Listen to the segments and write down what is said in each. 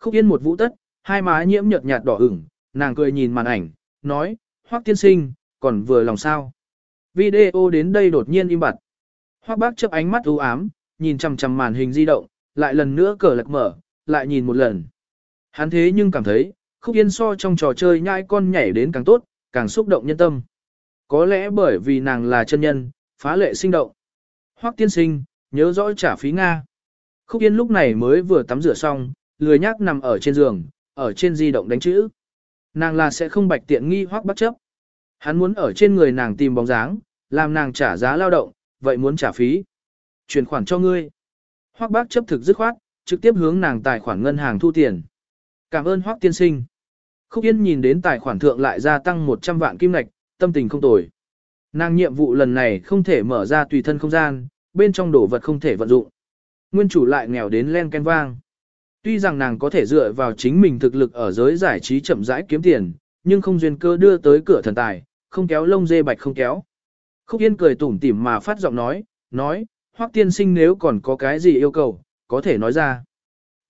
Khúc Yên một vũ tất, hai má nhiễm nhợt nhạt đỏ ửng, nàng cười nhìn màn ảnh, nói, Hoắc tiên sinh, còn vừa lòng sao. Video đến đây đột nhiên im bặt. Hoắc bác chấp ánh mắt u ám, nhìn chằm chằm màn hình di động, lại lần nữa cờ lật mở, lại nhìn một lần. Hắn thế nhưng cảm thấy, Khúc Yên so trong trò chơi nhai con nhảy đến càng tốt, càng xúc động nhân tâm. Có lẽ bởi vì nàng là chân nhân, phá lệ sinh động. Hoắc tiên sinh, nhớ rõ trả phí Nga. Khúc Yên lúc này mới vừa tắm rửa xong, lười nhác nằm ở trên giường, ở trên di động đánh chữ. Nàng là sẽ không bạch tiện nghi hoặc bắt chấp. Hắn muốn ở trên người nàng tìm bóng dáng, làm nàng trả giá lao động, vậy muốn trả phí. Chuyển khoản cho ngươi. Hoắc bác chấp thực dứt khoát, trực tiếp hướng nàng tài khoản ngân hàng thu tiền. Cảm ơn Hoắc tiên sinh. Khúc Yên nhìn đến tài khoản thượng lại gia tăng 100 vạn kim lạch, tâm tình không tồi. Nàng nhiệm vụ lần này không thể mở ra tùy thân không gian, bên trong đồ vật không thể vận dụng. Nguyên chủ lại nghèo đến len ken vang. Tuy rằng nàng có thể dựa vào chính mình thực lực ở giới giải trí chậm rãi kiếm tiền, nhưng không duyên cơ đưa tới cửa thần tài, không kéo lông dê bạch không kéo. Khúc Yên cười tủm tỉm mà phát giọng nói, nói, Hoắc tiên sinh nếu còn có cái gì yêu cầu, có thể nói ra.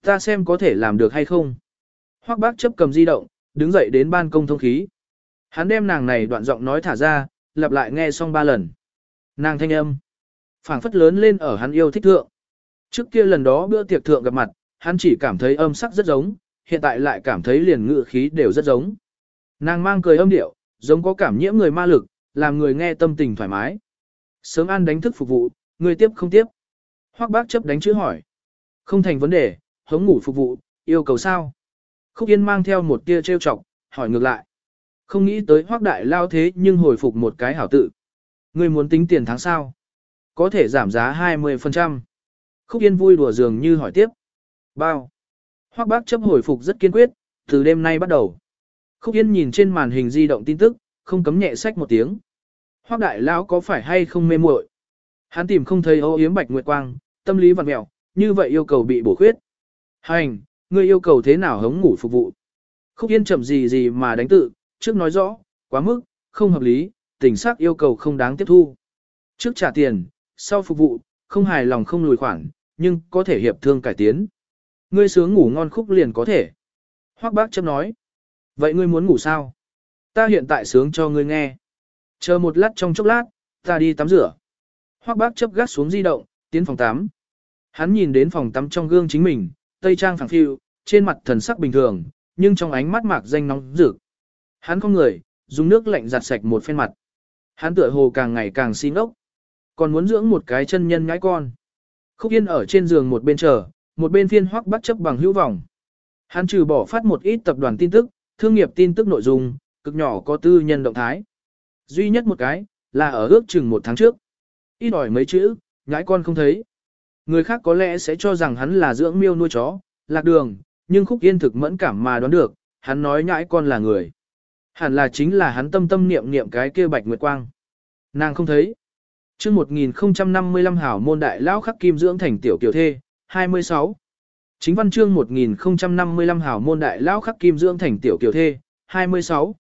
Ta xem có thể làm được hay không. Hoắc bác chấp cầm di động, đứng dậy đến ban công thông khí. Hắn đem nàng này đoạn giọng nói thả ra, lặp lại nghe xong ba lần. Nàng thanh âm, phảng phất lớn lên ở hắn yêu thích thượng. Trước kia lần đó bữa tiệc thượng gặp mặt, hắn chỉ cảm thấy âm sắc rất giống, hiện tại lại cảm thấy liền ngự khí đều rất giống. Nàng mang cười âm điệu, giống có cảm nhiễm người ma lực, làm người nghe tâm tình thoải mái. Sớm ăn đánh thức phục vụ, người tiếp không tiếp. Hoắc bác chấp đánh chữ hỏi. Không thành vấn đề, hống ngủ phục vụ, yêu cầu sao? Khúc Yên mang theo một tia trêu chọc, hỏi ngược lại. Không nghĩ tới Hoắc đại lao thế nhưng hồi phục một cái hảo tự. Người muốn tính tiền tháng sao? Có thể giảm giá 20%. Khúc Yên vui đùa dường như hỏi tiếp. Bao? Hoắc bác chấp hồi phục rất kiên quyết, từ đêm nay bắt đầu. Khúc Yên nhìn trên màn hình di động tin tức, không cấm nhẹ sách một tiếng. Hoắc đại lão có phải hay không mê muội? Hắn tìm không thấy Âu yếm bạch nguyệt quang, tâm lý vặn mèo, như vậy yêu cầu bị bổ khuyết. Hành, ngươi yêu cầu thế nào hống ngủ phục vụ? Khúc Yên chậm gì gì mà đánh tự, trước nói rõ, quá mức, không hợp lý, tình xác yêu cầu không đáng tiếp thu. Trước trả tiền, sau phục vụ, không hài lòng không lùi khoản, nhưng có thể hiệp thương cải tiến. Ngươi sướng ngủ ngon khúc liền có thể. Hoắc bác chấp nói. Vậy ngươi muốn ngủ sao? Ta hiện tại sướng cho ngươi nghe. Chờ một lát trong chốc lát, ta đi tắm rửa. Hoắc bác chấp gác xuống di động, tiến phòng tắm. Hắn nhìn đến phòng tắm trong gương chính mình, tây trang phẳng phiu, trên mặt thần sắc bình thường, nhưng trong ánh mắt mạc danh nóng rực. Hắn không người, dùng nước lạnh giặt sạch một phen mặt. Hắn tựa hồ càng ngày càng xin ốc. Còn muốn dưỡng một cái chân nhân ngãi con. Khúc Yên ở trên giường một bên chờ, một bên phiên hoắc bắt chấp bằng hữu vọng. Hắn trừ bỏ phát một ít tập đoàn tin tức, thương nghiệp tin tức nội dung, cực nhỏ có tư nhân động thái. Duy nhất một cái, là ở ước chừng một tháng trước. Ít ỏi mấy chữ, nhãi con không thấy. Người khác có lẽ sẽ cho rằng hắn là dưỡng miêu nuôi chó, lạc đường, nhưng khúc yên thực mẫn cảm mà đoán được, hắn nói nhãi con là người. Hẳn là chính là hắn tâm tâm niệm niệm cái kia bạch nguyệt quang. Nàng không thấy. chương 1055 hảo môn đại lão khắc kim dưỡng thành tiểu kiều thê, 26. Chính văn chương 1055 hảo môn đại lão khắc kim dưỡng thành tiểu kiều thê, 26.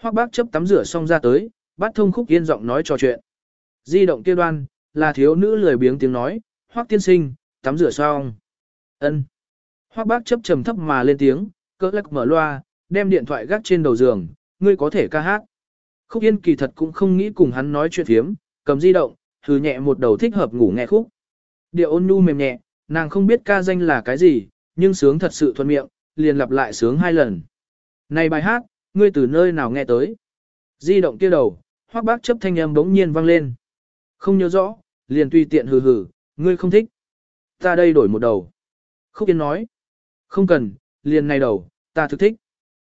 Hoắc bác chấp tắm rửa xong ra tới, bắt thông khúc yên giọng nói trò chuyện. Di động kia đoan, là thiếu nữ lười biếng tiếng nói, Hoắc tiên sinh, tắm rửa xong. ân Hoắc bác chấp trầm thấp mà lên tiếng, cỡ lắc mở loa, đem điện thoại gác trên đầu giường, ngươi có thể ca hát. Khúc yên kỳ thật cũng không nghĩ cùng hắn nói chuyện thiếm, cầm di động, thử nhẹ một đầu thích hợp ngủ nghe khúc. Điệu ôn nhu mềm nhẹ, nàng không biết ca danh là cái gì, nhưng sướng thật sự thuận miệng, liền lặp lại sướng hai lần. Này bài hát, ngươi từ nơi nào nghe tới? Di động kia đầu, hoác bác chấp thanh âm bỗng nhiên vang lên. Không nhớ rõ, liền tùy tiện hừ hừ, ngươi không thích. Ta đây đổi một đầu. Khúc Yên nói. Không cần, liền này đầu, ta thực thích.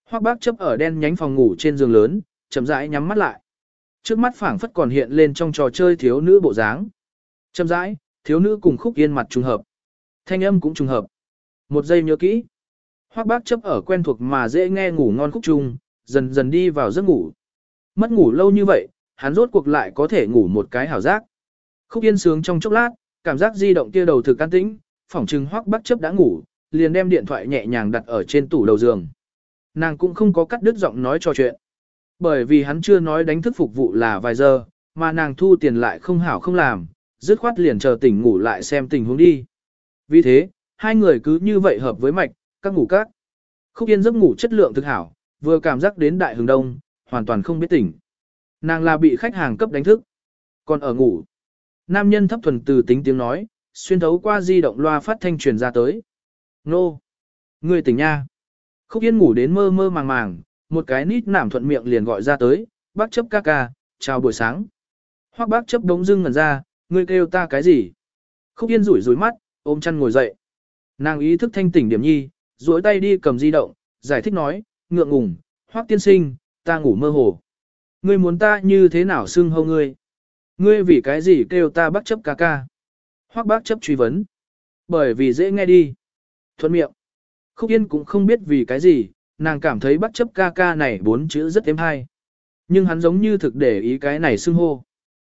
Hoác bác chấp ở đen nhánh phòng ngủ trên giường lớn, chậm rãi nhắm mắt lại. Trước mắt phảng phất còn hiện lên trong trò chơi thiếu nữ bộ dáng. Chậm rãi, thiếu nữ cùng khúc yên mặt trùng hợp. Thanh âm cũng trùng hợp. Một giây nhớ kỹ. Hoắc bác chấp ở quen thuộc mà dễ nghe ngủ ngon khúc chung, dần dần đi vào giấc ngủ. Mất ngủ lâu như vậy, hắn rốt cuộc lại có thể ngủ một cái hảo giác. Khúc yên sướng trong chốc lát, cảm giác di động kia đầu thực can tĩnh, phỏng trừng Hoắc bác chấp đã ngủ, liền đem điện thoại nhẹ nhàng đặt ở trên tủ đầu giường. Nàng cũng không có cắt đứt giọng nói trò chuyện. Bởi vì hắn chưa nói đánh thức phục vụ là vài giờ, mà nàng thu tiền lại không hảo không làm, dứt khoát liền chờ tỉnh ngủ lại xem tình huống đi. Vì thế, hai người cứ như vậy hợp với mạch, các ngủ các. Khúc Yên giấc ngủ chất lượng thực hảo, vừa cảm giác đến đại hướng đông, hoàn toàn không biết tỉnh. Nàng là bị khách hàng cấp đánh thức, còn ở ngủ. Nam nhân thấp thuần từ tính tiếng nói, xuyên thấu qua di động loa phát thanh truyền ra tới. Nô! Người tỉnh nha! Khúc Yên ngủ đến mơ mơ màng màng, một cái nít nảm thuận miệng liền gọi ra tới, bác chấp ca ca, chào buổi sáng. Hoác bác chấp đống dưng ngần ra, ngươi kêu ta cái gì? Khúc Yên rủi rủi mắt, ôm chăn ngồi dậy. Nàng ý thức thanh tỉnh điểm nhi, duỗi tay đi cầm di động, giải thích nói, ngượng ngùng, hoác tiên sinh, ta ngủ mơ hồ. Ngươi muốn ta như thế nào xưng hâu ngươi? Ngươi vì cái gì kêu ta bắt chấp ca ca? Hoác bác chấp truy vấn. Bởi vì dễ nghe đi. Thuận miệng. Khúc Yên cũng không biết vì cái gì, nàng cảm thấy bắt chấp ca ca này bốn chữ rất êm hay. Nhưng hắn giống như thực để ý cái này xưng hô.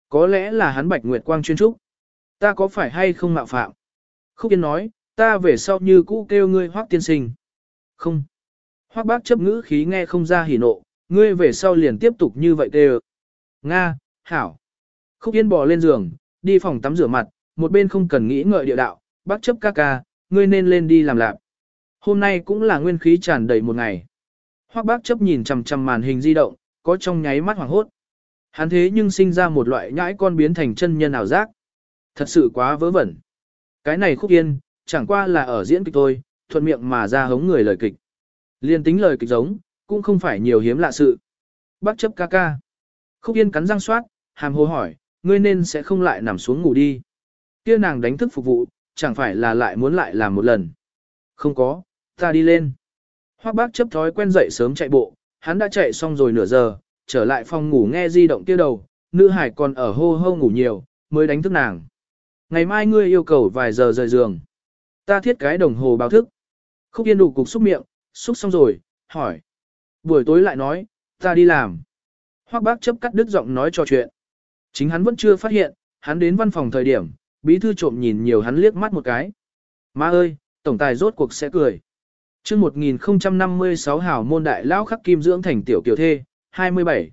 Có lẽ là hắn bạch nguyệt quang chuyên trúc. Ta có phải hay không mạo phạm? Khúc Yên nói, ta về sau như cũ kêu ngươi hoác tiên sinh. Không. Hoác bác chấp ngữ khí nghe không ra hỉ nộ, ngươi về sau liền tiếp tục như vậy kêu. Nga, Hảo. Khúc Yên bò lên giường, đi phòng tắm rửa mặt, một bên không cần nghĩ ngợi địa đạo, bác chấp ca ca, ngươi nên lên đi làm lạc. Hôm nay cũng là nguyên khí tràn đầy một ngày. Hoác bác chấp nhìn chằm chằm màn hình di động, có trong nháy mắt hoảng hốt. Hắn thế nhưng sinh ra một loại nhãi con biến thành chân nhân ảo giác. Thật sự quá vớ vẩn. Cái này khúc yên, chẳng qua là ở diễn kịch thôi, thuận miệng mà ra hống người lời kịch. Liên tính lời kịch giống, cũng không phải nhiều hiếm lạ sự. Bác chấp ca ca. Khúc yên cắn răng soát, hàm hồ hỏi, ngươi nên sẽ không lại nằm xuống ngủ đi. Kia nàng đánh thức phục vụ, chẳng phải là lại muốn lại làm một lần. Không có, ta đi lên. Hoác bác chấp thói quen dậy sớm chạy bộ, hắn đã chạy xong rồi nửa giờ, trở lại phòng ngủ nghe di động kia đầu, nữ hải còn ở hô hô ngủ nhiều, mới đánh thức nàng. Ngày mai ngươi yêu cầu vài giờ rời giường. Ta thiết cái đồng hồ báo thức. Khúc yên đủ cục xúc miệng, xúc xong rồi, hỏi. Buổi tối lại nói, ta đi làm. Hoác bác chấp cắt đứt giọng nói cho chuyện. Chính hắn vẫn chưa phát hiện, hắn đến văn phòng thời điểm, bí thư trộm nhìn nhiều hắn liếc mắt một cái. Má ơi, tổng tài rốt cuộc sẽ cười. chương 1056 hảo môn đại lão khắc kim dưỡng thành tiểu kiều thê, 27.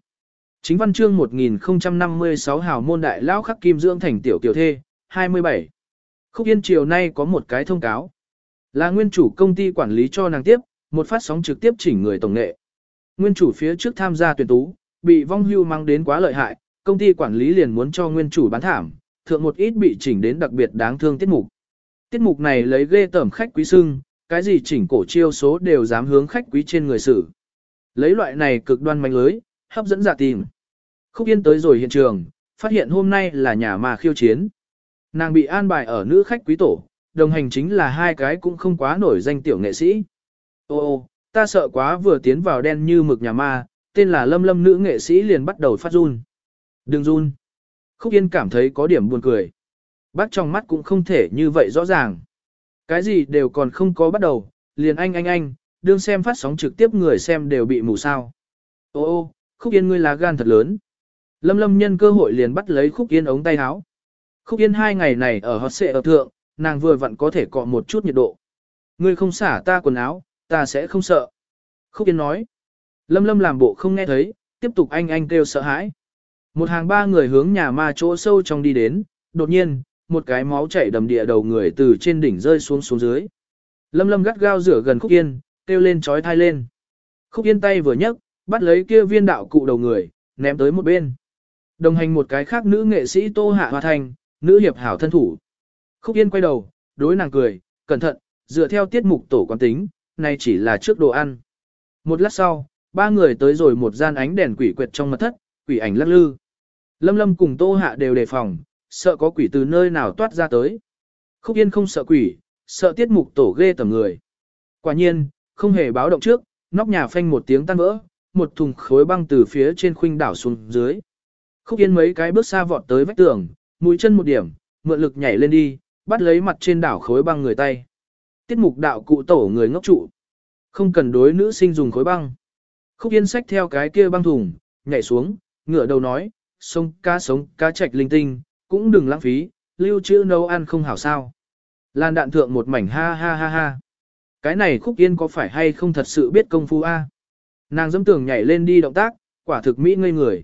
Chính văn chương 1056 hào môn đại lão khắc kim dưỡng thành tiểu kiều thê, 27. Khúc Yên chiều nay có một cái thông cáo. Là nguyên chủ công ty quản lý cho nàng tiếp, một phát sóng trực tiếp chỉnh người tổng nghệ. Nguyên chủ phía trước tham gia tuyển tú, bị vong hưu mang đến quá lợi hại, công ty quản lý liền muốn cho nguyên chủ bán thảm, thượng một ít bị chỉnh đến đặc biệt đáng thương tiết mục. Tiết mục này lấy ghê tẩm khách quý sưng, cái gì chỉnh cổ chiêu số đều dám hướng khách quý trên người xử. Lấy loại này cực đoan manh lưới, hấp dẫn giả tìm. Khúc Yên tới rồi hiện trường, phát hiện hôm nay là nhà mà khiêu chiến. Nàng bị an bài ở nữ khách quý tổ, đồng hành chính là hai cái cũng không quá nổi danh tiểu nghệ sĩ. Ô ô, ta sợ quá vừa tiến vào đen như mực nhà ma, tên là lâm lâm nữ nghệ sĩ liền bắt đầu phát run. Đừng run. Khúc Yên cảm thấy có điểm buồn cười. Bác trong mắt cũng không thể như vậy rõ ràng. Cái gì đều còn không có bắt đầu, liền anh anh anh, đương xem phát sóng trực tiếp người xem đều bị mù sao. Ô ô, Khúc Yên ngươi là gan thật lớn. Lâm lâm nhân cơ hội liền bắt lấy Khúc Yên ống tay áo. Khúc Yên hai ngày này ở hót xệ ở thượng, nàng vừa vặn có thể cọ một chút nhiệt độ. Ngươi không xả ta quần áo, ta sẽ không sợ. Khúc Yên nói. Lâm lâm làm bộ không nghe thấy, tiếp tục anh anh kêu sợ hãi. Một hàng ba người hướng nhà ma chỗ sâu trong đi đến, đột nhiên, một cái máu chảy đầm địa đầu người từ trên đỉnh rơi xuống xuống dưới. Lâm lâm gắt gao rửa gần Khúc Yên, kêu lên trói thai lên. Khúc Yên tay vừa nhấc, bắt lấy kia viên đạo cụ đầu người, ném tới một bên. Đồng hành một cái khác nữ nghệ sĩ Tô Hạ Hoa Thành, nữ hiệp hảo thân thủ. Khúc Yên quay đầu, đối nàng cười, cẩn thận, dựa theo tiết mục tổ quán tính, nay chỉ là trước đồ ăn. Một lát sau, ba người tới rồi một gian ánh đèn quỷ quyệt trong mật thất, quỷ ảnh lắc lư. Lâm Lâm cùng Tô Hạ đều đề phòng, sợ có quỷ từ nơi nào toát ra tới. Khúc Yên không sợ quỷ, sợ tiết mục tổ ghê tầm người. Quả nhiên, không hề báo động trước, nóc nhà phanh một tiếng tan vỡ, một thùng khối băng từ phía trên khuynh đảo xuống dưới. Khúc Yên mấy cái bước xa vọt tới vách tường, mũi chân một điểm, mượn lực nhảy lên đi, bắt lấy mặt trên đảo khối băng người tay. Tiết mục đạo cụ tổ người ngốc trụ. Không cần đối nữ sinh dùng khối băng. Khúc Yên sách theo cái kia băng thùng, nhảy xuống, ngựa đầu nói, sông cá sống, cá chạch linh tinh, cũng đừng lãng phí, lưu trữ nấu ăn không hảo sao. Lan đạn thượng một mảnh ha ha ha ha. Cái này Khúc Yên có phải hay không thật sự biết công phu a Nàng dâm tưởng nhảy lên đi động tác, quả thực mỹ ngây người.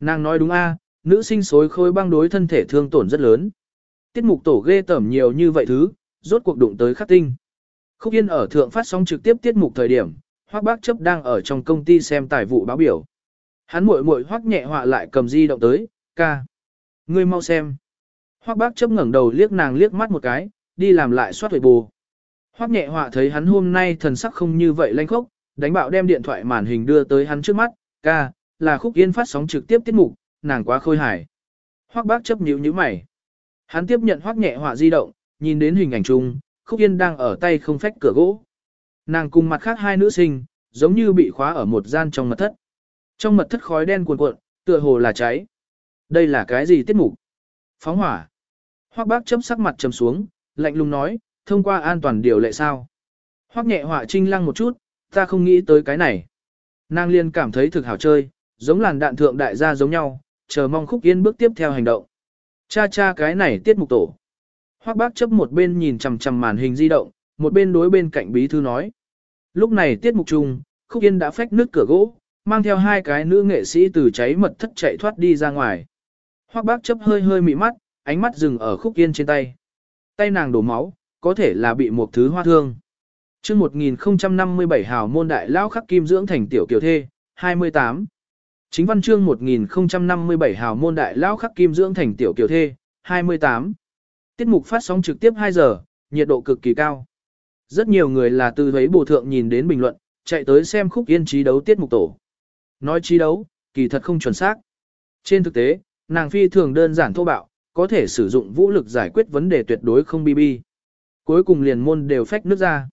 Nàng nói đúng a nữ sinh xối khối băng đối thân thể thương tổn rất lớn. Tiết mục tổ ghê tẩm nhiều như vậy thứ, rốt cuộc đụng tới khắc tinh. Khúc Yên ở thượng phát sóng trực tiếp tiết mục thời điểm, Hoắc Bác chấp đang ở trong công ty xem tài vụ báo biểu. Hắn muội muội Hoắc nhẹ họa lại cầm di động tới, ca. Ngươi mau xem. Hoắc Bác chấp ngẩng đầu liếc nàng liếc mắt một cái, đi làm lại soát huệ bù. Hoắc nhẹ họa thấy hắn hôm nay thần sắc không như vậy lanh khốc, đánh bạo đem điện thoại màn hình đưa tới hắn trước mắt, ca, là khúc yên phát sóng trực tiếp tiết mục, nàng quá khôi hài. Hoắc bác chấp nhíu nhíu mày. Hắn tiếp nhận hoắc nhẹ họa di động, nhìn đến hình ảnh chung, khúc yên đang ở tay không phách cửa gỗ. Nàng cùng mặt khác hai nữ sinh, giống như bị khóa ở một gian trong mật thất. Trong mật thất khói đen cuồn cuộn, tựa hồ là cháy. Đây là cái gì tiết mục? Phóng hỏa. Hoắc bác chấp sắc mặt trầm xuống, lạnh lùng nói, thông qua an toàn điều lệ sao? Hoắc nhẹ họa trinh lăng một chút, ta không nghĩ tới cái này. Nàng liên cảm thấy thực hảo chơi, giống làn đạn thượng đại gia giống nhau, chờ mong khúc yên bước tiếp theo hành động. Cha cha cái này tiết mục tổ. Hoắc bác chấp một bên nhìn chằm chằm màn hình di động, một bên đối bên cạnh bí thư nói. Lúc này tiết mục chung, khúc yên đã phách nứt cửa gỗ, mang theo hai cái nữ nghệ sĩ từ cháy mật thất chạy thoát đi ra ngoài. Hoắc bác chấp hơi hơi mị mắt, ánh mắt dừng ở khúc yên trên tay. Tay nàng đổ máu, có thể là bị một thứ hoa thương. chương 1057 hào môn đại lao khắc kim dưỡng thành tiểu kiều thê, 28. Chính văn chương 1057 hào môn đại lao khắc kim dưỡng thành tiểu kiều thê, 28. Tiết mục phát sóng trực tiếp 2 giờ, nhiệt độ cực kỳ cao. Rất nhiều người là từ thấy bổ thượng nhìn đến bình luận, chạy tới xem khúc yên trí đấu tiết mục tổ. Nói trí đấu, kỳ thật không chuẩn xác. Trên thực tế, nàng phi thường đơn giản thô bạo, có thể sử dụng vũ lực giải quyết vấn đề tuyệt đối không bi bi Cuối cùng liền môn đều phách nước ra.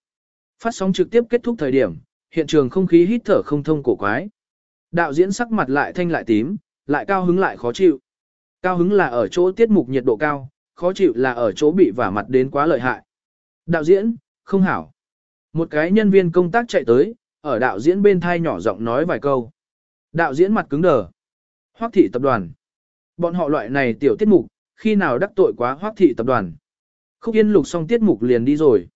Phát sóng trực tiếp kết thúc thời điểm, hiện trường không khí hít thở không thông cổ quái. Đạo diễn sắc mặt lại thanh lại tím, lại cao hứng lại khó chịu. Cao hứng là ở chỗ tiết mục nhiệt độ cao, khó chịu là ở chỗ bị vả mặt đến quá lợi hại. Đạo diễn, không hảo. Một cái nhân viên công tác chạy tới, ở đạo diễn bên thai nhỏ giọng nói vài câu. Đạo diễn mặt cứng đờ. Hoắc thị tập đoàn. Bọn họ loại này tiểu tiết mục, khi nào đắc tội quá Hoắc thị tập đoàn. Khúc Yên lục xong tiết mục liền đi rồi.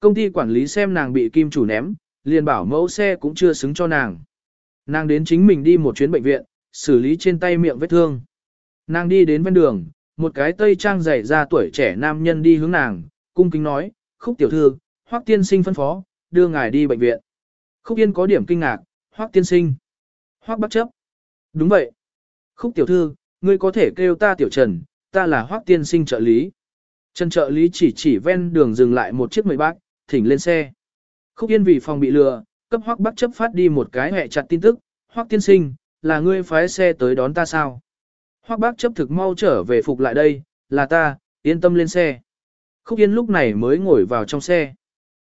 Công ty quản lý xem nàng bị kim chủ ném, liền bảo mẫu xe cũng chưa xứng cho nàng. Nàng đến chính mình đi một chuyến bệnh viện, xử lý trên tay miệng vết thương. Nàng đi đến ven đường, một cái tây trang dày ra tuổi trẻ nam nhân đi hướng nàng, cung kính nói, khúc tiểu thư, hoác tiên sinh phân phó, đưa ngài đi bệnh viện. Khúc yên có điểm kinh ngạc, hoác tiên sinh. Hoác bắt chấp. Đúng vậy. Khúc tiểu thư, ngươi có thể kêu ta tiểu trần, ta là hoác tiên sinh trợ lý. Trần trợ lý chỉ chỉ ven đường dừng lại một chiếc mười bác, thỉnh lên xe. Khúc yên vì phòng bị lừa, cấp hoác bác chấp phát đi một cái hẹ chặt tin tức, hoác tiên sinh, là ngươi phái xe tới đón ta sao? Hoác bác chấp thực mau trở về phục lại đây, là ta, yên tâm lên xe. Khúc Yên lúc này mới ngồi vào trong xe.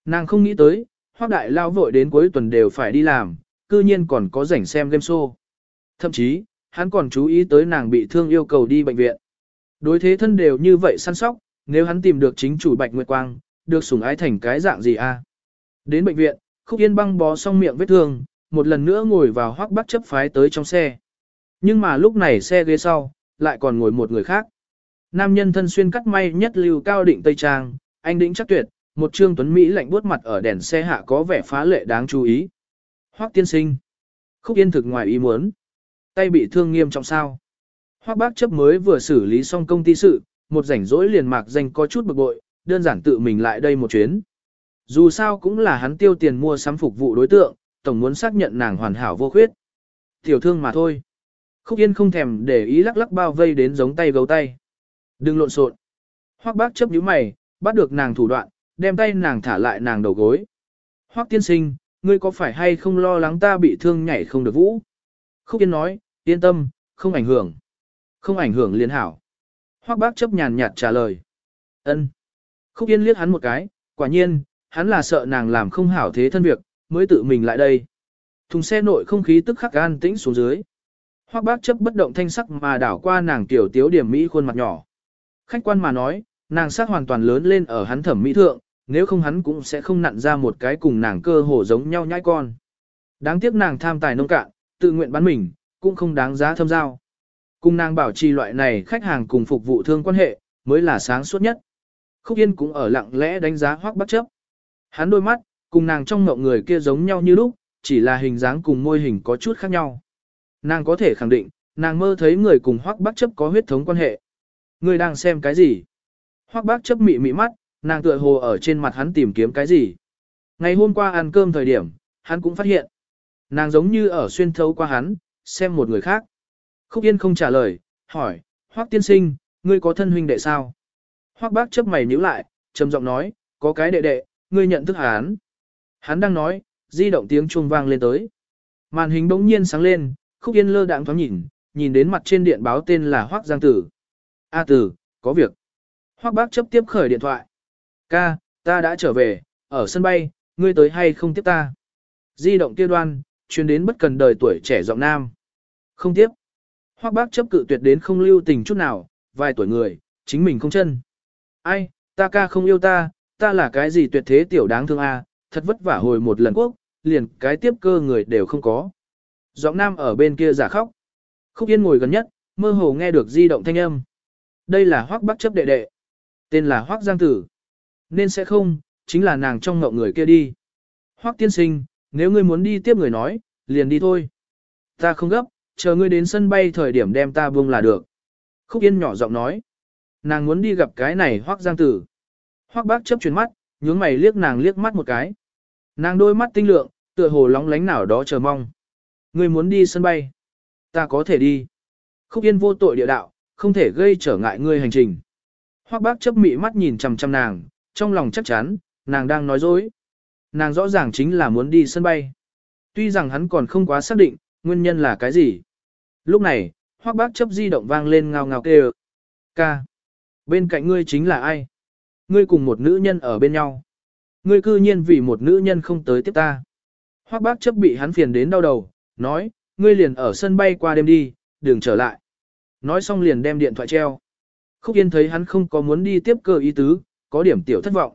Nàng không nghĩ tới, hoác đại lao vội đến cuối tuần đều phải đi làm, cư nhiên còn có rảnh xem game show. Thậm chí, hắn còn chú ý tới nàng bị thương yêu cầu đi bệnh viện. Đối thế thân đều như vậy săn sóc, nếu hắn tìm được chính chủ Bạch Nguyệt Quang, được sủng ái thành cái dạng gì a? Đến bệnh viện, Khúc Yên băng bó xong miệng vết thương, một lần nữa ngồi vào hoác bắt chấp phái tới trong xe. Nhưng mà lúc này xe ghế sau, lại còn ngồi một người khác. Nam nhân thân xuyên cắt may nhất lưu cao định Tây Trang, anh đĩnh chắc tuyệt, một trương tuấn Mỹ lạnh buốt mặt ở đèn xe hạ có vẻ phá lệ đáng chú ý. Hoắc tiên sinh. Khúc yên thực ngoài ý muốn. Tay bị thương nghiêm trọng sao. Hoắc bác chấp mới vừa xử lý xong công ty sự, một rảnh rỗi liền mạc danh có chút bực bội, đơn giản tự mình lại đây một chuyến. Dù sao cũng là hắn tiêu tiền mua sắm phục vụ đối tượng, tổng muốn xác nhận nàng hoàn hảo vô khuyết. Tiểu thương mà thôi. Khúc Yên không thèm để ý lắc lắc bao vây đến giống tay gấu tay. Đừng lộn xộn. Hoắc bác chấp nhíu mày, bắt được nàng thủ đoạn, đem tay nàng thả lại nàng đầu gối. Hoắc tiên sinh, ngươi có phải hay không lo lắng ta bị thương nhảy không được vũ? Khúc Yên nói, yên tâm, không ảnh hưởng. Không ảnh hưởng liên hảo. Hoắc bác chấp nhàn nhạt trả lời. ân Khúc Yên liếc hắn một cái, quả nhiên, hắn là sợ nàng làm không hảo thế thân việc, mới tự mình lại đây. Thùng xe nội không khí tức khắc an tĩnh xuống dưới. Hoắc bác chấp bất động thanh sắc mà đảo qua nàng tiểu tiếu điểm mỹ khuôn mặt nhỏ. Khách quan mà nói, nàng sắc hoàn toàn lớn lên ở hắn thẩm mỹ thượng, nếu không hắn cũng sẽ không nặn ra một cái cùng nàng cơ hồ giống nhau nhãi con. Đáng tiếc nàng tham tài nông cạn, tự nguyện bán mình, cũng không đáng giá thâm giao. Cùng nàng bảo trì loại này khách hàng cùng phục vụ thương quan hệ, mới là sáng suốt nhất. Khúc Yên cũng ở lặng lẽ đánh giá Hoắc Bác chấp. Hắn đôi mắt, cùng nàng trong ngộng người kia giống nhau như lúc, chỉ là hình dáng cùng môi hình có chút khác nhau. Nàng có thể khẳng định, nàng mơ thấy người cùng Hoắc Bác chấp có huyết thống quan hệ. Người đang xem cái gì? Hoắc Bác chấp mị mị mắt, nàng tựa hồ ở trên mặt hắn tìm kiếm cái gì? Ngày hôm qua ăn cơm thời điểm, hắn cũng phát hiện. Nàng giống như ở xuyên thấu qua hắn, xem một người khác. Khúc Yên không trả lời, hỏi, Hoác tiên sinh, ngươi có thân huynh đệ sao? Hoác bác chấp mày nhíu lại, trầm giọng nói, có cái đệ đệ, ngươi nhận thức hắn. Hắn đang nói, di động tiếng chuông vang lên tới. Màn hình bỗng nhiên sáng lên, Khúc Yên lơ đạng thoáng nhìn, nhìn đến mặt trên điện báo tên là Hoác Giang Tử. A Tử, có việc. Hoác bác chấp tiếp khởi điện thoại. Ca, ta đã trở về, ở sân bay, ngươi tới hay không tiếp ta? Di động kia đoan, chuyên đến bất cần đời tuổi trẻ giọng nam. Không tiếp. Hoác bác chấp cự tuyệt đến không lưu tình chút nào, vài tuổi người, chính mình không chân. Ai, ta ca không yêu ta, ta là cái gì tuyệt thế tiểu đáng thương a, à, thật vất vả hồi một lần quốc, liền cái tiếp cơ người đều không có. Giọng nam ở bên kia giả khóc. Khúc Yên ngồi gần nhất, mơ hồ nghe được di động thanh âm. Đây là Hoắc Bắc chấp đệ đệ. Tên là Hoắc Giang Tử. Nên sẽ không, chính là nàng trong ngậu người kia đi. Hoắc tiên sinh, nếu ngươi muốn đi tiếp người nói, liền đi thôi. Ta không gấp, chờ ngươi đến sân bay thời điểm đem ta buông là được. Khúc Yên nhỏ giọng nói. Nàng muốn đi gặp cái này Hoắc Giang Tử. Hoắc bác chấp chuyển mắt, nhướng mày liếc nàng liếc mắt một cái. Nàng đôi mắt tinh lượng, tựa hồ lóng lánh nào đó chờ mong. Ngươi muốn đi sân bay. Ta có thể đi. Khúc Yên vô tội địa đạo, không thể gây trở ngại ngươi hành trình. Hoắc bác chấp mị mắt nhìn chằm chằm nàng, trong lòng chắc chắn, nàng đang nói dối. Nàng rõ ràng chính là muốn đi sân bay. Tuy rằng hắn còn không quá xác định, nguyên nhân là cái gì. Lúc này, Hoắc bác chấp di động vang lên ngao ngao kêu. Ca. Bên cạnh ngươi chính là ai? Ngươi cùng một nữ nhân ở bên nhau. Ngươi cư nhiên vì một nữ nhân không tới tiếp ta. Hoắc bác chấp bị hắn phiền đến đau đầu, nói, ngươi liền ở sân bay qua đêm đi, đừng trở lại. Nói xong liền đem điện thoại treo. Khúc Yên thấy hắn không có muốn đi tiếp cơ ý tứ, có điểm tiểu thất vọng.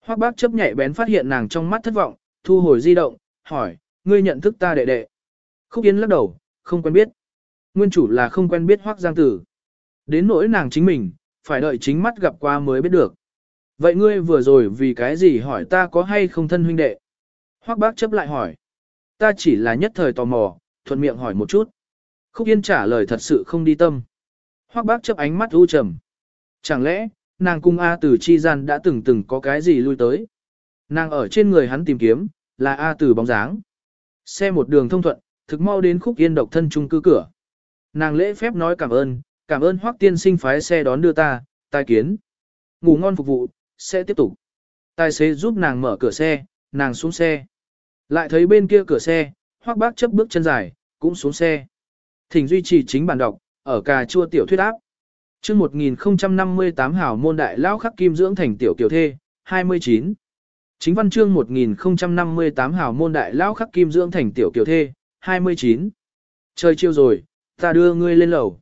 Hoắc bác chấp nhạy bén phát hiện nàng trong mắt thất vọng, thu hồi di động, hỏi, ngươi nhận thức ta đệ đệ. Khúc Yên lắc đầu, không quen biết. Nguyên chủ là không quen biết Hoắc Giang Tử. Đến nỗi nàng chính mình, phải đợi chính mắt gặp qua mới biết được. Vậy ngươi vừa rồi vì cái gì hỏi ta có hay không thân huynh đệ? Hoắc bác chấp lại hỏi. Ta chỉ là nhất thời tò mò, thuận miệng hỏi một chút. Khúc Yên trả lời thật sự không đi tâm. Hoắc bác chấp ánh mắt u trầm. Chẳng lẽ, nàng cung A Tử chi gian đã từng từng có cái gì lui tới? Nàng ở trên người hắn tìm kiếm, là A Tử bóng dáng. Xe một đường thông thuận, thực mau đến Khúc Yên độc thân chung cư cửa. Nàng lễ phép nói cảm ơn, cảm ơn Hoắc tiên sinh phái xe đón đưa ta, tai kiến. Ngủ ngon phục vụ, sẽ tiếp tục. Tài xế giúp nàng mở cửa xe, nàng xuống xe. Lại thấy bên kia cửa xe, Hoắc bác chấp bước chân dài, cũng xuống xe. Thỉnh duy trì chính bản đọc, ở cà chua tiểu thuyết áp. chương 1058 hảo môn đại lao khắc kim dưỡng thành tiểu kiều thê, 29. Chính văn chương 1058 hảo môn đại lao khắc kim dưỡng thành tiểu kiều thê, 29. Trời chiêu rồi, ta đưa ngươi lên lầu.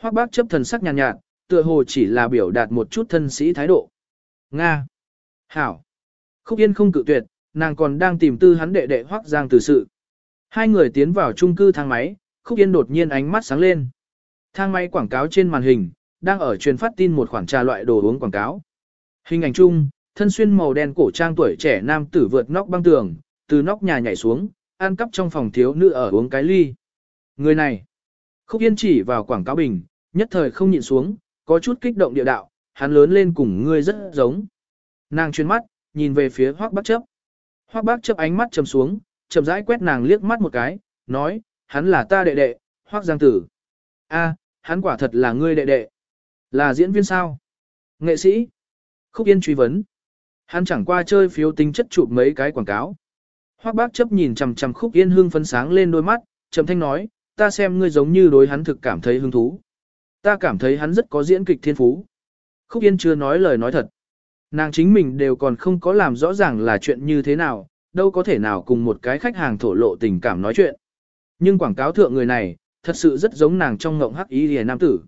Hoắc bác chấp thần sắc nhàn nhạt, nhạt, tựa hồ chỉ là biểu đạt một chút thân sĩ thái độ. Nga. Hảo. Khúc Yên không cự tuyệt, nàng còn đang tìm tư hắn đệ đệ Hoắc Giang từ sự. Hai người tiến vào chung cư thang máy, Khúc Yên đột nhiên ánh mắt sáng lên. Thang máy quảng cáo trên màn hình, đang ở truyền phát tin một khoản trà loại đồ uống quảng cáo. Hình ảnh chung, thân xuyên màu đen cổ trang tuổi trẻ nam tử vượt nóc băng tường, từ nóc nhà nhảy xuống, ăn cắp trong phòng thiếu nữ ở uống cái ly. Người này, Khúc Yên chỉ vào quảng cáo bình, nhất thời không nhịn xuống, có chút kích động địa đạo, hắn lớn lên cùng ngươi rất giống. Nàng chuyên mắt, nhìn về phía Hoắc Bác chấp. Hoắc Bác chấp ánh mắt trầm xuống, chậm rãi quét nàng liếc mắt một cái, nói, hắn là ta đệ đệ, Hoắc Giang Tử. A, hắn quả thật là ngươi đệ đệ. Là diễn viên sao? Nghệ sĩ? Khúc Yên truy vấn. Hắn chẳng qua chơi phiếu tính chất chụp mấy cái quảng cáo. Hoắc Bác chấp nhìn chằm chằm Khúc Yên hương phấn sáng lên đôi mắt, trầm thanh nói, ta xem ngươi giống như đối hắn thực cảm thấy hứng thú. Ta cảm thấy hắn rất có diễn kịch thiên phú. Khúc Yên chưa nói lời nói thật. Nàng chính mình đều còn không có làm rõ ràng là chuyện như thế nào, đâu có thể nào cùng một cái khách hàng thổ lộ tình cảm nói chuyện. Nhưng quảng cáo thượng người này, thật sự rất giống nàng trong ngộng hắc ý hề nam tử.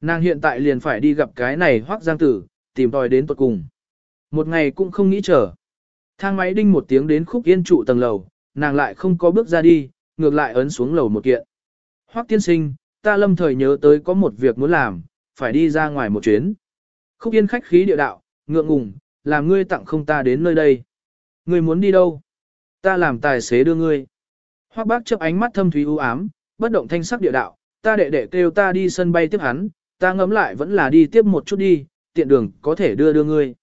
Nàng hiện tại liền phải đi gặp cái này hoắc giang tử, tìm tòi đến tuật cùng. Một ngày cũng không nghĩ chờ. Thang máy đinh một tiếng đến khúc yên trụ tầng lầu, nàng lại không có bước ra đi, ngược lại ấn xuống lầu một kiện. Hoắc tiên sinh, ta lâm thời nhớ tới có một việc muốn làm, phải đi ra ngoài một chuyến. Khúc yên khách khí địa đạo, ngượng ngùng, làm ngươi tặng không ta đến nơi đây. Ngươi muốn đi đâu? Ta làm tài xế đưa ngươi. Hoắc bác chấp ánh mắt thâm thúy u ám, bất động thanh sắc địa đạo, ta đệ đệ kêu ta đi sân bay tiếp hắn, ta ngấm lại vẫn là đi tiếp một chút đi, tiện đường có thể đưa đưa ngươi.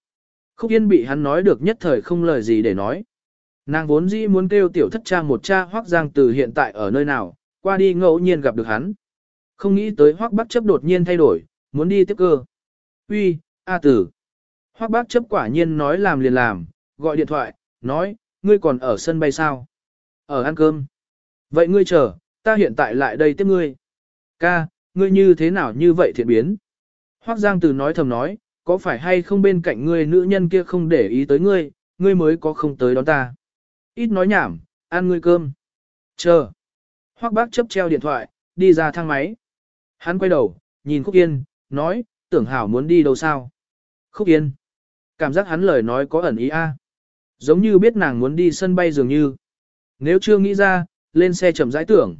Khúc Yên bị hắn nói được nhất thời không lời gì để nói. Nàng vốn dĩ muốn kêu tiểu thất cha một cha Hoắc Giang Từ hiện tại ở nơi nào, qua đi ngẫu nhiên gặp được hắn. Không nghĩ tới Hoắc Bắc chấp đột nhiên thay đổi, muốn đi tiếp cơ. Uy, A Tử. Hoắc bác chấp quả nhiên nói làm liền làm, gọi điện thoại, nói, ngươi còn ở sân bay sao? Ở ăn cơm. Vậy ngươi chờ, ta hiện tại lại đây tiếp ngươi. Ca, ngươi như thế nào như vậy thiện biến? Hoắc Giang Từ nói thầm nói, có phải hay không bên cạnh ngươi nữ nhân kia không để ý tới ngươi, ngươi mới có không tới đón ta. Ít nói nhảm, ăn ngươi cơm. Chờ. Hoắc bác chấp treo điện thoại, đi ra thang máy. Hắn quay đầu, nhìn Khúc Yên, nói, tưởng hảo muốn đi đâu sao? Khúc Yên. Cảm giác hắn lời nói có ẩn ý a Giống như biết nàng muốn đi sân bay dường như. Nếu chưa nghĩ ra, lên xe chậm rãi tưởng.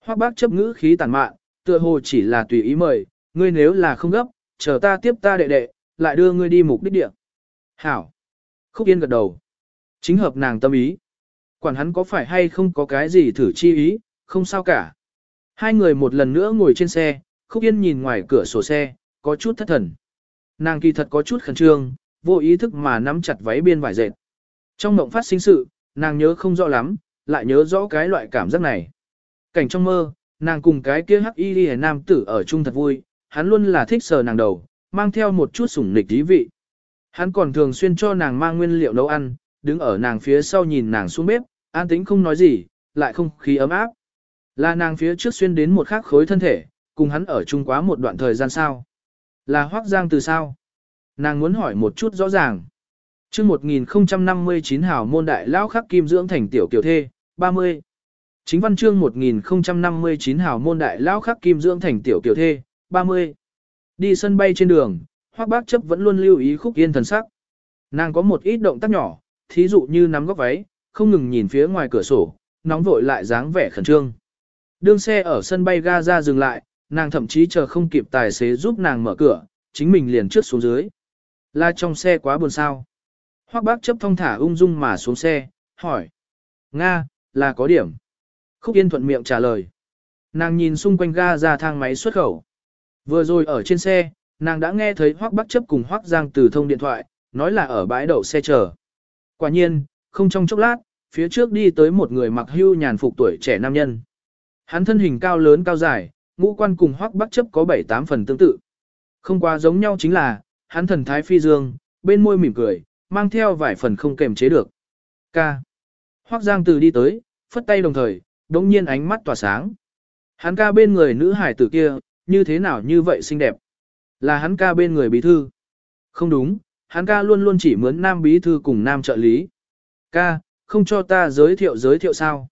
Hoác bác chấp ngữ khí tàn mạn, tựa hồ chỉ là tùy ý mời, ngươi nếu là không gấp, chờ ta tiếp ta đệ đệ, lại đưa ngươi đi mục đích địa. Hảo. Khúc Yên gật đầu. Chính hợp nàng tâm ý. Quản hắn có phải hay không có cái gì thử chi ý, không sao cả. Hai người một lần nữa ngồi trên xe, Khúc Yên nhìn ngoài cửa sổ xe, có chút thất thần. Nàng kỳ thật có chút khẩn trương, vô ý thức mà nắm chặt váy biên vải dệt. Trong mộng phát sinh sự, nàng nhớ không rõ lắm, lại nhớ rõ cái loại cảm giác này. Cảnh trong mơ, nàng cùng cái kia hắc y đi nam tử ở chung thật vui, hắn luôn là thích sờ nàng đầu, mang theo một chút sủng nịch thí vị. Hắn còn thường xuyên cho nàng mang nguyên liệu nấu ăn, đứng ở nàng phía sau nhìn nàng xuống bếp, an tĩnh không nói gì, lại không khí ấm áp. Là nàng phía trước xuyên đến một khắc khối thân thể, cùng hắn ở chung quá một đoạn thời gian sao. Là hoác giang từ sao? Nàng muốn hỏi một chút rõ ràng. chương 1059 hào môn đại lão khắc kim dưỡng thành tiểu tiểu thê, 30. Chính văn chương 1059 hào môn đại lão khắc kim dưỡng thành tiểu tiểu thê, 30. Đi sân bay trên đường, hoác bác chấp vẫn luôn lưu ý khúc yên thần sắc. Nàng có một ít động tác nhỏ, thí dụ như nắm góc váy, không ngừng nhìn phía ngoài cửa sổ, nóng vội lại dáng vẻ khẩn trương. Đương xe ở sân bay ga ra dừng lại, nàng thậm chí chờ không kịp tài xế giúp nàng mở cửa, chính mình liền trước xuống dưới. Là trong xe quá buồn sao. Hoác bác chấp thông thả ung dung mà xuống xe, hỏi. Nga, là có điểm. Khúc Yên thuận miệng trả lời. Nàng nhìn xung quanh ga ra thang máy xuất khẩu. Vừa rồi ở trên xe, nàng đã nghe thấy Hoác Bắc chấp cùng Hoác Giang từ thông điện thoại, nói là ở bãi đậu xe chờ. Quả nhiên, không trong chốc lát, phía trước đi tới một người mặc hưu nhàn phục tuổi trẻ nam nhân. Hắn thân hình cao lớn cao dài, ngũ quan cùng Hoắc Bắc chấp có 7-8 phần tương tự. Không quá giống nhau chính là, hắn thần thái phi dương, bên môi mỉm cười, mang theo vài phần không kềm chế được. Ca. Hoắc Giang từ đi tới, phất tay đồng thời, đống nhiên ánh mắt tỏa sáng. Hắn ca bên người nữ hải tử kia, như thế nào như vậy xinh đẹp. Là hắn ca bên người bí thư. Không đúng, hắn ca luôn luôn chỉ mướn nam bí thư cùng nam trợ lý. Ca, không cho ta giới thiệu giới thiệu sao.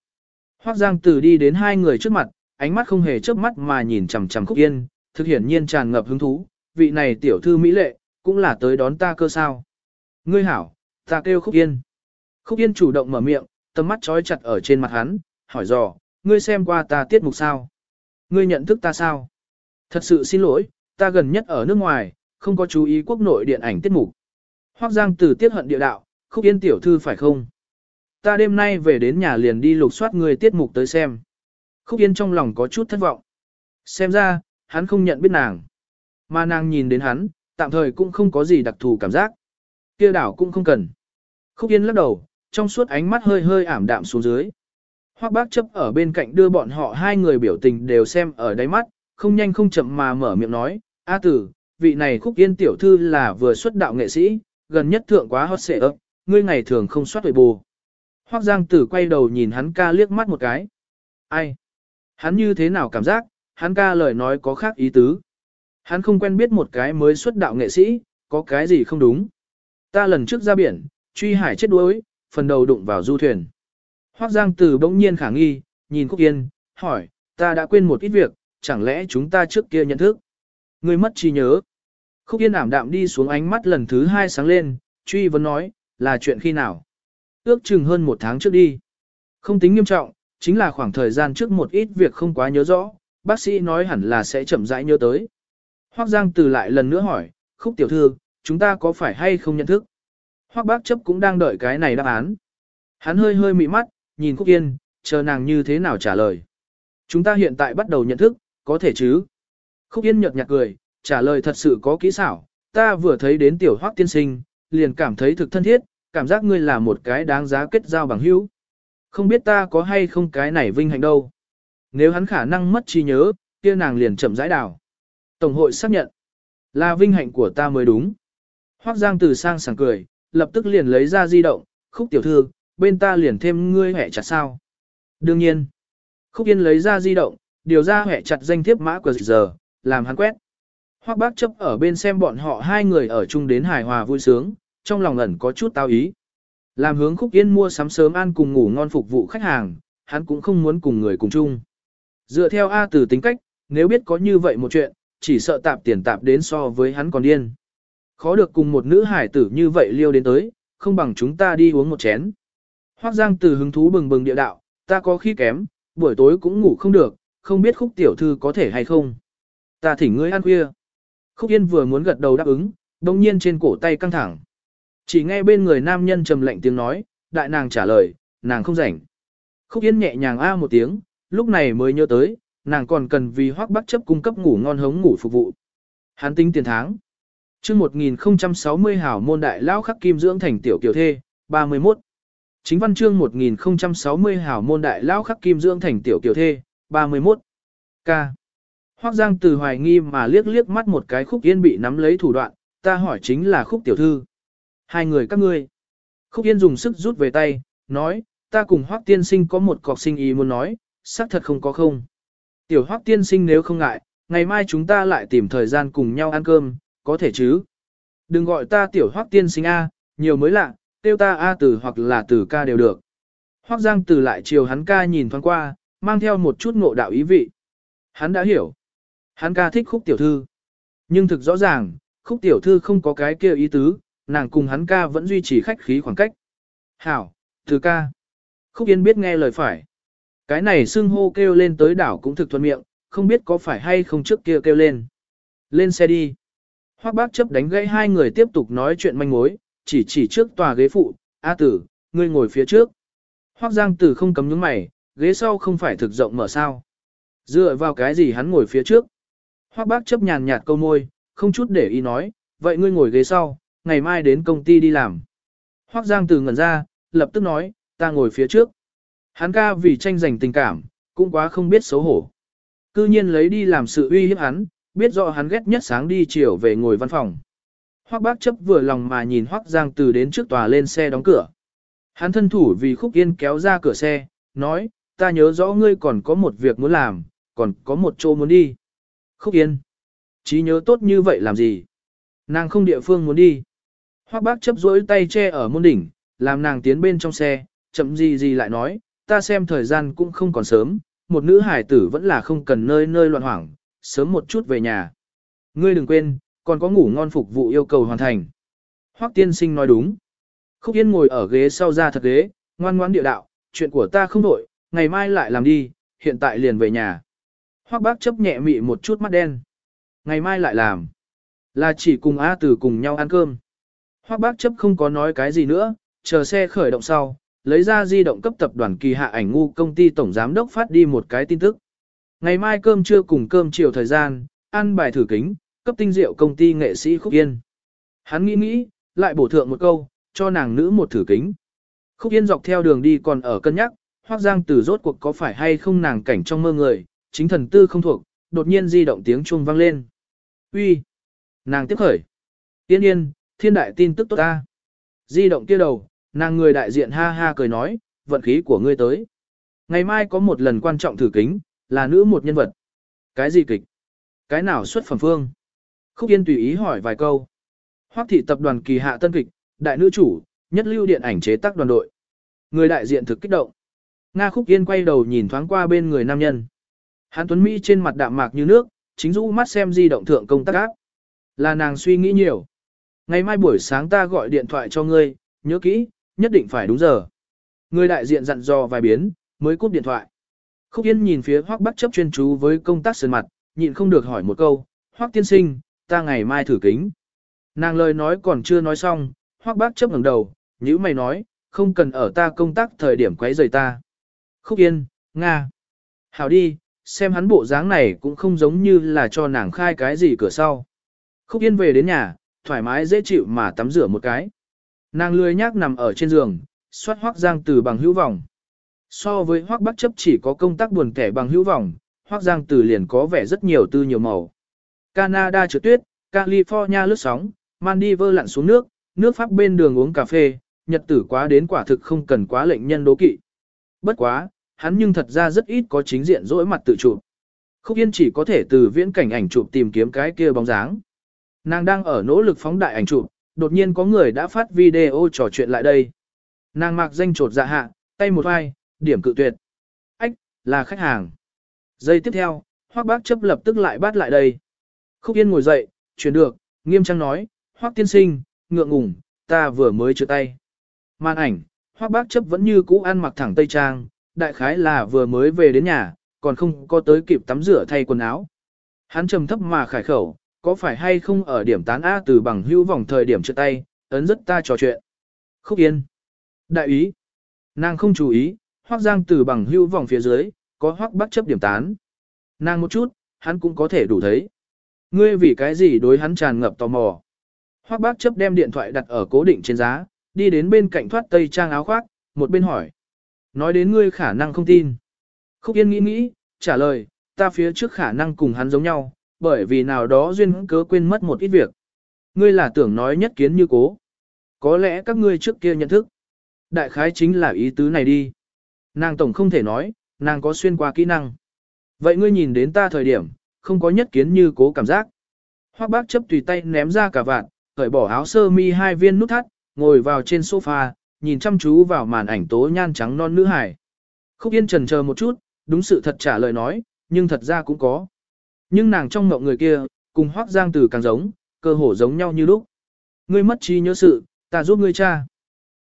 Hoắc Giang Tử đi đến hai người trước mặt, ánh mắt không hề chớp mắt mà nhìn chằm chằm Khúc Yên, thực hiển nhiên tràn ngập hứng thú, vị này tiểu thư mỹ lệ, cũng là tới đón ta cơ sao. Ngươi hảo, ta kêu Khúc Yên. Khúc Yên chủ động mở miệng, tầm mắt trói chặt ở trên mặt hắn, hỏi dò, ngươi xem qua ta tiết mục sao? Ngươi nhận thức ta sao? Thật sự xin lỗi, ta gần nhất ở nước ngoài, không có chú ý quốc nội điện ảnh tiết mục. Hoác Giang từ tiết hận địa đạo, Khúc Yên tiểu thư phải không? Ta đêm nay về đến nhà liền đi lục soát người tiết mục tới xem. Khúc Yên trong lòng có chút thất vọng. Xem ra, hắn không nhận biết nàng. Mà nàng nhìn đến hắn, tạm thời cũng không có gì đặc thù cảm giác. kia đảo cũng không cần. Khúc Yên lắc đầu, trong suốt ánh mắt hơi hơi ảm đạm xuống dưới. Hoác bác chấp ở bên cạnh đưa bọn họ hai người biểu tình đều xem ở đáy mắt, không nhanh không chậm mà mở miệng nói, A tử, vị này Khúc Yên tiểu thư là vừa xuất đạo nghệ sĩ, gần nhất thượng quá hot xệ ấp, ngươi ngày thường không soát tuổi bù. Hoác Giang Tử quay đầu nhìn hắn ca liếc mắt một cái. Ai? Hắn như thế nào cảm giác, hắn ca lời nói có khác ý tứ. Hắn không quen biết một cái mới xuất đạo nghệ sĩ, có cái gì không đúng. Ta lần trước ra biển, truy hải chết đuối, phần đầu đụng vào du thuyền. Hoác Giang Tử bỗng nhiên khả nghi, nhìn khúc Yên, hỏi, ta đã quên một ít việc, chẳng lẽ chúng ta trước kia nhận thức? Người mất trí nhớ. Khúc Yên ảm đạm đi xuống ánh mắt lần thứ hai sáng lên, truy vấn nói, là chuyện khi nào? Ước chừng hơn một tháng trước đi. Không tính nghiêm trọng, chính là khoảng thời gian trước một ít việc không quá nhớ rõ, bác sĩ nói hẳn là sẽ chậm rãi nhớ tới. Hoác Giang từ lại lần nữa hỏi, khúc tiểu thư, chúng ta có phải hay không nhận thức? Hoác bác chấp cũng đang đợi cái này đáp án. Hắn hơi hơi mị mắt, nhìn Khúc Yên, chờ nàng như thế nào trả lời. Chúng ta hiện tại bắt đầu nhận thức, có thể chứ? Khúc Yên nhợt nhạt cười, trả lời thật sự có kỹ xảo, ta vừa thấy đến tiểu hoác tiên sinh, liền cảm thấy thực thân thiết, cảm giác ngươi là một cái đáng giá kết giao bằng hữu. Không biết ta có hay không cái này vinh hạnh đâu. Nếu hắn khả năng mất trí nhớ, kia nàng liền chậm rãi đảo. Tổng hội xác nhận, là vinh hạnh của ta mới đúng. Hoác Giang từ sang sảng cười, lập tức liền lấy ra di động, khúc tiểu thư, bên ta liền thêm ngươi hẹ chặt sao. Đương nhiên, khúc yên lấy ra di động, điều ra hẹ chặt danh thiếp mã của giờ, làm hắn quét. Hoác bác chấp ở bên xem bọn họ hai người ở chung đến hài hòa vui sướng, trong lòng ẩn có chút tao ý. Làm hướng khúc yên mua sắm sớm ăn cùng ngủ ngon phục vụ khách hàng, hắn cũng không muốn cùng người cùng chung. Dựa theo A từ tính cách, nếu biết có như vậy một chuyện, chỉ sợ tạp tiền tạp đến so với hắn còn điên. Khó được cùng một nữ hải tử như vậy liêu đến tới, không bằng chúng ta đi uống một chén. Hoác Giang từ hứng thú bừng bừng địa đạo, ta có khi kém, buổi tối cũng ngủ không được, không biết khúc tiểu thư có thể hay không. Ta thỉnh ngươi ăn khuya. Khúc Yên vừa muốn gật đầu đáp ứng, đồng nhiên trên cổ tay căng thẳng. Chỉ nghe bên người nam nhân trầm lạnh tiếng nói, đại nàng trả lời, nàng không rảnh. Khúc Yên nhẹ nhàng a một tiếng, lúc này mới nhớ tới, nàng còn cần vì hoác bắc chấp cung cấp ngủ ngon hống ngủ phục vụ. Hắn tính tiền tháng. chương 1060 hảo môn đại lão khắc kim dưỡng thành tiểu kiều thê, 31. Chính văn chương 1060 hảo môn đại lão khắc kim dưỡng thành tiểu kiều thê, 31. K. Hoác Giang từ hoài nghi mà liếc liếc mắt một cái khúc yên bị nắm lấy thủ đoạn, ta hỏi chính là khúc tiểu thư. Hai người các ngươi. Khúc yên dùng sức rút về tay, nói, ta cùng hoác tiên sinh có một cọc sinh ý muốn nói, xác thật không có không. Tiểu hoác tiên sinh nếu không ngại, ngày mai chúng ta lại tìm thời gian cùng nhau ăn cơm, có thể chứ. Đừng gọi ta tiểu hoác tiên sinh A, nhiều mới lạ, tiêu ta A từ hoặc là từ ca đều được. Hoác Giang từ lại chiều hắn ca nhìn thoáng qua, mang theo một chút ngộ đạo ý vị. Hắn đã hiểu. Hắn ca thích khúc tiểu thư. Nhưng thực rõ ràng, khúc tiểu thư không có cái kia ý tứ, nàng cùng hắn ca vẫn duy trì khách khí khoảng cách. Hảo, từ ca. Khúc Yên biết nghe lời phải. Cái này xưng hô kêu lên tới đảo cũng thực thuận miệng, không biết có phải hay không trước kia kêu lên. Lên xe đi. Hoác bác chấp đánh gãy hai người tiếp tục nói chuyện manh mối, chỉ chỉ trước tòa ghế phụ, A tử, ngươi ngồi phía trước. Hoác giang tử không cấm những mày, ghế sau không phải thực rộng mở sao. Dựa vào cái gì hắn ngồi phía trước. Hoác bác chấp nhàn nhạt câu môi, không chút để ý nói, vậy ngươi ngồi ghế sau, ngày mai đến công ty đi làm. Hoác giang Từ ngẩn ra, lập tức nói, ta ngồi phía trước. Hắn ca vì tranh giành tình cảm, cũng quá không biết xấu hổ. Cư nhiên lấy đi làm sự uy hiếp hắn, biết rõ hắn ghét nhất sáng đi chiều về ngồi văn phòng. Hoắc bác chấp vừa lòng mà nhìn Hoắc Giang từ đến trước tòa lên xe đóng cửa. Hắn thân thủ vì khúc yên kéo ra cửa xe, nói, ta nhớ rõ ngươi còn có một việc muốn làm, còn có một chỗ muốn đi. Khúc yên, trí nhớ tốt như vậy làm gì? Nàng không địa phương muốn đi. Hoắc bác chấp rỗi tay che ở môn đỉnh, làm nàng tiến bên trong xe, chậm gì gì lại nói, ta xem thời gian cũng không còn sớm, một nữ hải tử vẫn là không cần nơi nơi loạn hoảng, sớm một chút về nhà. Ngươi đừng quên, còn có ngủ ngon phục vụ yêu cầu hoàn thành. Hoắc tiên sinh nói đúng. Khúc Yên ngồi ở ghế sau ra thật ghế, ngoan ngoãn địa đạo, chuyện của ta không đổi, ngày mai lại làm đi, hiện tại liền về nhà. Hoắc bác chấp nhẹ mị một chút mắt đen. Ngày mai lại làm. Là chỉ cùng A Tử cùng nhau ăn cơm. Hoắc bác chấp không có nói cái gì nữa, chờ xe khởi động sau, lấy ra di động cấp tập đoàn kỳ hạ ảnh ngu công ty tổng giám đốc phát đi một cái tin tức. Ngày mai cơm trưa cùng cơm chiều thời gian, ăn bài thử kính, cấp tinh rượu công ty nghệ sĩ Khúc Yên. Hắn nghĩ nghĩ, lại bổ thượng một câu, cho nàng nữ một thử kính. Khúc Yên dọc theo đường đi còn ở cân nhắc, Hoác Giang từ rốt cuộc có phải hay không nàng cảnh trong mơ người, chính thần tư không thuộc, đột nhiên di động tiếng chuông vang lên. Uy, Nàng tiếp khởi. Yên yên, thiên đại tin tức tốt ta. Di động kia đầu, nàng người đại diện ha ha cười nói, vận khí của ngươi tới. Ngày mai có một lần quan trọng thử kính, là nữ một nhân vật. Cái gì kịch? Cái nào xuất phẩm phương? Khúc Yên tùy ý hỏi vài câu. Hoắc thị tập đoàn kỳ hạ tân kịch, đại nữ chủ, nhất lưu điện ảnh chế tác đoàn đội. Người đại diện thực kích động. Nga Khúc Yên quay đầu nhìn thoáng qua bên người nam nhân. Hán Tuấn Mỹ trên mặt đạm mạc như nước, chính rũ mắt xem di động thượng công tác ác. Là nàng suy nghĩ nhiều. Ngày mai buổi sáng ta gọi điện thoại cho ngươi, nhớ kỹ, nhất định phải đúng giờ. Người đại diện dặn dò vài biến, mới cúp điện thoại. Khúc Yên nhìn phía Hoắc Bắc chấp chuyên chú với công tác sơn mặt, nhịn không được hỏi một câu, Hoắc tiên sinh, ta ngày mai thử kính. Nàng lời nói còn chưa nói xong, Hoắc Bắc chấp ngẩng đầu, nhíu mày nói, không cần ở ta công tác thời điểm quấy rầy ta. Khúc Yên, Nga. Hảo đi, xem hắn bộ dáng này cũng không giống như là cho nàng khai cái gì cửa sau. Khúc Yên về đến nhà, thoải mái dễ chịu mà tắm rửa một cái. Nàng lười nhác nằm ở trên giường, xoát hoác giang từ bằng hữu vọng. So với hoác bắc chấp chỉ có công tác buồn kẻ bằng hữu vọng, hoác giang từ liền có vẻ rất nhiều tư nhiều màu. Canada trượt tuyết, California lướt sóng, Maldives lặn xuống nước, nước Pháp bên đường uống cà phê, nhật tử quá đến quả thực không cần quá lệnh nhân đố kỵ. Bất quá, hắn nhưng thật ra rất ít có chính diện dỗi mặt tự chụp. Khúc Yên chỉ có thể từ viễn cảnh ảnh chụp tìm kiếm cái kia bóng dáng. Nàng đang ở nỗ lực phóng đại ảnh chụp, đột nhiên có người đã phát video trò chuyện lại đây. Nàng mặc danh trột dạ hạ, tay một vai, điểm cự tuyệt. Ách, là khách hàng. Giây tiếp theo, Hoắc Bác chấp lập tức lại bắt lại đây. Khúc Yên ngồi dậy, chuyển được, nghiêm trang nói, Hoắc tiên sinh, ngượng ngùng, ta vừa mới chữa tay. Màn ảnh, Hoắc Bác chấp vẫn như cũ ăn mặc thẳng tây trang, đại khái là vừa mới về đến nhà, còn không có tới kịp tắm rửa thay quần áo. Hắn trầm thấp mà khải khẩu, có phải hay không ở điểm tán A từ bằng hữu vòng thời điểm chữa tay, ấn rất ta trò chuyện. Khúc Yên. Đại ý. Nàng không chú ý, Hoắc Giang từ bằng hữu vòng phía dưới, có Hoắc bắt chấp điểm tán. Nàng một chút, hắn cũng có thể đủ thấy. Ngươi vì cái gì đối hắn tràn ngập tò mò. Hoắc bác chấp đem điện thoại đặt ở cố định trên giá, đi đến bên cạnh thoát tây trang áo khoác, một bên hỏi. Nói đến ngươi khả năng không tin. Khúc Yên nghĩ nghĩ, trả lời, ta phía trước khả năng cùng hắn giống nhau, bởi vì nào đó duyên cớ quên mất một ít việc. Ngươi là tưởng nói nhất kiến như cố. Có lẽ các ngươi trước kia nhận thức. Đại khái chính là ý tứ này đi. Nàng tổng không thể nói, nàng có xuyên qua kỹ năng. Vậy ngươi nhìn đến ta thời điểm, không có nhất kiến như cố cảm giác. Hoắc bác chấp tùy tay ném ra cả vạn, cởi bỏ áo sơ mi hai viên nút thắt, ngồi vào trên sofa, nhìn chăm chú vào màn ảnh tố nhan trắng non nữ hải. Khúc Yên trần chờ một chút, đúng sự thật trả lời nói, nhưng thật ra cũng có. Nhưng nàng trong ngộng người kia, cùng Hoắc Giang Tử càng giống, cơ hồ giống nhau như lúc. Ngươi mất trí nhớ sự, ta giúp ngươi cha.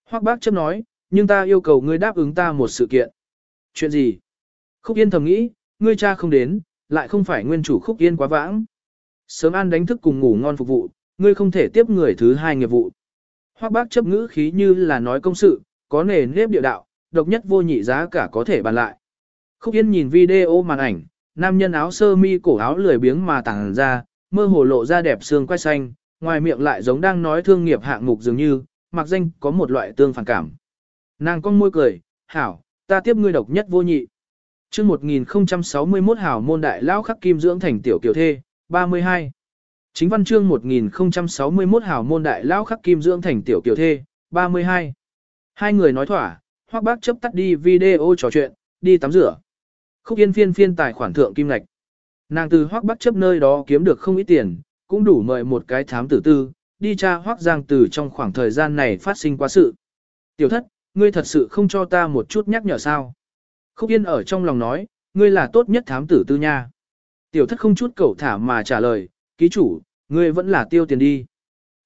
Hoắc bác chấp nói, nhưng ta yêu cầu ngươi đáp ứng ta một sự kiện. Chuyện gì? Khúc Yên thầm nghĩ, ngươi cha không đến, lại không phải nguyên chủ Khúc Yên quá vãng. Sớm ăn đánh thức cùng ngủ ngon phục vụ, ngươi không thể tiếp người thứ hai nghiệp vụ. Hoắc bác chấp ngữ khí như là nói công sự, có nề nếp địa đạo, độc nhất vô nhị giá cả có thể bàn lại. Khúc Yên nhìn video màn ảnh, nam nhân áo sơ mi cổ áo lười biếng mà tàng ra, mơ hồ lộ ra đẹp xương quay xanh, ngoài miệng lại giống đang nói thương nghiệp hạng mục dường như, mặc danh có một loại tương phản cảm. Nàng con môi cười, hảo, ta tiếp ngươi độc nhất vô nhị. chương 1061 hảo môn đại lão khắc kim dưỡng thành tiểu kiều thê, 32. Chính văn chương 1061 hảo môn đại lao khắc kim dưỡng thành tiểu kiều thê, 32. Hai người nói thỏa, hoác bác chấp tắt đi video trò chuyện, đi tắm rửa. Khúc yên phiên phiên tài khoản thượng kim ngạch. Nàng từ hoắc Bắc chấp nơi đó kiếm được không ít tiền, cũng đủ mời một cái thám tử tư, đi tra hoắc giang từ trong khoảng thời gian này phát sinh quá sự. Tiểu thất, ngươi thật sự không cho ta một chút nhắc nhở sao. Khúc yên ở trong lòng nói, ngươi là tốt nhất thám tử tư nha. Tiểu thất không chút cầu thả mà trả lời, ký chủ, ngươi vẫn là tiêu tiền đi.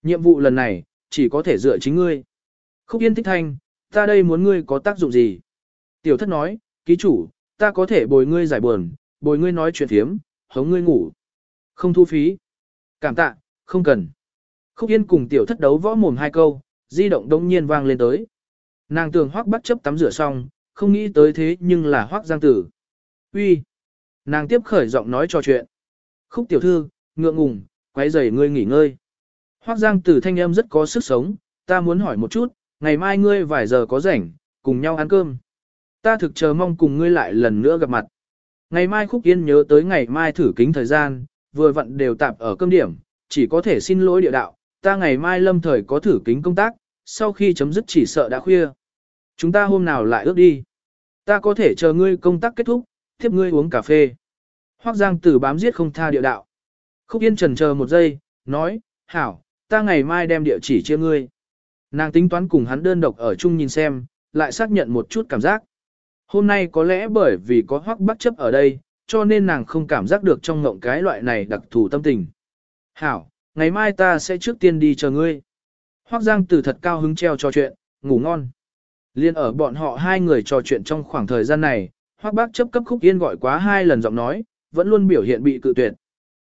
Nhiệm vụ lần này, chỉ có thể dựa chính ngươi. Khúc Yên thích thanh, ta đây muốn ngươi có tác dụng gì? Tiểu thất nói, ký chủ, ta có thể bồi ngươi giải buồn, bồi ngươi nói chuyện thiếm, hống ngươi ngủ. Không thu phí. Cảm tạ, không cần. Khúc Yên cùng tiểu thất đấu võ mồm hai câu, di động đông nhiên vang lên tới. Nàng tường hoác bắt chấp tắm rửa xong, không nghĩ tới thế nhưng là hoác giang tử. Uy, Nàng tiếp khởi giọng nói trò chuyện. Khúc tiểu thư, ngượng ngùng, quấy rầy ngươi nghỉ ngơi. Hoắc Giang Tử thanh âm rất có sức sống, ta muốn hỏi một chút, ngày mai ngươi vài giờ có rảnh, cùng nhau ăn cơm. Ta thực chờ mong cùng ngươi lại lần nữa gặp mặt. Ngày mai Khúc Yên nhớ tới ngày mai thử kính thời gian, vừa vặn đều tạp ở cơm điểm, chỉ có thể xin lỗi địa đạo, ta ngày mai lâm thời có thử kính công tác, sau khi chấm dứt chỉ sợ đã khuya. Chúng ta hôm nào lại ước đi. Ta có thể chờ ngươi công tác kết thúc, tiếp ngươi uống cà phê. Hoắc Giang Tử bám giết không tha địa đạo. Khúc Yên trần chờ một giây, nói, hảo, ta ngày mai đem địa chỉ chia ngươi. Nàng tính toán cùng hắn đơn độc ở chung nhìn xem, lại xác nhận một chút cảm giác. Hôm nay có lẽ bởi vì có hoắc bắt chấp ở đây, cho nên nàng không cảm giác được trong ngộng cái loại này đặc thù tâm tình. Hảo, ngày mai ta sẽ trước tiên đi chờ ngươi. Hoắc Giang từ thật cao hứng treo trò chuyện, ngủ ngon. Liên ở bọn họ hai người trò chuyện trong khoảng thời gian này, Hoắc Bác chấp cấp Khúc Yên gọi quá hai lần giọng nói, vẫn luôn biểu hiện bị cự tuyệt.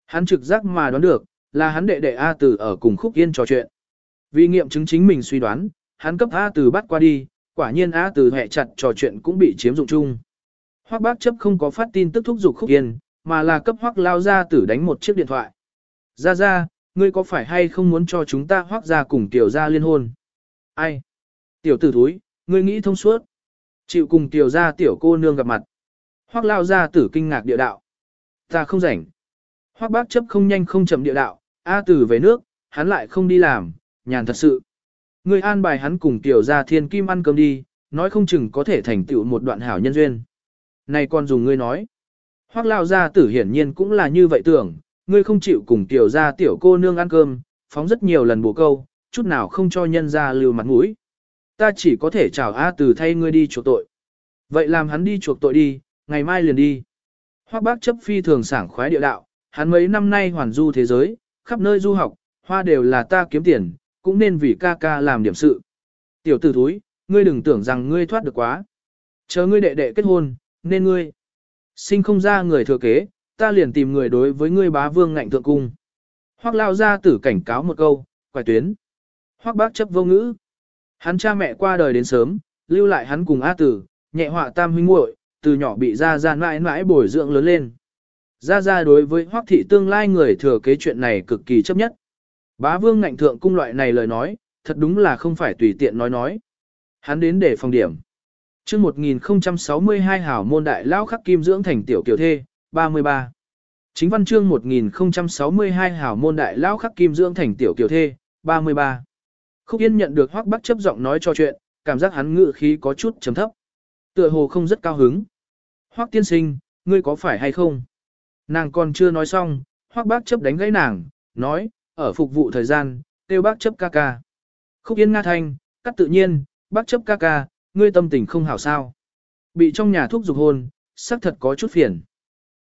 Hắn trực giác mà đoán được, là hắn đệ đệ A Tử ở cùng Khúc Yên trò chuyện. Vì nghiệm chứng chính mình suy đoán, hắn cấp A Tử bắt qua đi, quả nhiên A Tử hẹ chặt trò chuyện cũng bị chiếm dụng chung. Hoắc bác chấp không có phát tin tức thúc giục Khúc Yên, mà là cấp Hoắc lao ra tử đánh một chiếc điện thoại. Ra ra, ngươi có phải hay không muốn cho chúng ta Hoắc ra cùng tiểu ra liên hôn? Ai? Tiểu tử thúi, ngươi nghĩ thông suốt. Chịu cùng tiểu gia tiểu cô nương gặp mặt. Hoắc lao ra tử kinh ngạc địa đạo. Ta không rảnh. Hoắc bác chấp không nhanh không chậm địa đạo, A tử về nước, hắn lại không đi làm, nhàn thật sự. Ngươi an bài hắn cùng tiểu gia thiên kim ăn cơm đi, nói không chừng có thể thành tựu một đoạn hảo nhân duyên. Này con dùng ngươi nói. Hoác lao gia tử hiển nhiên cũng là như vậy tưởng, ngươi không chịu cùng tiểu gia tiểu cô nương ăn cơm, phóng rất nhiều lần bổ câu, chút nào không cho nhân ra lưu mặt mũi. Ta chỉ có thể chào A từ thay ngươi đi chuộc tội. Vậy làm hắn đi chuộc tội đi, ngày mai liền đi. Hoác bác chấp phi thường sảng khoái địa đạo, hắn mấy năm nay hoàn du thế giới, khắp nơi du học, hoa đều là ta kiếm tiền, cũng nên vì ca ca làm điểm sự. Tiểu tử thúi, ngươi đừng tưởng rằng ngươi thoát được quá. Chờ ngươi đệ đệ kết hôn, nên ngươi. Sinh không ra người thừa kế, ta liền tìm người đối với ngươi bá vương ngạnh thượng cung. Hoác lao ra tử cảnh cáo một câu, quải tuyến. Hoác bác chấp vô ngữ. Hắn cha mẹ qua đời đến sớm, lưu lại hắn cùng A tử, nhẹ họa tam huynh muội, từ nhỏ bị ra ra mãi mãi bồi dưỡng lớn lên. Ra ra đối với hoác thị tương lai người thừa kế chuyện này cực kỳ chấp nhất. Bá vương ngạnh thượng cung loại này lời nói, thật đúng là không phải tùy tiện nói nói. Hắn đến để phòng điểm. chương 1062 hảo môn đại lao khắc kim dưỡng thành tiểu kiều thê, 33. Chính văn chương 1062 hảo môn đại lao khắc kim dưỡng thành tiểu kiều thê, 33. Khúc Yên nhận được Hoắc Bắc chấp giọng nói cho chuyện, cảm giác hắn ngự khí có chút chấm thấp. Tựa hồ không rất cao hứng. Hoắc tiên sinh, ngươi có phải hay không? Nàng còn chưa nói xong, Hoắc Bác chấp đánh gãy nàng, nói, ở phục vụ thời gian, tiêu bác chấp ca ca. Khúc Yên Nga Thanh, cắt tự nhiên, bác chấp ca ca, ngươi tâm tình không hảo sao. Bị trong nhà thuốc dục hôn, xác thật có chút phiền.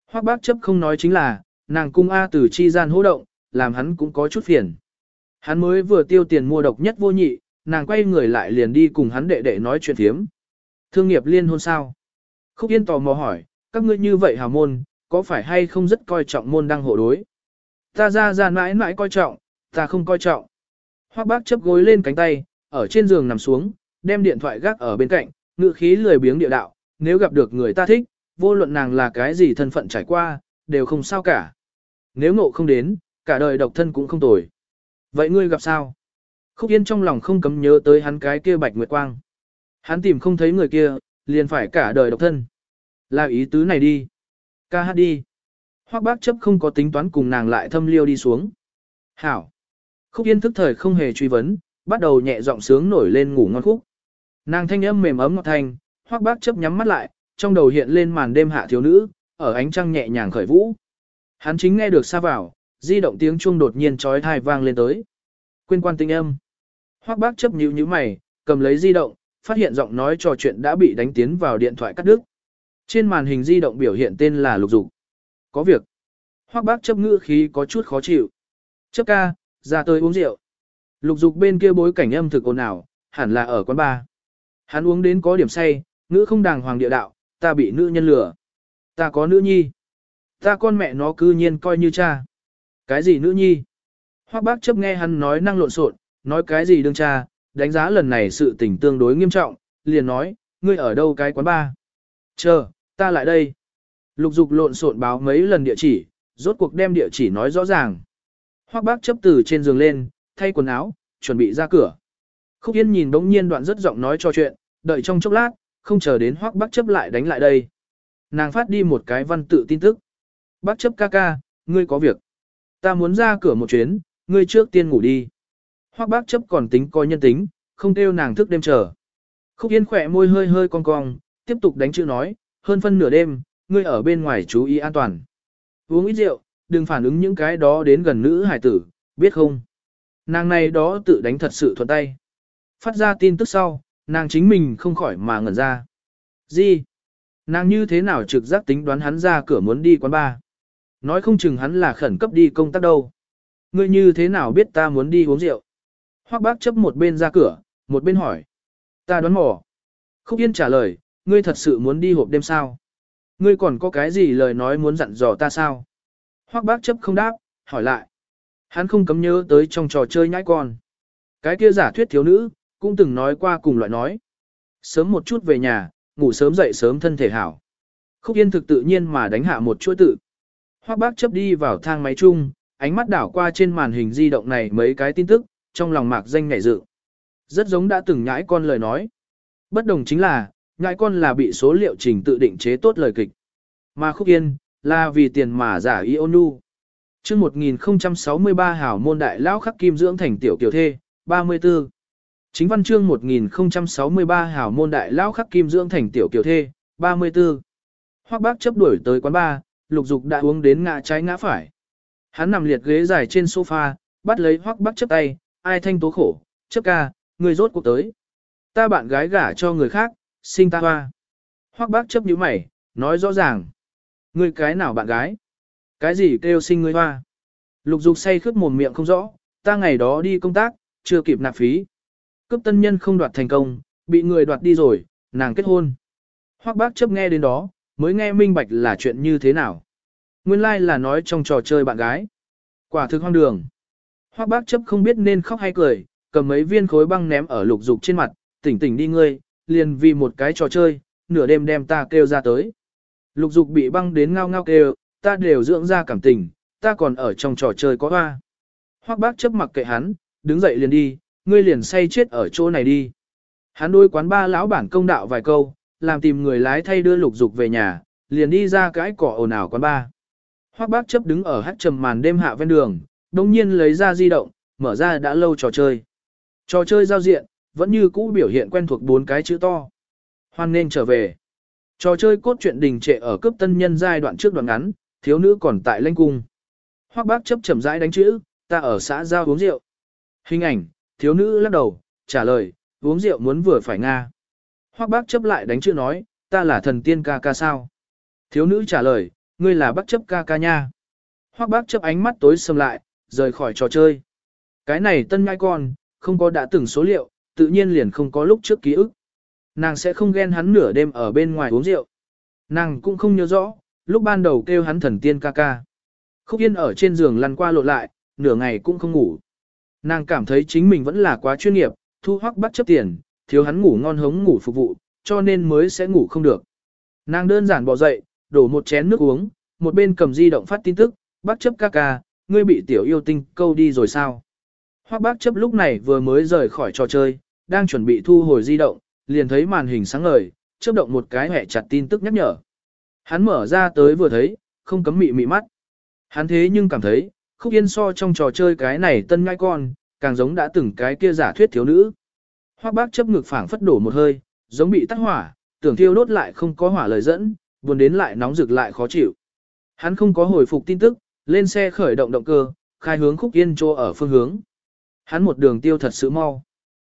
Hoắc bác chấp không nói chính là, nàng cung A từ chi gian hô động, làm hắn cũng có chút phiền. Hắn mới vừa tiêu tiền mua độc nhất vô nhị, nàng quay người lại liền đi cùng hắn đệ đệ nói chuyện thiếm. Thương nghiệp liên hôn sao? Khúc Yên tò mò hỏi, các ngươi như vậy hào môn, có phải hay không rất coi trọng môn đăng hộ đối? Ta ra ra mãi mãi coi trọng, ta không coi trọng. Hoác bác chấp gối lên cánh tay, ở trên giường nằm xuống, đem điện thoại gác ở bên cạnh, ngự khí lười biếng địa đạo, nếu gặp được người ta thích, vô luận nàng là cái gì thân phận trải qua, đều không sao cả. Nếu ngộ không đến, cả đời độc thân cũng không tồi. Vậy ngươi gặp sao? Khúc Yên trong lòng không cấm nhớ tới hắn cái kia bạch nguyệt quang. Hắn tìm không thấy người kia, liền phải cả đời độc thân. Là ý tứ này đi. Ca hát đi. Hoác bác chấp không có tính toán cùng nàng lại thâm liêu đi xuống. Hảo. Khúc Yên thức thời không hề truy vấn, bắt đầu nhẹ giọng sướng nổi lên ngủ ngon khúc. Nàng thanh âm mềm ấm ngọt thanh, hoác bác chấp nhắm mắt lại, trong đầu hiện lên màn đêm hạ thiếu nữ, ở ánh trăng nhẹ nhàng khởi vũ. Hắn chính nghe được xa vào, di động tiếng chuông đột nhiên trói thai vang lên tới. Quên quan tinh âm. Hoắc bác chấp nhíu nhíu mày, cầm lấy di động, phát hiện giọng nói trò chuyện đã bị đánh tiến vào điện thoại cắt đứt. Trên màn hình di động biểu hiện tên là Lục Dục. Có việc. Hoắc bác chấp ngữ khí có chút khó chịu. Chấp ca, ra tôi uống rượu. Lục Dục bên kia bối cảnh âm thực ồn ào, hẳn là ở quán bar. Hắn uống đến có điểm say, ngữ không đàng hoàng địa đạo, ta bị nữ nhân lừa. Ta có nữ nhi. Ta con mẹ nó cư nhiên coi như cha. Cái gì nữ nhi? Hoắc bác chấp nghe hắn nói năng lộn xộn, nói cái gì đương cha, đánh giá lần này sự tình tương đối nghiêm trọng, liền nói, ngươi ở đâu cái quán ba? Chờ, ta lại đây. Lục dục lộn xộn báo mấy lần địa chỉ, rốt cuộc đem địa chỉ nói rõ ràng. Hoắc bác chấp từ trên giường lên, thay quần áo, chuẩn bị ra cửa. Khúc Yên nhìn đống nhiên đoạn rất giọng nói cho chuyện, đợi trong chốc lát, không chờ đến Hoắc bác chấp lại đánh lại đây. Nàng phát đi một cái văn tự tin tức. Bác chấp ca ca, ngươi có việc. Ta muốn ra cửa một chuyến, ngươi trước tiên ngủ đi. Hoắc bác chấp còn tính coi nhân tính, không kêu nàng thức đêm chờ. Khúc Yên khỏe môi hơi hơi cong cong, tiếp tục đánh chữ nói, hơn phân nửa đêm, ngươi ở bên ngoài chú ý an toàn. Uống ít rượu, đừng phản ứng những cái đó đến gần nữ hải tử, biết không? Nàng này đó tự đánh thật sự thuận tay. Phát ra tin tức sau, nàng chính mình không khỏi mà ngẩn ra. Gì? Nàng như thế nào trực giác tính đoán hắn ra cửa muốn đi quán bar? Nói không chừng hắn là khẩn cấp đi công tác đâu. Ngươi như thế nào biết ta muốn đi uống rượu? Hoắc bác chấp một bên ra cửa, một bên hỏi. Ta đoán mò. Khúc Yên trả lời, ngươi thật sự muốn đi hộp đêm sao? Ngươi còn có cái gì lời nói muốn dặn dò ta sao? Hoắc bác chấp không đáp, hỏi lại. Hắn không cấm nhớ tới trong trò chơi nhãi con. Cái kia giả thuyết thiếu nữ, cũng từng nói qua cùng loại nói. Sớm một chút về nhà, ngủ sớm dậy sớm thân thể hảo. Khúc Yên thực tự nhiên mà đánh hạ một chuỗi tự. Hoắc bác chấp đi vào thang máy chung, ánh mắt đảo qua trên màn hình di động này mấy cái tin tức, trong lòng mạc danh ngảy dự. Rất giống đã từng nhãi con lời nói. Bất đồng chính là, Ngại con là bị số liệu trình tự định chế tốt lời kịch. Mà khúc yên, là vì tiền mà giả y ôn nu. chương 1063 hảo môn đại lão khắc kim dưỡng thành tiểu kiều thê, 34. Chính văn chương 1063 hảo môn đại lão khắc kim dưỡng thành tiểu kiều thê, 34. Hoắc bác chấp đuổi tới quán bar, lục dục đã uống đến ngã trái ngã phải. Hắn nằm liệt ghế dài trên sofa, bắt lấy Hoắc bác chấp tay, ai thanh tố khổ, chấp ca, người rốt cuộc tới. Ta bạn gái gả cho người khác, sinh ta hoa. Hoắc bác chấp nhíu mày, nói rõ ràng. Người cái nào bạn gái? Cái gì kêu sinh người hoa? Lục dục say khướt mồm miệng không rõ, ta ngày đó đi công tác, chưa kịp nạp phí. Cấp tân nhân không đoạt thành công, bị người đoạt đi rồi, nàng kết hôn. Hoắc bác chấp nghe đến đó, mới nghe minh bạch là chuyện như thế nào. Nguyên lai like là nói trong trò chơi bạn gái. Quả thực hoang đường. Hoắc bác chấp không biết nên khóc hay cười, cầm mấy viên khối băng ném ở lục dục trên mặt, tỉnh tỉnh đi ngươi, liền vì một cái trò chơi, nửa đêm đem ta kêu ra tới. Lục dục bị băng đến ngao ngao kêu, ta đều dưỡng ra cảm tình, ta còn ở trong trò chơi có hoa. Hoắc bác chấp mặc kệ hắn, đứng dậy liền đi, ngươi liền say chết ở chỗ này đi. Hắn đôi quán ba lão bản công đạo vài câu, làm tìm người lái thay đưa lục dục về nhà, liền đi ra cái cỏ ồn ào quán ba. Hoắc bác chấp đứng ở hát trầm màn đêm hạ ven đường, đồng nhiên lấy ra di động, mở ra đã lâu trò chơi. Trò chơi giao diện, vẫn như cũ biểu hiện quen thuộc bốn cái chữ to. Hoan nên trở về. Trò chơi cốt truyện đình trệ ở cấp tân nhân giai đoạn trước đoạn ngắn, thiếu nữ còn tại lanh cung. Hoắc bác chấp chậm rãi đánh chữ, ta ở xã giao uống rượu. Hình ảnh, thiếu nữ lắc đầu, trả lời, uống rượu muốn vừa phải Nga. Hoắc bác chấp lại đánh chữ nói, ta là thần tiên ca ca sao. Thiếu nữ trả lời, ngươi là bác chấp ca ca nha. Hoắc bác chấp ánh mắt tối sầm lại, rời khỏi trò chơi. Cái này tân ngai con, không có đã từng số liệu, tự nhiên liền không có lúc trước ký ức. Nàng sẽ không ghen hắn nửa đêm ở bên ngoài uống rượu. Nàng cũng không nhớ rõ, lúc ban đầu kêu hắn thần tiên ca ca. Khúc Yên ở trên giường lăn qua lộn lại, nửa ngày cũng không ngủ. Nàng cảm thấy chính mình vẫn là quá chuyên nghiệp, thu hoắc bắt chấp tiền, thiếu hắn ngủ ngon hống ngủ phục vụ, cho nên mới sẽ ngủ không được. Nàng đơn giản bỏ dậy, đổ một chén nước uống, một bên cầm di động phát tin tức, bác chấp ca ca, ngươi bị tiểu yêu tinh câu đi rồi sao? Hoắc bác chấp lúc này vừa mới rời khỏi trò chơi, đang chuẩn bị thu hồi di động, liền thấy màn hình sáng ngời, chớp động một cái hẹ chặt tin tức nhắc nhở. Hắn mở ra tới vừa thấy, không cấm mị mị mắt. Hắn thế nhưng cảm thấy, khúc yên so trong trò chơi cái này tân ngai con, càng giống đã từng cái kia giả thuyết thiếu nữ. Hoắc bác chấp ngực phảng phất đổ một hơi, giống bị tắt hỏa, tưởng thiêu đốt lại không có hỏa lời dẫn, buồn đến lại nóng rực lại khó chịu. Hắn không có hồi phục tin tức, lên xe khởi động động cơ, khai hướng khúc yên chỗ ở phương hướng. Hắn một đường tiêu thật sự mau.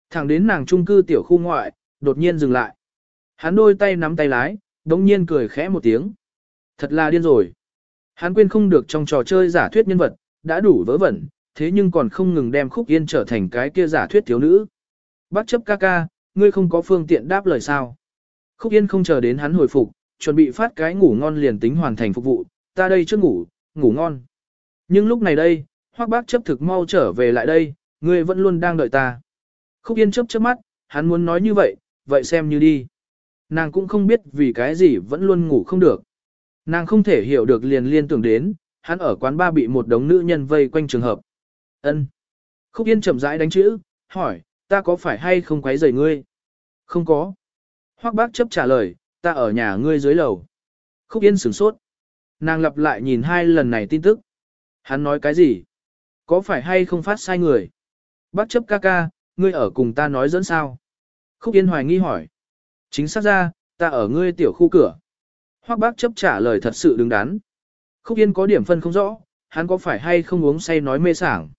Thẳng đến nàng trung cư tiểu khu ngoại, đột nhiên dừng lại. Hắn đôi tay nắm tay lái, đống nhiên cười khẽ một tiếng. Thật là điên rồi. Hắn quên không được trong trò chơi giả thuyết nhân vật, đã đủ vớ vẩn, thế nhưng còn không ngừng đem khúc yên trở thành cái kia giả thuyết thiếu nữ. Bác chấp ca ca, ngươi không có phương tiện đáp lời sao. Khúc yên không chờ đến hắn hồi phục, chuẩn bị phát cái ngủ ngon liền tính hoàn thành phục vụ, ta đây trước ngủ, ngủ ngon. Nhưng lúc này đây, hoác bác chấp thực mau trở về lại đây, ngươi vẫn luôn đang đợi ta. Khúc yên chấp chớp mắt, hắn muốn nói như vậy, vậy xem như đi. Nàng cũng không biết vì cái gì vẫn luôn ngủ không được. Nàng không thể hiểu được liền liên tưởng đến, hắn ở quán ba bị một đống nữ nhân vây quanh trường hợp. ân Khúc Yên chậm rãi đánh chữ, hỏi, ta có phải hay không quấy rầy ngươi? Không có. Hoắc bác chấp trả lời, ta ở nhà ngươi dưới lầu. Khúc Yên sửng sốt. Nàng lặp lại nhìn hai lần này tin tức. Hắn nói cái gì? Có phải hay không phát sai người? Bác chấp ca ca, ngươi ở cùng ta nói dẫn sao? Khúc Yên hoài nghi hỏi. Chính xác ra, ta ở ngươi tiểu khu cửa. Hoắc bác chấp trả lời thật sự đứng đắn. Khúc Yên có điểm phân không rõ, hắn có phải hay không uống say nói mê sảng.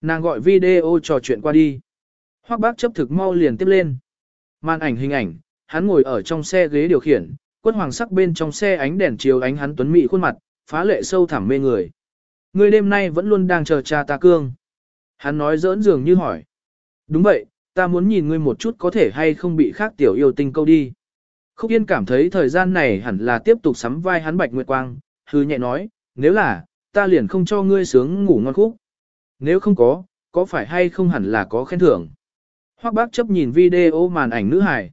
Nàng gọi video trò chuyện qua đi. Hoắc bác chấp thực mau liền tiếp lên. Màn ảnh hình ảnh, hắn ngồi ở trong xe ghế điều khiển, quân hoàng sắc bên trong xe ánh đèn chiếu ánh hắn tuấn mỹ khuôn mặt, phá lệ sâu thẳm mê người. Người đêm nay vẫn luôn đang chờ cha ta cương. Hắn nói giỡn dường như hỏi. Đúng vậy, ta muốn nhìn ngươi một chút có thể hay không bị khác tiểu yêu tinh câu đi. Khúc Yên cảm thấy thời gian này hẳn là tiếp tục sắm vai hắn Bạch Nguyệt Quang, hư nhẹ nói, nếu là, ta liền không cho ngươi sướng ngủ ngon khúc. Nếu không có, có phải hay không hẳn là có khen thưởng. Hoắc bác chấp nhìn video màn ảnh nữ hải.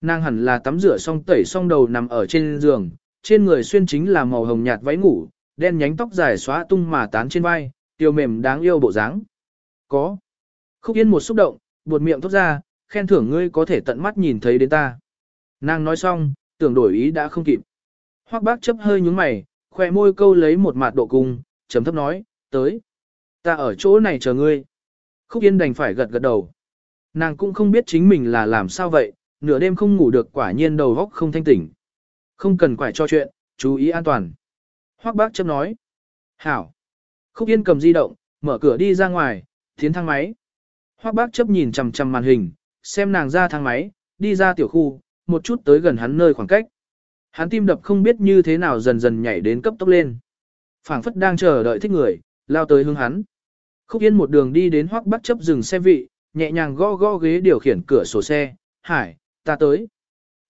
Nàng hẳn là tắm rửa xong tẩy xong đầu nằm ở trên giường, trên người xuyên chính là màu hồng nhạt váy ngủ, đen nhánh tóc dài xóa tung mà tán trên vai, tiêu mềm đáng yêu bộ dáng. Có. Khúc Yên một xúc động, buột miệng thốt ra, khen thưởng ngươi có thể tận mắt nhìn thấy đến ta. Nàng nói xong, tưởng đổi ý đã không kịp. Hoắc bác chấp hơi nhúng mày, khỏe môi câu lấy một mặt độ cung, chấm thấp nói, tới. Ta ở chỗ này chờ ngươi. Khúc Yên đành phải gật gật đầu. Nàng cũng không biết chính mình là làm sao vậy, nửa đêm không ngủ được quả nhiên đầu góc không thanh tỉnh. Không cần quải cho chuyện, chú ý an toàn. Hoắc bác chấp nói. Hảo. Khúc Yên cầm di động, mở cửa đi ra ngoài, tiến thang máy. Hoắc bác chấp nhìn chằm chằm màn hình, xem nàng ra thang máy, đi ra tiểu khu, một chút tới gần hắn nơi khoảng cách. Hắn tim đập không biết như thế nào dần dần nhảy đến cấp tốc lên. phảng phất đang chờ đợi thích người, lao tới hướng hắn. Khúc Yên một đường đi đến Hoắc Bắc chấp dừng xe vị, nhẹ nhàng gõ gõ ghế điều khiển cửa sổ xe, "Hải, ta tới."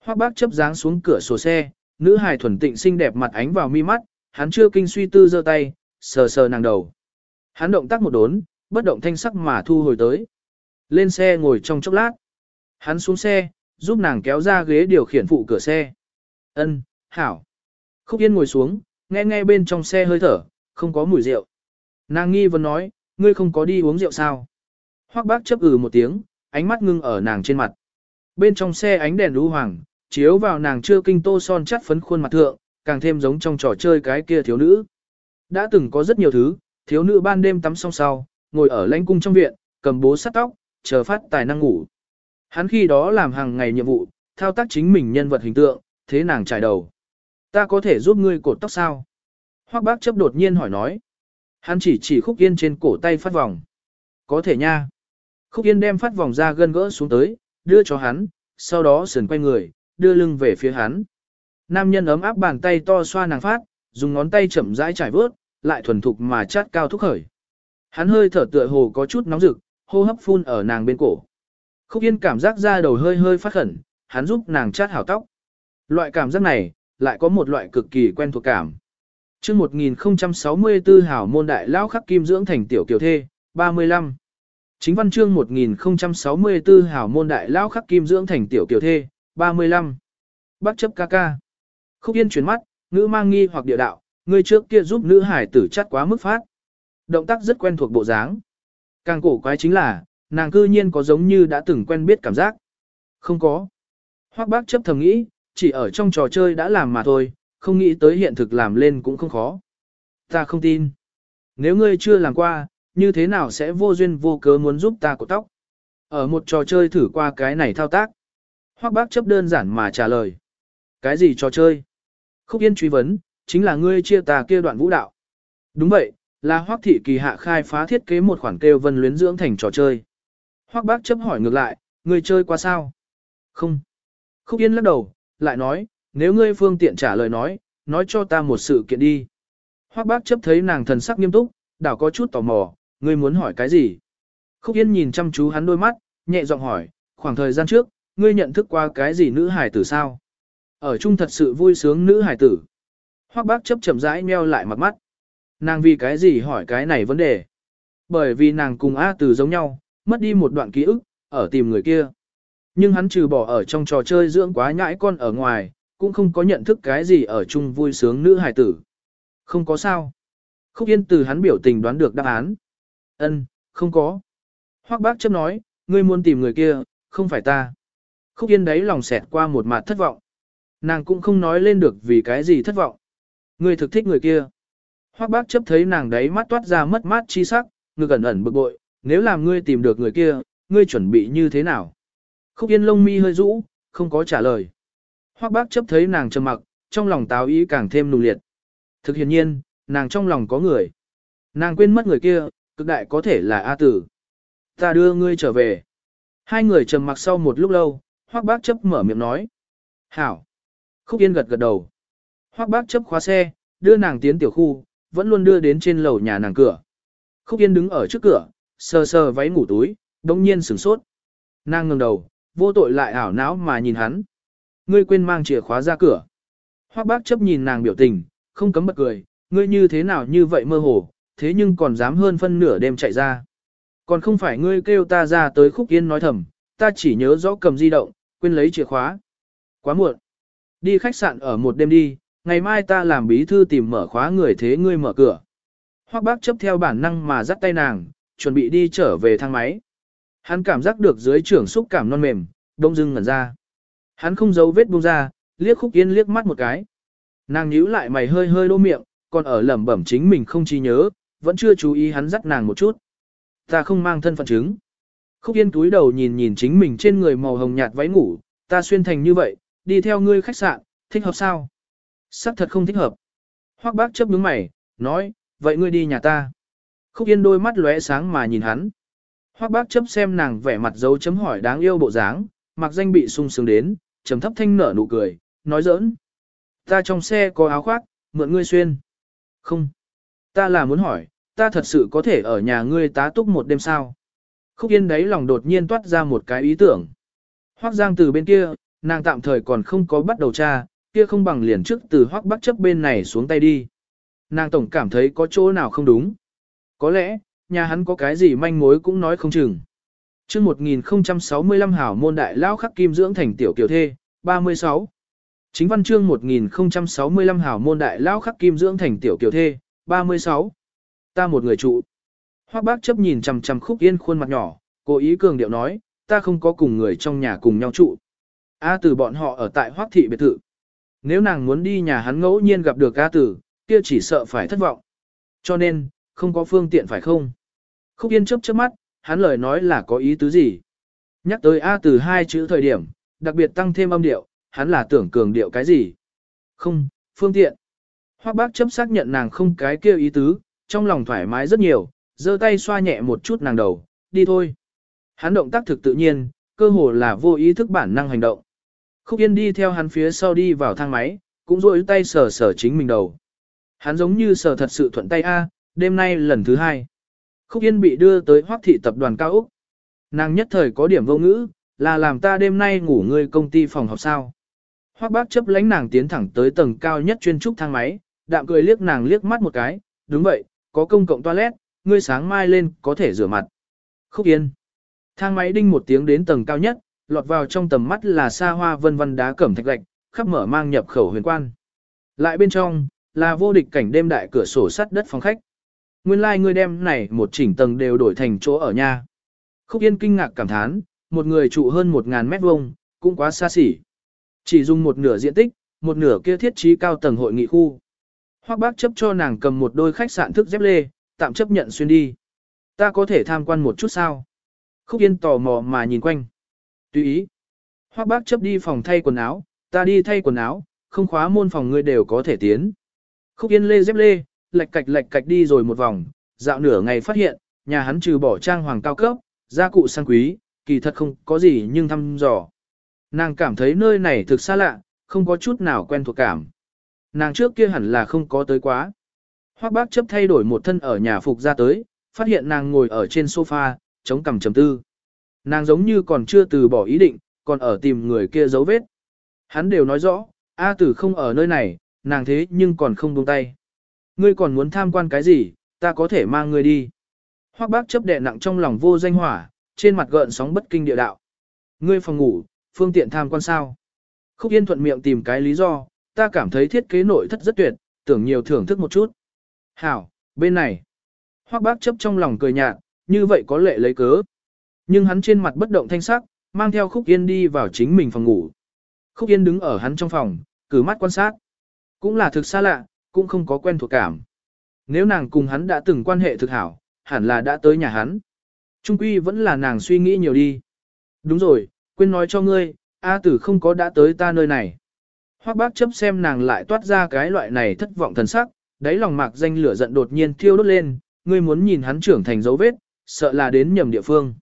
Hoắc Bắc chấp dáng xuống cửa sổ xe, nữ hài thuần tịnh xinh đẹp mặt ánh vào mi mắt, hắn chưa kinh suy tư giơ tay, sờ sờ nàng đầu. Hắn động tác một đốn, bất động thanh sắc mà thu hồi tới. Lên xe ngồi trong chốc lát. Hắn xuống xe, giúp nàng kéo ra ghế điều khiển phụ cửa xe. Ân, hảo. Khúc Yên ngồi xuống, nghe nghe bên trong xe hơi thở, không có mùi rượu. Nàng nghi vấn nói, ngươi không có đi uống rượu sao? Hoắc bác chấp ừ một tiếng, ánh mắt ngưng ở nàng trên mặt. Bên trong xe ánh đèn đu hoàng, chiếu vào nàng chưa kinh tô son chắt phấn khuôn mặt thượng, càng thêm giống trong trò chơi cái kia thiếu nữ. Đã từng có rất nhiều thứ, thiếu nữ ban đêm tắm xong sau, ngồi ở lãnh cung trong viện, cầm bố sắt tóc, chờ phát tài năng ngủ. Hắn khi đó làm hàng ngày nhiệm vụ, thao tác chính mình nhân vật hình tượng, thế nàng trải đầu. Ta có thể giúp ngươi cột tóc sao? Hoắc bác chấp đột nhiên hỏi nói. Hắn chỉ chỉ khúc yên trên cổ tay phát vòng. Có thể nha. Khúc yên đem phát vòng ra gân gỡ xuống tới, đưa cho hắn, sau đó sườn quay người, đưa lưng về phía hắn. Nam nhân ấm áp bàn tay to xoa nàng phát, dùng ngón tay chậm rãi trải vớt, lại thuần thục mà chát cao thúc khởi. Hắn hơi thở tựa hồ có chút nóng rực, hô hấp phun ở nàng bên cổ. Khúc Yên cảm giác da đầu hơi hơi phát khẩn, hắn giúp nàng chát hảo tóc. Loại cảm giác này, lại có một loại cực kỳ quen thuộc cảm. chương 1064 hảo môn đại lão khắc kim dưỡng thành tiểu kiều thê, 35. Chính văn chương 1064 hảo môn đại lão khắc kim dưỡng thành tiểu kiều thê, 35. Bác chấp ca ca. Khúc Yên chuyển mắt, ngữ mang nghi hoặc địa đạo, người trước kia giúp nữ hải tử chắt quá mức phát. Động tác rất quen thuộc bộ dáng. Càng cổ quái chính là, nàng cư nhiên có giống như đã từng quen biết cảm giác. Không có. Hoác bác chấp thầm nghĩ, chỉ ở trong trò chơi đã làm mà thôi, không nghĩ tới hiện thực làm lên cũng không khó. Ta không tin. Nếu ngươi chưa làm qua, như thế nào sẽ vô duyên vô cớ muốn giúp ta cột tóc? Ở một trò chơi thử qua cái này thao tác. Hoác bác chấp đơn giản mà trả lời. Cái gì trò chơi? Khúc Yên truy vấn, chính là ngươi chia ta kia đoạn vũ đạo. Đúng vậy, là Hoác thị kỳ hạ khai phá thiết kế một khoản kêu vân luyến dưỡng thành trò chơi. Hoác bác chấp hỏi ngược lại, ngươi chơi qua sao? Không. Khúc Yên lắc đầu, lại nói, nếu ngươi phương tiện trả lời nói, nói cho ta một sự kiện đi. Hoác bác chấp thấy nàng thần sắc nghiêm túc, đảo có chút tò mò, ngươi muốn hỏi cái gì? Khúc Yên nhìn chăm chú hắn đôi mắt, nhẹ giọng hỏi, khoảng thời gian trước, ngươi nhận thức qua cái gì nữ hải tử sao? Ở chung thật sự vui sướng nữ hải tử. Hoác bác chấp chậm rãi meo lại mặt mắt. Nàng vì cái gì hỏi cái này vấn đề? Bởi vì nàng cùng A Tử giống nhau, mất đi một đoạn ký ức, ở tìm người kia. Nhưng hắn trừ bỏ ở trong trò chơi dưỡng quá nhãi con ở ngoài, cũng không có nhận thức cái gì ở chung vui sướng nữ hải tử. Không có sao. Khúc Yên từ hắn biểu tình đoán được đáp án. ân không có. Hoác bác chấp nói, ngươi muốn tìm người kia, không phải ta. Khúc Yên đấy lòng xẹt qua một mặt thất vọng. Nàng cũng không nói lên được vì cái gì thất vọng. Ngươi thực thích người kia. Hoắc bác chấp thấy nàng đấy mắt toát ra mất mát chi sắc, ngực ẩn ẩn bực bội, nếu làm ngươi tìm được người kia, ngươi chuẩn bị như thế nào? Khúc Yên lông mi hơi rũ, không có trả lời. Hoắc bác chấp thấy nàng trầm mặc, trong lòng táo ý càng thêm nùng liệt. Thực hiện nhiên, nàng trong lòng có người. Nàng quên mất người kia, cực đại có thể là A tử. Ta đưa ngươi trở về. Hai người trầm mặc sau một lúc lâu, Hoắc bác chấp mở miệng nói. Hảo. Khúc Yên gật gật đầu. Hoắc bác chấp khóa xe, đưa nàng tiến tiểu khu, vẫn luôn đưa đến trên lầu nhà nàng cửa. Khúc Yên đứng ở trước cửa, sờ sờ váy ngủ túi, đông nhiên sửng sốt. Nàng ngừng đầu, vô tội lại ảo não mà nhìn hắn. Ngươi quên mang chìa khóa ra cửa. Hoắc bác chấp nhìn nàng biểu tình, không cấm bật cười, ngươi như thế nào như vậy mơ hồ, thế nhưng còn dám hơn phân nửa đêm chạy ra. Còn không phải ngươi kêu ta ra tới khúc yên nói thầm, ta chỉ nhớ rõ cầm di động, quên lấy chìa khóa. Quá muộn. Đi khách sạn ở một đêm đi, ngày mai ta làm bí thư tìm mở khóa người thế ngươi mở cửa. Hoắc bác chấp theo bản năng mà dắt tay nàng, chuẩn bị đi trở về thang máy. Hắn cảm giác được dưới trưởng xúc cảm non mềm, đông dưng ngẩn ra. Hắn không giấu vết buông ra, liếc khúc yên liếc mắt một cái. Nàng nhíu lại mày hơi hơi đô miệng, còn ở lẩm bẩm chính mình không chi nhớ, vẫn chưa chú ý hắn dắt nàng một chút. Ta không mang thân phận chứng. Khúc yên túi đầu nhìn nhìn chính mình trên người màu hồng nhạt váy ngủ, ta xuyên thành như vậy, đi theo ngươi khách sạn, thích hợp sao? Sắc thật không thích hợp. Hoắc bác chấp nhướng mày, nói, vậy ngươi đi nhà ta. Khúc yên đôi mắt lóe sáng mà nhìn hắn. Hoắc bác chấp xem nàng vẻ mặt dấu chấm hỏi đáng yêu bộ dáng, mặc danh bị sung sướng đến, trầm thấp thanh nở nụ cười, nói giỡn. Ta trong xe có áo khoác, mượn ngươi xuyên. Không. Ta là muốn hỏi, ta thật sự có thể ở nhà ngươi tá túc một đêm sao? Khúc Yên đấy lòng đột nhiên toát ra một cái ý tưởng. Hoắc Giang từ bên kia, nàng tạm thời còn không có bắt đầu tra, kia không bằng liền trước từ Hoắc Bắc chấp bên này xuống tay đi. Nàng tổng cảm thấy có chỗ nào không đúng. Có lẽ, nhà hắn có cái gì manh mối cũng nói không chừng. Trước 1065 hảo môn đại lao khắc kim dưỡng thành tiểu kiều thê, 36. Chính văn chương 1065 hảo môn đại lao khắc kim dưỡng thành tiểu kiều thê, 36. Ta một người trụ. Hoắc bác chấp nhìn chằm chằm khúc yên khuôn mặt nhỏ, cố ý cường điệu nói, ta không có cùng người trong nhà cùng nhau trụ. A từ bọn họ ở tại Hoắc thị biệt thự. Nếu nàng muốn đi nhà hắn ngẫu nhiên gặp được A tử, kia chỉ sợ phải thất vọng. Cho nên, không có phương tiện phải không? Khúc yên chớp chớp mắt, hắn lời nói là có ý tứ gì? Nhắc tới A từ hai chữ thời điểm, đặc biệt tăng thêm âm điệu, hắn là tưởng cường điệu cái gì? Không, phương tiện. Hoắc bác chấp xác nhận nàng không cái kia ý tứ, trong lòng thoải mái rất nhiều, giơ tay xoa nhẹ một chút nàng đầu, đi thôi. Hắn động tác thực tự nhiên, cơ hồ là vô ý thức bản năng hành động. Khúc Yên đi theo hắn phía sau đi vào thang máy, cũng rôi tay sờ sờ chính mình đầu. Hắn giống như sờ thật sự thuận tay A, đêm nay lần thứ hai. Khúc Yên bị đưa tới hoác thị tập đoàn cao Úc. Nàng nhất thời có điểm vô ngữ, là làm ta đêm nay ngủ ngươi công ty phòng học sao. Hoác bác chấp lánh nàng tiến thẳng tới tầng cao nhất chuyên trúc thang máy, đạm cười liếc nàng liếc mắt một cái, đúng vậy, có công cộng toilet, ngươi sáng mai lên có thể rửa mặt. Khúc Yên. Thang máy đinh một tiếng đến tầng cao nhất, lọt vào trong tầm mắt là xa hoa vân vân đá cẩm thạch lạch, khắp mở mang nhập khẩu huyền quan. Lại bên trong, là vô địch cảnh đêm đại cửa sổ sắt đất phòng khách. Nguyên lai like ngươi đem này một chỉnh tầng đều đổi thành chỗ ở nhà. Khúc Yên kinh ngạc cảm thán, một người trụ hơn 1000 mét vuông cũng quá xa xỉ. Chỉ dùng một nửa diện tích, một nửa kia thiết trí cao tầng hội nghị khu. Hoắc bác chấp cho nàng cầm một đôi khách sạn thức dép lê, tạm chấp nhận xuyên đi. Ta có thể tham quan một chút sao? Khúc Yên tò mò mà nhìn quanh. Tùy ý. Hoắc bác chấp đi phòng thay quần áo, ta đi thay quần áo, không khóa môn phòng ngươi đều có thể tiến. Khúc Yên lê dép lê, lạch cạch lạch cạch đi rồi một vòng, dạo nửa ngày phát hiện, nhà hắn trừ bỏ trang hoàng cao cấp, gia cụ sang quý, kỳ thật không có gì nhưng thăm dò. Nàng cảm thấy nơi này thực xa lạ, không có chút nào quen thuộc cảm. Nàng trước kia hẳn là không có tới quá. Hoắc bác chấp thay đổi một thân ở nhà phục ra tới, phát hiện nàng ngồi ở trên sofa, chống cằm chầm tư. Nàng giống như còn chưa từ bỏ ý định, còn ở tìm người kia dấu vết. Hắn đều nói rõ, A tử không ở nơi này, nàng thế nhưng còn không buông tay. Ngươi còn muốn tham quan cái gì, ta có thể mang ngươi đi. Hoắc bác chấp đè nặng trong lòng vô danh hỏa, trên mặt gợn sóng bất kinh địa đạo. Ngươi phòng ngủ, phương tiện tham quan sao? Khúc Yên thuận miệng tìm cái lý do, ta cảm thấy thiết kế nội thất rất tuyệt, tưởng nhiều thưởng thức một chút. Hảo, bên này. Hoắc bác chấp trong lòng cười nhạt, như vậy có lệ lấy cớ. Nhưng hắn trên mặt bất động thanh sắc, mang theo Khúc Yên đi vào chính mình phòng ngủ. Khúc Yên đứng ở hắn trong phòng, cử mắt quan sát. Cũng là thực xa lạ, cũng không có quen thuộc cảm. Nếu nàng cùng hắn đã từng quan hệ thực hảo, hẳn là đã tới nhà hắn. Trung quy vẫn là nàng suy nghĩ nhiều đi. Đúng rồi, quên nói cho ngươi, A tử không có đã tới ta nơi này. Hoắc bác chấp xem nàng lại toát ra cái loại này thất vọng thần sắc, đáy lòng mạc danh lửa giận đột nhiên thiêu đốt lên, ngươi muốn nhìn hắn trưởng thành dấu vết, sợ là đến nhầm địa phương.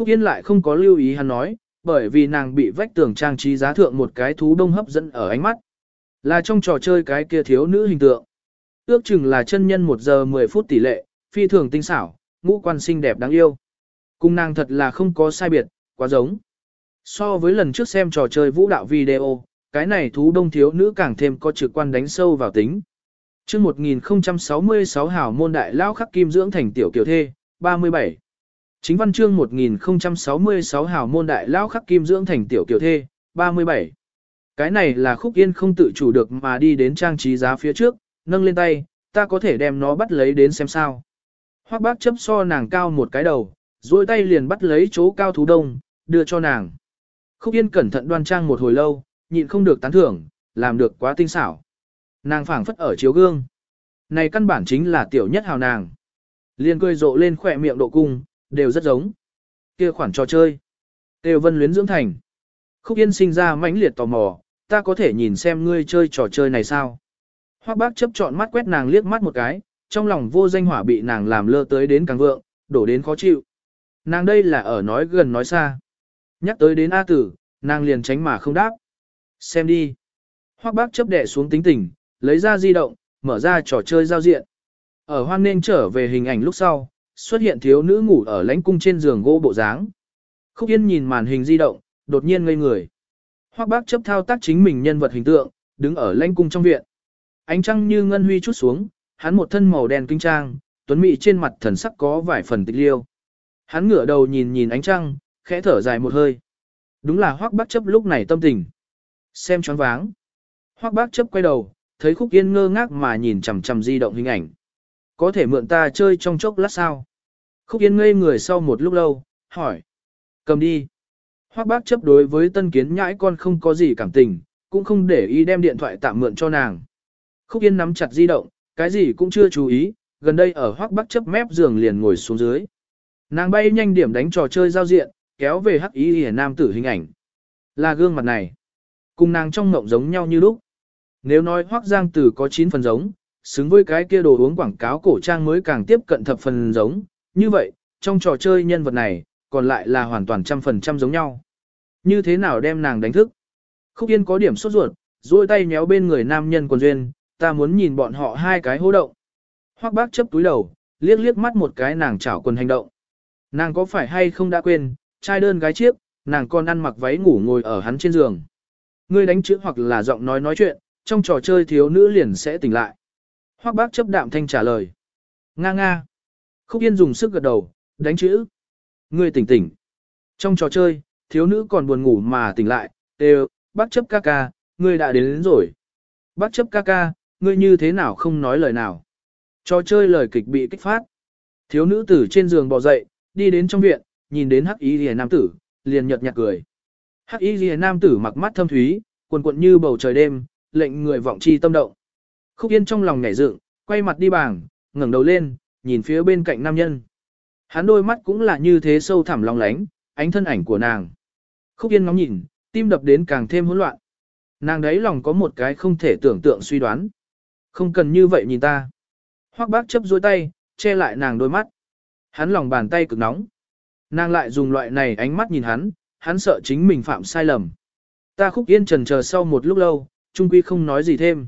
Khúc Yên lại không có lưu ý hắn nói, bởi vì nàng bị vách tường trang trí giá thượng một cái thú đông hấp dẫn ở ánh mắt. Là trong trò chơi cái kia thiếu nữ hình tượng. Ước chừng là chân nhân 1 giờ 10 phút tỷ lệ, phi thường tinh xảo, ngũ quan xinh đẹp đáng yêu. Cung nàng thật là không có sai biệt, quá giống. So với lần trước xem trò chơi vũ đạo video, cái này thú đông thiếu nữ càng thêm có trực quan đánh sâu vào tính. chương 1066 hảo môn đại lao khắc kim dưỡng thành tiểu kiều thê, 37. Chính văn chương 1066 hào môn đại lao khắc kim dưỡng thành tiểu kiều thê, 37. Cái này là khúc yên không tự chủ được mà đi đến trang trí giá phía trước, nâng lên tay, ta có thể đem nó bắt lấy đến xem sao. Hoác bác chấp so nàng cao một cái đầu, duỗi tay liền bắt lấy chỗ cao thú đông, đưa cho nàng. Khúc Yên cẩn thận đoan trang một hồi lâu, nhịn không được tán thưởng, làm được quá tinh xảo. Nàng phảng phất ở chiếu gương. Này căn bản chính là tiểu nhất hào nàng. Liên cười rộ lên khỏe miệng độ cung, đều rất giống. Kia khoản trò chơi. tiêu vân luyến dưỡng thành. Khúc Yên sinh ra mãnh liệt tò mò, ta có thể nhìn xem ngươi chơi trò chơi này sao. Hoác bác chấp chọn mắt quét nàng liếc mắt một cái, trong lòng vô danh hỏa bị nàng làm lơ tới đến càng vượng, đổ đến khó chịu. Nàng đây là ở nói gần nói xa. Nhắc tới đến A tử, nàng liền tránh mà không đáp. Xem đi. Hoác bác chấp đệ xuống tính tình, lấy ra di động, mở ra trò chơi giao diện. Ở hoan nên trở về hình ảnh lúc sau, xuất hiện thiếu nữ ngủ ở lãnh cung trên giường gỗ bộ dáng. Khúc Yên nhìn màn hình di động, đột nhiên ngây người. hoắc bác chấp thao tác chính mình nhân vật hình tượng, đứng ở lãnh cung trong viện. Ánh trăng như ngân huy chút xuống, hắn một thân màu đen kinh trang, tuấn mỹ trên mặt thần sắc có vài phần tịch liêu. Hắn ngửa đầu nhìn nhìn ánh trăng, khẽ thở dài một hơi. Đúng là hoắc bác chấp lúc này tâm tình. Xem choáng váng. hoắc bác chấp quay đầu, thấy khúc yên ngơ ngác mà nhìn chằm chằm di động hình ảnh. Có thể mượn ta chơi trong chốc lát sao? Khúc yên ngây người sau một lúc lâu, hỏi. Cầm đi. Hoác bác chấp đối với tân kiến nhãi con không có gì cảm tình, cũng không để ý đem điện thoại tạm mượn cho nàng. Khúc yên nắm chặt di động, cái gì cũng chưa chú ý, gần đây ở hoác bác chấp mép giường liền ngồi xuống dưới. Nàng bay nhanh điểm đánh trò chơi giao diện, kéo về hắc ý hề nam tử hình ảnh. Là gương mặt này. Cùng nàng trong ngộng giống nhau như lúc. Nếu nói hoác giang tử có 9 phần giống, xứng với cái kia đồ uống quảng cáo cổ trang mới càng tiếp cận thập phần giống, như vậy, trong trò chơi nhân vật này, còn lại là hoàn toàn trăm phần trăm giống nhau. Như thế nào đem nàng đánh thức? Khúc Yên có điểm sốt ruột, duỗi tay nhéo bên người nam nhân quần duyên, ta muốn nhìn bọn họ hai cái hô động. Hoắc bác chấp túi đầu, liếc liếc mắt một cái nàng chảo quần hành động. Nàng có phải hay không đã quên, trai đơn gái chiếc, nàng còn ăn mặc váy ngủ ngồi ở hắn trên giường. Ngươi đánh chữ hoặc là giọng nói nói chuyện, trong trò chơi thiếu nữ liền sẽ tỉnh lại. Hoắc bác chấp đạm thanh trả lời. Nga nga. Khúc Yên dùng sức gật đầu, đánh chữ. Ngươi tỉnh tỉnh. Trong trò chơi, thiếu nữ còn buồn ngủ mà tỉnh lại, đều, bác chấp ca ca, ngươi đã đến, đến rồi. Bác chấp ca ca, ngươi như thế nào không nói lời nào. Trò chơi lời kịch bị kích phát. Thiếu nữ tử trên giường bò dậy, đi đến trong viện, nhìn đến hắc y rìa nam tử, liền nhợt nhạt cười. Hắc y rìa nam tử mặc mắt thâm thúy, quần quận như bầu trời đêm, lệnh người vọng chi tâm động. Khúc yên trong lòng nhảy dựng, quay mặt đi bảng, ngẩng đầu lên, nhìn phía bên cạnh nam nhân. Hắn đôi mắt cũng là như thế sâu thẳm long lánh, ánh thân ảnh của nàng. Khúc Yên ngóng nhìn, tim đập đến càng thêm hỗn loạn. Nàng đấy lòng có một cái không thể tưởng tượng suy đoán. Không cần như vậy nhìn ta. Hoắc bác chấp dôi tay, che lại nàng đôi mắt. Hắn lòng bàn tay cực nóng. Nàng lại dùng loại này ánh mắt nhìn hắn, hắn sợ chính mình phạm sai lầm. Ta khúc yên trần chờ sau một lúc lâu, trung quy không nói gì thêm.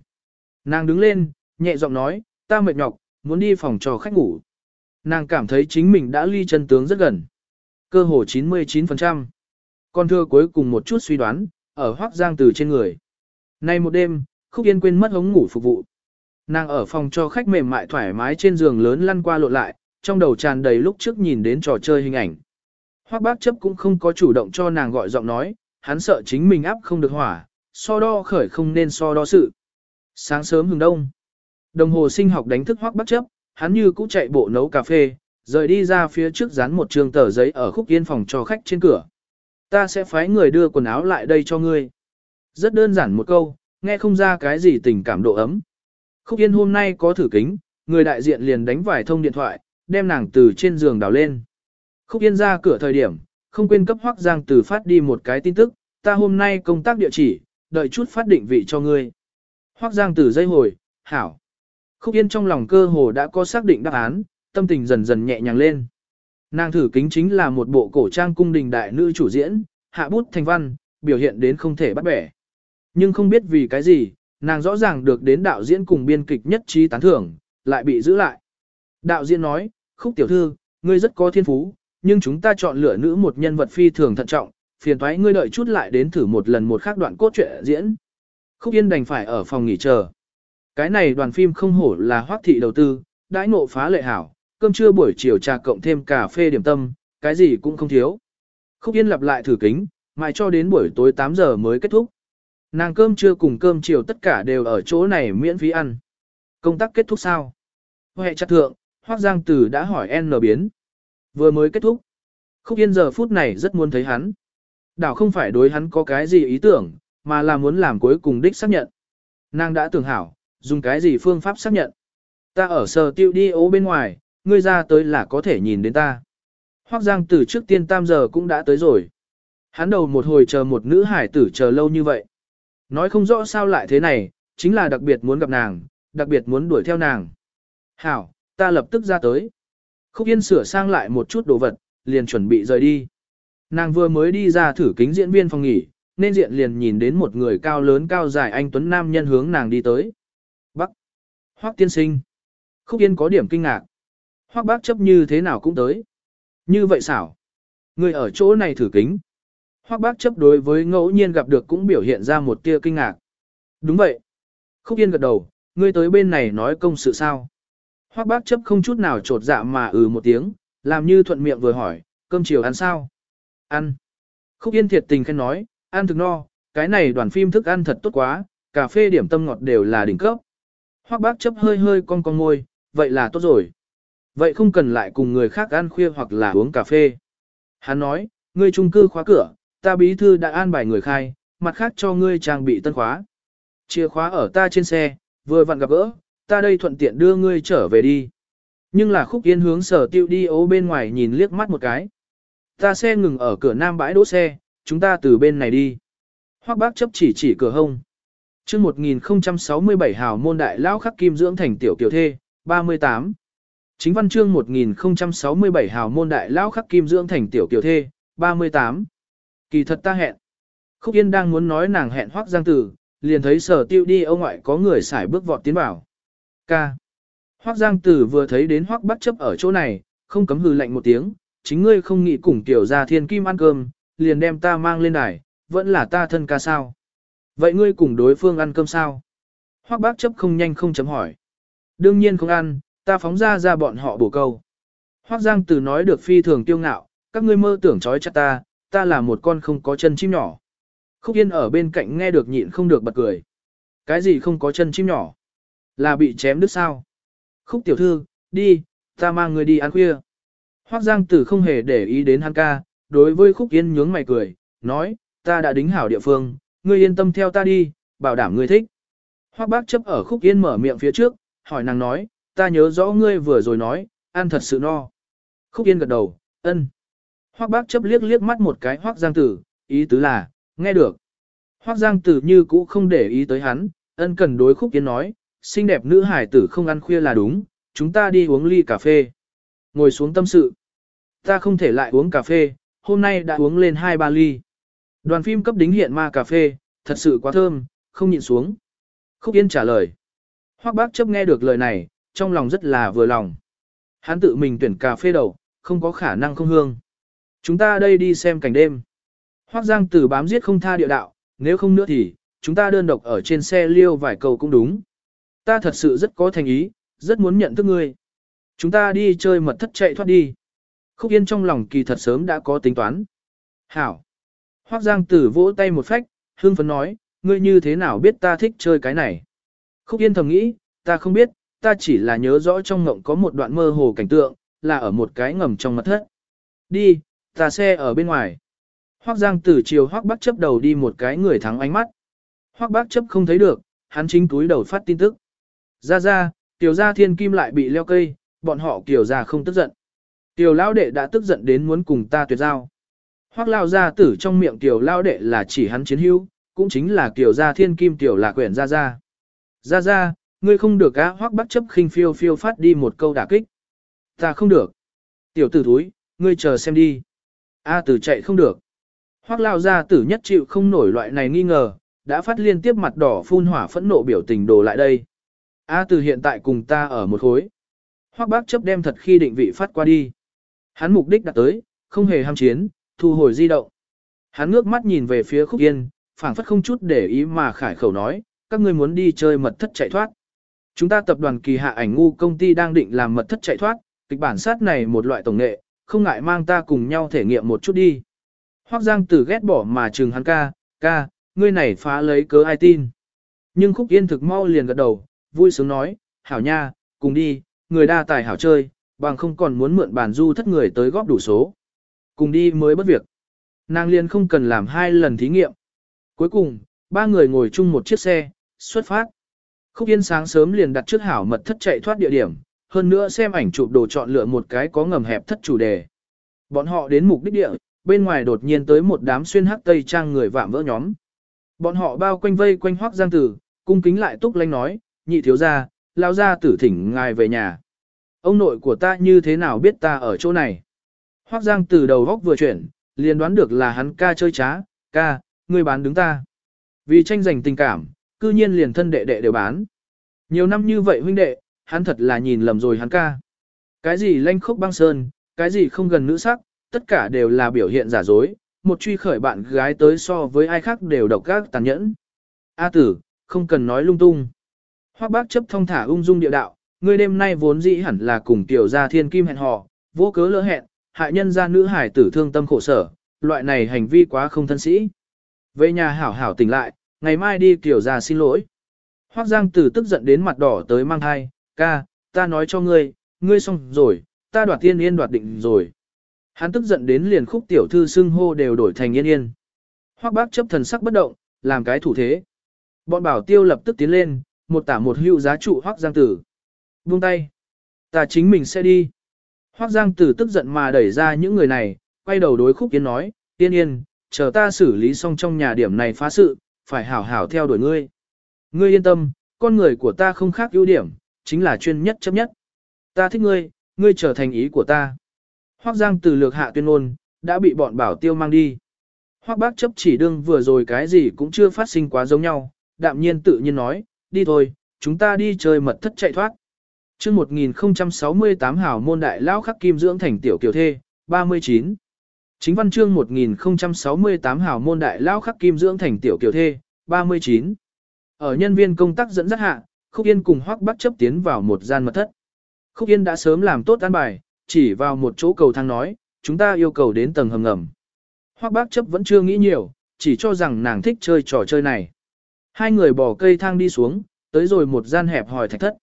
Nàng đứng lên, nhẹ giọng nói, ta mệt nhọc, muốn đi phòng trò khách ngủ. Nàng cảm thấy chính mình đã ly chân tướng rất gần. Cơ hồ 99%. Còn thưa cuối cùng một chút suy đoán, ở hoác giang từ trên người. Nay một đêm, khúc yên quên mất hống ngủ phục vụ. Nàng ở phòng cho khách mềm mại thoải mái trên giường lớn lăn qua lộn lại, trong đầu tràn đầy lúc trước nhìn đến trò chơi hình ảnh. Hoác bác chấp cũng không có chủ động cho nàng gọi giọng nói, hắn sợ chính mình áp không được hỏa, so đo khởi không nên so đo sự. Sáng sớm hừng đông, đồng hồ sinh học đánh thức hoắc bắt chấp, hắn như cũ chạy bộ nấu cà phê, rời đi ra phía trước dán một trường tờ giấy ở khúc yên phòng cho khách trên cửa. Ta sẽ phái người đưa quần áo lại đây cho ngươi. Rất đơn giản một câu, nghe không ra cái gì tình cảm độ ấm. Khúc Yên hôm nay có thử kính, người đại diện liền đánh vài thông điện thoại, đem nàng từ trên giường đào lên. Khúc Yên ra cửa thời điểm, không quên cấp Hoắc Giang Từ phát đi một cái tin tức, ta hôm nay công tác địa chỉ, đợi chút phát định vị cho ngươi. Hoắc Giang Từ dây hồi, hảo. Khúc Yên trong lòng cơ hồ đã có xác định đáp án, tâm tình dần dần nhẹ nhàng lên. Nàng thử kính chính là một bộ cổ trang cung đình đại nữ chủ diễn, hạ bút thành văn, biểu hiện đến không thể bắt bẻ. Nhưng không biết vì cái gì, nàng rõ ràng được đến đạo diễn cùng biên kịch nhất trí tán thưởng, lại bị giữ lại. Đạo diễn nói, khúc tiểu thư, ngươi rất có thiên phú, nhưng chúng ta chọn lựa nữ một nhân vật phi thường thận trọng, phiền thoái ngươi đợi chút lại đến thử một lần một khác đoạn cốt truyện diễn. Khúc Yên đành phải ở phòng nghỉ chờ. Cái này đoàn phim không hổ là hoác thị đầu tư, đãi ngộ phá lệ hảo, cơm trưa buổi chiều trà cộng thêm cà phê điểm tâm, cái gì cũng không thiếu. Khúc Yên lặp lại thử kính, mãi cho đến buổi tối 8 giờ mới kết thúc. Nàng cơm trưa cùng cơm chiều tất cả đều ở chỗ này miễn phí ăn. Công tác kết thúc sao? Hệ chặt thượng, Hoác Giang Tử đã hỏi N biến. Vừa mới kết thúc. Khúc Yên giờ phút này rất muốn thấy hắn. Đảo không phải đối hắn có cái gì ý tưởng, mà là muốn làm cuối cùng đích xác nhận. Nàng đã tưởng hảo, dùng cái gì phương pháp xác nhận. Ta ở sở tiêu đi ố bên ngoài, ngươi ra tới là có thể nhìn đến ta. Hoác Giang từ trước tiên tam giờ cũng đã tới rồi. Hắn đầu một hồi chờ một nữ hải tử chờ lâu như vậy. Nói không rõ sao lại thế này, chính là đặc biệt muốn gặp nàng, đặc biệt muốn đuổi theo nàng. Hảo, ta lập tức ra tới. Khúc Yên sửa sang lại một chút đồ vật, liền chuẩn bị rời đi. Nàng vừa mới đi ra thử kính diễn viên phòng nghỉ, nên diện liền nhìn đến một người cao lớn cao dài anh Tuấn Nam nhân hướng nàng đi tới. Hoắc tiên sinh. Khúc Yên có điểm kinh ngạc. Hoắc bác chấp như thế nào cũng tới. Như vậy xảo. Người ở chỗ này thử kính. Hoắc bác chấp đối với ngẫu nhiên gặp được cũng biểu hiện ra một tia kinh ngạc. Đúng vậy. Khúc Yên gật đầu, ngươi tới bên này nói công sự sao. Hoắc bác chấp không chút nào trột dạ mà ừ một tiếng, làm như thuận miệng vừa hỏi, cơm chiều ăn sao? Ăn. Khúc Yên thiệt tình khen nói, ăn thực no, cái này đoàn phim thức ăn thật tốt quá, cà phê điểm tâm ngọt đều là đỉnh cấp. Hoắc bác chấp hơi hơi con con ngôi, vậy là tốt rồi. Vậy không cần lại cùng người khác ăn khuya hoặc là uống cà phê. Hắn nói, ngươi trung cư khóa cửa, ta bí thư đã an bài người khai, mặt khác cho ngươi trang bị tân khóa. Chìa khóa ở ta trên xe, vừa vặn gặp gỡ, ta đây thuận tiện đưa ngươi trở về đi. Nhưng là khúc yên hướng sở tiêu đi ố bên ngoài nhìn liếc mắt một cái. Ta xe ngừng ở cửa nam bãi đỗ xe, chúng ta từ bên này đi. Hoác bác chấp chỉ chỉ cửa hông chương 1067 hào môn đại lão khắc kim dưỡng thành tiểu kiều thê, 38. Chính văn chương 1067 hào môn đại lão khắc kim dưỡng thành tiểu kiều thê, 38. Kỳ thật ta hẹn. Khúc Yên đang muốn nói nàng hẹn hoác giang tử, liền thấy sở tiêu đi ông ngoại có người xài bước vọt tiến vào. Ca. Hoác giang tử vừa thấy đến hoác bắt chấp ở chỗ này, không cấm hừ lạnh một tiếng, chính ngươi không nghĩ cùng tiểu gia thiên kim ăn cơm, liền đem ta mang lên đài, vẫn là ta thân ca sao. Vậy ngươi cùng đối phương ăn cơm sao? hoắc bác chấp không nhanh không chấm hỏi. Đương nhiên không ăn, ta phóng ra ra bọn họ bổ câu. hoắc giang tử nói được phi thường tiêu ngạo, các ngươi mơ tưởng trói chặt ta, ta là một con không có chân chim nhỏ. Khúc Yên ở bên cạnh nghe được nhịn không được bật cười. Cái gì không có chân chim nhỏ? Là bị chém đứt sao? Khúc tiểu thư, đi, ta mang người đi ăn khuya. hoắc Giang Tử không hề để ý đến hắn ca, đối với Khúc Yên nhướng mày cười, nói, ta đã đính hảo địa phương, ngươi yên tâm theo ta đi, bảo đảm ngươi thích. Hoắc bác chấp ở Khúc Yên mở miệng phía trước, hỏi nàng nói, ta nhớ rõ ngươi vừa rồi nói, ăn thật sự no. Khúc Yên gật đầu, ân. Hoắc bác chấp liếc liếc mắt một cái Hoắc Giang Tử, ý tứ là, nghe được. Hoắc Giang Tử như cũ không để ý tới hắn, ân cần đối Khúc Yên nói, xinh đẹp nữ hải tử không ăn khuya là đúng, chúng ta đi uống ly cà phê. Ngồi xuống tâm sự. Ta không thể lại uống cà phê, hôm nay đã uống lên 2-3 ly. Đoàn phim cấp đính hiện ma cà phê, thật sự quá thơm, không nhịn xuống. Khúc Yên trả lời. Hoác bác chấp nghe được lời này, trong lòng rất là vừa lòng. Hắn tự mình tuyển cà phê đầu, không có khả năng không hương. Chúng ta đây đi xem cảnh đêm. Hoác Giang tử bám giết không tha địa đạo, nếu không nữa thì, chúng ta đơn độc ở trên xe liêu vài câu cũng đúng. Ta thật sự rất có thành ý, rất muốn nhận thức ngươi. Chúng ta đi chơi mật thất chạy thoát đi. Khúc Yên trong lòng kỳ thật sớm đã có tính toán. Hảo. Hoác Giang Tử vỗ tay một phách, hương phấn nói, ngươi như thế nào biết ta thích chơi cái này. Khúc Yên thầm nghĩ, ta không biết, ta chỉ là nhớ rõ trong ngộng có một đoạn mơ hồ cảnh tượng, là ở một cái ngầm trong mặt thất. Đi, ta xe ở bên ngoài. Hoác Giang Tử chiều Hoác Bắc chấp đầu đi một cái người thắng ánh mắt. Hoác Bắc chấp không thấy được, hắn chính túi đầu phát tin tức. Ra ra, tiểu gia thiên kim lại bị leo cây, bọn họ kiểu ra không tức giận. Tiểu lão đệ đã tức giận đến muốn cùng ta tuyệt giao. Hoắc lao gia tử trong miệng tiểu lão đệ là chỉ hắn chiến hữu, cũng chính là tiểu gia thiên kim tiểu là quyển gia gia. Gia gia, ngươi không được á Hoắc bắt chấp khinh phiêu phiêu phát đi một câu đả kích. Ta không được. Tiểu tử thúi, ngươi chờ xem đi. A tử chạy không được. Hoắc lao gia tử nhất chịu không nổi loại này nghi ngờ, đã phát liên tiếp mặt đỏ phun hỏa phẫn nộ biểu tình đồ lại đây. A từ hiện tại cùng ta ở một khối. Hoắc bác chấp đem thật khi định vị phát qua đi. Hắn mục đích đặt tới, không hề ham chiến, thu hồi di động. Hắn ngước mắt nhìn về phía khúc yên, phảng phất không chút để ý mà khải khẩu nói, các ngươi muốn đi chơi mật thất chạy thoát. Chúng ta tập đoàn kỳ hạ ảnh ngu công ty đang định làm mật thất chạy thoát, kịch bản sát này một loại tổng nghệ, không ngại mang ta cùng nhau thể nghiệm một chút đi. Hoác Giang Tử ghét bỏ mà trừng hắn ca, ca, ngươi này phá lấy cớ ai tin. Nhưng khúc yên thực mau liền gật đầu, vui sướng nói, hảo nha, cùng đi, người đa tài hảo chơi, bằng không còn muốn mượn bàn du thất người tới góp đủ số cùng đi mới bất việc. Nàng liền không cần làm hai lần thí nghiệm. Cuối cùng, ba người ngồi chung một chiếc xe, xuất phát. Khúc Yên sáng sớm liền đặt trước hảo mật thất chạy thoát địa điểm, hơn nữa xem ảnh chụp đồ chọn lựa một cái có ngầm hẹp thất chủ đề. Bọn họ đến mục đích địa, bên ngoài đột nhiên tới một đám xuyên hắc tây trang người vạm vỡ nhóm. Bọn họ bao quanh vây quanh hoác giang tử, cung kính lại túc lanh nói, nhị thiếu gia, lao ra tử thỉnh ngài về nhà. Ông nội của ta như thế nào biết ta ở chỗ này? Hoác giang từ đầu góc vừa chuyển, liền đoán được là hắn ca chơi trá, ca, ngươi bán đứng ta. Vì tranh giành tình cảm, cư nhiên liền thân đệ đệ đều bán. Nhiều năm như vậy huynh đệ, hắn thật là nhìn lầm rồi hắn ca. Cái gì lanh khốc băng sơn, cái gì không gần nữ sắc, tất cả đều là biểu hiện giả dối, một truy khởi bạn gái tới so với ai khác đều độc ác tàn nhẫn. A tử, không cần nói lung tung. Hoắc bác chấp thông thả ung dung địa đạo, ngươi đêm nay vốn dĩ hẳn là cùng tiểu gia thiên kim hẹn hò, vô cớ lỡ hẹn, hại nhân gia nữ hải tử thương tâm khổ sở, loại này hành vi quá không thân sĩ. Về nhà hảo hảo tỉnh lại, ngày mai đi kiểu gia xin lỗi. Hoắc Giang Tử tức giận đến mặt đỏ tới mang thai, ca, ta nói cho ngươi, ngươi xong rồi, ta đoạt tiên yên đoạt định rồi. Hắn tức giận đến liền khúc tiểu thư xưng hô đều đổi thành yên yên. Hoắc bác chấp thần sắc bất động, làm cái thủ thế. Bọn bảo tiêu lập tức tiến lên, một tả một hữu giá trụ Hoắc Giang Tử. Buông tay. Ta chính mình sẽ đi. Hoắc Giang Tử tức giận mà đẩy ra những người này, quay đầu đối khúc yên nói, yên yên, chờ ta xử lý xong trong nhà điểm này phá sự, phải hảo hảo theo đuổi ngươi. Ngươi yên tâm, con người của ta không khác ưu điểm, chính là chuyên nhất chấp nhất. Ta thích ngươi, ngươi trở thành ý của ta. Hoắc Giang từ lược hạ tuyên ngôn, đã bị bọn bảo tiêu mang đi. Hoắc bác chấp chỉ đương vừa rồi cái gì cũng chưa phát sinh quá giống nhau, đạm nhiên tự nhiên nói, đi thôi, chúng ta đi chơi mật thất chạy thoát chương 1068 hảo môn đại lão khắc kim dưỡng thành tiểu kiều thê, 39. Chính văn chương 1068 hảo môn đại lão khắc kim dưỡng thành tiểu kiều thê, 39. Ở nhân viên công tác dẫn dắt hạ, Khúc Yên cùng Hoắc Bắc chấp tiến vào một gian mật thất. Khúc Yên đã sớm làm tốt an bài, chỉ vào một chỗ cầu thang nói, chúng ta yêu cầu đến tầng hầm ngầm. Hoắc Bác chấp vẫn chưa nghĩ nhiều, chỉ cho rằng nàng thích chơi trò chơi này. Hai người bỏ cây thang đi xuống, tới rồi một gian hẹp hỏi thạch thất.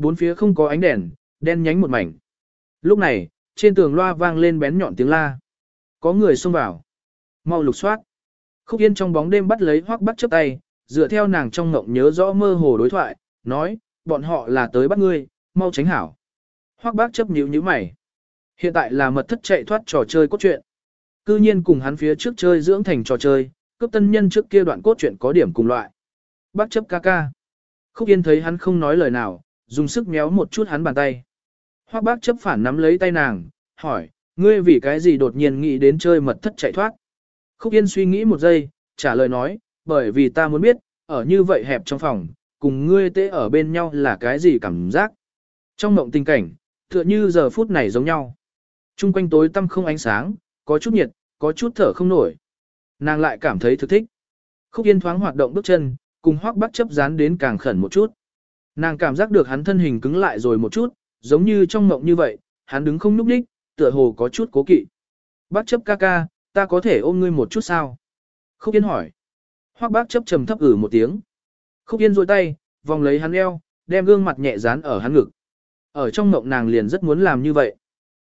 Bốn phía không có ánh đèn, đen nhánh một mảnh. Lúc này, trên tường loa vang lên bén nhọn tiếng la. Có người xông vào. Mau lục soát. Khúc Yên trong bóng đêm bắt lấy Hoắc Bắc chấp tay, dựa theo nàng trong ngộng nhớ rõ mơ hồ đối thoại, nói, bọn họ là tới bắt ngươi, mau tránh hảo. Hoắc bác chấp nhíu nhíu mày. Hiện tại là mật thất chạy thoát trò chơi cốt truyện. Cư nhiên cùng hắn phía trước chơi dưỡng thành trò chơi, cướp tân nhân trước kia đoạn cốt truyện có điểm cùng loại. Bác chấp ca ca. Khúc Yên thấy hắn không nói lời nào, dùng sức méo một chút hắn bàn tay. Hoắc bác chấp phản nắm lấy tay nàng, hỏi, ngươi vì cái gì đột nhiên nghĩ đến chơi mật thất chạy thoát. Khúc Yên suy nghĩ một giây, trả lời nói, bởi vì ta muốn biết, ở như vậy hẹp trong phòng, cùng ngươi tế ở bên nhau là cái gì cảm giác. Trong mộng tình cảnh, tựa như giờ phút này giống nhau. Trung quanh tối tăm không ánh sáng, có chút nhiệt, có chút thở không nổi. Nàng lại cảm thấy thực thích. Khúc Yên thoáng hoạt động bước chân, cùng Hoắc Bắc chấp dán đến càng khẩn một chút. Nàng cảm giác được hắn thân hình cứng lại rồi một chút, giống như trong mộng như vậy, hắn đứng không nhúc đích, tựa hồ có chút cố kỵ. Bác chấp ca ca, ta có thể ôm ngươi một chút sao? Khúc Yên hỏi. Hoắc Bác chấp trầm thấp ử một tiếng. Khúc Yên rôi tay, vòng lấy hắn eo, đem gương mặt nhẹ dán ở hắn ngực. Ở trong mộng nàng liền rất muốn làm như vậy.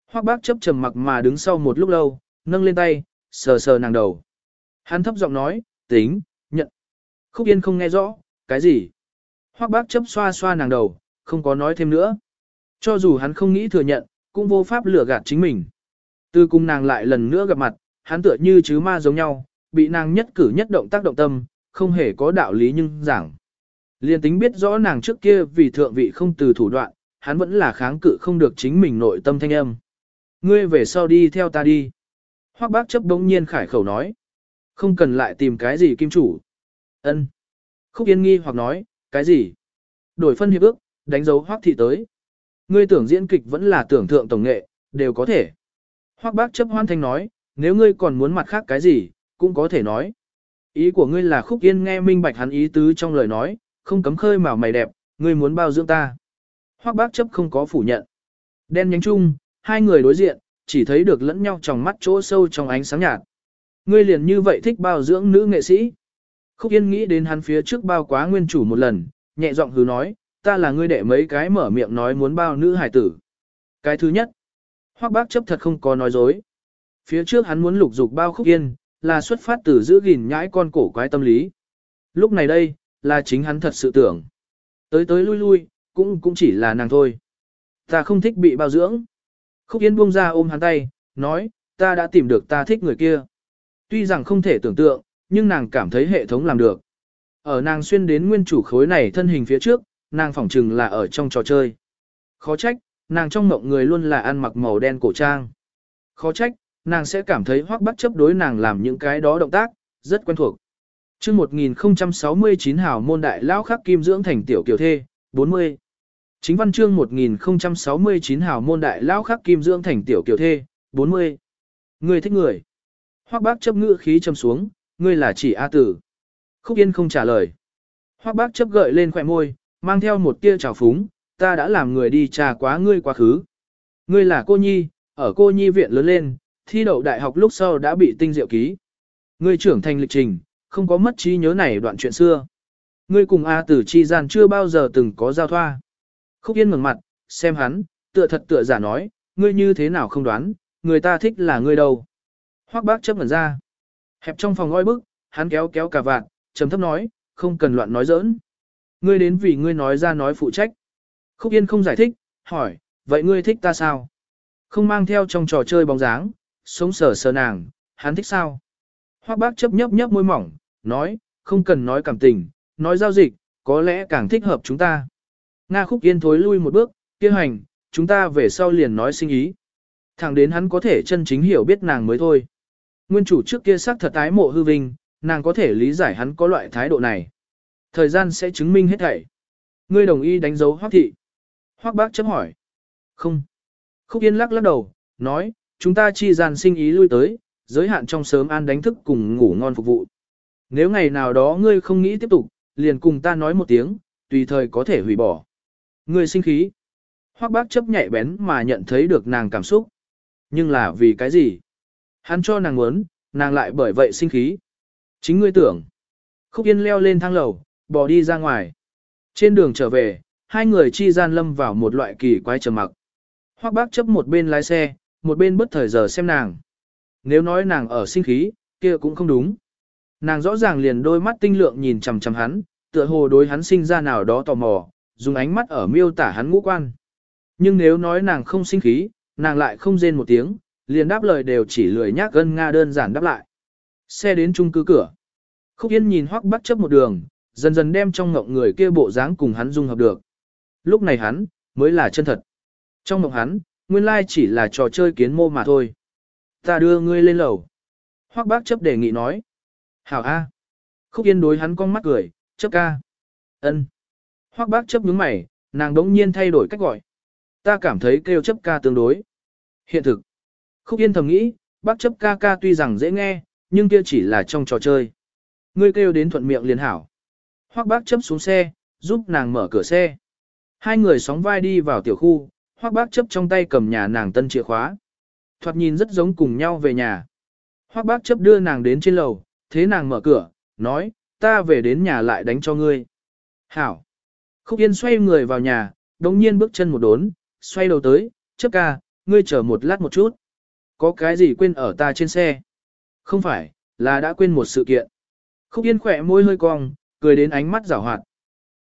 Hoắc bác chấp trầm mặc mà đứng sau một lúc lâu, nâng lên tay, sờ sờ nàng đầu. Hắn thấp giọng nói, tính, nhận. Khúc Yên không nghe rõ, cái gì? Hoắc bác chấp xoa xoa nàng đầu, không có nói thêm nữa. Cho dù hắn không nghĩ thừa nhận, cũng vô pháp lừa gạt chính mình. Từ cùng nàng lại lần nữa gặp mặt, hắn tựa như chứ ma giống nhau, bị nàng nhất cử nhất động tác động tâm, không hề có đạo lý nhưng giảng. Liên tính biết rõ nàng trước kia vì thượng vị không từ thủ đoạn, hắn vẫn là kháng cự không được chính mình nội tâm thanh âm. Ngươi về sau đi theo ta đi. Hoắc bác chấp đống nhiên khải khẩu nói. Không cần lại tìm cái gì kim chủ. ân Khúc Yên nghi hoặc nói, cái gì? Đổi phân hiệp ước, đánh dấu Hoắc thị tới. Ngươi tưởng diễn kịch vẫn là tưởng thượng tổng nghệ, đều có thể. Hoắc bác chấp hoan thanh nói, nếu ngươi còn muốn mặt khác cái gì, cũng có thể nói. Ý của ngươi là Khúc Yên nghe minh bạch hắn ý tứ trong lời nói, không cấm khơi màu mày đẹp, ngươi muốn bao dưỡng ta. Hoắc bác chấp không có phủ nhận. Đen nhánh chung, hai người đối diện, chỉ thấy được lẫn nhau trong mắt chỗ sâu trong ánh sáng nhạt. Ngươi liền như vậy thích bao dưỡng nữ nghệ sĩ. Khúc Yên nghĩ đến hắn phía trước bao quá nguyên chủ một lần, nhẹ giọng hứ nói, ta là ngươi đệ mấy cái mở miệng nói muốn bao nữ hải tử. Cái thứ nhất, Hoắc bác chấp thật không có nói dối. Phía trước hắn muốn lục dục bao khúc yên, là xuất phát từ giữ gìn nhãi con cổ quái tâm lý. Lúc này đây, là chính hắn thật sự tưởng. Tới tới lui lui, cũng cũng chỉ là nàng thôi. Ta không thích bị bao dưỡng. Khúc Yên buông ra ôm hắn tay, nói, ta đã tìm được ta thích người kia. Tuy rằng không thể tưởng tượng, nhưng nàng cảm thấy hệ thống làm được. Ở nàng xuyên đến nguyên chủ khối này thân hình phía trước, nàng phỏng chừng là ở trong trò chơi. Khó trách, nàng trong mộng người luôn là ăn mặc màu đen cổ trang. Khó trách, nàng sẽ cảm thấy hoắc bắt chấp đối nàng làm những cái đó động tác, rất quen thuộc. chương 1069 hào môn đại lão khắc kim dưỡng thành tiểu kiều thê, 40. Chính văn chương 1069 hào môn đại lão khắc kim dưỡng thành tiểu kiều thê, 40. Người thích người. hoắc bác chấp ngữ khí châm xuống, ngươi là chỉ A tử. Khúc Yên không trả lời. Hoác bác chấp gợi lên khỏe môi, mang theo một tia trào phúng, ta đã làm người đi trà quá ngươi quá khứ. Ngươi là cô nhi, ở cô nhi viện lớn lên, thi đậu đại học lúc sau đã bị tinh diệu ký. Ngươi trưởng thành lịch trình, không có mất trí nhớ này đoạn chuyện xưa. Ngươi cùng A tử chi gian chưa bao giờ từng có giao thoa. Khúc Yên ngừng mặt, xem hắn, tựa thật tựa giả nói, ngươi như thế nào không đoán, người ta thích là ngươi đâu. Hoác bác chấp ngẩn ra. Hẹp trong phòng ngoi bức, hắn kéo kéo cả vạn, trầm thấp nói, không cần loạn nói giỡn. Ngươi đến vì ngươi nói ra nói phụ trách. Khúc Yên không giải thích, hỏi, vậy ngươi thích ta sao? Không mang theo trong trò chơi bóng dáng, sống sờ sờ nàng, hắn thích sao? Hoác bác chấp nhấp nhấp môi mỏng, nói, không cần nói cảm tình, nói giao dịch, có lẽ càng thích hợp chúng ta. Nga Khúc Yên thối lui một bước, kia hành, chúng ta về sau liền nói sinh ý. Thẳng đến hắn có thể chân chính hiểu biết nàng mới thôi. Nguyên chủ trước kia xác thật ái mộ hư vinh, nàng có thể lý giải hắn có loại thái độ này. Thời gian sẽ chứng minh hết thảy. Ngươi đồng ý đánh dấu hoác thị. Hoác bác chấm hỏi. Không. Khúc Yên lắc lắc đầu, nói, chúng ta chi gian sinh ý lui tới, giới hạn trong sớm an đánh thức cùng ngủ ngon phục vụ. Nếu ngày nào đó ngươi không nghĩ tiếp tục, liền cùng ta nói một tiếng, tùy thời có thể hủy bỏ. Ngươi sinh khí. Hoác bác chấp nhạy bén mà nhận thấy được nàng cảm xúc. Nhưng là vì cái gì? Hắn cho nàng muốn, nàng lại bởi vậy sinh khí. Chính ngươi tưởng. Khúc Yên leo lên thang lầu, bò đi ra ngoài. Trên đường trở về, hai người chi gian lâm vào một loại kỳ quái trầm mặc. Hoắc bác chấp một bên lái xe, một bên bất thời giờ xem nàng. Nếu nói nàng ở sinh khí, kia cũng không đúng. Nàng rõ ràng liền đôi mắt tinh lượng nhìn chằm chằm hắn, tựa hồ đối hắn sinh ra nào đó tò mò, dùng ánh mắt ở miêu tả hắn ngũ quan. Nhưng nếu nói nàng không sinh khí, nàng lại không rên một tiếng, liền đáp lời đều chỉ lười nhác gân nga đơn giản đáp lại. Xe đến chung cư cửa. Khúc Yên nhìn Hoắc Bắc chấp một đường, dần dần đem trong ngộng người kia bộ dáng cùng hắn dung hợp được. Lúc này hắn, mới là chân thật. Trong ngộng hắn, nguyên lai chỉ là trò chơi kiến mô mà thôi. Ta đưa ngươi lên lầu. Hoắc bác chấp đề nghị nói. Hảo A. Khúc Yên đối hắn con mắt cười, chấp ca. ân Hoắc bác chấp nhướng mày, nàng đống nhiên thay đổi cách gọi. Ta cảm thấy kêu chấp ca tương đối. Hiện thực. Khúc Yên thầm nghĩ, bác chấp ca ca tuy rằng dễ nghe, nhưng kia chỉ là trong trò chơi. Ngươi kêu đến thuận miệng liền hảo. Hoắc bác chấp xuống xe, giúp nàng mở cửa xe. Hai người sóng vai đi vào tiểu khu, Hoắc bác chấp trong tay cầm nhà nàng tân chìa khóa. Thoạt nhìn rất giống cùng nhau về nhà. Hoắc bác chấp đưa nàng đến trên lầu, thế nàng mở cửa, nói, ta về đến nhà lại đánh cho ngươi. Hảo. Khúc Yên xoay người vào nhà, đồng nhiên bước chân một đốn, xoay đầu tới, chấp ca, ngươi chờ một lát một chút. Có cái gì quên ở ta trên xe? Không phải, là đã quên một sự kiện. Khúc Yên khỏe môi hơi cong, cười đến ánh mắt rảo hoạt.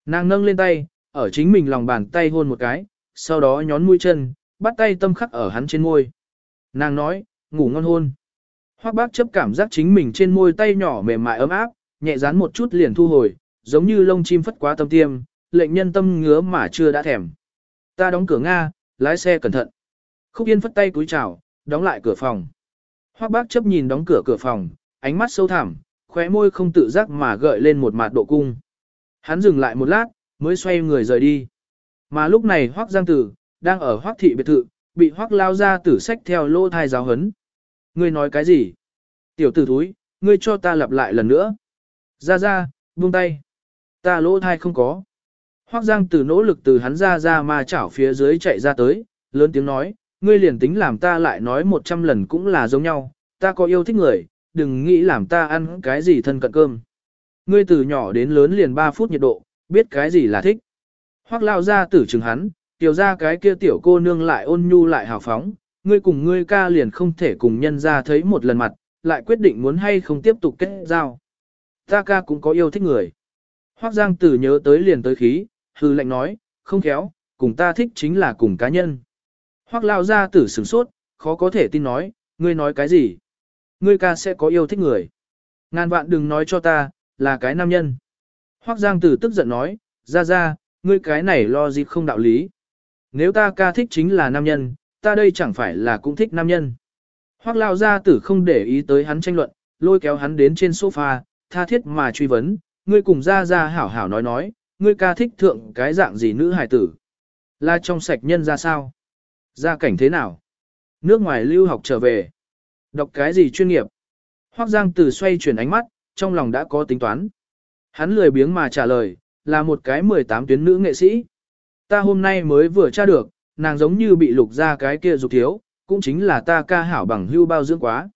Nàng nâng lên tay, ở chính mình lòng bàn tay hôn một cái, sau đó nhón mũi chân, bắt tay tâm khắc ở hắn trên môi. Nàng nói, ngủ ngon hôn. Hoắc bác chấp cảm giác chính mình trên môi tay nhỏ mềm mại ấm áp, nhẹ dán một chút liền thu hồi, giống như lông chim phất quá tâm tiêm, lệnh nhân tâm ngứa mà chưa đã thèm. Ta đóng cửa Nga, lái xe cẩn thận. Khúc Yên phất tay cúi chào, đóng lại cửa phòng. Hoắc bác chấp nhìn đóng cửa cửa phòng, ánh mắt sâu thẳm, khóe môi không tự giác mà gợi lên một mạt độ cung. Hắn dừng lại một lát, mới xoay người rời đi. Mà lúc này Hoắc Giang Tử, đang ở Hoắc thị biệt thự, bị Hoắc lao ra tử sách theo lô thai giáo hấn. Ngươi nói cái gì? Tiểu tử thúi, ngươi cho ta lặp lại lần nữa. Ra ra, buông tay. Ta lỗ thai không có. Hoắc Giang Tử nỗ lực từ hắn ra ra mà chảo phía dưới chạy ra tới, lớn tiếng nói, ngươi liền tính làm ta lại nói một trăm lần cũng là giống nhau, ta có yêu thích người, đừng nghĩ làm ta ăn cái gì thân cận cơm. Ngươi từ nhỏ đến lớn liền 3 phút nhiệt độ, biết cái gì là thích. Hoắc lao ra tử chừng hắn, tiểu ra cái kia tiểu cô nương lại ôn nhu lại hào phóng, ngươi cùng ngươi ca liền không thể cùng nhân ra thấy một lần mặt, lại quyết định muốn hay không tiếp tục kết giao. Ta ca cũng có yêu thích người. Hoác Giang Tử nhớ tới liền tới khí, hư lệnh nói, không khéo, cùng ta thích chính là cùng cá nhân. Hoắc lao ra tử sửng sốt, khó có thể tin nói, ngươi nói cái gì? Ngươi ca sẽ có yêu thích người. Ngàn vạn đừng nói cho ta, là cái nam nhân. Hoắc Giang Tử tức giận nói, ra ra, ngươi cái này lo gì không đạo lý. Nếu ta ca thích chính là nam nhân, ta đây chẳng phải là cũng thích nam nhân. Hoắc lao gia tử không để ý tới hắn tranh luận, lôi kéo hắn đến trên sofa, tha thiết mà truy vấn, ngươi cùng ra ra hảo hảo nói nói, ngươi ca thích thượng cái dạng gì nữ hài tử. Là trong sạch nhân ra sao? Gia cảnh thế nào? Nước ngoài lưu học trở về. Đọc cái gì chuyên nghiệp? Hoác Giang Tử xoay chuyển ánh mắt, trong lòng đã có tính toán. Hắn lười biếng mà trả lời, là một cái 18 tuyến nữ nghệ sĩ. Ta hôm nay mới vừa tra được, nàng giống như bị lục ra cái kia dục thiếu, cũng chính là ta ca hảo bằng hưu bao dưỡng quá.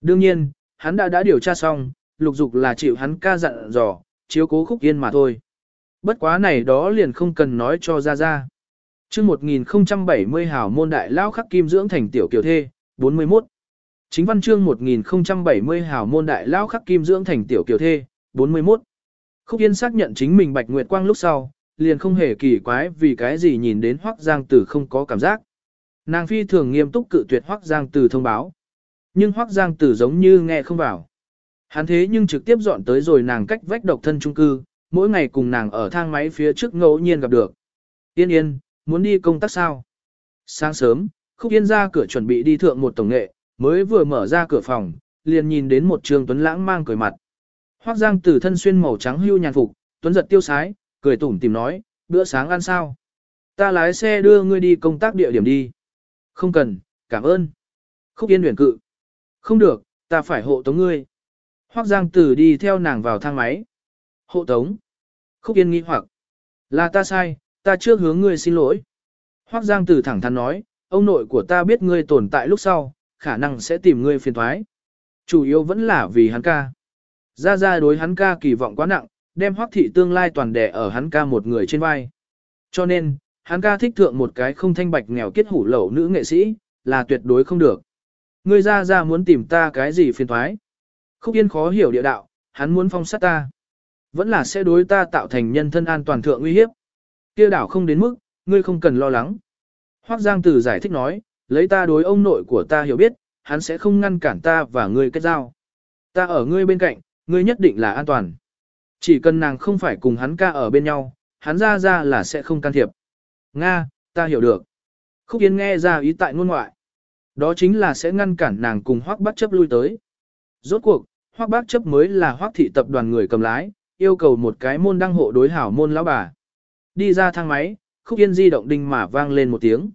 Đương nhiên, hắn đã đã điều tra xong, lục dục là chịu hắn ca dặn dò, chiếu cố khúc yên mà thôi. Bất quá này đó liền không cần nói cho ra ra chương 1070 Hào môn đại lao khắc kim dưỡng thành tiểu kiều thê, 41. Chính văn chương 1070 Hào môn đại lao khắc kim dưỡng thành tiểu kiều thê, 41. Khúc Yên xác nhận chính mình Bạch Nguyệt Quang lúc sau, liền không hề kỳ quái vì cái gì nhìn đến Hoắc Giang Tử không có cảm giác. Nàng phi thường nghiêm túc cự tuyệt Hoắc Giang Tử thông báo. Nhưng Hoắc Giang Tử giống như nghe không vào. Hắn thế nhưng trực tiếp dọn tới rồi nàng cách vách độc thân trung cư, mỗi ngày cùng nàng ở thang máy phía trước ngẫu nhiên gặp được. Yên yên, muốn đi công tác sao? Sáng sớm, Khúc Yên ra cửa chuẩn bị đi thượng một tổng nghệ, mới vừa mở ra cửa phòng, liền nhìn đến một trường tuấn lãng mang cười mặt. Hoác Giang Tử thân xuyên màu trắng hưu nhàn phục, tuấn giật tiêu sái, cười tủm tìm nói, bữa sáng ăn sao? Ta lái xe đưa ngươi đi công tác địa điểm đi. Không cần, cảm ơn. Khúc Yên huyền cự. Không được, ta phải hộ tống ngươi. Hoác Giang Tử đi theo nàng vào thang máy. Hộ tống. Khúc Yên nghi hoặc. Là ta sai, ta chưa hướng ngươi xin lỗi. Hoác Giang Tử thẳng thắn nói, ông nội của ta biết ngươi tồn tại lúc sau, khả năng sẽ tìm ngươi phiền thoái. Chủ yếu vẫn là vì hắn ca. Ra ra đối hắn ca kỳ vọng quá nặng, đem hoác thị tương lai toàn đẻ ở hắn ca một người trên vai. Cho nên, hắn ca thích thượng một cái không thanh bạch nghèo kết hủ lẩu nữ nghệ sĩ, là tuyệt đối không được. Ngươi ra ra muốn tìm ta cái gì phiền thoái. Khúc Yên khó hiểu địa đạo, hắn muốn phong sát ta. Vẫn là sẽ đối ta tạo thành nhân thân an toàn thượng uy hiếp. Kia đảo không đến mức, ngươi không cần lo lắng. Hoác Giang Tử giải thích nói, lấy ta đối ông nội của ta hiểu biết, hắn sẽ không ngăn cản ta và ngươi kết giao. Ta ở ngươi bên cạnh, ngươi nhất định là an toàn. Chỉ cần nàng không phải cùng hắn ca ở bên nhau, hắn ra ra là sẽ không can thiệp. Nga, ta hiểu được. Khúc Yên nghe ra ý tại ngôn ngoại. Đó chính là sẽ ngăn cản nàng cùng Hoác Bác chấp lui tới. Rốt cuộc, Hoác Bác chấp mới là Hoác thị tập đoàn người cầm lái, yêu cầu một cái môn đăng hộ đối hảo môn lão bà. Đi ra thang máy, Khúc Yên di động đinh mà vang lên một tiếng.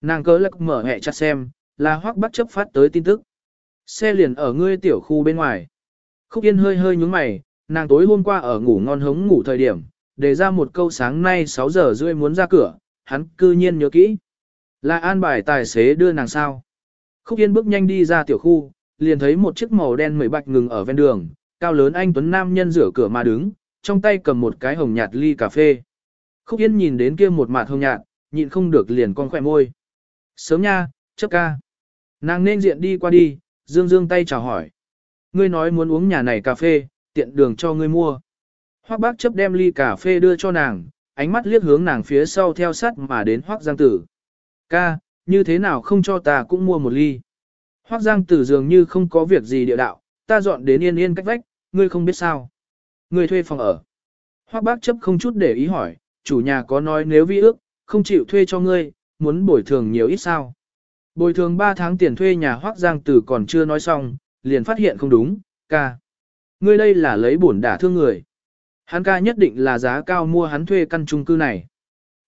Nàng cớ lắc mở hẹ chặt xem, là Hoác bắt chấp phát tới tin tức. Xe liền ở ngươi tiểu khu bên ngoài. Khúc Yên hơi hơi nhúng mày, nàng tối hôm qua ở ngủ ngon hống ngủ thời điểm, đề ra một câu sáng nay 6 giờ rưỡi muốn ra cửa, hắn cư nhiên nhớ kỹ. Là an bài tài xế đưa nàng sao. Khúc Yên bước nhanh đi ra tiểu khu, liền thấy một chiếc màu đen mười bạch ngừng ở ven đường, cao lớn anh Tuấn Nam nhân rửa cửa mà đứng, trong tay cầm một cái hồng nhạt ly cà phê. Khúc Yên nhìn đến kia một mặt hồng nhạt, nhịn không được liền con khỏe môi. Sớm nha, chấp ca. Nàng nên diện đi qua đi, dương dương tay chào hỏi ngươi nói muốn uống nhà này cà phê, tiện đường cho ngươi mua. Hoắc bác chấp đem ly cà phê đưa cho nàng, ánh mắt liếc hướng nàng phía sau theo sát mà đến Hoắc Giang Tử. Ca, như thế nào không cho ta cũng mua một ly. Hoắc Giang Tử dường như không có việc gì địa đạo, ta dọn đến yên yên cách vách, ngươi không biết sao. Ngươi thuê phòng ở. Hoắc bác chấp không chút để ý hỏi, chủ nhà có nói nếu vi ước, không chịu thuê cho ngươi, muốn bồi thường nhiều ít sao. Bồi thường 3 tháng tiền thuê nhà Hoắc Giang Tử còn chưa nói xong, liền phát hiện không đúng, ca. Ngươi đây là lấy bổn đả thương người. Hắn ca nhất định là giá cao mua hắn thuê căn chung cư này.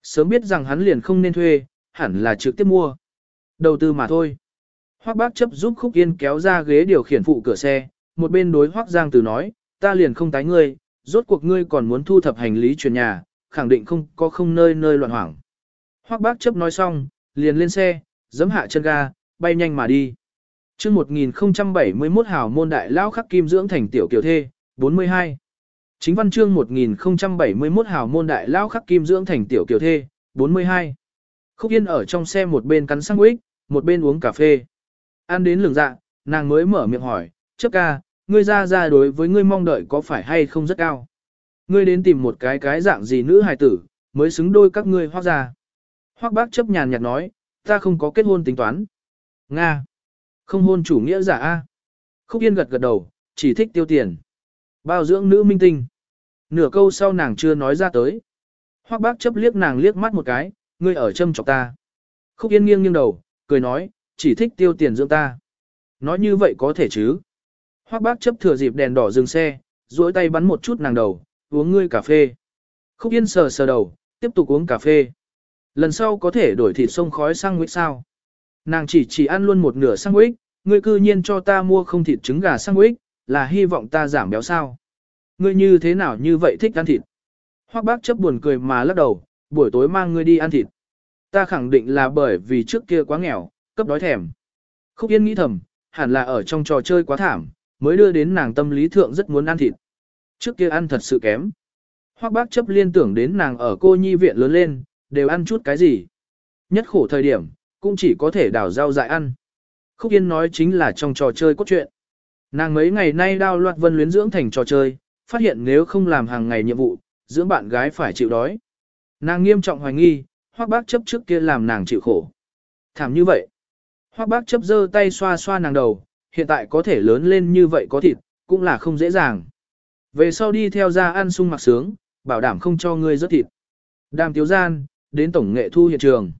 Sớm biết rằng hắn liền không nên thuê, hẳn là trực tiếp mua. Đầu tư mà thôi. Hoác bác chấp giúp Khúc Yên kéo ra ghế điều khiển phụ cửa xe, một bên đối Hoác Giang Tử nói, ta liền không tái ngươi, rốt cuộc ngươi còn muốn thu thập hành lý chuyển nhà, khẳng định không có không nơi nơi loạn hoảng. hoắc bác chấp nói xong, liền lên xe, giấm hạ chân ga, bay nhanh mà đi chương 1071 hào môn đại lao khắc kim dưỡng thành tiểu kiều thê, 42. Chính văn chương 1071 hào môn đại lao khắc kim dưỡng thành tiểu kiều thê, 42. Khúc Yên ở trong xe một bên cắn sang quýt, một bên uống cà phê. Ăn đến lường dạ, nàng mới mở miệng hỏi, chấp ca, ngươi ra ra đối với ngươi mong đợi có phải hay không rất cao. Ngươi đến tìm một cái cái dạng gì nữ hài tử, mới xứng đôi các ngươi hoác ra. Hoác bác chấp nhàn nhạt nói, ta không có kết hôn tính toán. Nga. Không hôn chủ nghĩa giả A. Khúc Yên gật gật đầu, chỉ thích tiêu tiền. Bao dưỡng nữ minh tinh. Nửa câu sau nàng chưa nói ra tới. Hoác bác chấp liếc nàng liếc mắt một cái, ngươi ở châm chọc ta. Khúc Yên nghiêng nghiêng đầu, cười nói, chỉ thích tiêu tiền dưỡng ta. Nói như vậy có thể chứ. Hoác bác chấp thừa dịp đèn đỏ dừng xe, duỗi tay bắn một chút nàng đầu, uống ngươi cà phê. Khúc Yên sờ sờ đầu, tiếp tục uống cà phê. Lần sau có thể đổi thịt sông khói sang nguyết sao. Nàng chỉ chỉ ăn luôn một nửa sang nguyết, ngươi cư nhiên cho ta mua không thịt trứng gà sang nguyết, là hy vọng ta giảm béo sao. Ngươi như thế nào như vậy thích ăn thịt? Hoác bác chấp buồn cười mà lắc đầu, buổi tối mang ngươi đi ăn thịt. Ta khẳng định là bởi vì trước kia quá nghèo, cấp đói thèm. Khúc Yên nghĩ thầm, hẳn là ở trong trò chơi quá thảm, mới đưa đến nàng tâm lý thượng rất muốn ăn thịt. Trước kia ăn thật sự kém. hoắc bác chấp liên tưởng đến nàng ở cô nhi viện lớn lên, đều ăn chút cái gì. Nhất khổ thời điểm, cũng chỉ có thể đảo rau dại ăn. Khúc Yên nói chính là trong trò chơi cốt truyện. Nàng mấy ngày nay đao loạt vân luyến dưỡng thành trò chơi, phát hiện nếu không làm hàng ngày nhiệm vụ, dưỡng bạn gái phải chịu đói. Nàng nghiêm trọng hoài nghi, hoác bác chấp trước kia làm nàng chịu khổ. Thảm như vậy. Hoác bác chấp dơ tay xoa xoa nàng đầu, hiện tại có thể lớn lên như vậy có thịt, cũng là không dễ dàng. Về sau đi theo ra ăn sung mặc sướng, bảo đảm không cho ngươi rớt thịt. Đàm tiếu gian, đến tổng nghệ thu hiện trường.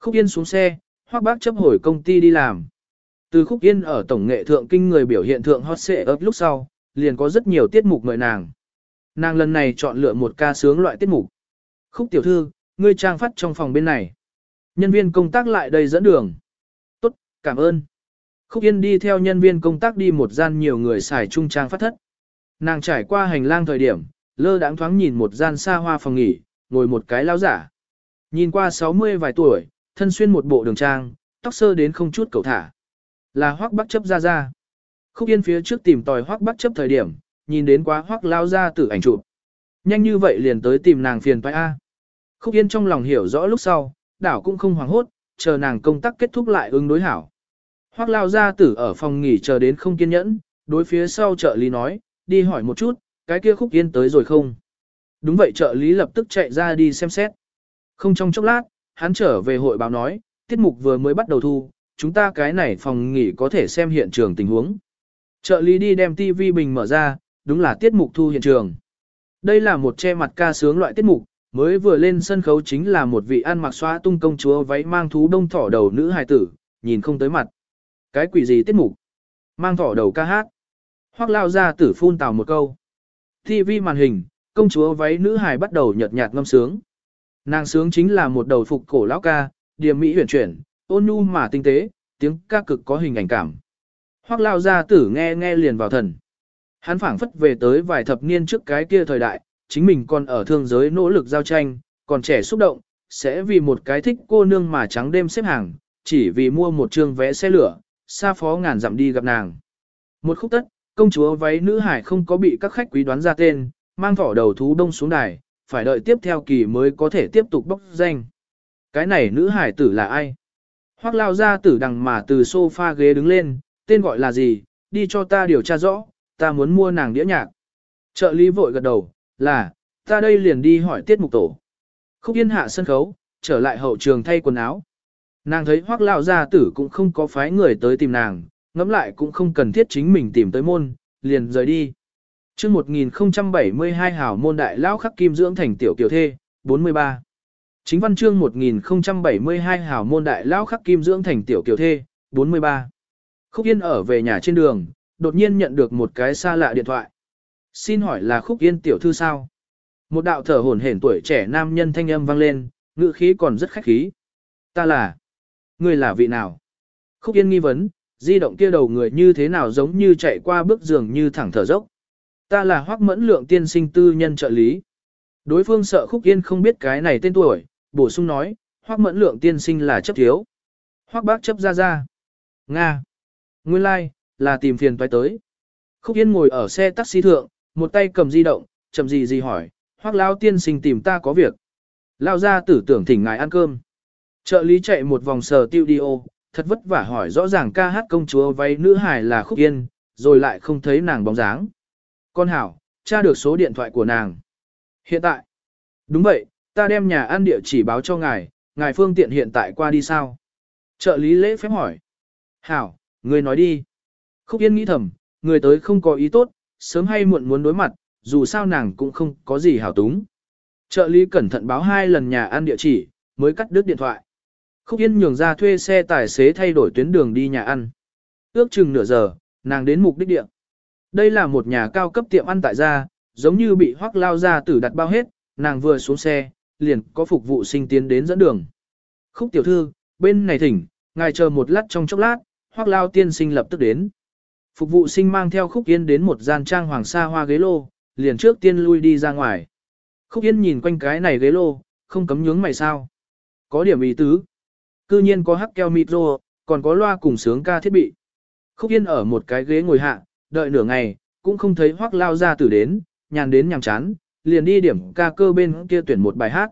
Khúc Yên xuống xe, hoác bác chấp hồi công ty đi làm. Từ Khúc Yên ở tổng nghệ thượng kinh người biểu hiện thượng hot xệ ấp lúc sau, liền có rất nhiều tiết mục mời nàng. Nàng lần này chọn lựa một ca sướng loại tiết mục. Khúc tiểu thư, ngươi trang phát trong phòng bên này. Nhân viên công tác lại đây dẫn đường. Tốt, cảm ơn. Khúc Yên đi theo nhân viên công tác đi một gian nhiều người xài trung trang phát thất. Nàng trải qua hành lang thời điểm, lơ đãng thoáng nhìn một gian xa hoa phòng nghỉ, ngồi một cái lão giả. Nhìn qua 60 vài tuổi, thân xuyên một bộ đường trang, tóc sơ đến không chút cầu thả. Là hoác bắc chấp ra ra. Khúc Yên phía trước tìm tòi hoác bắc chấp thời điểm, nhìn đến quá hoác lao ra tử ảnh chụp. Nhanh như vậy liền tới tìm nàng phiền toái A. Khúc Yên trong lòng hiểu rõ lúc sau, đảo cũng không hoảng hốt, chờ nàng công tác kết thúc lại ứng đối hảo. Hoác lao ra tử ở phòng nghỉ chờ đến không kiên nhẫn, đối phía sau trợ lý nói, đi hỏi một chút, cái kia khúc yên tới rồi không? Đúng vậy trợ lý lập tức chạy ra đi xem xét. Không trong chốc lát, hắn trở về hội báo nói, tiết mục vừa mới bắt đầu thu, chúng ta cái này phòng nghỉ có thể xem hiện trường tình huống. Trợ lý đi đem TV bình mở ra, đúng là tiết mục thu hiện trường. Đây là một che mặt ca sướng loại tiết mục, mới vừa lên sân khấu chính là một vị ăn mặc xóa tung công chúa váy mang thú đông thỏ đầu nữ hài tử, nhìn không tới mặt. Cái quỷ gì tiết mục? Mang thỏ đầu ca hát. Hoác lao ra tử phun tào một câu. TV màn hình, công chúa váy nữ hài bắt đầu nhợt nhạt ngâm sướng. Nàng sướng chính là một đầu phục cổ lão ca, điềm mỹ huyền chuyển, ôn nhu mà tinh tế, tiếng ca cực có hình ảnh cảm. Hoác lao ra tử nghe nghe liền vào thần. Hắn phảng phất về tới vài thập niên trước cái kia thời đại, chính mình còn ở thương giới nỗ lực giao tranh, còn trẻ xúc động, sẽ vì một cái thích cô nương mà trắng đêm xếp hàng, chỉ vì mua một trường vé xe lửa, xa phó ngàn dặm đi gặp nàng. Một khúc tất, công chúa váy nữ hải không có bị các khách quý đoán ra tên, mang thỏ đầu thú đông xuống đài, phải đợi tiếp theo kỳ mới có thể tiếp tục bốc danh. Cái này nữ hải tử là ai? Hoác lao ra tử đằng mà từ sofa ghế đứng lên, tên gọi là gì, đi cho ta điều tra rõ, ta muốn mua nàng đĩa nhạc. Trợ lý vội gật đầu, là, ta đây liền đi hỏi tiết mục tổ. Khúc yên hạ sân khấu, trở lại hậu trường thay quần áo. Nàng thấy hoác lao gia tử cũng không có phái người tới tìm nàng, ngẫm lại cũng không cần thiết chính mình tìm tới môn, liền rời đi. chương 1072 hảo môn đại lão khắc kim dưỡng thành tiểu kiều thê, 43. Chính văn chương 1072 hảo môn đại lão khắc kim dưỡng thành tiểu kiều thê, 43. Khúc Yên ở về nhà trên đường, đột nhiên nhận được một cái xa lạ điện thoại. Xin hỏi là Khúc Yên tiểu thư sao? Một đạo thở hổn hển tuổi trẻ nam nhân thanh âm vang lên, ngữ khí còn rất khách khí. Ta là... Người là vị nào? Khúc Yên nghi vấn, di động kia đầu người như thế nào giống như chạy qua bước giường như thẳng thở dốc. Ta là Hoắc Mẫn Lượng tiên sinh tư nhân trợ lý. Đối phương sợ Khúc Yên không biết cái này tên tuổi, bổ sung nói, Hoắc Mẫn Lượng tiên sinh là chấp thiếu. Hoắc bác chấp ra ra. Nga. Nguyên lai, like, là tìm phiền phải tới. Khúc Yên ngồi ở xe taxi thượng, một tay cầm di động, chậm gì gì hỏi, Hoắc Lao tiên sinh tìm ta có việc. Lao ra tử tưởng thỉnh ngài ăn cơm. Trợ lý chạy một vòng sờ tiêu đi ô, thật vất vả hỏi rõ ràng ca hát công chúa váy nữ hài là Khúc Yên, rồi lại không thấy nàng bóng dáng. Con hảo, tra được số điện thoại của nàng. Hiện tại, đúng vậy, ta đem nhà ăn địa chỉ báo cho ngài, ngài phương tiện hiện tại qua đi sao? Trợ lý lễ phép hỏi. Hảo, người nói đi. Khúc Yên nghĩ thầm, người tới không có ý tốt, sớm hay muộn muốn đối mặt, dù sao nàng cũng không có gì hảo túng. Trợ lý cẩn thận báo hai lần nhà ăn địa chỉ, mới cắt đứt điện thoại. Khúc Yên nhường ra thuê xe tài xế thay đổi tuyến đường đi nhà ăn. Ước chừng nửa giờ, nàng đến mục đích địa. Đây là một nhà cao cấp tiệm ăn tại gia, giống như bị hoác lao ra tử đặt bao hết, nàng vừa xuống xe, liền có phục vụ sinh tiến đến dẫn đường. Khúc tiểu thư, bên này thỉnh, ngài chờ một lát trong chốc lát, hoác lao tiên sinh lập tức đến. Phục vụ sinh mang theo khúc yên đến một gian trang hoàng sa hoa ghế lô, liền trước tiên lui đi ra ngoài. Khúc yên nhìn quanh cái này ghế lô, không cấm nhướng mày sao. Có điểm ý tứ. Cư nhiên có hắc keo micro, còn có loa cùng sướng ca thiết bị. Khúc yên ở một cái ghế ngồi hạ, đợi nửa ngày, cũng không thấy hoác lao ra tử đến, nhàn đến nhàm chán, liền đi điểm ca cơ bên kia tuyển một bài hát.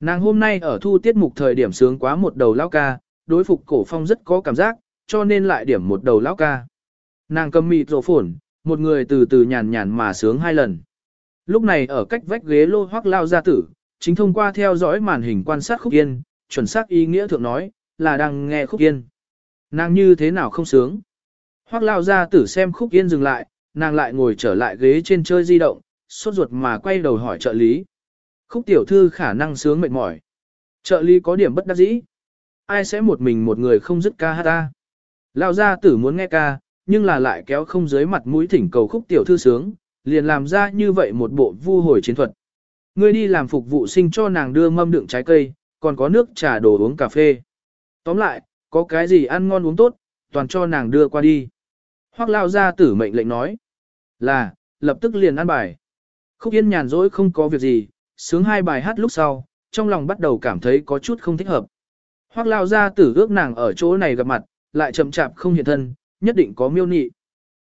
Nàng hôm nay ở thu tiết mục thời điểm sướng quá một đầu lao ca, đối phục cổ phong rất có cảm giác, cho nên lại điểm một đầu lao ca. Nàng cầm mịt rổ phổn, một người từ từ nhàn nhàn mà sướng hai lần. Lúc này ở cách vách ghế lô hoác lao gia tử, chính thông qua theo dõi màn hình quan sát khúc yên, chuẩn xác ý nghĩa thượng nói, là đang nghe khúc yên. Nàng như thế nào không sướng. Hoác lao ra tử xem khúc yên dừng lại, nàng lại ngồi trở lại ghế trên chơi di động, sốt ruột mà quay đầu hỏi trợ lý. Khúc tiểu thư khả năng sướng mệt mỏi. Trợ lý có điểm bất đắc dĩ. Ai sẽ một mình một người không dứt ca hát ta. Lao gia tử muốn nghe ca, nhưng là lại kéo không dưới mặt mũi thỉnh cầu khúc tiểu thư sướng, liền làm ra như vậy một bộ vu hồi chiến thuật. Ngươi đi làm phục vụ sinh cho nàng đưa mâm đựng trái cây, còn có nước trà đồ uống cà phê. Tóm lại, có cái gì ăn ngon uống tốt, toàn cho nàng đưa qua đi. Hoác lao ra tử mệnh lệnh nói. Là, lập tức liền ăn bài. Khúc yên nhàn rỗi không có việc gì, sướng hai bài hát lúc sau, trong lòng bắt đầu cảm thấy có chút không thích hợp. Hoác lao ra tử ước nàng ở chỗ này gặp mặt, lại chậm chạp không hiện thân, nhất định có miêu nị.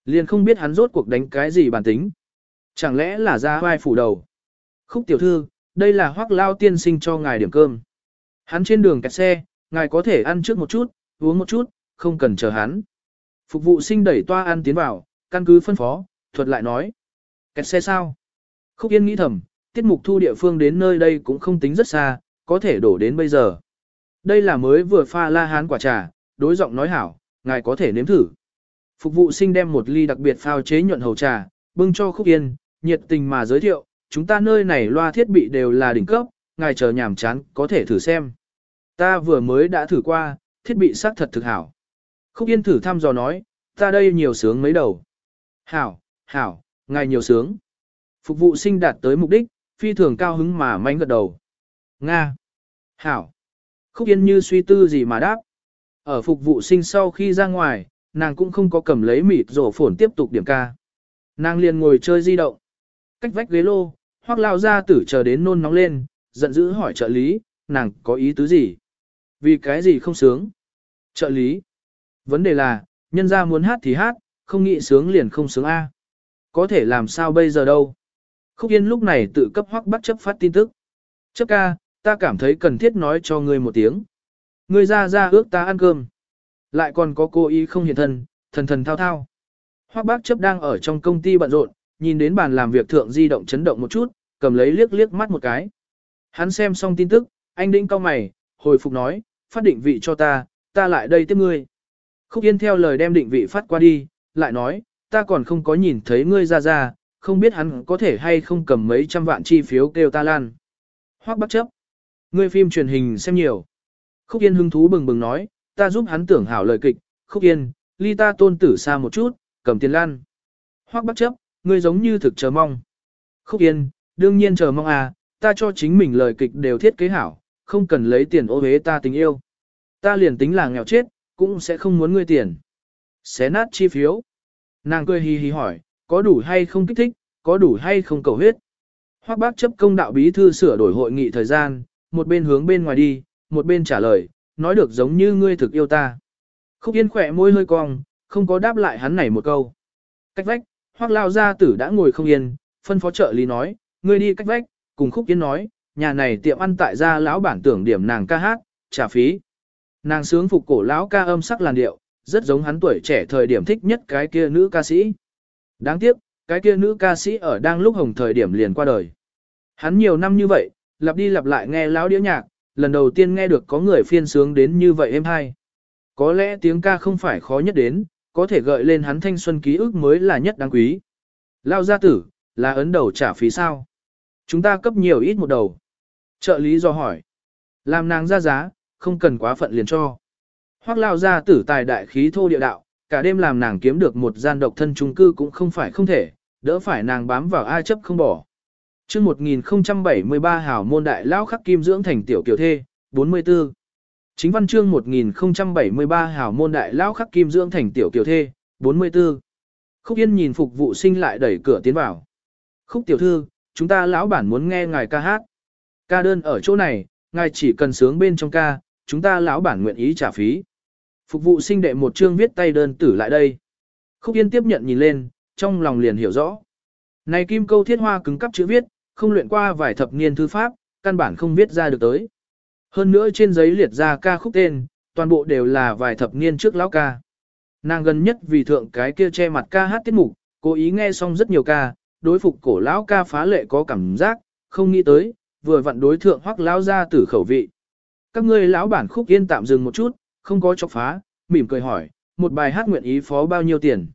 Liền không biết hắn rốt cuộc đánh cái gì bản tính. Chẳng lẽ là ra vai phủ đầu. Khúc tiểu thư, đây là hoác lao tiên sinh cho ngài điểm cơm. Hắn trên đường kẹt xe, ngài có thể ăn trước một chút, uống một chút, không cần chờ hắn. Phục vụ sinh đẩy toa ăn tiến vào, căn cứ phân phó, thuật lại nói. Kẹt xe sao? Khúc Yên nghĩ thầm, tiết mục thu địa phương đến nơi đây cũng không tính rất xa, có thể đổ đến bây giờ. Đây là mới vừa pha la hán quả trà, đối giọng nói hảo, ngài có thể nếm thử. Phục vụ sinh đem một ly đặc biệt phao chế nhuận hầu trà, bưng cho Khúc Yên, nhiệt tình mà giới thiệu, chúng ta nơi này loa thiết bị đều là đỉnh cấp, ngài chờ nhàm chán, có thể thử xem. Ta vừa mới đã thử qua, thiết bị xác thật thực hảo. Khúc Yên thử thăm dò nói, ta đây nhiều sướng mấy đầu. Hảo, hảo, ngài nhiều sướng. Phục vụ sinh đạt tới mục đích, phi thường cao hứng mà manh gật đầu. Nga. Hảo. Khúc Yên như suy tư gì mà đáp. Ở phục vụ sinh sau khi ra ngoài, nàng cũng không có cầm lấy mịt rổ phổn tiếp tục điểm ca. Nàng liền ngồi chơi di động. Cách vách ghế lô, hoặc lao ra tử chờ đến nôn nóng lên, giận dữ hỏi trợ lý, nàng có ý tứ gì? Vì cái gì không sướng? Trợ lý. Vấn đề là, nhân ra muốn hát thì hát, không nghĩ sướng liền không sướng A. Có thể làm sao bây giờ đâu? Khúc Yên lúc này tự cấp hoắc bắt chấp phát tin tức. Chấp ca, ta cảm thấy cần thiết nói cho ngươi một tiếng. Ngươi ra ra ước ta ăn cơm. Lại còn có cô ý không hiện thân, thần thần thao thao. Hoắc bác chấp đang ở trong công ty bận rộn, nhìn đến bàn làm việc thượng di động chấn động một chút, cầm lấy liếc liếc mắt một cái. Hắn xem xong tin tức, anh đinh cao mày, hồi phục nói, phát định vị cho ta, ta lại đây tiếp ngươi. Khúc Yên theo lời đem định vị phát qua đi, lại nói, ta còn không có nhìn thấy ngươi ra ra, không biết hắn có thể hay không cầm mấy trăm vạn chi phiếu kêu ta lan. Hoác bắt chấp. Ngươi phim truyền hình xem nhiều. Khúc Yên hứng thú bừng bừng nói, ta giúp hắn tưởng hảo lời kịch, Khúc Yên, ly ta tôn tử xa một chút, cầm tiền lan. Hoác bắt chấp, ngươi giống như thực chờ mong. Khúc Yên, đương nhiên chờ mong à, ta cho chính mình lời kịch đều thiết kế hảo, không cần lấy tiền ô hế ta tình yêu. Ta liền tính là nghèo chết, cũng sẽ không muốn ngươi tiền. Xé nát chi phiếu. Nàng cười hì hì hỏi, có đủ hay không kích thích, có đủ hay không cầu huyết. Hoác bác chấp công đạo bí thư sửa đổi hội nghị thời gian, một bên hướng bên ngoài đi, một bên trả lời, nói được giống như ngươi thực yêu ta. Khúc Yên khỏe môi hơi cong, không có đáp lại hắn này một câu. Cách vách, Hoác lao gia tử đã ngồi không yên, phân phó trợ lý nói, ngươi đi cách vách, cùng Khúc Yên nói, nhà này tiệm ăn tại gia lão bản tưởng điểm nàng ca hát, trả phí. Nàng sướng phục cổ lão ca âm sắc làn điệu, rất giống hắn tuổi trẻ thời điểm thích nhất cái kia nữ ca sĩ. Đáng tiếc, cái kia nữ ca sĩ ở đang lúc hồng thời điểm liền qua đời. Hắn nhiều năm như vậy, lặp đi lặp lại nghe lão đĩa nhạc, lần đầu tiên nghe được có người phiên sướng đến như vậy em hay. Có lẽ tiếng ca không phải khó nhất đến, có thể gợi lên hắn thanh xuân ký ức mới là nhất đáng quý. Lao gia tử, là ấn đầu trả phí sao? Chúng ta cấp nhiều ít một đầu. Trợ lý do hỏi. Làm nàng ra giá, không cần quá phận liền cho. Hoác lao ra tử tài đại khí thô địa đạo, cả đêm làm nàng kiếm được một gian độc thân trung cư cũng không phải không thể, đỡ phải nàng bám vào ai chấp không bỏ. chương 1073 hảo môn đại lao khắc kim dưỡng thành tiểu kiều thê, 44. Chính văn chương 1073 hảo môn đại lao khắc kim dưỡng thành tiểu kiều thê, 44. Khúc Yên nhìn phục vụ sinh lại đẩy cửa tiến vào. Khúc tiểu thư, chúng ta lão bản muốn nghe ngài ca hát. Ca đơn ở chỗ này, ngài chỉ cần sướng bên trong ca, chúng ta lão bản nguyện ý trả phí. Phục vụ sinh đệ một chương viết tay đơn tử lại đây. Khúc Yên tiếp nhận nhìn lên, trong lòng liền hiểu rõ. Này kim câu thiết hoa cứng cắp chữ viết, không luyện qua vài thập niên thư pháp, căn bản không viết ra được tới. Hơn nữa trên giấy liệt ra ca khúc tên, toàn bộ đều là vài thập niên trước lão ca. Nàng gần nhất vì thượng cái kia che mặt ca hát tiết mục, cố ý nghe xong rất nhiều ca, đối phục cổ lão ca phá lệ có cảm giác, không nghĩ tới, vừa vặn đối thượng hoặc lão ra tử khẩu vị. Các ngươi lão bản khúc yên tạm dừng một chút, không có chọc phá, mỉm cười hỏi, một bài hát nguyện ý phó bao nhiêu tiền.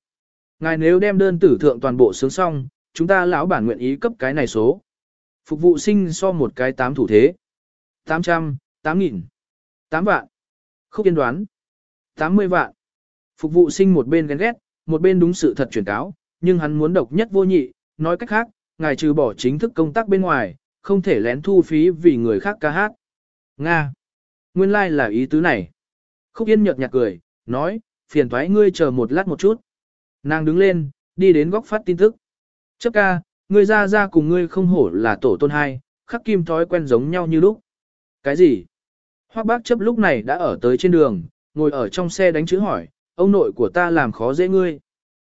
Ngài nếu đem đơn tử thượng toàn bộ sướng xong, chúng ta lão bản nguyện ý cấp cái này số. Phục vụ sinh so một cái tám thủ thế. 800, 8 nghìn, 8 vạn. Khúc yên đoán. 80 vạn. Phục vụ sinh một bên ghen ghét, một bên đúng sự thật truyền cáo, nhưng hắn muốn độc nhất vô nhị, nói cách khác, ngài trừ bỏ chính thức công tác bên ngoài, không thể lén thu phí vì người khác ca hát. Nga. Nguyên lai like là ý tứ này. Khúc Yên nhợt nhạt cười, nói, phiền thoái ngươi chờ một lát một chút. Nàng đứng lên, đi đến góc phát tin tức. Chấp ca, ngươi ra ra cùng ngươi không hổ là tổ tôn hai, khắc kim thói quen giống nhau như lúc. Cái gì? Hoác bác chấp lúc này đã ở tới trên đường, ngồi ở trong xe đánh chữ hỏi, ông nội của ta làm khó dễ ngươi.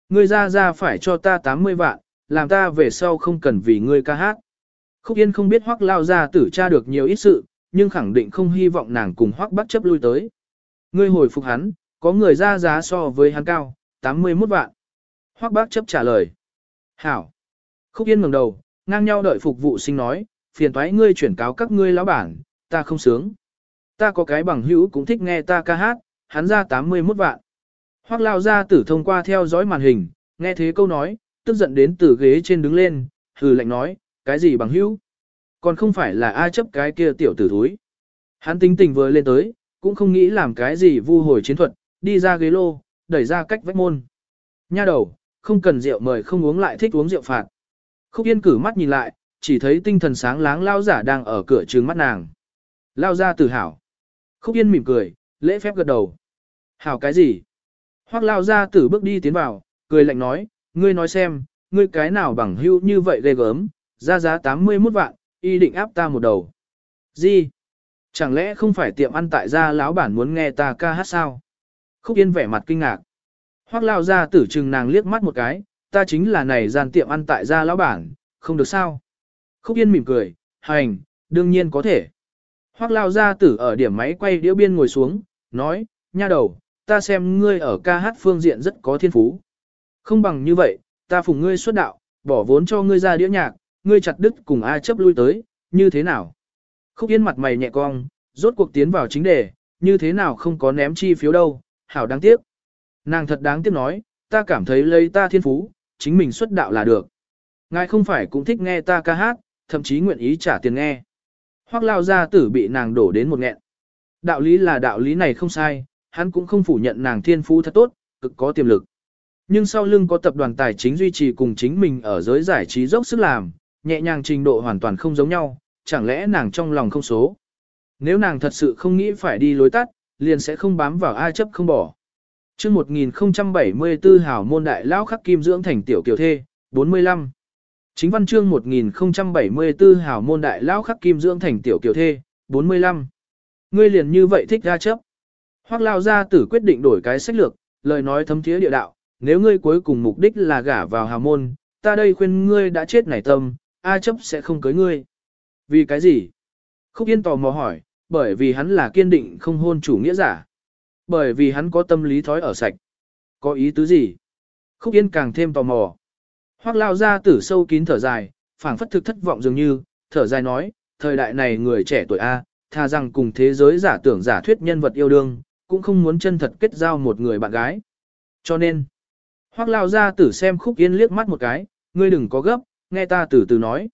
Ngươi ra ra phải cho ta 80 vạn, làm ta về sau không cần vì ngươi ca hát. Khúc Yên không biết hoác lao ra tử tra được nhiều ít sự, nhưng khẳng định không hy vọng nàng cùng hoác bác chấp lui tới. Ngươi hồi phục hắn, có người ra giá so với hắn cao, 81 vạn. Hoác bác chấp trả lời. Hảo. Khúc Yên ngừng đầu, ngang nhau đợi phục vụ sinh nói, phiền thoái ngươi chuyển cáo các ngươi lão bản, ta không sướng. Ta có cái bằng hữu cũng thích nghe ta ca hát, hắn ra 81 vạn. Hoác lao ra tử thông qua theo dõi màn hình, nghe thế câu nói, tức giận đến từ ghế trên đứng lên, hừ lạnh nói, cái gì bằng hữu? Còn không phải là ai chấp cái kia tiểu tử thúi. Hắn tính tình vừa lên tới, cũng không nghĩ làm cái gì vu hồi chiến thuật, đi ra ghế lô, đẩy ra cách vách môn. Nha đầu, không cần rượu mời không uống lại thích uống rượu phạt. Khúc Yên cử mắt nhìn lại, chỉ thấy tinh thần sáng láng lao giả đang ở cửa trường mắt nàng. Lao ra tử hảo. Khúc Yên mỉm cười, lễ phép gật đầu. Hảo cái gì? Hoác lao ra tử bước đi tiến vào, cười lạnh nói, ngươi nói xem, ngươi cái nào bằng hữu như vậy ghê gớm, ra giá 81 vạn, y định áp ta một đầu. Gì? Chẳng lẽ không phải tiệm ăn tại gia lão bản muốn nghe ta ca hát sao? Khúc Yên vẻ mặt kinh ngạc. Hoác lao ra tử trừng nàng liếc mắt một cái, ta chính là này gian tiệm ăn tại gia lão bản, không được sao? Khúc Yên mỉm cười, hành, đương nhiên có thể. Hoác lao ra tử ở điểm máy quay đĩa biên ngồi xuống, nói, nha đầu, ta xem ngươi ở ca hát phương diện rất có thiên phú. Không bằng như vậy, ta phùng ngươi xuất đạo, bỏ vốn cho ngươi ra đĩa nhạc, ngươi chặt đứt cùng ai chấp lui tới, như thế nào? Khúc Yên mặt mày nhẹ cong, rốt cuộc tiến vào chính đề, như thế nào không có ném chi phiếu đâu, hảo đáng tiếc. Nàng thật đáng tiếc nói, ta cảm thấy lấy ta thiên phú, chính mình xuất đạo là được. Ngài không phải cũng thích nghe ta ca hát, thậm chí nguyện ý trả tiền nghe. Hoác lao ra tử bị nàng đổ đến một nghẹn. Đạo lý là đạo lý này không sai, hắn cũng không phủ nhận nàng thiên phú thật tốt, cực có tiềm lực. Nhưng sau lưng có tập đoàn tài chính duy trì cùng chính mình ở giới giải trí dốc sức làm, nhẹ nhàng trình độ hoàn toàn không giống nhau, chẳng lẽ nàng trong lòng không số. Nếu nàng thật sự không nghĩ phải đi lối tắt, liền sẽ không bám vào ai chấp không bỏ. chương 1074 hảo môn đại lao khắc kim dưỡng thành tiểu kiều thê, 45. Chính văn chương 1074 hảo môn đại lao khắc kim dưỡng thành tiểu kiều thê, 45. Ngươi liền như vậy thích ra chấp. Hoác lao gia tử quyết định đổi cái sách lược, lời nói thấm thiế địa đạo, nếu ngươi cuối cùng mục đích là gả vào hào môn, ta đây khuyên ngươi đã chết nảy tâm, A chấp sẽ không cưới ngươi. Vì cái gì? Khúc Yên tò mò hỏi, bởi vì hắn là kiên định không hôn chủ nghĩa giả. Bởi vì hắn có tâm lý thói ở sạch. Có ý tứ gì? Khúc Yên càng thêm tò mò. Hoác lao ra tử sâu kín thở dài, phảng phất thực thất vọng dường như, thở dài nói, thời đại này người trẻ tuổi A, thà rằng cùng thế giới giả tưởng giả thuyết nhân vật yêu đương, cũng không muốn chân thật kết giao một người bạn gái. Cho nên, hoác lao ra tử xem khúc yên liếc mắt một cái, ngươi đừng có gấp, nghe ta từ từ nói.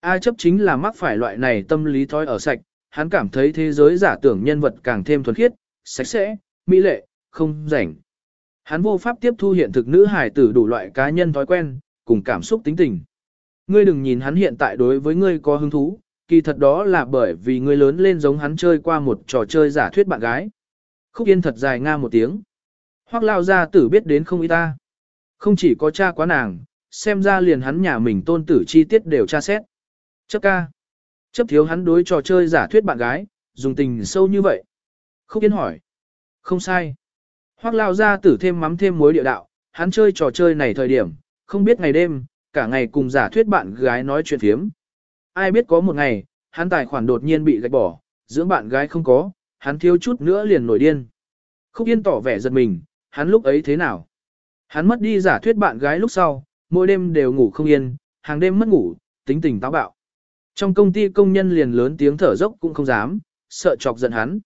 A chấp chính là mắc phải loại này tâm lý thói ở sạch, hắn cảm thấy thế giới giả tưởng nhân vật càng thêm thuần khiết, sạch sẽ, mỹ lệ, không rảnh. Hắn vô pháp tiếp thu hiện thực nữ hài tử đủ loại cá nhân thói quen, cùng cảm xúc tính tình. Ngươi đừng nhìn hắn hiện tại đối với ngươi có hứng thú, kỳ thật đó là bởi vì ngươi lớn lên giống hắn chơi qua một trò chơi giả thuyết bạn gái. Khúc Yên thật dài nga một tiếng. Hoác lao ra tử biết đến không ý ta. Không chỉ có cha quá nàng, xem ra liền hắn nhà mình tôn tử chi tiết đều tra xét. Chấp ca. Chấp thiếu hắn đối trò chơi giả thuyết bạn gái, dùng tình sâu như vậy. Khúc Yên hỏi. Không sai. Hoác lao ra tử thêm mắm thêm muối địa đạo, hắn chơi trò chơi này thời điểm, không biết ngày đêm, cả ngày cùng giả thuyết bạn gái nói chuyện phiếm. Ai biết có một ngày, hắn tài khoản đột nhiên bị gạch bỏ, dưỡng bạn gái không có, hắn thiếu chút nữa liền nổi điên. Khúc Yên tỏ vẻ giật mình, hắn lúc ấy thế nào? Hắn mất đi giả thuyết bạn gái lúc sau, mỗi đêm đều ngủ không yên, hàng đêm mất ngủ, tính tình táo bạo. Trong công ty công nhân liền lớn tiếng thở dốc cũng không dám, sợ chọc giận hắn.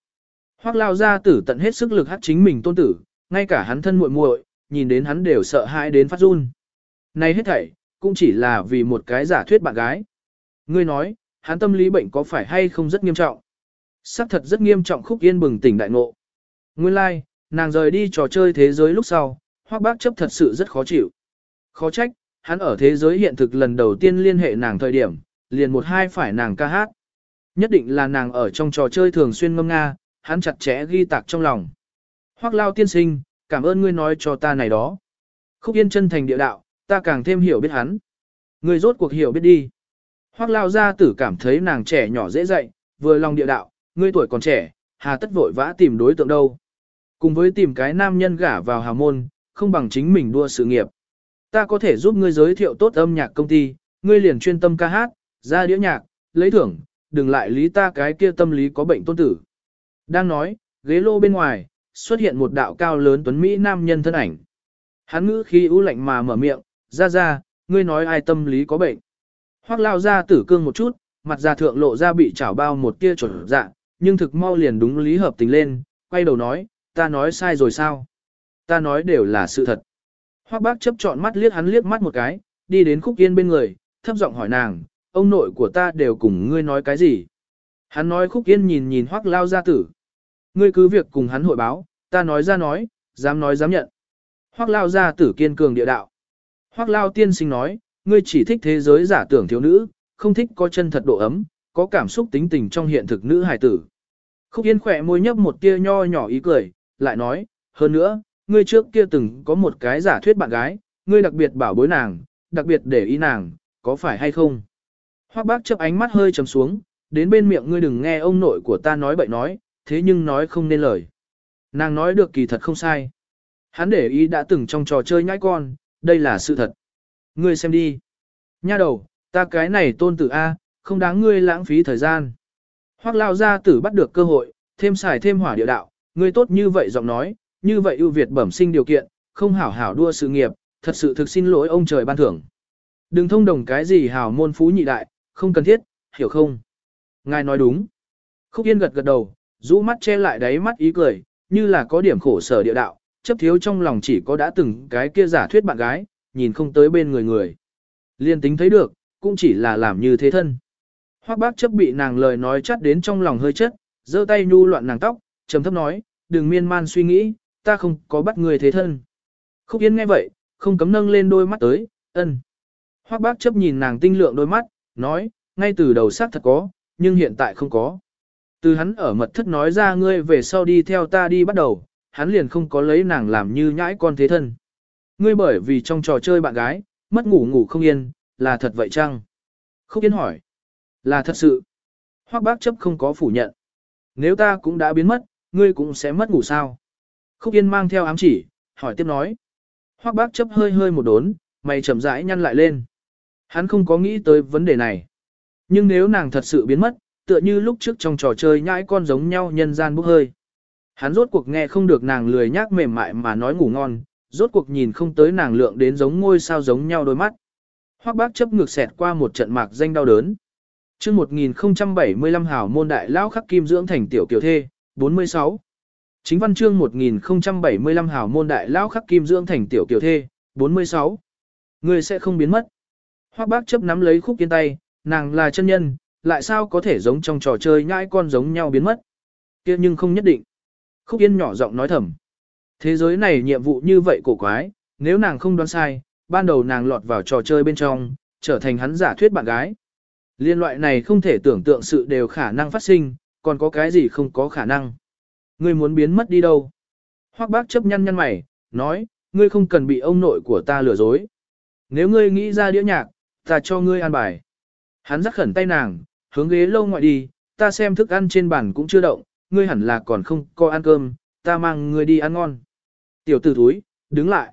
Hoắc lao ra tử tận hết sức lực hát chính mình tôn tử, ngay cả hắn thân muội muội nhìn đến hắn đều sợ hãi đến phát run. Này hết thảy, cũng chỉ là vì một cái giả thuyết bạn gái. Ngươi nói, hắn tâm lý bệnh có phải hay không rất nghiêm trọng? Sắc thật rất nghiêm trọng khúc yên bừng tỉnh đại ngộ. Nguyên lai, like, nàng rời đi trò chơi thế giới lúc sau, hoác bác chấp thật sự rất khó chịu. Khó trách, hắn ở thế giới hiện thực lần đầu tiên liên hệ nàng thời điểm, liền một hai phải nàng ca hát. Nhất định là nàng ở trong trò chơi thường xuyên ngâm nga, hắn chặt chẽ ghi tạc trong lòng. Hoác lao tiên sinh, cảm ơn ngươi nói cho ta này đó. Khúc yên chân thành địa đạo, ta càng thêm hiểu biết hắn. Ngươi rốt cuộc hiểu biết đi. Hoác lao gia tử cảm thấy nàng trẻ nhỏ dễ dạy, vừa lòng địa đạo, ngươi tuổi còn trẻ, hà tất vội vã tìm đối tượng đâu. Cùng với tìm cái nam nhân gả vào hào môn, không bằng chính mình đua sự nghiệp. Ta có thể giúp ngươi giới thiệu tốt âm nhạc công ty, ngươi liền chuyên tâm ca hát, ra đĩa nhạc, lấy thưởng, đừng lại lý ta cái kia tâm lý có bệnh tôn tử. Đang nói, ghế lô bên ngoài, xuất hiện một đạo cao lớn tuấn Mỹ nam nhân thân ảnh. Hắn ngữ khí ưu lạnh mà mở miệng, ra ra, ngươi nói ai tâm lý có bệnh. Hoác lao ra tử cương một chút, mặt già thượng lộ ra bị chảo bao một tia chuẩn dạ, nhưng thực mau liền đúng lý hợp tình lên, quay đầu nói, ta nói sai rồi sao? Ta nói đều là sự thật. Hoắc bác chấp chọn mắt liếc hắn liếc mắt một cái, đi đến khúc yên bên người, thấp giọng hỏi nàng, ông nội của ta đều cùng ngươi nói cái gì? Hắn nói khúc yên nhìn nhìn Hoắc lao gia tử. Ngươi cứ việc cùng hắn hội báo, ta nói ra nói, dám nói dám nhận. Hoắc lao gia tử kiên cường địa đạo. Hoắc lao tiên sinh nói, ngươi chỉ thích thế giới giả tưởng thiếu nữ, không thích có chân thật độ ấm, có cảm xúc tính tình trong hiện thực nữ hài tử. Khúc Yên khỏe môi nhấp một tia nho nhỏ ý cười, lại nói, hơn nữa, ngươi trước kia từng có một cái giả thuyết bạn gái, ngươi đặc biệt bảo bối nàng, đặc biệt để ý nàng, có phải hay không? Hoắc bác chớp ánh mắt hơi trầm xuống, đến bên miệng ngươi đừng nghe ông nội của ta nói bậy nói, thế nhưng nói không nên lời. Nàng nói được kỳ thật không sai. Hắn để ý đã từng trong trò chơi nhãi con, đây là sự thật. Ngươi xem đi. Nha đầu, ta cái này tôn tử A, không đáng ngươi lãng phí thời gian. Hoắc lao gia tử bắt được cơ hội, thêm xài thêm hỏa địa đạo, ngươi tốt như vậy giọng nói, như vậy ưu việt bẩm sinh điều kiện, không hảo hảo đua sự nghiệp, thật sự thực xin lỗi ông trời ban thưởng. Đừng thông đồng cái gì hảo môn phú nhị đại, không cần thiết, hiểu không? Ngài nói đúng. Khúc Yên gật gật đầu, rũ mắt che lại đáy mắt ý cười, như là có điểm khổ sở địa đạo, chấp thiếu trong lòng chỉ có đã từng cái kia giả thuyết bạn gái, nhìn không tới bên người người. Liên tính thấy được, cũng chỉ là làm như thế thân. Hoắc bác chấp bị nàng lời nói chắt đến trong lòng hơi chất, giơ tay nhu loạn nàng tóc, trầm thấp nói, đừng miên man suy nghĩ, ta không có bắt người thế thân. Khúc Yên nghe vậy, không cấm nâng lên đôi mắt tới, ân. Hoắc bác chấp nhìn nàng tinh lượng đôi mắt, nói, ngay từ đầu xác thật có, nhưng hiện tại không có. Từ hắn ở mật thất nói ra ngươi về sau đi theo ta đi bắt đầu, hắn liền không có lấy nàng làm như nhãi con thế thân. Ngươi bởi vì trong trò chơi bạn gái, mất ngủ ngủ không yên, là thật vậy chăng? Khúc Yên hỏi. Là thật sự. Hoác bác chấp không có phủ nhận. Nếu ta cũng đã biến mất, ngươi cũng sẽ mất ngủ sao? Khúc Yên mang theo ám chỉ, hỏi tiếp nói. Hoác bác chấp hơi hơi một đốn, mày chậm rãi nhăn lại lên. Hắn không có nghĩ tới vấn đề này. Nhưng nếu nàng thật sự biến mất, tựa như lúc trước trong trò chơi nhãi con giống nhau nhân gian bốc hơi. Hắn rốt cuộc nghe không được nàng lười nhác mềm mại mà nói ngủ ngon, rốt cuộc nhìn không tới nàng lượng đến giống ngôi sao giống nhau đôi mắt. Hoắc bác chấp ngược xẹt qua một trận mạc danh đau đớn. chương 1075 hảo môn đại lao khắc kim dưỡng thành tiểu kiều thê, 46. Chính văn chương 1075 hảo môn đại lao khắc kim dưỡng thành tiểu kiều thê, 46. Người sẽ không biến mất. Hoắc bác chấp nắm lấy khúc yên tay, nàng là chân nhân, lại sao có thể giống trong trò chơi nhãi con giống nhau biến mất. kia nhưng không nhất định. Khúc yên nhỏ giọng nói thầm. Thế giới này nhiệm vụ như vậy cổ quái, nếu nàng không đoán sai, ban đầu nàng lọt vào trò chơi bên trong, trở thành hắn giả thuyết bạn gái. Liên loại này không thể tưởng tượng sự đều khả năng phát sinh, còn có cái gì không có khả năng. Ngươi muốn biến mất đi đâu? Hoắc bác chấp nhăn nhăn mày, nói, ngươi không cần bị ông nội của ta lừa dối. Nếu ngươi nghĩ ra đĩa nhạc, ta cho ngươi ăn bài. Hắn rắc khẩn tay nàng, hướng ghế lâu ngoại đi, ta xem thức ăn trên bàn cũng chưa động, ngươi hẳn là còn không có ăn cơm, ta mang ngươi đi ăn ngon. Tiểu tử thúi, đứng lại.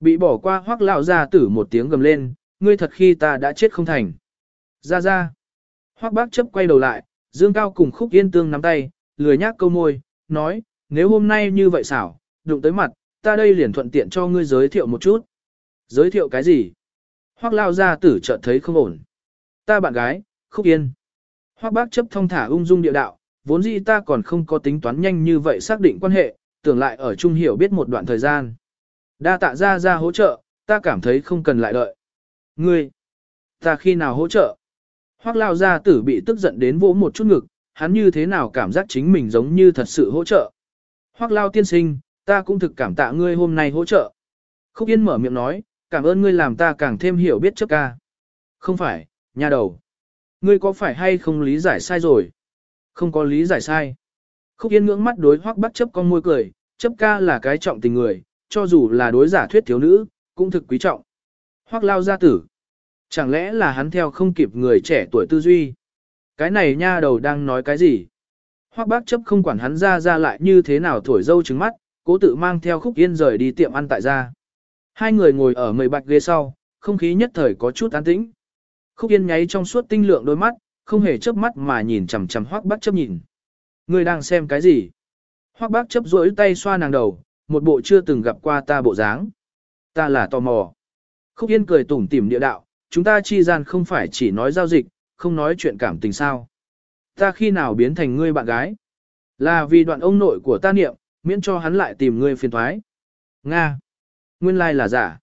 Bị bỏ qua hoắc lão ra tử một tiếng gầm lên, ngươi thật khi ta đã chết không thành. Ra ra. Hoắc bác chấp quay đầu lại, dương cao cùng khúc yên tương nắm tay, lười nhác câu môi, nói, nếu hôm nay như vậy xảo, đụng tới mặt, ta đây liền thuận tiện cho ngươi giới thiệu một chút. Giới thiệu cái gì? Hoác lao ra tử chợt thấy không ổn. Ta bạn gái, khúc yên. Hoác bác chấp thông thả ung dung địa đạo, vốn dĩ ta còn không có tính toán nhanh như vậy xác định quan hệ, tưởng lại ở chung hiểu biết một đoạn thời gian. Đa tạ ra ra hỗ trợ, ta cảm thấy không cần lại đợi. Ngươi, ta khi nào hỗ trợ? Hoác lao gia tử bị tức giận đến vỗ một chút ngực, hắn như thế nào cảm giác chính mình giống như thật sự hỗ trợ. Hoắc lao tiên sinh, ta cũng thực cảm tạ ngươi hôm nay hỗ trợ. Khúc Yên mở miệng nói, cảm ơn ngươi làm ta càng thêm hiểu biết chấp ca. Không phải, nha đầu. Ngươi có phải hay không lý giải sai rồi? Không có lý giải sai. Khúc Yên ngưỡng mắt đối Hoắc bắt chấp con môi cười, chấp ca là cái trọng tình người, cho dù là đối giả thuyết thiếu nữ, cũng thực quý trọng. Hoắc lao gia tử. Chẳng lẽ là hắn theo không kịp người trẻ tuổi tư duy? Cái này nha đầu đang nói cái gì? Hoắc bác chấp không quản hắn ra ra lại như thế nào thổi dâu trứng mắt, cố tự mang theo khúc yên rời đi tiệm ăn tại gia. Hai người ngồi ở mười bạch ghế sau, không khí nhất thời có chút an tĩnh. Khúc yên nháy trong suốt tinh lượng đôi mắt, không hề chớp mắt mà nhìn chằm chằm Hoắc bác chấp nhìn. Người đang xem cái gì? Hoắc bác chấp rỗi tay xoa nàng đầu, một bộ chưa từng gặp qua ta bộ dáng. Ta là tò mò. Khúc Yên cười tủm tỉm địa đạo, chúng ta chi gian không phải chỉ nói giao dịch, không nói chuyện cảm tình sao. Ta khi nào biến thành ngươi bạn gái? Là vì đoạn ông nội của ta niệm, miễn cho hắn lại tìm ngươi phiền thoái. Nga. Nguyên lai là giả.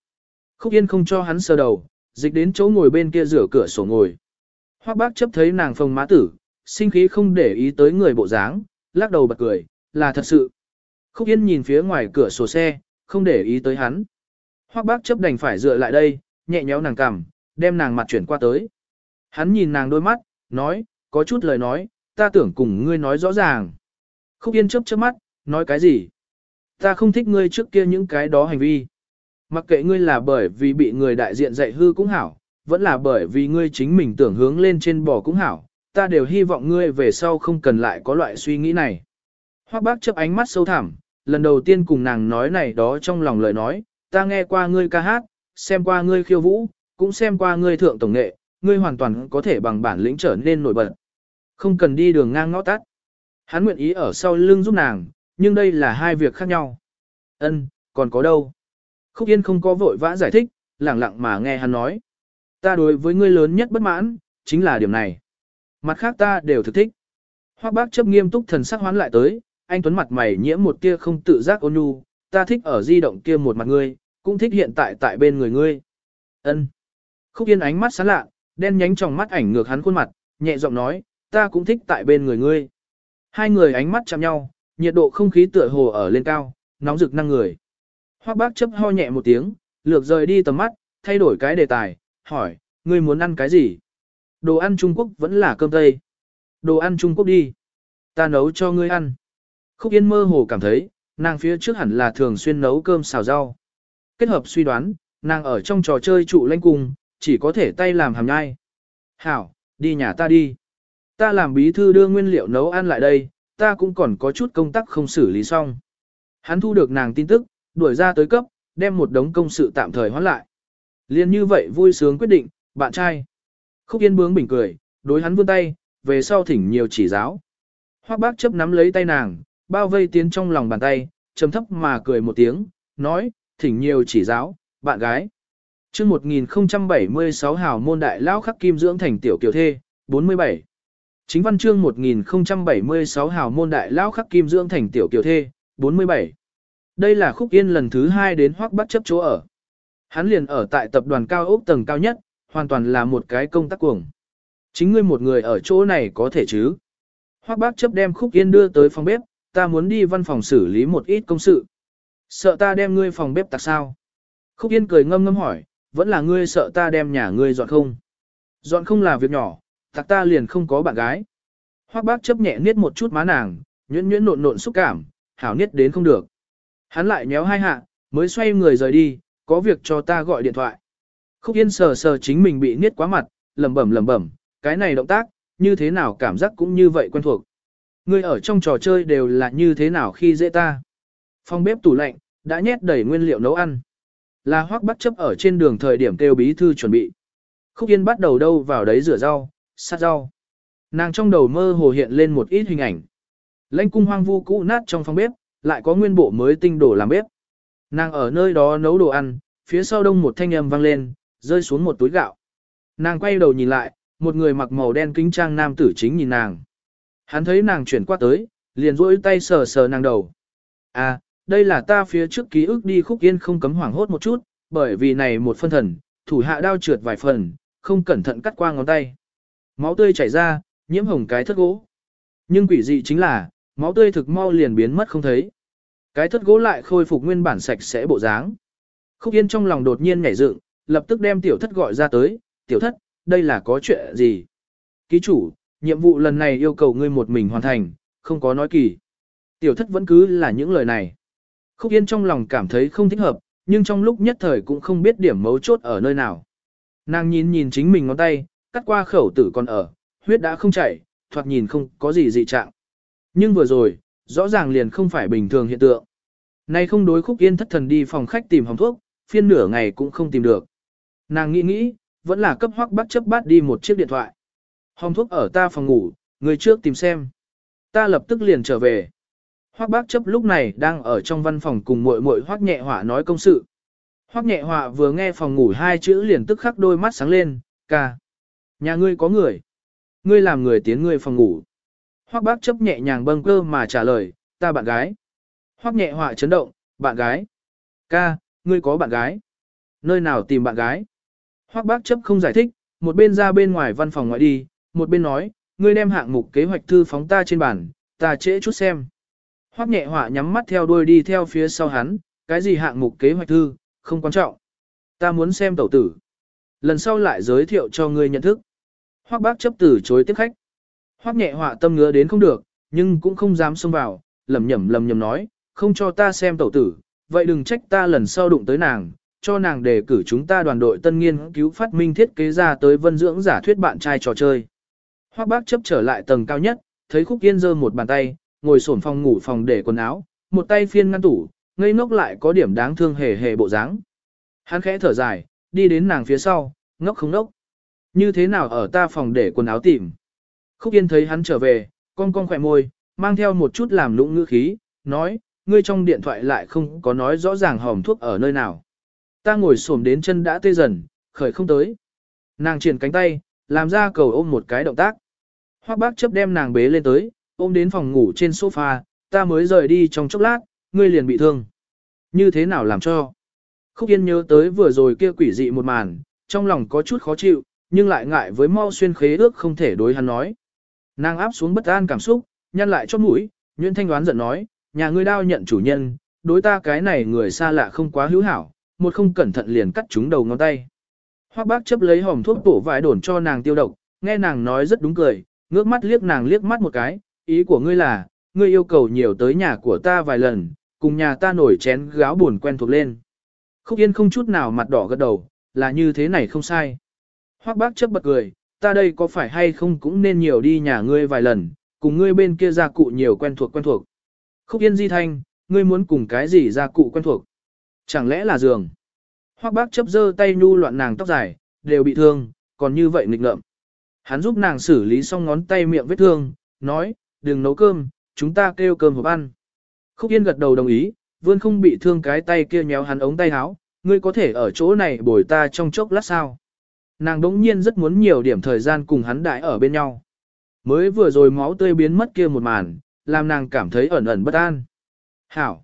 Khúc Yên không cho hắn sơ đầu, dịch đến chỗ ngồi bên kia rửa cửa sổ ngồi. Hoác bác chấp thấy nàng phồng má tử, sinh khí không để ý tới người bộ dáng, lắc đầu bật cười, là thật sự. Khúc Yên nhìn phía ngoài cửa sổ xe, không để ý tới hắn. Hoắc bác chấp đành phải dựa lại đây, nhẹ nhéo nàng cằm, đem nàng mặt chuyển qua tới. Hắn nhìn nàng đôi mắt, nói, có chút lời nói, ta tưởng cùng ngươi nói rõ ràng. Khúc Yên chớp chớp mắt, nói cái gì? Ta không thích ngươi trước kia những cái đó hành vi. Mặc kệ ngươi là bởi vì bị người đại diện dạy hư cũng hảo, vẫn là bởi vì ngươi chính mình tưởng hướng lên trên bò cũng hảo, ta đều hy vọng ngươi về sau không cần lại có loại suy nghĩ này. Hoắc bác chấp ánh mắt sâu thẳm, lần đầu tiên cùng nàng nói này đó trong lòng lời nói, ta nghe qua ngươi ca hát, xem qua ngươi khiêu vũ, cũng xem qua ngươi thượng tổng nghệ, ngươi hoàn toàn có thể bằng bản lĩnh trở nên nổi bật. Không cần đi đường ngang ngõ tắt. Hắn nguyện ý ở sau lưng giúp nàng, nhưng đây là hai việc khác nhau. Ân, còn có đâu? Khúc Yên không có vội vã giải thích, lặng lặng mà nghe hắn nói. Ta đối với ngươi lớn nhất bất mãn, chính là điểm này. Mặt khác ta đều thực thích. Hoác bác chấp nghiêm túc thần sắc hoán lại tới, anh Tuấn mặt mày nhiễm một tia không tự giác ôn nhu, ta thích ở di động kia một mặt ngươi, cũng thích hiện tại tại bên người ngươi. Ân. Khúc Yên ánh mắt sáng lạ, đen nhánh trong mắt ảnh ngược hắn khuôn mặt, nhẹ giọng nói, ta cũng thích tại bên người ngươi. Hai người ánh mắt chạm nhau, nhiệt độ không khí tựa hồ ở lên cao, nóng rực năng người. Hoắc bác chấp ho nhẹ một tiếng, lược rời đi tầm mắt, thay đổi cái đề tài, hỏi, ngươi muốn ăn cái gì? Đồ ăn Trung Quốc vẫn là cơm Tây. Đồ ăn Trung Quốc đi. Ta nấu cho ngươi ăn. Khúc Yên mơ hồ cảm thấy, nàng phía trước hẳn là thường xuyên nấu cơm xào rau. Kết hợp suy đoán, nàng ở trong trò chơi trụ lanh cung, chỉ có thể tay làm hàm nhai. Hảo, đi nhà ta đi. Ta làm bí thư đưa nguyên liệu nấu ăn lại đây, ta cũng còn có chút công tác không xử lý xong. Hắn thu được nàng tin tức, đuổi ra tới cấp, đem một đống công sự tạm thời hoãn lại. Liên như vậy vui sướng quyết định, bạn trai. Khúc Yên bướng bình cười, đối hắn vươn tay, về sau thỉnh nhiều chỉ giáo. Hoắc bác chấp nắm lấy tay nàng, bao vây tiến trong lòng bàn tay, trầm thấp mà cười một tiếng, nói, thỉnh nhiều chỉ giáo, bạn gái chương 1076 hào môn đại Lão khắc kim dưỡng thành tiểu kiều thê, 47. Chính văn chương 1076 hào môn đại Lão khắc kim dưỡng thành tiểu kiều thê, 47. Đây là khúc yên lần thứ hai đến hoắc bắt chấp chỗ ở. Hắn liền ở tại tập đoàn cao ốc tầng cao nhất, hoàn toàn là một cái công tác cuồng. Chính ngươi một người ở chỗ này có thể chứ. Hoắc bác chấp đem khúc yên đưa tới phòng bếp, ta muốn đi văn phòng xử lý một ít công sự. Sợ ta đem ngươi phòng bếp tạc sao? Khúc yên cười ngâm ngâm hỏi, vẫn là ngươi sợ ta đem nhà ngươi dọn không? Dọn không là việc nhỏ, thật ta liền không có bạn gái. Hoắc bác chấp nhẹ niết một chút má nàng, nhuyễn nhuyễn nộn nộn xúc cảm, hảo niết đến không được. Hắn lại nhéo hai hạ, mới xoay người rời đi, có việc cho ta gọi điện thoại. Khúc Yên sờ sờ chính mình bị niết quá mặt, lẩm bẩm lẩm bẩm, cái này động tác, như thế nào cảm giác cũng như vậy quen thuộc. Người ở trong trò chơi đều là như thế nào khi dễ ta. Phòng bếp tủ lạnh, đã nhét đầy nguyên liệu nấu ăn. Là hoắc bắt chấp ở trên đường thời điểm kêu bí thư chuẩn bị. Khúc Yên bắt đầu đâu vào đấy rửa rau, sát rau. Nàng trong đầu mơ hồ hiện lên một ít hình ảnh. Lênh cung hoang vu cũ nát trong phòng bếp, lại có nguyên bộ mới tinh đổ làm bếp. Nàng ở nơi đó nấu đồ ăn, phía sau đông một thanh âm vang lên, rơi xuống một túi gạo. Nàng quay đầu nhìn lại, một người mặc màu đen kính trang nam tử chính nhìn nàng. Hắn thấy nàng chuyển qua tới, liền rỗi tay sờ sờ nàng đầu. À, đây là ta phía trước ký ức đi khúc yên không cấm hoảng hốt một chút, bởi vì này một phân thần, thủ hạ đao trượt vài phần, không cẩn thận cắt qua ngón tay. Máu tươi chảy ra, nhiễm hồng cái thất gỗ. Nhưng quỷ dị chính là, máu tươi thực mau liền biến mất không thấy. Cái thất gỗ lại khôi phục nguyên bản sạch sẽ bộ dáng. Khúc Yên trong lòng đột nhiên nhảy dựng, lập tức đem tiểu thất gọi ra tới, tiểu thất, đây là có chuyện gì? Ký chủ, nhiệm vụ lần này yêu cầu ngươi một mình hoàn thành, không có nói kỳ. Tiểu thất vẫn cứ là những lời này. Khúc Yên trong lòng cảm thấy không thích hợp, nhưng trong lúc nhất thời cũng không biết điểm mấu chốt ở nơi nào. Nàng nhìn nhìn chính mình ngón tay, cắt qua khẩu tử còn ở, huyết đã không chảy, thoạt nhìn không có gì dị trạng. Nhưng vừa rồi, rõ ràng liền không phải bình thường hiện tượng. Nay không đối khúc yên thất thần đi phòng khách tìm hồng thuốc, phiên nửa ngày cũng không tìm được. Nàng nghĩ nghĩ, vẫn là cấp hoắc bắt chấp bát đi một chiếc điện thoại. Hồng thuốc ở ta phòng ngủ, người trước tìm xem. Ta lập tức liền trở về. Hoắc bác chấp lúc này đang ở trong văn phòng cùng muội muội Hoắc nhẹ họa nói công sự. Hoắc nhẹ họa vừa nghe phòng ngủ hai chữ liền tức khắc đôi mắt sáng lên, ca. Nhà ngươi có người. Ngươi làm người tiến ngươi phòng ngủ. Hoắc bác chấp nhẹ nhàng bâng cơ mà trả lời, ta bạn gái. Hoắc nhẹ họa chấn động, bạn gái. Ca, ngươi có bạn gái. Nơi nào tìm bạn gái? Hoắc bác chấp không giải thích, một bên ra bên ngoài văn phòng ngoại đi, một bên nói, ngươi đem hạng mục kế hoạch thư phóng ta trên bàn, ta trễ chút xem. Hoắc nhẹ họa nhắm mắt theo đuôi đi theo phía sau hắn, cái gì hạng mục kế hoạch thư, không quan trọng. Ta muốn xem tẩu tử. Lần sau lại giới thiệu cho ngươi nhận thức. Hoắc bác chấp từ chối tiếp khách. Hoắc nhẹ họa tâm ngứa đến không được, nhưng cũng không dám xông vào, lẩm nhẩm lẩm nhẩm nói, không cho ta xem tẩu tử, vậy đừng trách ta lần sau đụng tới nàng, cho nàng đề cử chúng ta đoàn đội tân nghiên cứu phát minh thiết kế ra tới vân dưỡng giả thuyết bạn trai trò chơi. Hoắc bác chấp trở lại tầng cao nhất, thấy khúc yên giơ một bàn tay, ngồi sổn phòng ngủ phòng để quần áo, một tay phiên ngăn tủ, ngây ngốc lại có điểm đáng thương hề hề bộ dáng. Hắn khẽ thở dài, đi đến nàng phía sau, ngốc không ngốc. Như thế nào ở ta phòng để quần áo tìm. Khúc Yên thấy hắn trở về, con con khỏe môi, mang theo một chút làm lũng ngữ khí, nói, ngươi trong điện thoại lại không có nói rõ ràng hòm thuốc ở nơi nào. Ta ngồi xổm đến chân đã tê dần, khởi không tới. Nàng triển cánh tay, làm ra cầu ôm một cái động tác. Hoắc bác chấp đem nàng bế lên tới, ôm đến phòng ngủ trên sofa, ta mới rời đi trong chốc lát, ngươi liền bị thương. Như thế nào làm cho? Khúc Yên nhớ tới vừa rồi kia quỷ dị một màn, trong lòng có chút khó chịu, nhưng lại ngại với mau xuyên khế ước không thể đối hắn nói. Nàng áp xuống bất an cảm xúc, nhăn lại chót mũi, Nguyễn Thanh đoán giận nói, nhà ngươi đao nhận chủ nhân, đối ta cái này người xa lạ không quá hữu hảo, một không cẩn thận liền cắt chúng đầu ngón tay. Hoắc bác chấp lấy hòm thuốc bổ vải đổn cho nàng tiêu độc, nghe nàng nói rất đúng cười, ngước mắt liếc nàng liếc mắt một cái, ý của ngươi là, ngươi yêu cầu nhiều tới nhà của ta vài lần, cùng nhà ta nổi chén gáo buồn quen thuộc lên. Khúc Yên không chút nào mặt đỏ gật đầu, là như thế này không sai. Hoắc bác chấp bật cười, ta đây có phải hay không cũng nên nhiều đi nhà ngươi vài lần, cùng ngươi bên kia gia cụ nhiều quen thuộc quen thuộc. Khúc Yên di thanh, ngươi muốn cùng cái gì gia cụ quen thuộc? Chẳng lẽ là giường? Hoắc bác chấp dơ tay nhu loạn nàng tóc dài, đều bị thương, còn như vậy nghịch ngợm. Hắn giúp nàng xử lý xong ngón tay miệng vết thương, nói, đừng nấu cơm, chúng ta kêu cơm hộp ăn. Khúc Yên gật đầu đồng ý, vươn không bị thương cái tay kia nhéo hắn ống tay áo, ngươi có thể ở chỗ này bồi ta trong chốc lát sao. Nàng đống nhiên rất muốn nhiều điểm thời gian cùng hắn đại ở bên nhau. Mới vừa rồi máu tươi biến mất kia một màn, làm nàng cảm thấy ẩn ẩn bất an. Hảo!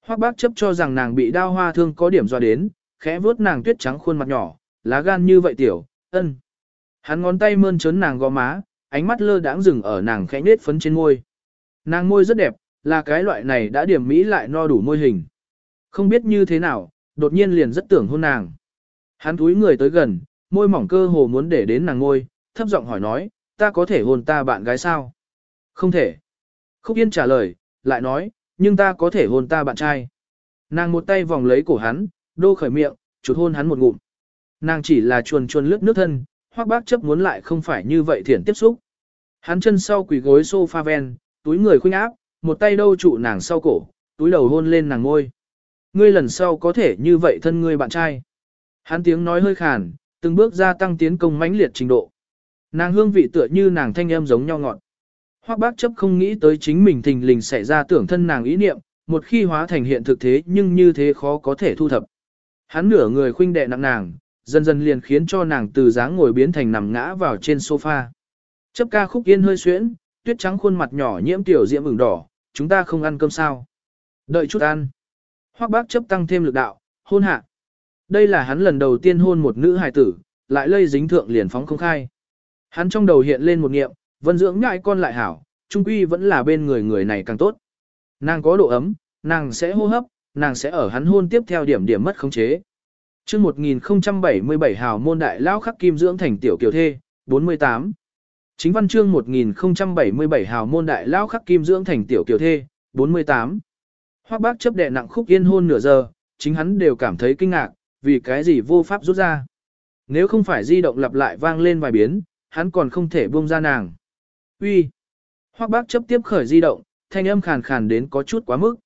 Hoác bác chấp cho rằng nàng bị đau hoa thương có điểm do đến, khẽ vuốt nàng tuyết trắng khuôn mặt nhỏ, lá gan như vậy tiểu, ân. Hắn ngón tay mơn trớn nàng gò má, ánh mắt lơ đãng dừng ở nàng khẽ nết phấn trên môi. Nàng môi rất đẹp, là cái loại này đã điểm mỹ lại no đủ môi hình. Không biết như thế nào, đột nhiên liền rất tưởng hôn nàng. Hắn túi người tới gần, môi mỏng cơ hồ muốn để đến nàng ngôi, thấp giọng hỏi nói, ta có thể hôn ta bạn gái sao? Không thể. Khúc Yên trả lời, lại nói, nhưng ta có thể hôn ta bạn trai. Nàng một tay vòng lấy cổ hắn, đô khởi miệng, chụt hôn hắn một ngụm. Nàng chỉ là chuồn chuồn lướt nước thân, hoác bác chấp muốn lại không phải như vậy thiển tiếp xúc. Hắn chân sau quỳ gối sofa ven, túi người khuynh áp, một tay đâu trụ nàng sau cổ, túi đầu hôn lên nàng ngôi. Ngươi lần sau có thể như vậy thân ngươi bạn trai. Hắn tiếng nói hơi khàn, từng bước gia tăng tiến công mãnh liệt trình độ. Nàng hương vị tựa như nàng thanh âm giống nhau ngọt. Hoắc bác chấp không nghĩ tới chính mình thình lình xảy ra tưởng thân nàng ý niệm, một khi hóa thành hiện thực thế nhưng như thế khó có thể thu thập. Hắn nửa người khuynh đệ nặng nàng, dần dần liền khiến cho nàng từ dáng ngồi biến thành nằm ngã vào trên sofa. Chấp ca khúc yên hơi xuyễn, tuyết trắng khuôn mặt nhỏ nhiễm tiểu diễm ửng đỏ, chúng ta không ăn cơm sao. Đợi chút ăn. Hoắc bác chấp tăng thêm lực đạo, hôn hạ. Đây là hắn lần đầu tiên hôn một nữ hài tử, lại lây dính thượng liền phóng không khai. Hắn trong đầu hiện lên một nghiệm, vân dưỡng ngại con lại hảo, trung quy vẫn là bên người người này càng tốt. Nàng có độ ấm, nàng sẽ hô hấp, nàng sẽ ở hắn hôn tiếp theo điểm điểm mất khống chế. Trước 1077 hào môn đại lao khắc kim dưỡng thành tiểu kiều thê, 48. Chính văn chương 1077 hào môn đại lao khắc kim dưỡng thành tiểu kiều thê, 48. Hoác bác chấp đệ nặng khúc yên hôn nửa giờ, chính hắn đều cảm thấy kinh ngạc, vì cái gì vô pháp rút ra. Nếu không phải di động lặp lại vang lên vài biến, hắn còn không thể buông ra nàng. Uy. Hoắc bác chấp tiếp khởi di động, thanh âm khàn khàn đến có chút quá mức.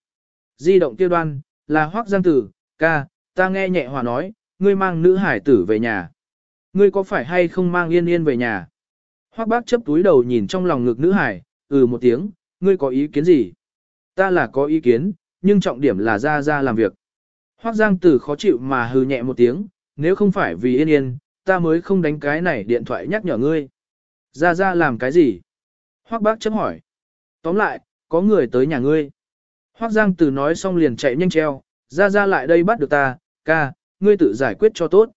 Di động tiêu đoan, là Hoắc Giang Tử, ca, ta nghe nhẹ hòa nói, ngươi mang nữ hải tử về nhà. Ngươi có phải hay không mang yên yên về nhà? Hoắc bác chấp túi đầu nhìn trong lòng ngực nữ hải, ừ một tiếng, ngươi có ý kiến gì? Ta là có ý kiến, nhưng trọng điểm là ra ra làm việc. Hoắc Giang Tử khó chịu mà hừ nhẹ một tiếng, nếu không phải vì yên yên, ta mới không đánh cái này điện thoại nhắc nhở ngươi. Ra ra làm cái gì? Hoắc bác chấp hỏi. Tóm lại, có người tới nhà ngươi. Hoắc Giang Tử nói xong liền chạy nhanh treo, ra ra lại đây bắt được ta, ca, ngươi tự giải quyết cho tốt.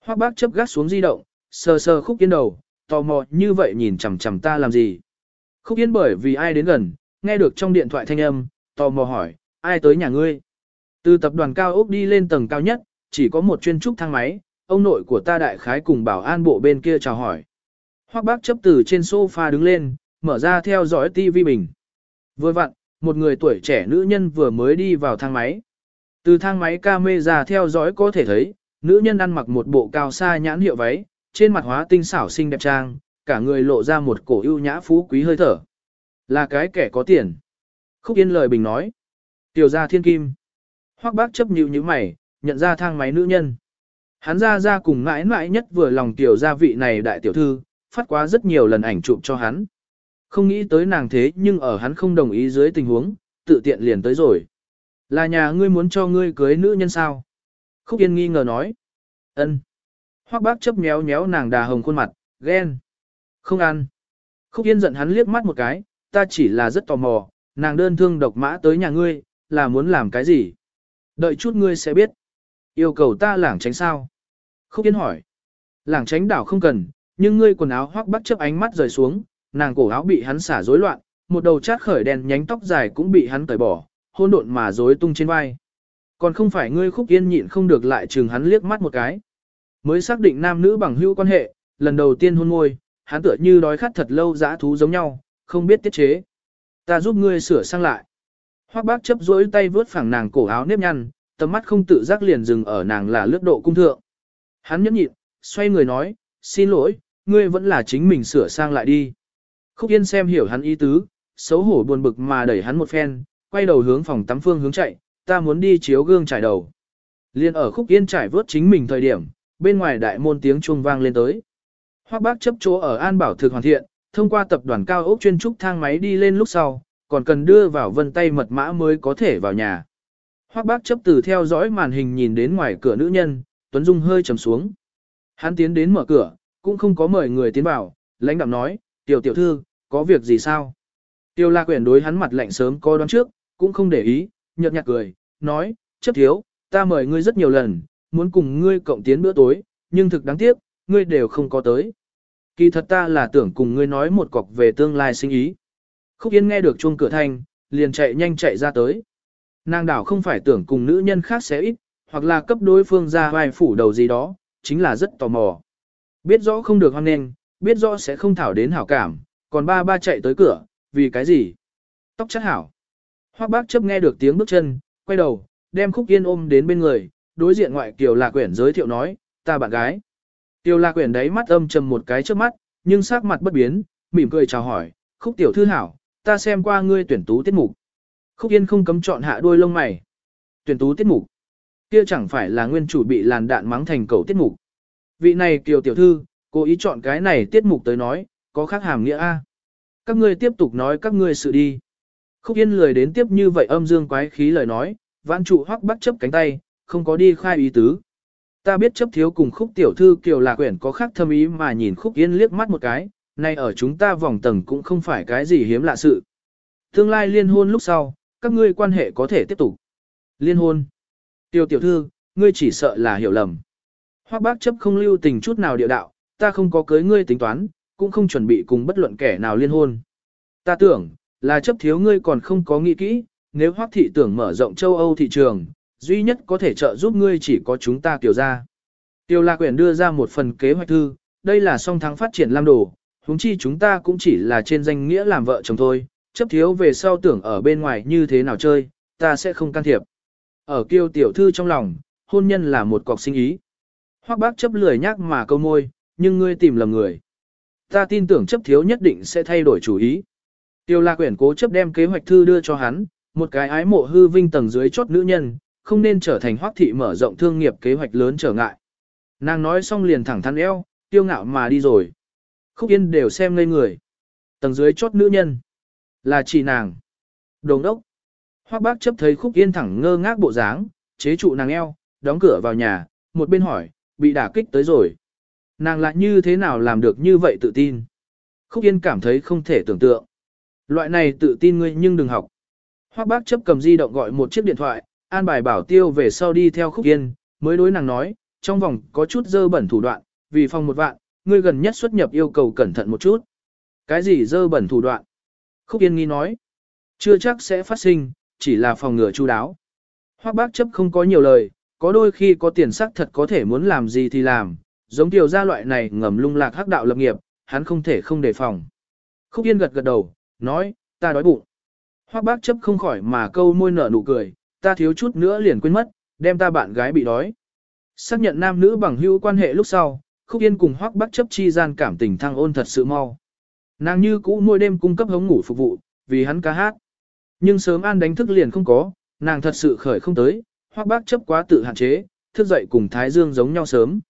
Hoắc bác chấp gác xuống di động, sờ sờ khúc yên đầu, tò mò như vậy nhìn chằm chằm ta làm gì. Khúc yên bởi vì ai đến gần, nghe được trong điện thoại thanh âm, tò mò hỏi, ai tới nhà ngươi. Từ tập đoàn cao ốc đi lên tầng cao nhất, chỉ có một chuyên trúc thang máy, ông nội của ta đại khái cùng bảo an bộ bên kia chào hỏi. Hoắc bác chấp từ trên sofa đứng lên, mở ra theo dõi TV bình. Vừa vặn, một người tuổi trẻ nữ nhân vừa mới đi vào thang máy. Từ thang máy camera theo dõi có thể thấy, nữ nhân ăn mặc một bộ cao xa nhãn hiệu váy, trên mặt hóa tinh xảo xinh đẹp trang, cả người lộ ra một cổ ưu nhã phú quý hơi thở. Là cái kẻ có tiền. Khúc Yên lời bình nói. Tiểu gia thiên kim. Hoắc bác chấp nhịu như mày, nhận ra thang máy nữ nhân. Hắn ra ra cùng mãi mãi nhất vừa lòng tiểu gia vị này đại tiểu thư, phát quá rất nhiều lần ảnh chụp cho hắn. Không nghĩ tới nàng thế nhưng ở hắn không đồng ý dưới tình huống, tự tiện liền tới rồi. Là nhà ngươi muốn cho ngươi cưới nữ nhân sao? Khúc Yên nghi ngờ nói. ân Hoắc bác chấp méo méo nàng đà hồng khuôn mặt, ghen. Không ăn. Khúc Yên giận hắn liếc mắt một cái, ta chỉ là rất tò mò, nàng đơn thương độc mã tới nhà ngươi, là muốn làm cái gì? Đợi chút ngươi sẽ biết. Yêu cầu ta lảng tránh sao? Khúc Yên hỏi. Lảng tránh đảo không cần, nhưng ngươi quần áo Hoắc bắt chấp ánh mắt rời xuống, nàng cổ áo bị hắn xả rối loạn, một đầu chát khởi đèn nhánh tóc dài cũng bị hắn tẩy bỏ, hôn độn mà rối tung trên vai. Còn không phải ngươi khúc yên nhịn không được lại chừng hắn liếc mắt một cái. Mới xác định nam nữ bằng hữu quan hệ, lần đầu tiên hôn môi, hắn tựa như đói khát thật lâu dã thú giống nhau, không biết tiết chế. Ta giúp ngươi sửa sang lại. Hoắc bác chấp rỗi tay vướt phẳng nàng cổ áo nếp nhăn, tầm mắt không tự giác liền dừng ở nàng là lướt độ cung thượng. Hắn nhẫn nhịn, xoay người nói, xin lỗi, ngươi vẫn là chính mình sửa sang lại đi. Khúc Yên xem hiểu hắn ý tứ, xấu hổ buồn bực mà đẩy hắn một phen, quay đầu hướng phòng tắm phương hướng chạy, ta muốn đi chiếu gương trải đầu. Liên ở Khúc Yên trải vớt chính mình thời điểm, bên ngoài đại môn tiếng chuông vang lên tới. Hoắc bác chấp chỗ ở An Bảo thực hoàn thiện, thông qua tập đoàn cao ốc chuyên trúc thang máy đi lên lúc sau, còn cần đưa vào vân tay mật mã mới có thể vào nhà. Hoắc bác chấp từ theo dõi màn hình nhìn đến ngoài cửa nữ nhân, Tuấn Dung hơi trầm xuống. Hắn tiến đến mở cửa, cũng không có mời người tiến vào, lãnh đạm nói, tiểu tiểu thư, có việc gì sao? Tiêu la quyển đối hắn mặt lạnh sớm có đoán trước, cũng không để ý, nhợt nhạt cười, nói, chấp thiếu, ta mời ngươi rất nhiều lần, muốn cùng ngươi cộng tiến bữa tối, nhưng thực đáng tiếc, ngươi đều không có tới. Kỳ thật ta là tưởng cùng ngươi nói một cọc về tương lai sinh ý. Khúc Yên nghe được chuông cửa thanh, liền chạy nhanh chạy ra tới. Nàng đảo không phải tưởng cùng nữ nhân khác sẽ ít, hoặc là cấp đối phương ra vai phủ đầu gì đó, chính là rất tò mò. Biết rõ không được hoan nên, biết rõ sẽ không thảo đến hảo cảm, còn ba ba chạy tới cửa, vì cái gì? Tóc chất hảo. Hoác bác chấp nghe được tiếng bước chân, quay đầu, đem khúc yên ôm đến bên người, đối diện ngoại kiều lạc quyển giới thiệu nói, ta bạn gái. Kiều lạc quyển đấy mắt âm trầm một cái trước mắt, nhưng sắc mặt bất biến, mỉm cười chào hỏi, khúc tiểu thư hảo, ta xem qua ngươi tuyển tú tiết mục. Khúc yên không cấm chọn hạ đuôi lông mày. Tuyển tú tiết mục. Kia chẳng phải là nguyên chủ bị làn đạn mắng thành cầu tiết mục. Vị này kiều tiểu thư, cố ý chọn cái này tiết mục tới nói, có khác hàm nghĩa A. Các ngươi tiếp tục nói các ngươi sự đi. Khúc Yên lười đến tiếp như vậy âm dương quái khí lời nói, vãn trụ hoắc bắt chấp cánh tay, không có đi khai ý tứ. Ta biết chấp thiếu cùng khúc tiểu thư kiều lạc quyển có khác thâm ý mà nhìn khúc yên liếc mắt một cái, nay ở chúng ta vòng tầng cũng không phải cái gì hiếm lạ sự. Tương lai liên hôn lúc sau, các ngươi quan hệ có thể tiếp tục. Liên hôn. Tiểu tiểu thư, ngươi chỉ sợ là hiểu lầm. Hoắc bác chấp không lưu tình chút nào địa đạo, ta không có cưới ngươi tính toán, cũng không chuẩn bị cùng bất luận kẻ nào liên hôn. Ta tưởng, là chấp thiếu ngươi còn không có nghĩ kỹ, nếu Hoắc thị tưởng mở rộng châu Âu thị trường, duy nhất có thể trợ giúp ngươi chỉ có chúng ta tiểu ra. Tiêu Lạc Quyển đưa ra một phần kế hoạch thư, đây là song thắng phát triển lam đồ, huống chi chúng ta cũng chỉ là trên danh nghĩa làm vợ chồng thôi, chấp thiếu về sau tưởng ở bên ngoài như thế nào chơi, ta sẽ không can thiệp. Ở kiêu tiểu thư trong lòng, hôn nhân là một cọc sinh ý. Hoắc bác chấp lười nhắc mà câu môi, nhưng ngươi tìm lầm người. Ta tin tưởng chấp thiếu nhất định sẽ thay đổi chủ ý. Tiêu La Quyển cố chấp đem kế hoạch thư đưa cho hắn, một cái ái mộ hư vinh tầng dưới chốt nữ nhân, không nên trở thành hoắc thị mở rộng thương nghiệp kế hoạch lớn trở ngại. Nàng nói xong liền thẳng thắn eo, tiêu ngạo mà đi rồi. Khúc Yên đều xem ngây người. Tầng dưới chốt nữ nhân. Là chỉ nàng. Đồng đốc. Hoắc bác chấp thấy Khúc Yên thẳng ngơ ngác bộ dáng, chế trụ nàng eo, đóng cửa vào nhà, một bên hỏi, bị đả kích tới rồi. Nàng lại như thế nào làm được như vậy tự tin? Khúc Yên cảm thấy không thể tưởng tượng. Loại này tự tin ngươi nhưng đừng học. Hoắc bác chấp cầm di động gọi một chiếc điện thoại, an bài bảo tiêu về sau đi theo Khúc Yên, mới đối nàng nói, trong vòng có chút dơ bẩn thủ đoạn, vì phòng một vạn, ngươi gần nhất xuất nhập yêu cầu cẩn thận một chút. Cái gì dơ bẩn thủ đoạn? Khúc Yên nghi nói, chưa chắc sẽ phát sinh, chỉ là phòng ngừa chu đáo. Hoắc bác chấp không có nhiều lời, có đôi khi có tiền sắc thật có thể muốn làm gì thì làm, giống tiểu gia loại này ngầm lung lạc hắc đạo lập nghiệp, hắn không thể không đề phòng. Khúc Yên gật gật đầu, nói, ta đói bụng. Hoắc bác chấp không khỏi mà câu môi nở nụ cười, ta thiếu chút nữa liền quên mất, đem ta bạn gái bị đói. Xác nhận nam nữ bằng hữu quan hệ lúc sau, Khúc Yên cùng Hoắc bắc chấp chi gian cảm tình thăng ôn thật sự mau. Nàng như cũ mỗi đêm cung cấp hống ngủ phục vụ, vì hắn ca hát. Nhưng sớm an đánh thức liền không có, nàng thật sự khởi không tới, Hoắc bắc chấp quá tự hạn chế, thức dậy cùng Thái Dương giống nhau sớm.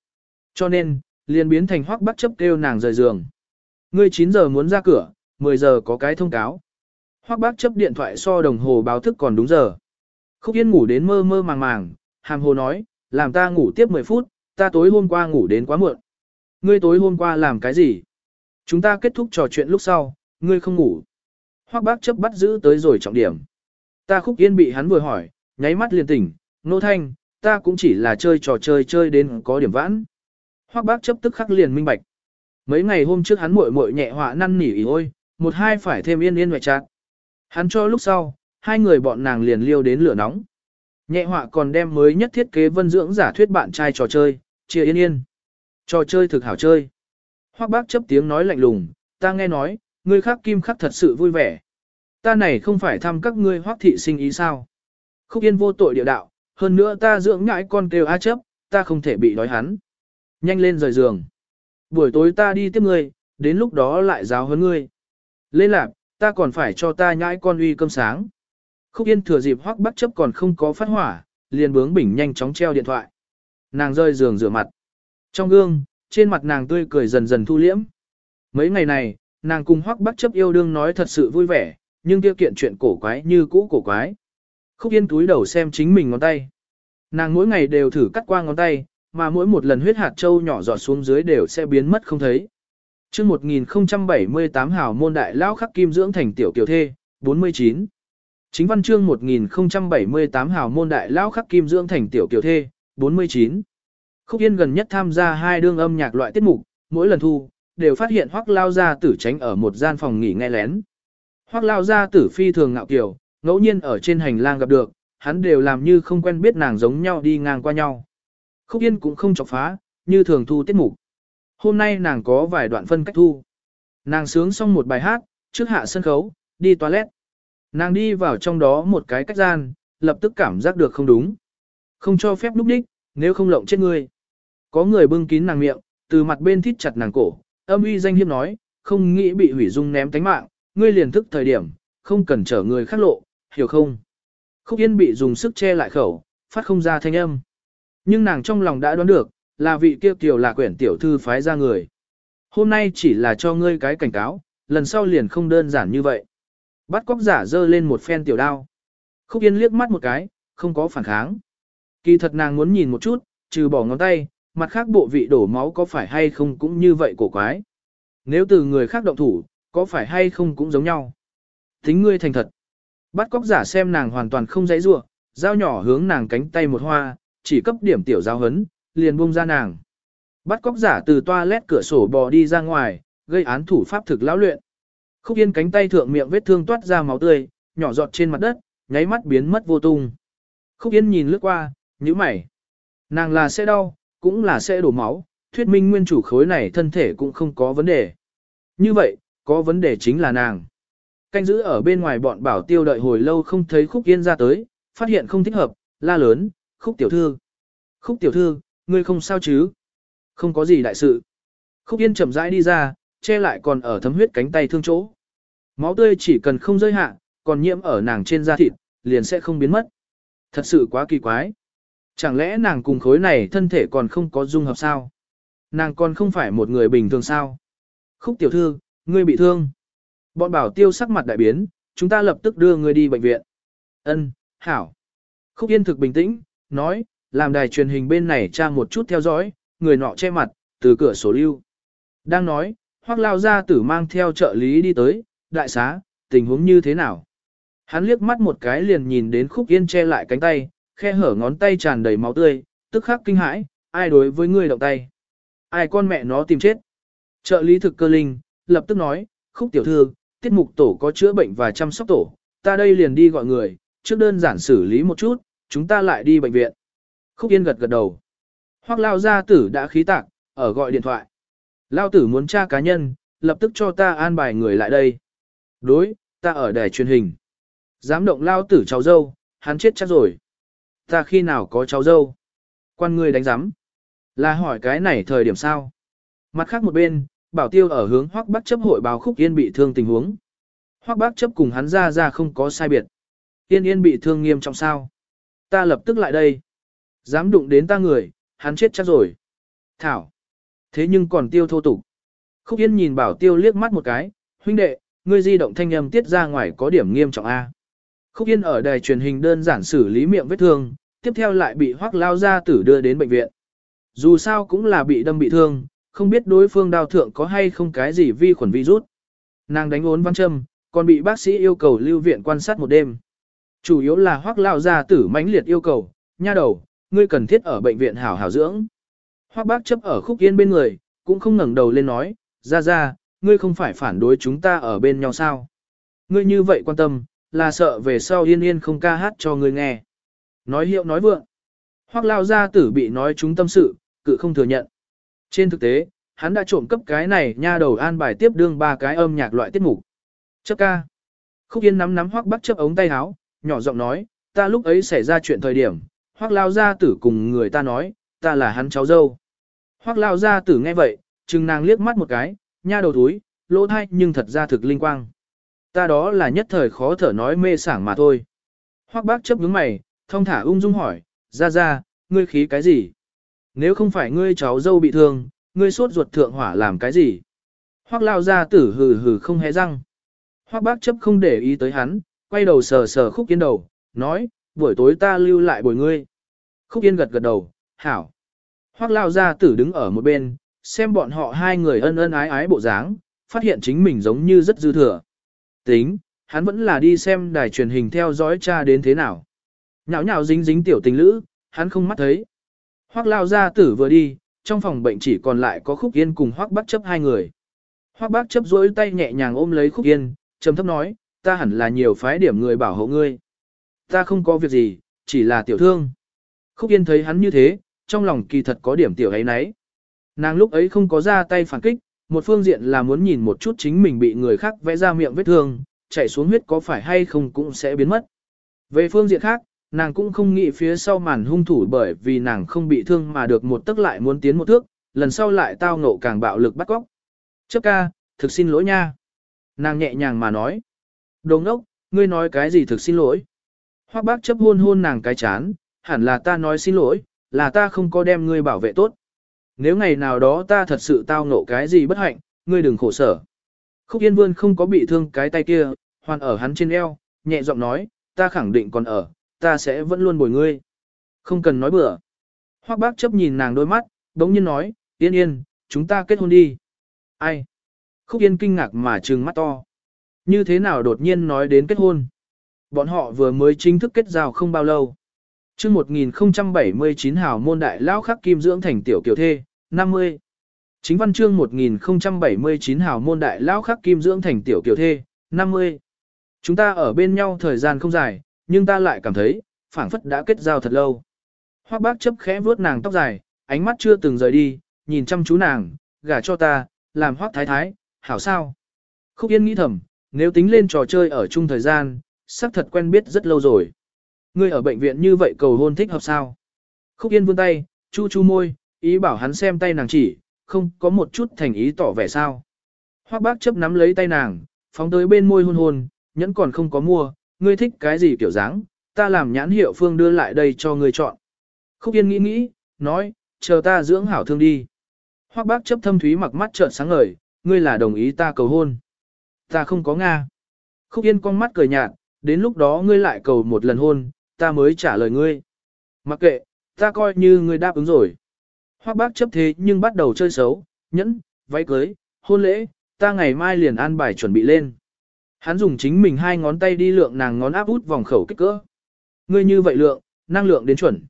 Cho nên, liền biến thành Hoắc bắc chấp kêu nàng rời giường. Ngươi 9 giờ muốn ra cửa, 10 giờ có cái thông cáo. Hoắc bắc chấp điện thoại so đồng hồ báo thức còn đúng giờ. Khúc Yên ngủ đến mơ mơ màng màng, hàm hồ nói, làm ta ngủ tiếp 10 phút, ta tối hôm qua ngủ đến quá muộn. Ngươi tối hôm qua làm cái gì? Chúng ta kết thúc trò chuyện lúc sau, ngươi không ngủ. Hoắc bác chấp bắt giữ tới rồi trọng điểm. Ta Khúc Yên bị hắn vừa hỏi, nháy mắt liền tỉnh, nô thanh, ta cũng chỉ là chơi trò chơi chơi đến có điểm vãn. Hoắc bác chấp tức khắc liền minh bạch. Mấy ngày hôm trước hắn muội muội nhẹ họa năn nỉ ôi, một hai phải thêm yên yên ngoại trạng. Hắn cho lúc sau, hai người bọn nàng liền liêu đến lửa nóng. Nhẹ họa còn đem mới nhất thiết kế vân dưỡng giả thuyết bạn trai trò chơi, chia yên yên. Trò chơi thực hảo chơi. Hoắc bác chấp tiếng nói lạnh lùng, ta nghe nói, ngươi khác kim khắc thật sự vui vẻ. Ta này không phải thăm các ngươi hoắc thị sinh ý sao. Khúc yên vô tội địa đạo, hơn nữa ta dưỡng ngãi con kêu a chấp, ta không thể bị đói hắn. Nhanh lên rời giường. Buổi tối ta đi tiếp ngươi, đến lúc đó lại giáo hơn ngươi. Lên lạc, ta còn phải cho ta nhãi con uy cơm sáng. Khúc Yên thừa dịp hoắc bắt chấp còn không có phát hỏa, liền bướng bỉnh nhanh chóng treo điện thoại. Nàng rơi giường rửa mặt. Trong gương, trên mặt nàng tươi cười dần dần thu liễm. Mấy ngày này, nàng cùng Hoắc Bắc chấp yêu đương nói thật sự vui vẻ, nhưng kia kiện chuyện cổ quái như cũ cổ quái. Khúc Yên túi đầu xem chính mình ngón tay. Nàng mỗi ngày đều thử cắt qua ngón tay, mà mỗi một lần huyết hạt châu nhỏ giọt xuống dưới đều sẽ biến mất không thấy. Chương 1078 hào môn đại Lão khắc kim dưỡng thành tiểu kiều thê, 49. Chính văn chương 1078 hào môn đại lao khắc kim dưỡng thành tiểu kiều thê, 49. Khúc Yên gần nhất tham gia hai đương âm nhạc loại tiết mục, mỗi lần thu, đều phát hiện hoắc lao gia tử tránh ở một gian phòng nghỉ nghe lén. Hoắc lao gia tử phi thường ngạo kiều, ngẫu nhiên ở trên hành lang gặp được, hắn đều làm như không quen biết nàng giống nhau đi ngang qua nhau. Khúc Yên cũng không chọc phá, như thường thu tiết mục. Hôm nay nàng có vài đoạn phân cách thu. Nàng sướng xong một bài hát, trước hạ sân khấu, đi toilet. Nàng đi vào trong đó một cái cách gian, lập tức cảm giác được không đúng. Không cho phép núp đích, nếu không lộng chết người. Có người bưng kín nàng miệng, từ mặt bên thít chặt nàng cổ, âm uy danh hiếp nói, không nghĩ bị hủy dung ném tánh mạng, ngươi liền thức thời điểm, không cần trở người khác lộ, hiểu không? Khúc Yên bị dùng sức che lại khẩu, phát không ra thanh âm. Nhưng nàng trong lòng đã đoán được, là vị kia tiểu là quyển tiểu thư phái ra người. Hôm nay chỉ là cho ngươi cái cảnh cáo, lần sau liền không đơn giản như vậy. Bắt cóc giả dơ lên một phen tiểu đao. Khúc Yên liếc mắt một cái, không có phản kháng. Kỳ thật nàng muốn nhìn một chút, trừ bỏ ngón tay, mặt khác bộ vị đổ máu có phải hay không cũng như vậy cổ quái. Nếu từ người khác động thủ, có phải hay không cũng giống nhau. Tính ngươi thành thật. Bắt cóc giả xem nàng hoàn toàn không dãy rua, dao nhỏ hướng nàng cánh tay một hoa, chỉ cấp điểm tiểu giao hấn, liền buông ra nàng. Bắt cóc giả từ toilet cửa sổ bò đi ra ngoài, gây án thủ pháp thực lão luyện. Khúc Yên cánh tay thượng miệng vết thương toát ra máu tươi, nhỏ giọt trên mặt đất, nháy mắt biến mất vô tung. Khúc Yên nhìn lướt qua, nhíu mày. Nàng là sẽ đau, cũng là sẽ đổ máu, thuyết minh nguyên chủ khối này thân thể cũng không có vấn đề. Như vậy, có vấn đề chính là nàng. Canh giữ ở bên ngoài bọn bảo tiêu đợi hồi lâu không thấy Khúc Yên ra tới, phát hiện không thích hợp, la lớn, Khúc tiểu thư. Khúc tiểu thư, ngươi không sao chứ? Không có gì đại sự. Khúc Yên chậm rãi đi ra, che lại còn ở thấm huyết cánh tay thương chỗ. Máu tươi chỉ cần không rơi hạ, còn nhiễm ở nàng trên da thịt, liền sẽ không biến mất. Thật sự quá kỳ quái. Chẳng lẽ nàng cùng khối này thân thể còn không có dung hợp sao? Nàng còn không phải một người bình thường sao? Khúc tiểu thư, ngươi bị thương. Bọn bảo tiêu sắc mặt đại biến, chúng ta lập tức đưa ngươi đi bệnh viện. Ân, hảo. Khúc yên thực bình tĩnh, nói, làm đài truyền hình bên này tra một chút theo dõi, người nọ che mặt, từ cửa sổ lưu. Đang nói, hoác lao ra tử mang theo trợ lý đi tới, đại xá, tình huống như thế nào? Hắn liếc mắt một cái liền nhìn đến khúc yên che lại cánh tay, khe hở ngón tay tràn đầy máu tươi, tức khắc kinh hãi, ai đối với ngươi động tay? Ai con mẹ nó tìm chết? Trợ lý thực cơ linh, lập tức nói, khúc tiểu thư, tiết mục tổ có chữa bệnh và chăm sóc tổ, ta đây liền đi gọi người, trước đơn giản xử lý một chút, chúng ta lại đi bệnh viện. Khúc Yên gật gật đầu. Hoác lao gia tử đã khí tạc, ở gọi điện thoại. Lao tử muốn tra cá nhân, lập tức cho ta an bài người lại đây. Đối, ta ở đài truyền hình. Dám động lao tử cháu dâu, hắn chết chắc rồi. Ta khi nào có cháu dâu? Quan người đánh giám. Là hỏi cái này thời điểm sao? Mặt khác một bên, bảo tiêu ở hướng hoác bác chấp hội báo khúc yên bị thương tình huống. Hoác bác chấp cùng hắn ra ra không có sai biệt. Yên yên bị thương nghiêm trọng sao? Ta lập tức lại đây. Dám đụng đến ta người, hắn chết chắc rồi. Thảo. Thế nhưng còn tiêu thô tục. Khúc Yên nhìn bảo tiêu liếc mắt một cái, huynh đệ, ngươi di động thanh âm tiết ra ngoài có điểm nghiêm trọng A. Khúc Yên ở đài truyền hình đơn giản xử lý miệng vết thương, tiếp theo lại bị hoác lao ra tử đưa đến bệnh viện. Dù sao cũng là bị đâm bị thương, không biết đối phương đào thượng có hay không cái gì vi khuẩn virus. Nàng đánh ốn văn châm, còn bị bác sĩ yêu cầu lưu viện quan sát một đêm. Chủ yếu là hoác lao ra tử mãnh liệt yêu cầu, nha đầu, ngươi cần thiết ở bệnh viện hảo hảo dưỡng. Hoắc bác chấp ở khúc yên bên người, cũng không ngẩng đầu lên nói, ra ra, ngươi không phải phản đối chúng ta ở bên nhau sao. Ngươi như vậy quan tâm, là sợ về sau yên yên không ca hát cho ngươi nghe. Nói hiệu nói vượng. hoặc lao gia tử bị nói chúng tâm sự, cự không thừa nhận. Trên thực tế, hắn đã trộm cấp cái này nha đầu an bài tiếp đương ba cái âm nhạc loại tiết mục. Chấp ca. Khúc yên nắm nắm hoặc bắt chấp ống tay áo, nhỏ giọng nói, ta lúc ấy xảy ra chuyện thời điểm, hoác lao gia tử cùng người ta nói, ta là hắn cháu dâu. Hoác lao gia tử nghe vậy, chừng nàng liếc mắt một cái, nha đầu túi, lỗ thai nhưng thật ra thực linh quang. Ta đó là nhất thời khó thở nói mê sảng mà thôi. Hoác bác chấp nhướng mày, thông thả ung dung hỏi, ra ra, ngươi khí cái gì? Nếu không phải ngươi cháu dâu bị thương, ngươi sốt ruột thượng hỏa làm cái gì? Hoắc lao ra tử hừ hừ không hé răng. Hoắc bác chấp không để ý tới hắn, quay đầu sờ sờ khúc yên đầu, nói, buổi tối ta lưu lại bồi ngươi. Khúc yên gật gật đầu, hảo. Hoắc lao ra tử đứng ở một bên, xem bọn họ hai người ân ân ái ái bộ dáng, phát hiện chính mình giống như rất dư thừa. Tính, hắn vẫn là đi xem đài truyền hình theo dõi cha đến thế nào. Nhạo nhạo dính dính tiểu tình lữ, hắn không mắt thấy. Hoắc lao ra tử vừa đi, trong phòng bệnh chỉ còn lại có Khúc Yên cùng Hoắc Bác chấp hai người. Hoắc Bác chấp duỗi tay nhẹ nhàng ôm lấy Khúc Yên, trầm thấp nói, ta hẳn là nhiều phái điểm người bảo hộ ngươi. Ta không có việc gì, chỉ là tiểu thương. Khúc Yên thấy hắn như thế, trong lòng kỳ thật có điểm tiểu ấy nấy. Nàng lúc ấy không có ra tay phản kích, một phương diện là muốn nhìn một chút chính mình bị người khác vẽ ra miệng vết thương, chảy xuống huyết có phải hay không cũng sẽ biến mất. Về phương diện khác, nàng cũng không nghĩ phía sau màn hung thủ bởi vì nàng không bị thương mà được một tức lại muốn tiến một thước, lần sau lại tao ngộ càng bạo lực bắt cóc. Chấp ca, thực xin lỗi nha. Nàng nhẹ nhàng mà nói. Đồ ngốc, ngươi nói cái gì thực xin lỗi. Hoác bác chấp hôn hôn nàng cái chán, hẳn là ta nói xin lỗi, là ta không có đem ngươi bảo vệ tốt. Nếu ngày nào đó ta thật sự tao ngộ cái gì bất hạnh, ngươi đừng khổ sở. Khúc Yên Vươn không có bị thương cái tay kia, hoàn ở hắn trên eo, nhẹ giọng nói, ta khẳng định còn ở, ta sẽ vẫn luôn bồi ngươi. Không cần nói bừa. Hoắc bác chấp nhìn nàng đôi mắt, đống nhiên nói, yên yên, chúng ta kết hôn đi. Ai? Khúc yên kinh ngạc mà trừng mắt to. Như thế nào đột nhiên nói đến kết hôn? Bọn họ vừa mới chính thức kết giao không bao lâu chương 1079 hào môn đại lão khắc kim dưỡng thành tiểu kiều thê, 50. Chính văn chương 1079 hào môn đại lão khắc kim dưỡng thành tiểu kiều thê, 50. Chúng ta ở bên nhau thời gian không dài, nhưng ta lại cảm thấy, phảng phất đã kết giao thật lâu. Hoắc bác chấp khẽ vuốt nàng tóc dài, ánh mắt chưa từng rời đi, nhìn chăm chú nàng, gả cho ta, làm hoắc thái thái, hảo sao. Khúc Yên nghĩ thầm, nếu tính lên trò chơi ở chung thời gian, xác thật quen biết rất lâu rồi. Ngươi ở bệnh viện như vậy cầu hôn thích hợp sao? Khúc Yên vươn tay, chu chu môi, ý bảo hắn xem tay nàng chỉ, không có một chút thành ý tỏ vẻ sao. Hoắc bác chấp nắm lấy tay nàng, phóng tới bên môi hôn hôn, nhẫn còn không có mua, ngươi thích cái gì kiểu dáng, ta làm nhãn hiệu phương đưa lại đây cho ngươi chọn. Khúc Yên nghĩ nghĩ, nói, chờ ta dưỡng hảo thương đi. Hoắc bác chấp thâm thúy mặc mắt trợn sáng ngời, ngươi là đồng ý ta cầu hôn. Ta không có Nga. Khúc Yên con mắt cười nhạt, đến lúc đó ngươi lại cầu một lần hôn, ta mới trả lời ngươi. Mặc kệ, ta coi như ngươi đáp ứng rồi. Hoắc bác chấp thế nhưng bắt đầu chơi xấu, nhẫn, váy cưới, hôn lễ, ta ngày mai liền an bài chuẩn bị lên. Hắn dùng chính mình hai ngón tay đi lượng nàng ngón áp út vòng khẩu kích cỡ. Ngươi như vậy lượng, năng lượng đến chuẩn.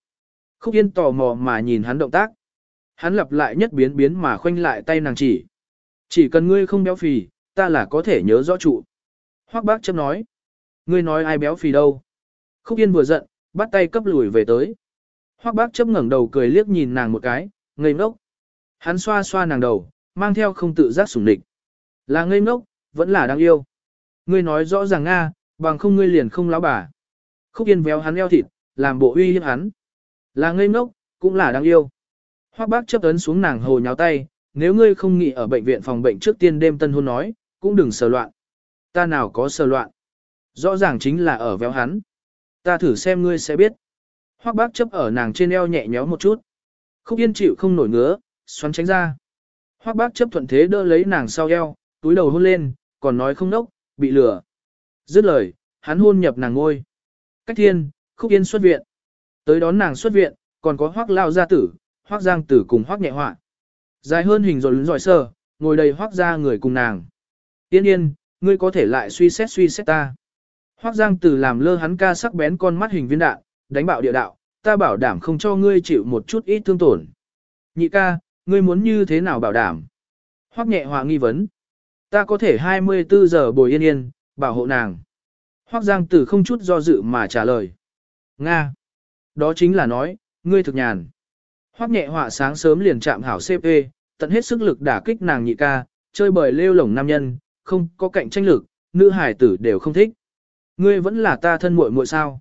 Khúc Yên tò mò mà nhìn hắn động tác. Hắn lặp lại nhất biến biến mà khoanh lại tay nàng chỉ. Chỉ cần ngươi không béo phì, ta là có thể nhớ rõ trụ. Hoác bác chấp nói. Ngươi nói ai béo phì đâu. Khúc Yên vừa giận, bắt tay cấp lùi về tới. Hoắc bác chấp ngẩng đầu cười liếc nhìn nàng một cái, ngây ngốc. Hắn xoa xoa nàng đầu, mang theo không tự giác sủng địch. Là ngây ngốc, vẫn là đáng yêu. Ngươi nói rõ ràng Nga, bằng không ngươi liền không lão bà. Khúc Yên véo hắn eo thịt, làm bộ uy hiếp hắn. Là ngây ngốc, cũng là đáng yêu. Hoắc bác chấp ấn xuống nàng hồ nháo tay, nếu ngươi không nghỉ ở bệnh viện phòng bệnh trước tiên đêm tân hôn nói, cũng đừng sờ loạn. Ta nào có sờ loạn. Rõ ràng chính là ở véo hắn. Ta thử xem ngươi sẽ biết. Hoắc bác chấp ở nàng trên eo nhẹ nhéo một chút. Khúc Yên chịu không nổi ngứa, xoắn tránh ra. Hoắc bác chấp thuận thế đỡ lấy nàng sau eo, túi đầu hôn lên, còn nói không nốc, bị lừa. Dứt lời, hắn hôn nhập nàng ngôi. Cách thiên, khúc yên xuất viện. Tới đón nàng xuất viện, còn có hoác lao gia tử, hoác giang tử cùng hoác nhẹ họa. Dài hơn hình rồi lún giỏi sơ, ngồi đầy hoác ra người cùng nàng. Yên yên, ngươi có thể lại suy xét suy xét ta. Hoác giang tử làm lơ hắn ca sắc bén con mắt hình viên đạn, đánh bạo địa đạo, ta bảo đảm không cho ngươi chịu một chút ít thương tổn. Nhị ca, ngươi muốn như thế nào bảo đảm? Hoác nhẹ hòa nghi vấn. Ta có thể 24 giờ bồi yên yên, bảo hộ nàng. Hoác Giang Tử không chút do dự mà trả lời. Nga. Đó chính là nói, ngươi thực nhàn. Hoác nhẹ họa sáng sớm liền chạm hảo CP, tận hết sức lực đả kích nàng nhị ca, chơi bời lêu lổng nam nhân, không có cạnh tranh lực, nữ hải tử đều không thích. Ngươi vẫn là ta thân muội muội sao?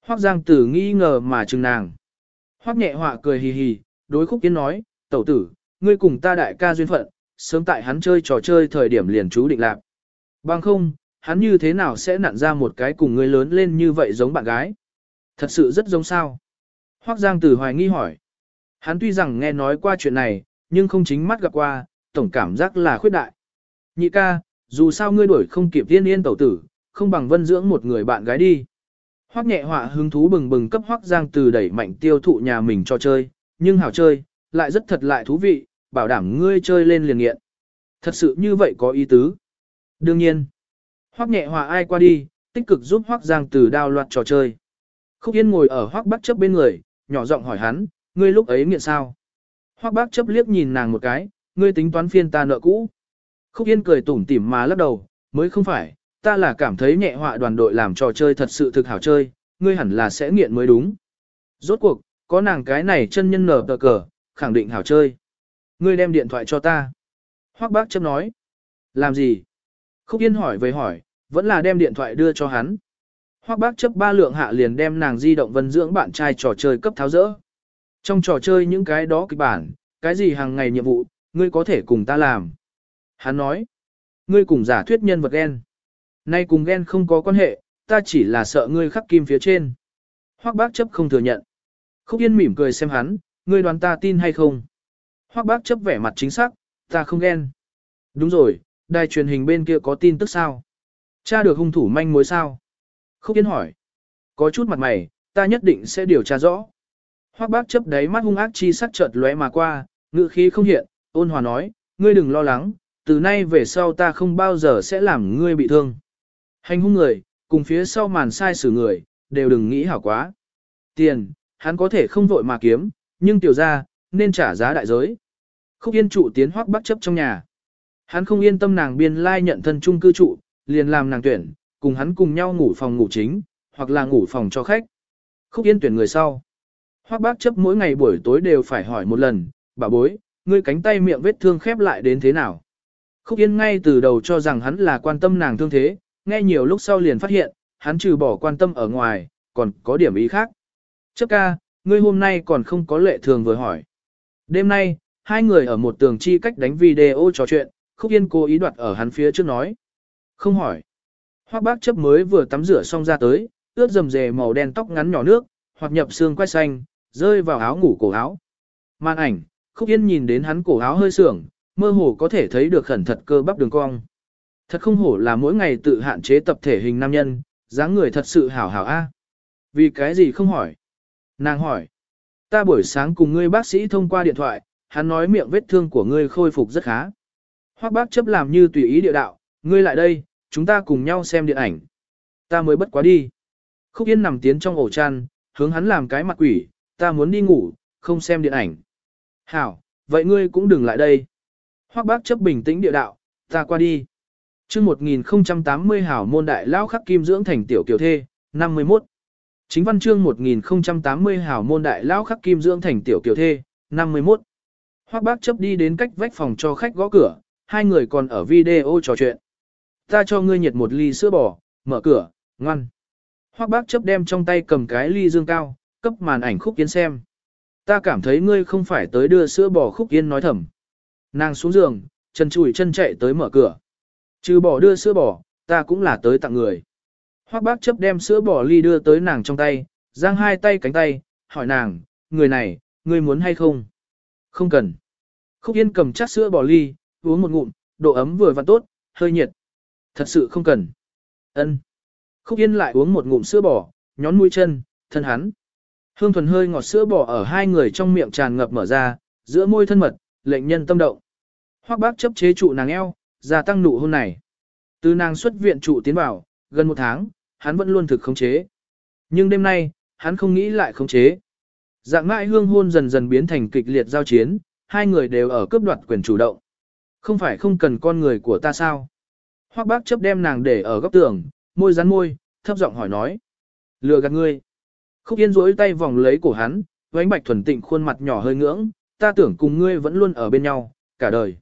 Hoắc Giang Tử nghi ngờ mà chừng nàng. Hoắc nhẹ họa cười hì hì, đối khúc kiến nói, tẩu tử, ngươi cùng ta đại ca duyên phận, sớm tại hắn chơi trò chơi thời điểm liền chú định lạc. Bằng không, hắn như thế nào sẽ nặn ra một cái cùng ngươi lớn lên như vậy giống bạn gái? Thật sự rất giống sao? Hoắc Giang Tử hoài nghi hỏi. Hắn tuy rằng nghe nói qua chuyện này, nhưng không chính mắt gặp qua, tổng cảm giác là khuyết đại. Nhị ca, dù sao ngươi đuổi không kịp tiên yên tẩu tử, không bằng vân dưỡng một người bạn gái đi. Hoắc nhẹ họa hứng thú bừng bừng cấp Hoắc Giang từ đẩy mạnh tiêu thụ nhà mình cho chơi, nhưng hảo chơi, lại rất thật lại thú vị, bảo đảm ngươi chơi lên liền nghiện. Thật sự như vậy có ý tứ. Đương nhiên, Hoắc nhẹ họa ai qua đi, tích cực giúp Hoắc Giang từ đao loạt trò chơi. Khúc Yên ngồi ở Hoắc Bắc chấp bên người, nhỏ giọng hỏi hắn, ngươi lúc ấy nghiện sao? Hoắc Bắc chấp liếc nhìn nàng một cái, ngươi tính toán phiên ta nợ cũ. Khúc Yên cười tủm tỉm mà lắc đầu, mới không phải, ta là cảm thấy nhẹ họa đoàn đội làm trò chơi thật sự thực hảo chơi, ngươi hẳn là sẽ nghiện mới đúng. Rốt cuộc, có nàng cái này chân nhân nở tờ cờ, khẳng định hảo chơi. Ngươi đem điện thoại cho ta. Hoắc bác chấp nói. Làm gì? Khúc Yên hỏi về hỏi, vẫn là đem điện thoại đưa cho hắn. Hoắc bác chấp ba lượng hạ liền đem nàng di động vân dưỡng bạn trai trò chơi cấp tháo rỡ. Trong trò chơi những cái đó kịch bản, cái gì hàng ngày nhiệm vụ, ngươi có thể cùng ta làm. Hắn nói, ngươi cùng giả thuyết nhân vật ghen. Nay cùng ghen không có quan hệ, ta chỉ là sợ ngươi khắc kim phía trên. Hoắc bác chấp không thừa nhận. Khúc Yên mỉm cười xem hắn, ngươi đoán ta tin hay không. Hoắc bác chấp vẻ mặt chính xác, ta không ghen. Đúng rồi, đài truyền hình bên kia có tin tức sao? Cha được hung thủ manh mối sao? Khúc Yên hỏi. Có chút mặt mày, ta nhất định sẽ điều tra rõ. Hoắc bác chấp đáy mắt hung ác chi sắc chợt lóe mà qua, ngữ khí không hiện, ôn hòa nói, ngươi đừng lo lắng, từ nay về sau ta không bao giờ sẽ làm ngươi bị thương. Hành hung người, cùng phía sau màn sai xử người, đều đừng nghĩ hảo quá. Tiền, hắn có thể không vội mà kiếm, nhưng tiểu ra, nên trả giá đại giới. Khúc yên trụ tiến hoắc bắt chấp trong nhà. Hắn không yên tâm nàng biên lai nhận thân chung cư trụ, liền làm nàng tuyển, cùng hắn cùng nhau ngủ phòng ngủ chính, hoặc là ngủ phòng cho khách. Khúc yên tuyển người sau. Hoắc bác chấp mỗi ngày buổi tối đều phải hỏi một lần, bà bối, ngươi cánh tay miệng vết thương khép lại đến thế nào. Khúc Yên ngay từ đầu cho rằng hắn là quan tâm nàng thương thế, nghe nhiều lúc sau liền phát hiện, hắn trừ bỏ quan tâm ở ngoài, còn có điểm ý khác. Chấp ca, ngươi hôm nay còn không có lệ thường vừa hỏi. Đêm nay, hai người ở một tường chi cách đánh video trò chuyện, Khúc Yên cố ý đoạt ở hắn phía trước nói. Không hỏi. Hoác bác chấp mới vừa tắm rửa xong ra tới, ướt dầm dề màu đen tóc ngắn nhỏ nước, hoặc nhập xương quay xanh, rơi vào áo ngủ cổ áo. Màn ảnh, Khúc Yên nhìn đến hắn cổ áo hơi sưởng, mơ hồ có thể thấy được khẩn thật cơ bắp đường cong. Thật không hổ là mỗi ngày tự hạn chế tập thể hình nam nhân, dáng người thật sự hảo hảo a. Vì cái gì không hỏi? Nàng hỏi. Ta buổi sáng cùng ngươi bác sĩ thông qua điện thoại, hắn nói miệng vết thương của ngươi khôi phục rất khá. Hoắc bác chấp làm như tùy ý địa đạo, ngươi lại đây, chúng ta cùng nhau xem điện ảnh. Ta mới bất quá đi. Khúc Yên nằm tiến trong ổ chăn, hướng hắn làm cái mặt quỷ, ta muốn đi ngủ, không xem điện ảnh. Hảo, vậy ngươi cũng đừng lại đây. Hoắc bác chấp bình tĩnh địa đạo, ta qua đi chương 1080 hảo môn đại lao khắc kim dưỡng thành tiểu kiều thê, 51. Chính văn chương 1080 hảo môn đại lao khắc kim dưỡng thành tiểu kiều thê, 51. Hoắc bác chấp đi đến cách vách phòng cho khách gõ cửa, hai người còn ở video trò chuyện. Ta cho ngươi nhiệt một ly sữa bò, mở cửa, ngoan. Hoắc bác chấp đem trong tay cầm cái ly dương cao, cấp màn ảnh khúc yên xem. Ta cảm thấy ngươi không phải tới đưa sữa bò khúc yên nói thầm. Nàng xuống giường, chân chùi chân chạy tới mở cửa. Trừ bỏ đưa sữa bò, ta cũng là tới tặng người. Hoắc bác chấp đem sữa bò ly đưa tới nàng trong tay, giang hai tay cánh tay, hỏi nàng, người này, ngươi muốn hay không? Không cần. Khúc Yên cầm chắc sữa bò ly, uống một ngụm, độ ấm vừa vặn tốt, hơi nhiệt. Thật sự không cần. ân Khúc Yên lại uống một ngụm sữa bò, nhón mũi chân, thân hắn. Hương thuần hơi ngọt sữa bò ở hai người trong miệng tràn ngập mở ra, giữa môi thân mật, lệnh nhân tâm động. Hoắc bác chấp chế trụ nàng eo, gia tăng nụ hôn này. Từ nàng xuất viện trụ tiến vào, gần một tháng, hắn vẫn luôn thực khống chế. Nhưng đêm nay, hắn không nghĩ lại khống chế. Dạng mãi hương hôn dần dần biến thành kịch liệt giao chiến, hai người đều ở cướp đoạt quyền chủ động. Không phải không cần con người của ta sao? Hoắc bác chấp đem nàng để ở góc tường, môi rắn môi, thấp giọng hỏi nói. Lừa gạt ngươi. Khúc Yên rỗi tay vòng lấy cổ hắn, với bạch thuần tịnh khuôn mặt nhỏ hơi ngưỡng, ta tưởng cùng ngươi vẫn luôn ở bên nhau, cả đời.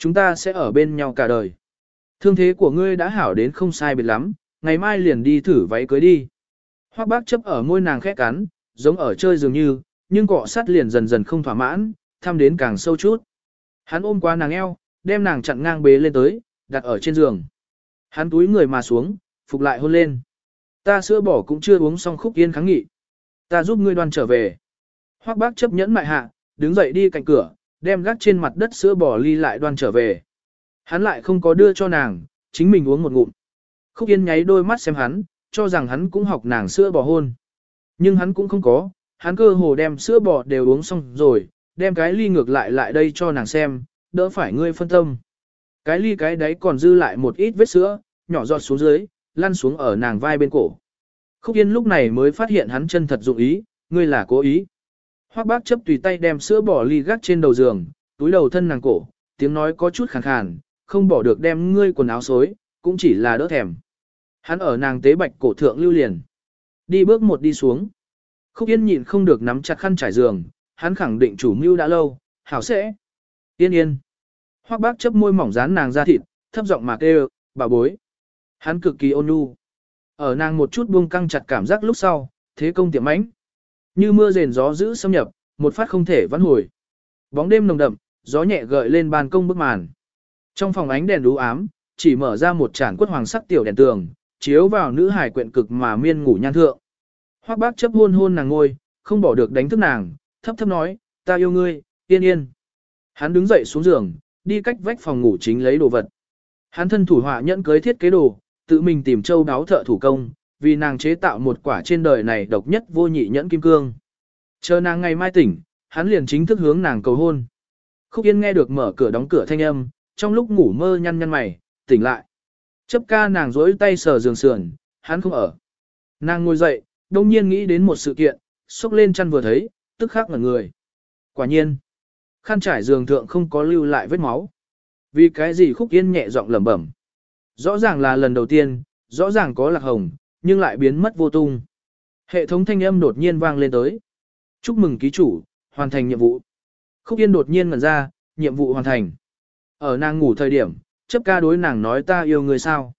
Chúng ta sẽ ở bên nhau cả đời. Thương thế của ngươi đã hảo đến không sai biệt lắm, ngày mai liền đi thử váy cưới đi. Hoắc bác chấp ở môi nàng khẽ cắn, giống ở chơi dường như, nhưng cọ sát liền dần dần không thỏa mãn, thăm đến càng sâu chút. Hắn ôm qua nàng eo, đem nàng chặn ngang bế lên tới, đặt ở trên giường. Hắn túi người mà xuống, phục lại hôn lên. Ta sữa bỏ cũng chưa uống xong khúc yên kháng nghị. Ta giúp ngươi đoan trở về. Hoắc bác chấp nhẫn mại hạ, đứng dậy đi cạnh cửa, đem gác trên mặt đất sữa bò ly lại đoan trở về. Hắn lại không có đưa cho nàng, chính mình uống một ngụm. Khúc Yên nháy đôi mắt xem hắn, cho rằng hắn cũng học nàng sữa bò hôn. Nhưng hắn cũng không có, hắn cơ hồ đem sữa bò đều uống xong rồi, đem cái ly ngược lại lại đây cho nàng xem, đỡ phải ngươi phân tâm. Cái ly cái đấy còn dư lại một ít vết sữa, nhỏ giọt xuống dưới, lăn xuống ở nàng vai bên cổ. Khúc Yên lúc này mới phát hiện hắn chân thật dụng ý, ngươi là cố ý. Hoắc bác chấp tùy tay đem sữa bỏ ly gắt trên đầu giường, túi đầu thân nàng cổ, tiếng nói có chút khàn khàn, không bỏ được đem ngươi quần áo xối, cũng chỉ là đỡ thèm. Hắn ở nàng tế bạch cổ thượng lưu liền. Đi bước một đi xuống. Khúc Yên nhịn không được nắm chặt khăn trải giường, hắn khẳng định chủ mưu đã lâu, hảo sẽ. Yên yên. Hoắc bác chấp môi mỏng dán nàng ra thịt, thấp giọng mà kêu, bà bối. Hắn cực kỳ ôn nhu. Ở nàng một chút buông căng chặt cảm giác lúc sau, thế công tiệm ánh. Như mưa rền gió giữ xâm nhập, một phát không thể vãn hồi. Bóng đêm nồng đậm, gió nhẹ gợi lên ban công bức màn. Trong phòng ánh đèn đú ám, chỉ mở ra một tràn quất hoàng sắc tiểu đèn tường, chiếu vào nữ hải quyện cực mà miên ngủ nhan thượng. Hoắc bác chấp hôn hôn nàng ngôi, không bỏ được đánh thức nàng, thấp thấp nói, ta yêu ngươi, yên yên. Hắn đứng dậy xuống giường, đi cách vách phòng ngủ chính lấy đồ vật. Hắn thân thủ họa nhẫn cưới thiết kế đồ, tự mình tìm châu đáo thợ thủ công, vì nàng chế tạo một quả trên đời này độc nhất vô nhị nhẫn kim cương. Chờ nàng ngày mai tỉnh, hắn liền chính thức hướng nàng cầu hôn. Khúc Yên nghe được mở cửa đóng cửa thanh âm, trong lúc ngủ mơ nhăn nhăn mày, tỉnh lại. Chấp ca nàng rỗi tay sờ giường sườn, hắn không ở. Nàng ngồi dậy, đông nhiên nghĩ đến một sự kiện, xúc lên chăn vừa thấy, tức khắc ngẩn người. Quả nhiên, khăn trải giường thượng không có lưu lại vết máu. Vì cái gì khúc yên nhẹ giọng lẩm bẩm. Rõ ràng là lần đầu tiên, rõ ràng có lạc hồng, nhưng lại biến mất vô tung. Hệ thống thanh âm đột nhiên vang lên tới. Chúc mừng ký chủ, hoàn thành nhiệm vụ. Khúc yên đột nhiên ngẩn ra, nhiệm vụ hoàn thành. Ở nàng ngủ thời điểm, chấp ca đối nàng nói ta yêu người sao.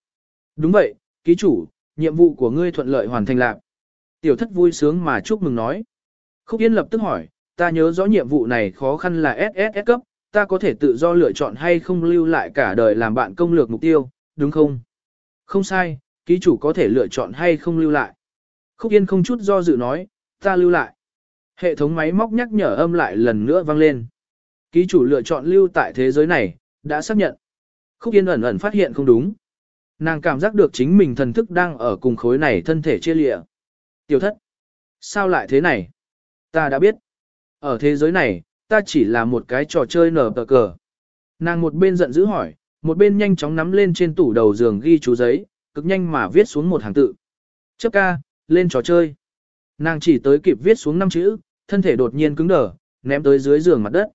Đúng vậy, ký chủ, nhiệm vụ của ngươi thuận lợi hoàn thành lạc. Tiểu thất vui sướng mà chúc mừng nói. Khúc Yên lập tức hỏi, ta nhớ rõ nhiệm vụ này khó khăn là SSS cấp, ta có thể tự do lựa chọn hay không lưu lại cả đời làm bạn công lược mục tiêu, đúng không? Không sai, ký chủ có thể lựa chọn hay không lưu lại. Khúc Yên không chút do dự nói, ta lưu lại. Hệ thống máy móc nhắc nhở âm lại lần nữa vang lên. Ký chủ lựa chọn lưu tại thế giới này, đã xác nhận. Khúc Yên ẩn ẩn phát hiện không đúng. Nàng cảm giác được chính mình thần thức đang ở cùng khối này thân thể chia lịa. Tiểu thất. Sao lại thế này? Ta đã biết. Ở thế giới này, ta chỉ là một cái trò chơi nở tờ cờ. Nàng một bên giận dữ hỏi, một bên nhanh chóng nắm lên trên tủ đầu giường ghi chú giấy, cực nhanh mà viết xuống một hàng tự. Chấp ca, lên trò chơi. Nàng chỉ tới kịp viết xuống năm chữ, thân thể đột nhiên cứng đờ, ném tới dưới giường mặt đất.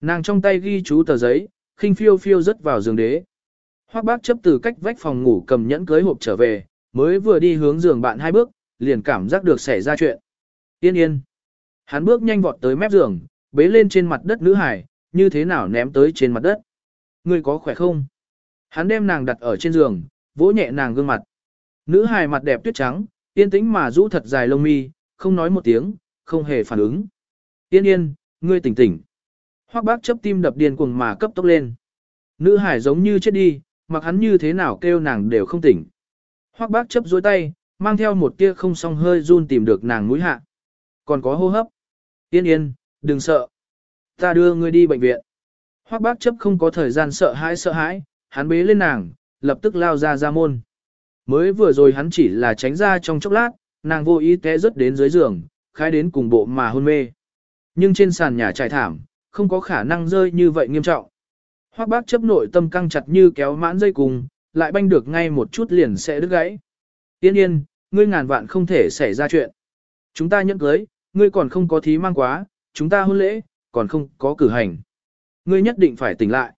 Nàng trong tay ghi chú tờ giấy, khinh phiêu phiêu rớt vào giường đế. Hoắc bác chấp từ cách vách phòng ngủ cầm nhẫn cưới hộp trở về, mới vừa đi hướng giường bạn hai bước, liền cảm giác được xảy ra chuyện. Yên yên. Hắn bước nhanh vọt tới mép giường, bế lên trên mặt đất nữ hải, như thế nào ném tới trên mặt đất. Ngươi có khỏe không? Hắn đem nàng đặt ở trên giường, vỗ nhẹ nàng gương mặt. Nữ hài mặt đẹp tuyết trắng, yên tĩnh mà rũ thật dài lông mi, không nói một tiếng, không hề phản ứng. Yên yên, ngươi tỉnh tỉnh. Hoắc bác chấp tim đập điên cuồng mà cấp tốc lên. Nữ hải giống như chết đi, mặc hắn như thế nào kêu nàng đều không tỉnh. Hoắc bác chấp dối tay, mang theo một tia không song hơi run tìm được nàng mũi hạ. Còn có hô hấp. Yên yên, đừng sợ. Ta đưa ngươi đi bệnh viện. Hoắc bác chấp không có thời gian sợ hãi sợ hãi, hắn bế lên nàng, lập tức lao ra ra môn. Mới vừa rồi hắn chỉ là tránh ra trong chốc lát, nàng vô ý té rớt đến dưới giường, khai đến cùng bộ mà hôn mê. Nhưng trên sàn nhà trải thảm, không có khả năng rơi như vậy nghiêm trọng. Hoắc bác chấp nội tâm căng chặt như kéo mãn dây cùng, lại banh được ngay một chút liền sẽ đứt gãy. Yên yên, ngươi ngàn vạn không thể xảy ra chuyện. Chúng ta nhẫn cưới, ngươi còn không có thí mang quá, chúng ta hôn lễ, còn không có cử hành. Ngươi nhất định phải tỉnh lại.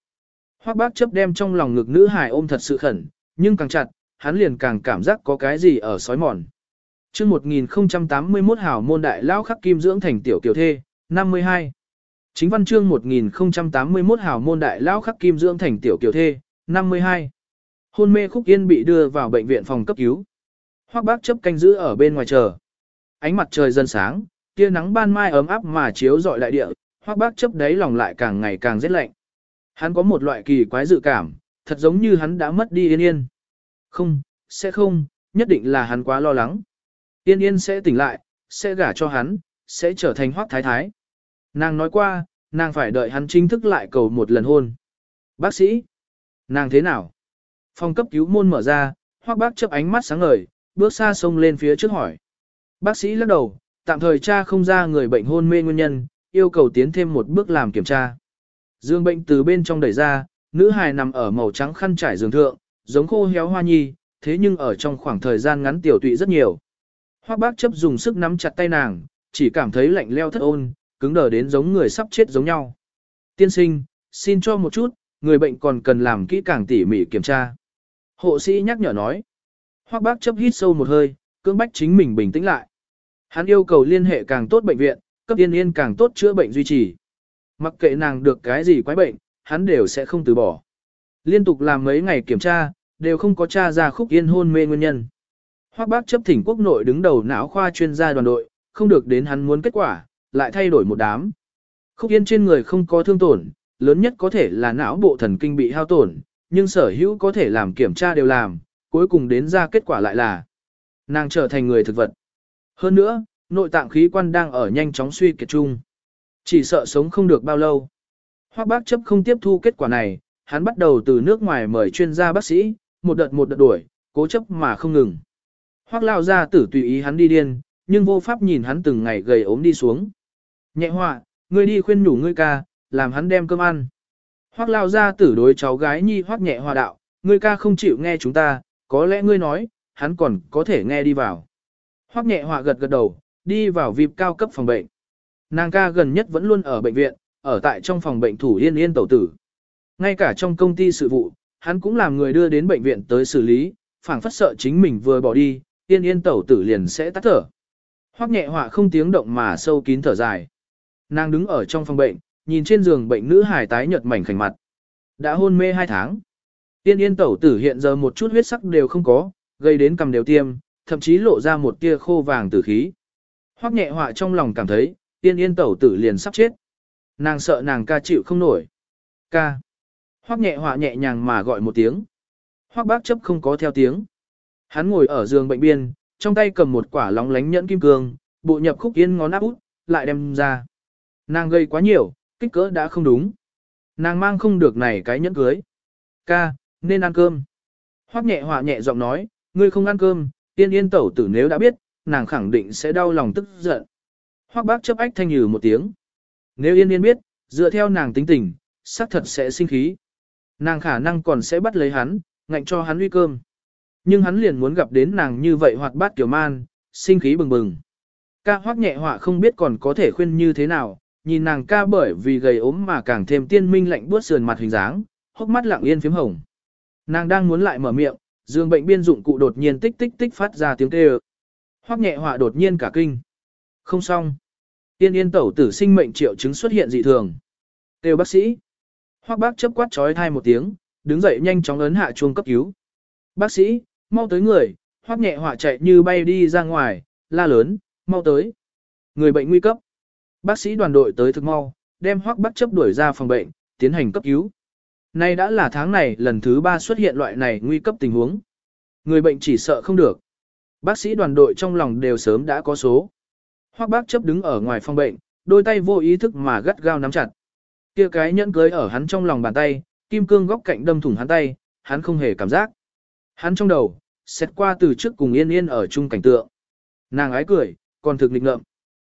Hoắc bác chấp đem trong lòng ngực nữ hài ôm thật sự khẩn, nhưng càng chặt, hắn liền càng cảm giác có cái gì ở sói mòn. Trước 1081 hảo môn đại lao khắc kim dưỡng thành tiểu kiều thê, 52. Chính văn chương 1081 hảo môn đại lao khắc kim dưỡng thành tiểu kiều thê, 52. Hôn mê khúc yên bị đưa vào bệnh viện phòng cấp cứu. Hoắc bác chấp canh giữ ở bên ngoài chờ. Ánh mặt trời dần sáng, tia nắng ban mai ấm áp mà chiếu rọi đại địa, Hoắc bác chấp đấy lòng lại càng ngày càng rét lạnh. Hắn có một loại kỳ quái dự cảm, thật giống như hắn đã mất đi yên yên. Không, sẽ không, nhất định là hắn quá lo lắng. Yên yên sẽ tỉnh lại, sẽ gả cho hắn, sẽ trở thành hoác thái thái. Nàng nói qua, nàng phải đợi hắn chính thức lại cầu một lần hôn. Bác sĩ, nàng thế nào? Phòng cấp cứu môn mở ra, hoác bác chấp ánh mắt sáng ngời, bước xa sông lên phía trước hỏi. Bác sĩ lắc đầu, tạm thời cha không ra người bệnh hôn mê nguyên nhân, yêu cầu tiến thêm một bước làm kiểm tra. Dương bệnh từ bên trong đẩy ra, nữ hài nằm ở màu trắng khăn trải giường thượng, giống khô héo hoa nhi, thế nhưng ở trong khoảng thời gian ngắn tiểu tụy rất nhiều. Hoắc bác chấp dùng sức nắm chặt tay nàng, chỉ cảm thấy lạnh leo thất ôn, cứng đờ đến giống người sắp chết giống nhau. Tiên sinh, xin cho một chút, người bệnh còn cần làm kỹ càng tỉ mỉ kiểm tra. Hộ sĩ nhắc nhở nói. Hoắc bác chấp hít sâu một hơi, cưỡng bách chính mình bình tĩnh lại. Hắn yêu cầu liên hệ càng tốt bệnh viện, cấp tiên yên càng tốt chữa bệnh duy trì. Mặc kệ nàng được cái gì quái bệnh, hắn đều sẽ không từ bỏ. Liên tục làm mấy ngày kiểm tra, đều không có tra ra khúc yên hôn mê nguyên nhân. Hoác bác chấp thỉnh quốc nội đứng đầu não khoa chuyên gia đoàn đội, không được đến hắn muốn kết quả, lại thay đổi một đám. Khúc yên trên người không có thương tổn, lớn nhất có thể là não bộ thần kinh bị hao tổn, nhưng sở hữu có thể làm kiểm tra đều làm, cuối cùng đến ra kết quả lại là nàng trở thành người thực vật. Hơn nữa, nội tạng khí quan đang ở nhanh chóng suy kiệt chung. Chỉ sợ sống không được bao lâu. Hoác bác chấp không tiếp thu kết quả này, hắn bắt đầu từ nước ngoài mời chuyên gia bác sĩ, một đợt một đợt đuổi, cố chấp mà không ngừng. Hoác lao ra tử tùy ý hắn đi điên, nhưng vô pháp nhìn hắn từng ngày gầy ốm đi xuống. Nhẹ họa, ngươi đi khuyên nhủ ngươi ca, làm hắn đem cơm ăn. Hoác lao ra tử đối cháu gái nhi hoác nhẹ hòa đạo, ngươi ca không chịu nghe chúng ta, có lẽ ngươi nói, hắn còn có thể nghe đi vào. Hoác nhẹ hòa gật gật đầu, đi vào VIP cao cấp phòng bệnh. Nàng ca gần nhất vẫn luôn ở bệnh viện, ở tại trong phòng bệnh thủ yên yên tẩu tử. Ngay cả trong công ty sự vụ, hắn cũng làm người đưa đến bệnh viện tới xử lý, phảng phất sợ chính mình vừa bỏ đi, yên yên tẩu tử liền sẽ tắt thở. Hoắc nhẹ họa không tiếng động mà sâu kín thở dài. Nàng đứng ở trong phòng bệnh, nhìn trên giường bệnh nữ hài tái nhợt mảnh khảnh mặt. Đã hôn mê hai tháng. Yên yên tẩu tử hiện giờ một chút huyết sắc đều không có, gây đến cầm đều tiêm, thậm chí lộ ra một tia khô vàng tử khí. Hoắc nhẹ họa trong lòng cảm thấy, yên yên tẩu tử liền sắp chết. Nàng sợ nàng ca chịu không nổi. Ca. Hoắc nhẹ họa nhẹ nhàng mà gọi một tiếng. Hoắc bác chấp không có theo tiếng. Hắn ngồi ở giường bệnh biên, trong tay cầm một quả lóng lánh nhẫn kim cương, bộ nhập khúc yên ngón áp út, lại đem ra. Nàng gây quá nhiều, kích cỡ đã không đúng. Nàng mang không được này cái nhẫn cưới. Ca, nên ăn cơm. Hoắc nhẹ họa nhẹ giọng nói, ngươi không ăn cơm, tiên yên tẩu tử nếu đã biết, nàng khẳng định sẽ đau lòng tức giận. Hoắc bác chấp ách thanh nhừ một tiếng. Nếu yên yên biết, dựa theo nàng tính tình, xác thật sẽ sinh khí. Nàng khả năng còn sẽ bắt lấy hắn, ngạnh cho hắn uy cơm. Nhưng hắn liền muốn gặp đến nàng như vậy hoạt bát kiểu man, sinh khí bừng bừng. Ca hoác nhẹ họa không biết còn có thể khuyên như thế nào, nhìn nàng ca bởi vì gầy ốm mà càng thêm tiên minh lạnh buốt sườn mặt hình dáng, hốc mắt lặng yên phím hồng. Nàng đang muốn lại mở miệng, giường bệnh biên dụng cụ đột nhiên tích tích tích phát ra tiếng kêu. Hoắc nhẹ họa đột nhiên cả kinh. Không xong. Tiên yên tẩu tử sinh mệnh triệu chứng xuất hiện dị thường. Têu bác sĩ. Hoắc bác chấp quát trói thai một tiếng, đứng dậy nhanh chóng ấn hạ chuông cấp cứu. Bác sĩ, mau tới người, Hoắc nhẹ họa chạy như bay đi ra ngoài, la lớn, mau tới. Người bệnh nguy cấp. Bác sĩ đoàn đội tới thực mau, đem Hoắc bác chấp đuổi ra phòng bệnh, tiến hành cấp cứu. Nay đã là tháng này lần thứ ba xuất hiện loại này nguy cấp tình huống. Người bệnh chỉ sợ không được. Bác sĩ đoàn đội trong lòng đều sớm đã có số. Hoắc bác chấp đứng ở ngoài phòng bệnh, đôi tay vô ý thức mà gắt gao nắm chặt. Kia cái nhẫn cưới ở hắn trong lòng bàn tay, kim cương góc cạnh đâm thủng hắn tay, hắn không hề cảm giác. Hắn trong đầu, xét qua từ trước cùng yên yên ở chung cảnh tượng. Nàng ái cười, còn thực nghịch ngợm.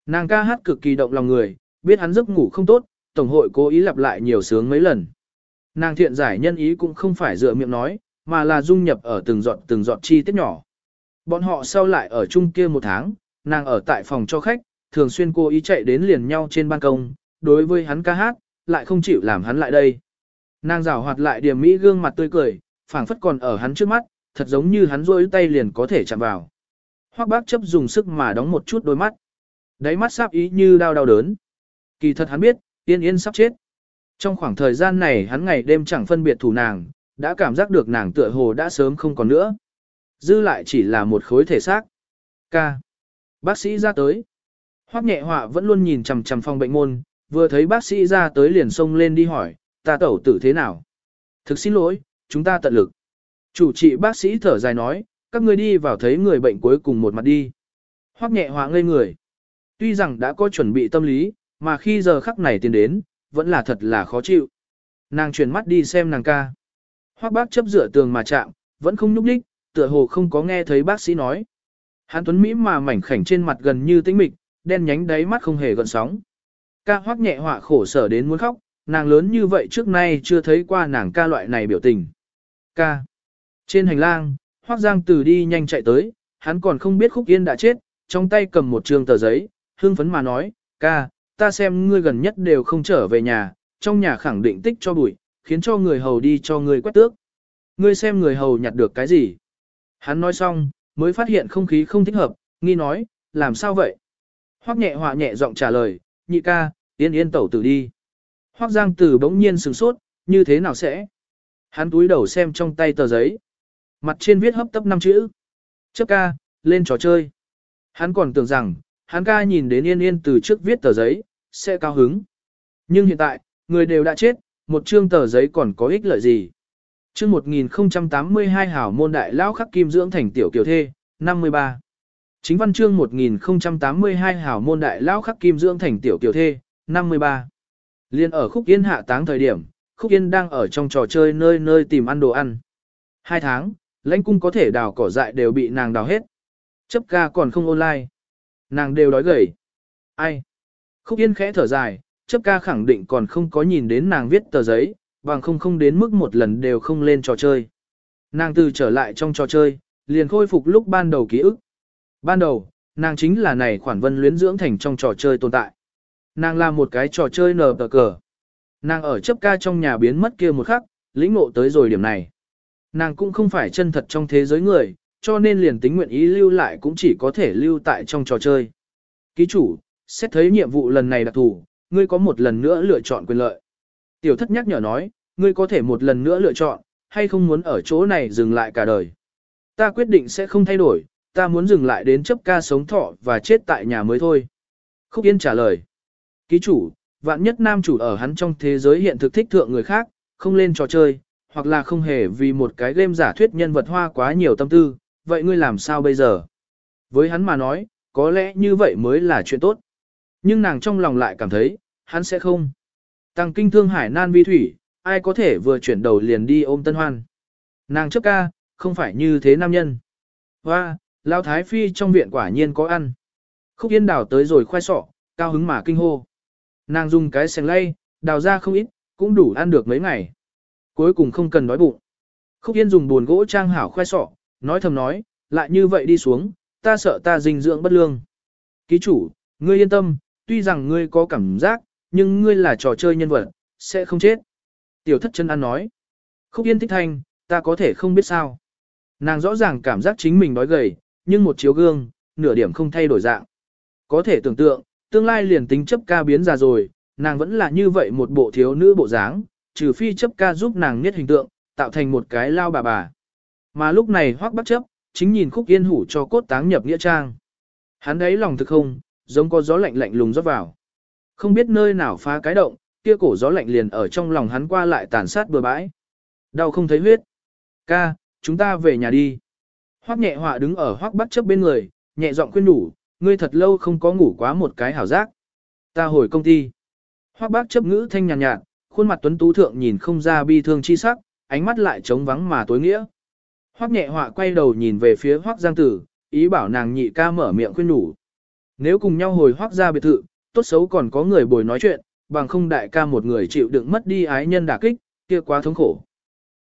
Nàng ca hát cực kỳ động lòng người, biết hắn giấc ngủ không tốt, tổng hội cố ý lặp lại nhiều sướng mấy lần. Nàng thiện giải nhân ý cũng không phải dựa miệng nói, mà là dung nhập ở từng giọt từng giọt chi tiết nhỏ. Bọn họ sau lại ở chung kia một tháng, nàng ở tại phòng cho khách, thường xuyên cô ý chạy đến liền nhau trên ban công, đối với hắn ca hát, lại không chịu làm hắn lại đây. Nàng rào hoạt lại điểm mỹ gương mặt tươi cười, phảng phất còn ở hắn trước mắt, thật giống như hắn rôi tay liền có thể chạm vào. Hoắc bác chấp dùng sức mà đóng một chút đôi mắt. Đáy mắt sắp ý như đau đau đớn. Kỳ thật hắn biết, yên yên sắp chết. Trong khoảng thời gian này hắn ngày đêm chẳng phân biệt thủ nàng, đã cảm giác được nàng tựa hồ đã sớm không còn nữa. Dư lại chỉ là một khối thể xác. Ca. Bác sĩ ra tới. Hoắc nhẹ họa vẫn luôn nhìn chằm chằm phòng bệnh môn, vừa thấy bác sĩ ra tới liền xông lên đi hỏi, ta tẩu tử thế nào? Thực xin lỗi, chúng ta tận lực. Chủ trị bác sĩ thở dài nói, các ngươi đi vào thấy người bệnh cuối cùng một mặt đi. Hoắc nhẹ họa ngây người. Tuy rằng đã có chuẩn bị tâm lý, mà khi giờ khắc này tiến đến, vẫn là thật là khó chịu. Nàng chuyển mắt đi xem nàng ca. Hoắc bác chấp dựa tường mà chạm, vẫn không nhúc nhích, tựa hồ không có nghe thấy bác sĩ nói. Hán Tuấn Mỹ mà mảnh khảnh trên mặt gần như tĩnh mịch, đen nhánh đáy mắt không hề gợn sóng. Ca Hoắc nhẹ họa khổ sở đến muốn khóc, nàng lớn như vậy trước nay chưa thấy qua nàng ca loại này biểu tình. Ca. Trên hành lang, Hoắc Giang Từ đi nhanh chạy tới, hắn còn không biết Khúc Yên đã chết, trong tay cầm một trường tờ giấy, hương phấn mà nói, ca, ta xem ngươi gần nhất đều không trở về nhà, trong nhà khẳng định tích cho bụi, khiến cho người hầu đi cho ngươi quét tước. Ngươi xem người hầu nhặt được cái gì? Hắn nói xong, mới phát hiện không khí không thích hợp, nghi nói, làm sao vậy? Hoắc nhẹ họa nhẹ giọng trả lời, nhị ca, yên yên tẩu tử đi. Hoắc giang tử bỗng nhiên sửng sốt, như thế nào sẽ? Hắn túi đầu xem trong tay tờ giấy. Mặt trên viết hấp tấp năm chữ. Chấp ca, lên trò chơi. Hắn còn tưởng rằng, hắn ca nhìn đến yên yên từ trước viết tờ giấy, sẽ cao hứng. Nhưng hiện tại, người đều đã chết, một chương tờ giấy còn có ích lợi gì? Chương 1082 hảo môn đại lão khắc kim dưỡng thành tiểu kiều thê, 53. Chính văn chương 1082 hảo môn đại lão khắc kim dưỡng thành tiểu kiều thê, 53. Liên ở khúc yên hạ táng thời điểm, khúc yên đang ở trong trò chơi nơi nơi tìm ăn đồ ăn. Hai tháng, lãnh cung có thể đào cỏ dại đều bị nàng đào hết. Chấp ca còn không online. Nàng đều đói gầy. Ai? Khúc yên khẽ thở dài, chấp ca khẳng định còn không có nhìn đến nàng viết tờ giấy, bằng không không đến mức một lần đều không lên trò chơi. Nàng từ trở lại trong trò chơi, liền khôi phục lúc ban đầu ký ức. Ban đầu, nàng chính là này khoản vân luyến dưỡng thành trong trò chơi tồn tại. Nàng là một cái trò chơi nờ tờ cờ. Nàng ở chấp ca trong nhà biến mất kia một khắc, lĩnh ngộ tới rồi điểm này. Nàng cũng không phải chân thật trong thế giới người, cho nên liền tính nguyện ý lưu lại cũng chỉ có thể lưu tại trong trò chơi. Ký chủ, xét thấy nhiệm vụ lần này đặc thù, ngươi có một lần nữa lựa chọn quyền lợi. Tiểu thất nhắc nhở nói, ngươi có thể một lần nữa lựa chọn, hay không muốn ở chỗ này dừng lại cả đời. Ta quyết định sẽ không thay đổi, ta muốn dừng lại đến chấp ca sống thọ và chết tại nhà mới thôi. Khúc Yên trả lời. Ký chủ, vạn nhất nam chủ ở hắn trong thế giới hiện thực thích thượng người khác, không lên trò chơi, hoặc là không hề vì một cái game giả thuyết nhân vật hoa quá nhiều tâm tư, vậy ngươi làm sao bây giờ? Với hắn mà nói, có lẽ như vậy mới là chuyện tốt. Nhưng nàng trong lòng lại cảm thấy, hắn sẽ không. Tăng kinh thương hải nan vi thủy, ai có thể vừa chuyển đầu liền đi ôm tân hoan. Nàng chấp ca, không phải như thế nam nhân. Hoa, lao thái phi trong viện quả nhiên có ăn. Khúc yên đào tới rồi khoai sọ, cao hứng mà kinh hô. Nàng dùng cái sèn lay, đào ra không ít, cũng đủ ăn được mấy ngày. Cuối cùng không cần đói bụng. Khúc yên dùng buồn gỗ trang hảo khoai sọ, nói thầm nói, lại như vậy đi xuống, ta sợ ta dinh dưỡng bất lương. Ký chủ, ngươi yên tâm, tuy rằng ngươi có cảm giác, nhưng ngươi là trò chơi nhân vật, sẽ không chết. Tiểu thất chân ăn nói. Khúc yên thích thanh, ta có thể không biết sao. Nàng rõ ràng cảm giác chính mình đói gầy, nhưng một chiếu gương, nửa điểm không thay đổi dạng. Có thể tưởng tượng, tương lai liền tính chấp ca biến già rồi, nàng vẫn là như vậy một bộ thiếu nữ bộ dáng, trừ phi chấp ca giúp nàng nhất hình tượng, tạo thành một cái lao bà bà. Mà lúc này hoác bắt chấp, chính nhìn khúc yên hủ cho cốt táng nhập nghĩa trang. Hắn ấy lòng thực không, giống có gió lạnh lạnh lùng rót vào. Không biết nơi nào phá cái động, kia cổ gió lạnh liền ở trong lòng hắn qua lại tàn sát bừa bãi. Đau không thấy huyết. Ca, chúng ta về nhà đi. Hoắc nhẹ họa đứng ở Hoắc bắt chấp bên người, nhẹ giọng khuyên nhủ, ngươi thật lâu không có ngủ quá một cái hảo giác. Ta hồi công ty. Hoắc bác chấp ngữ thanh nhàn nhạt, nhạt, khuôn mặt tuấn tú thượng nhìn không ra bi thương chi sắc, ánh mắt lại trống vắng mà tối nghĩa. Hoắc nhẹ họa quay đầu nhìn về phía Hoắc Giang Tử, ý bảo nàng nhị ca mở miệng khuyên nhủ. Nếu cùng nhau hồi Hoắc ra biệt thự, tốt xấu còn có người bồi nói chuyện, bằng không đại ca một người chịu đựng mất đi ái nhân đả kích, kia quá thống khổ.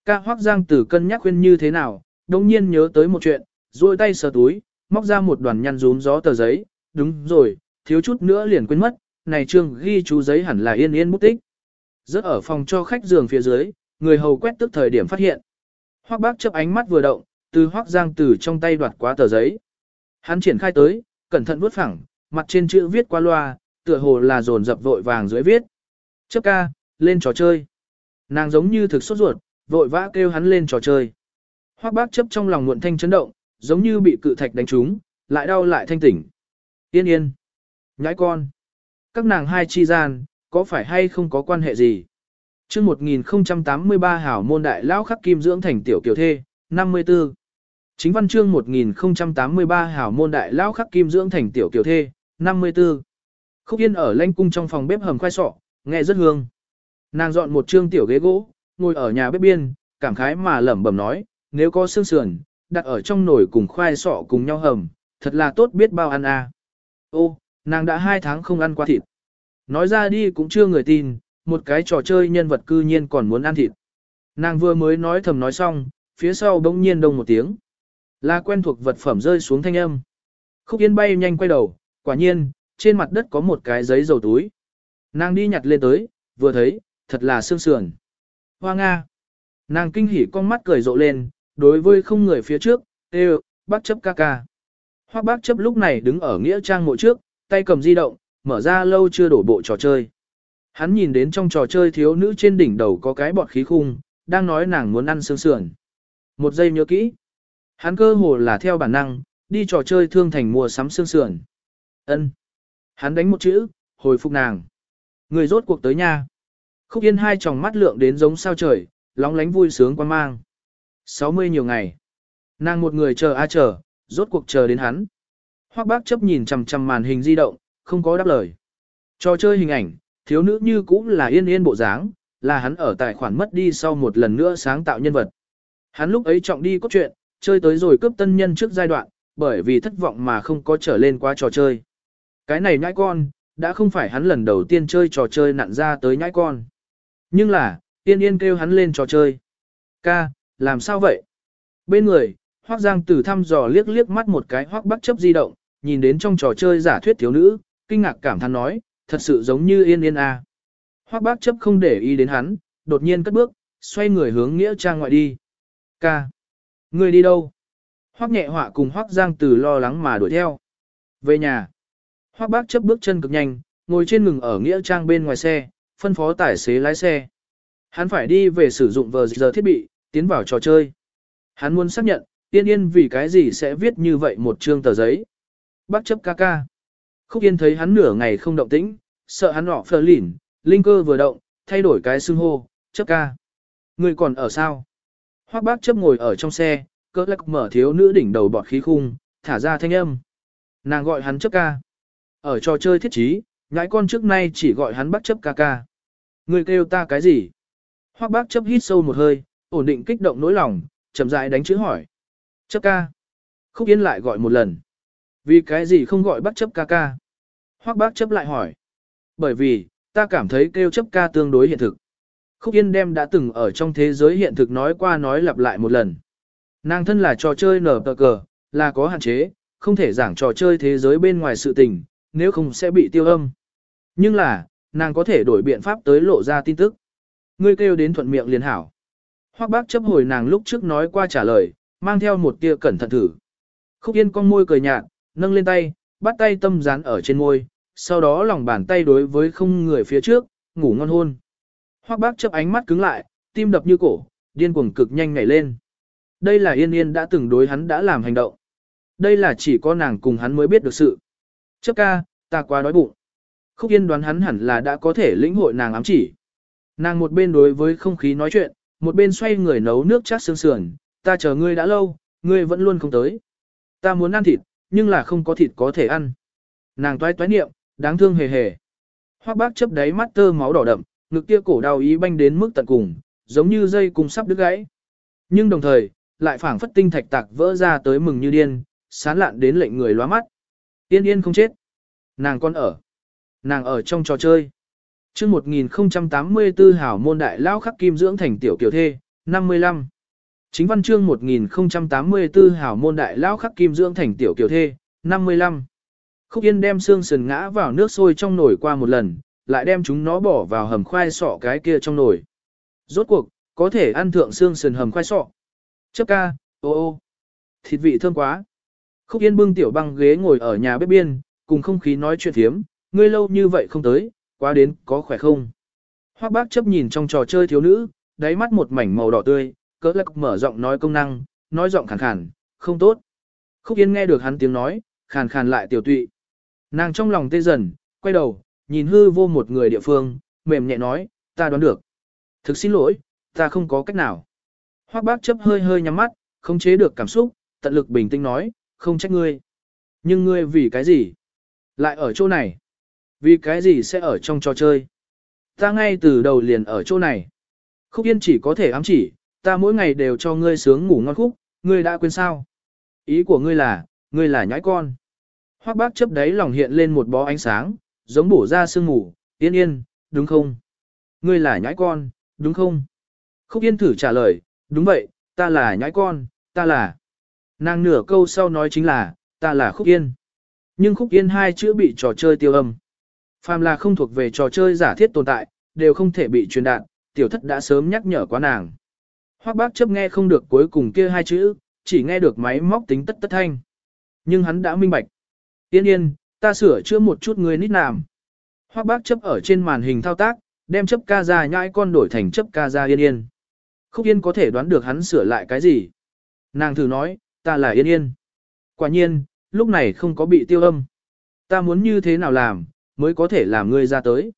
Ca Hoắc Giang Tử cân nhắc khuyên như thế nào, đồng nhiên nhớ tới một chuyện, duỗi tay sờ túi, móc ra một đoàn nhăn rún gió tờ giấy, đúng rồi, thiếu chút nữa liền quên mất, này trương ghi chú giấy hẳn là yên yên bút tích. Rớt ở phòng cho khách giường phía dưới, người hầu quét tức thời điểm phát hiện. Hoắc bác chấp ánh mắt vừa động, từ Hoắc Giang Tử trong tay đoạt quá tờ giấy. Hắn triển khai tới, cẩn thận vuốt phẳng, mặt trên chữ viết qua loa, tựa hồ là dồn dập vội vàng dưới viết. Chấp ca, lên trò chơi. Nàng giống như thực sốt ruột, vội vã kêu hắn lên trò chơi. Hoắc bác chấp trong lòng muộn thanh chấn động, giống như bị cự thạch đánh trúng, lại đau lại thanh tỉnh. Yên yên. Nhãi con. Các nàng hai chi gian, có phải hay không có quan hệ gì? chương 1083 hảo môn đại lão khắc kim dưỡng thành tiểu kiều thê, 54. Chính văn chương 1083 hảo môn đại lão khắc kim dưỡng thành tiểu kiều thê, 54. Khúc Yên ở lanh cung trong phòng bếp hầm khoai sọ, nghe rất hương. Nàng dọn một trương tiểu ghế gỗ, ngồi ở nhà bếp biên, cảm khái mà lẩm bẩm nói, nếu có xương sườn, đặt ở trong nồi cùng khoai sọ cùng nhau hầm, thật là tốt biết bao ăn à. Ô, nàng đã hai tháng không ăn qua thịt. Nói ra đi cũng chưa người tin, một cái trò chơi nhân vật cư nhiên còn muốn ăn thịt. Nàng vừa mới nói thầm nói xong, phía sau bỗng nhiên đông một tiếng. Là quen thuộc vật phẩm rơi xuống thanh âm. Khúc Yên bay nhanh quay đầu, quả nhiên, trên mặt đất có một cái giấy dầu túi. Nàng đi nhặt lên tới, vừa thấy, thật là xương sườn. Hoa Nga. Nàng kinh hỉ con mắt cười rộ lên, đối với không người phía trước, tê bác chấp ca ca. Hoác bác chấp lúc này đứng ở nghĩa trang mộ trước, tay cầm di động, mở ra lâu chưa đổ bộ trò chơi. Hắn nhìn đến trong trò chơi thiếu nữ trên đỉnh đầu có cái bọt khí khung, đang nói nàng muốn ăn xương sườn. Một giây nhớ kỹ. Hắn cơ hồ là theo bản năng, đi trò chơi thương thành mua sắm xương sườn. Ân. Hắn đánh một chữ, hồi phục nàng. Người rốt cuộc tới nha. Khúc Yên hai tròng mắt lượng đến giống sao trời, lóng lánh vui sướng quan mang. 60 nhiều ngày. Nàng một người chờ a chờ, rốt cuộc chờ đến hắn. Hoắc bác chấp nhìn chằm chằm màn hình di động, không có đáp lời. Trò chơi hình ảnh, thiếu nữ như cũng là yên yên bộ dáng, là hắn ở tài khoản mất đi sau một lần nữa sáng tạo nhân vật. Hắn lúc ấy trọng đi cốt truyện, chơi tới rồi cướp tân nhân trước giai đoạn, bởi vì thất vọng mà không có trở lên qua trò chơi. Cái này nhãi con, đã không phải hắn lần đầu tiên chơi trò chơi nặn ra tới nhãi con. Nhưng là, tiên yên kêu hắn lên trò chơi. Ca, làm sao vậy? Bên người, Hoác Giang Tử thăm dò liếc liếc mắt một cái Hoác Bắc chấp di động, nhìn đến trong trò chơi giả thuyết thiếu nữ, kinh ngạc cảm thán nói, thật sự giống như yên yên a. À. Hoác Bắc chấp không để ý đến hắn, đột nhiên cất bước, xoay người hướng nghĩa trang ngoại đi. Ca, người đi đâu? Hoác nhẹ họa cùng Hoác Giang Tử lo lắng mà đuổi theo. Về nhà. Hoắc bác chấp bước chân cực nhanh, ngồi trên ngừng ở nghĩa trang bên ngoài xe, phân phó tài xế lái xe. Hắn phải đi về sử dụng vờ giờ thiết bị, tiến vào trò chơi. Hắn muốn xác nhận, Tiên Yên vì cái gì sẽ viết như vậy một chương tờ giấy. Bác chấp ca ca. Khúc Yên thấy hắn nửa ngày không động tĩnh, sợ hắn họ phờ lỉn, linh cơ vừa động, thay đổi cái xưng hô, chấp ca. Người còn ở sao? Hoác bác chấp ngồi ở trong xe, cỡ lắc mở thiếu nữ đỉnh đầu bọt khí khung, thả ra thanh âm. Nàng gọi hắn chấp ca. Ở trò chơi thiết trí, ngãi con trước nay chỉ gọi hắn bác chấp ca ca. Người kêu ta cái gì? Hoác bác chấp hít sâu một hơi, ổn định kích động nỗi lòng, chậm rãi đánh chữ hỏi. Chấp ca. Khúc Yên lại gọi một lần. Vì cái gì không gọi bác chấp ca ca? Hoác bác chấp lại hỏi. Bởi vì, ta cảm thấy kêu chấp ca tương đối hiện thực. Khúc Yên đem đã từng ở trong thế giới hiện thực nói qua nói lặp lại một lần. Nàng thân là trò chơi nở tờ cờ, là có hạn chế, không thể giảng trò chơi thế giới bên ngoài sự tình, nếu không sẽ bị tiêu âm. Nhưng là, nàng có thể đổi biện pháp tới lộ ra tin tức. Ngươi kêu đến thuận miệng liền hảo. Hoắc bác chấp hồi nàng lúc trước nói qua trả lời, mang theo một tia cẩn thận thử. Khúc yên con môi cười nhạt, nâng lên tay, bắt tay tâm dán ở trên môi, sau đó lòng bàn tay đối với không người phía trước, ngủ ngon hôn. Hoắc bác chấp ánh mắt cứng lại, tim đập như cổ, điên cuồng cực nhanh nhảy lên. Đây là yên yên đã từng đối hắn đã làm hành động. Đây là chỉ có nàng cùng hắn mới biết được sự. Chấp ca, ta quá đói bụng. Khúc yên đoán hắn hẳn là đã có thể lĩnh hội nàng ám chỉ. Nàng một bên đối với không khí nói chuyện, một bên xoay người nấu nước chát xương sườn, ta chờ ngươi đã lâu, ngươi vẫn luôn không tới. Ta muốn ăn thịt, nhưng là không có thịt có thể ăn. Nàng toái toái niệm, đáng thương hề hề. Hoác bác chấp đáy mắt tơ máu đỏ đậm, ngực kia cổ đau ý banh đến mức tận cùng, giống như dây cùng sắp đứt gãy. Nhưng đồng thời, lại phảng phất tinh thạch tạc vỡ ra tới mừng như điên, sán lạn đến lệnh người lóa mắt. Yên yên không chết. Nàng con ở. Nàng ở trong trò chơi. chương 1084 hảo môn đại lao khắc kim dưỡng thành tiểu kiểu thê, 55. Chính văn chương 1084 hảo môn đại lao khắc kim dưỡng thành tiểu kiểu thê, 55. Khúc Yên đem xương sườn ngã vào nước sôi trong nồi qua một lần, lại đem chúng nó bỏ vào hầm khoai sọ cái kia trong nồi. Rốt cuộc, có thể ăn thượng xương sườn hầm khoai sọ. Chấp ca, ô ô, thịt vị thơm quá. Khúc Yên bưng tiểu băng ghế ngồi ở nhà bếp biên, cùng không khí nói chuyện thiếm, ngươi lâu như vậy không tới, quá đến có khỏe không? Hoắc bác chấp nhìn trong trò chơi thiếu nữ, đáy mắt một mảnh màu đỏ tươi, cỡ lạc mở giọng nói công năng, nói giọng khàn khàn, không tốt. Khúc Yên nghe được hắn tiếng nói, khàn khàn lại tiểu tụy. Nàng trong lòng tê dần, quay đầu, nhìn hư vô một người địa phương, mềm nhẹ nói, ta đoán được. Thực xin lỗi, ta không có cách nào. Hoắc bác chấp hơi hơi nhắm mắt, không chế được cảm xúc, tận lực bình tĩnh nói, không trách ngươi. Nhưng ngươi vì cái gì? Lại ở chỗ này? Vì cái gì sẽ ở trong trò chơi? Ta ngay từ đầu liền ở chỗ này. Khúc Yên chỉ có thể ám chỉ, ta mỗi ngày đều cho ngươi sướng ngủ ngon khúc, ngươi đã quên sao? Ý của ngươi là, ngươi là nhãi con. Hoắc bác chấp đấy lòng hiện lên một bó ánh sáng, giống bổ ra sương ngủ, yên yên, đúng không? Ngươi là nhãi con, đúng không? Khúc Yên thử trả lời, đúng vậy, ta là nhãi con, ta là. Nàng nửa câu sau nói chính là, ta là Khúc Yên. Nhưng Khúc Yên hai chữ bị trò chơi tiêu âm. Phàm là không thuộc về trò chơi giả thiết tồn tại, đều không thể bị truyền đạt, tiểu thất đã sớm nhắc nhở quá nàng. Hoắc bác chấp nghe không được cuối cùng kia hai chữ, chỉ nghe được máy móc tính tất tất thanh. Nhưng hắn đã minh bạch. Yên yên, ta sửa chữa một chút người nít làm. Hoắc bác chấp ở trên màn hình thao tác, đem chấp ca ra nhãi con đổi thành chấp ca ra yên yên. Khúc yên có thể đoán được hắn sửa lại cái gì. Nàng thử nói, ta là yên yên. Quả nhiên, lúc này không có bị tiêu âm. Ta muốn như thế nào làm, mới có thể làm ngươi ra tới.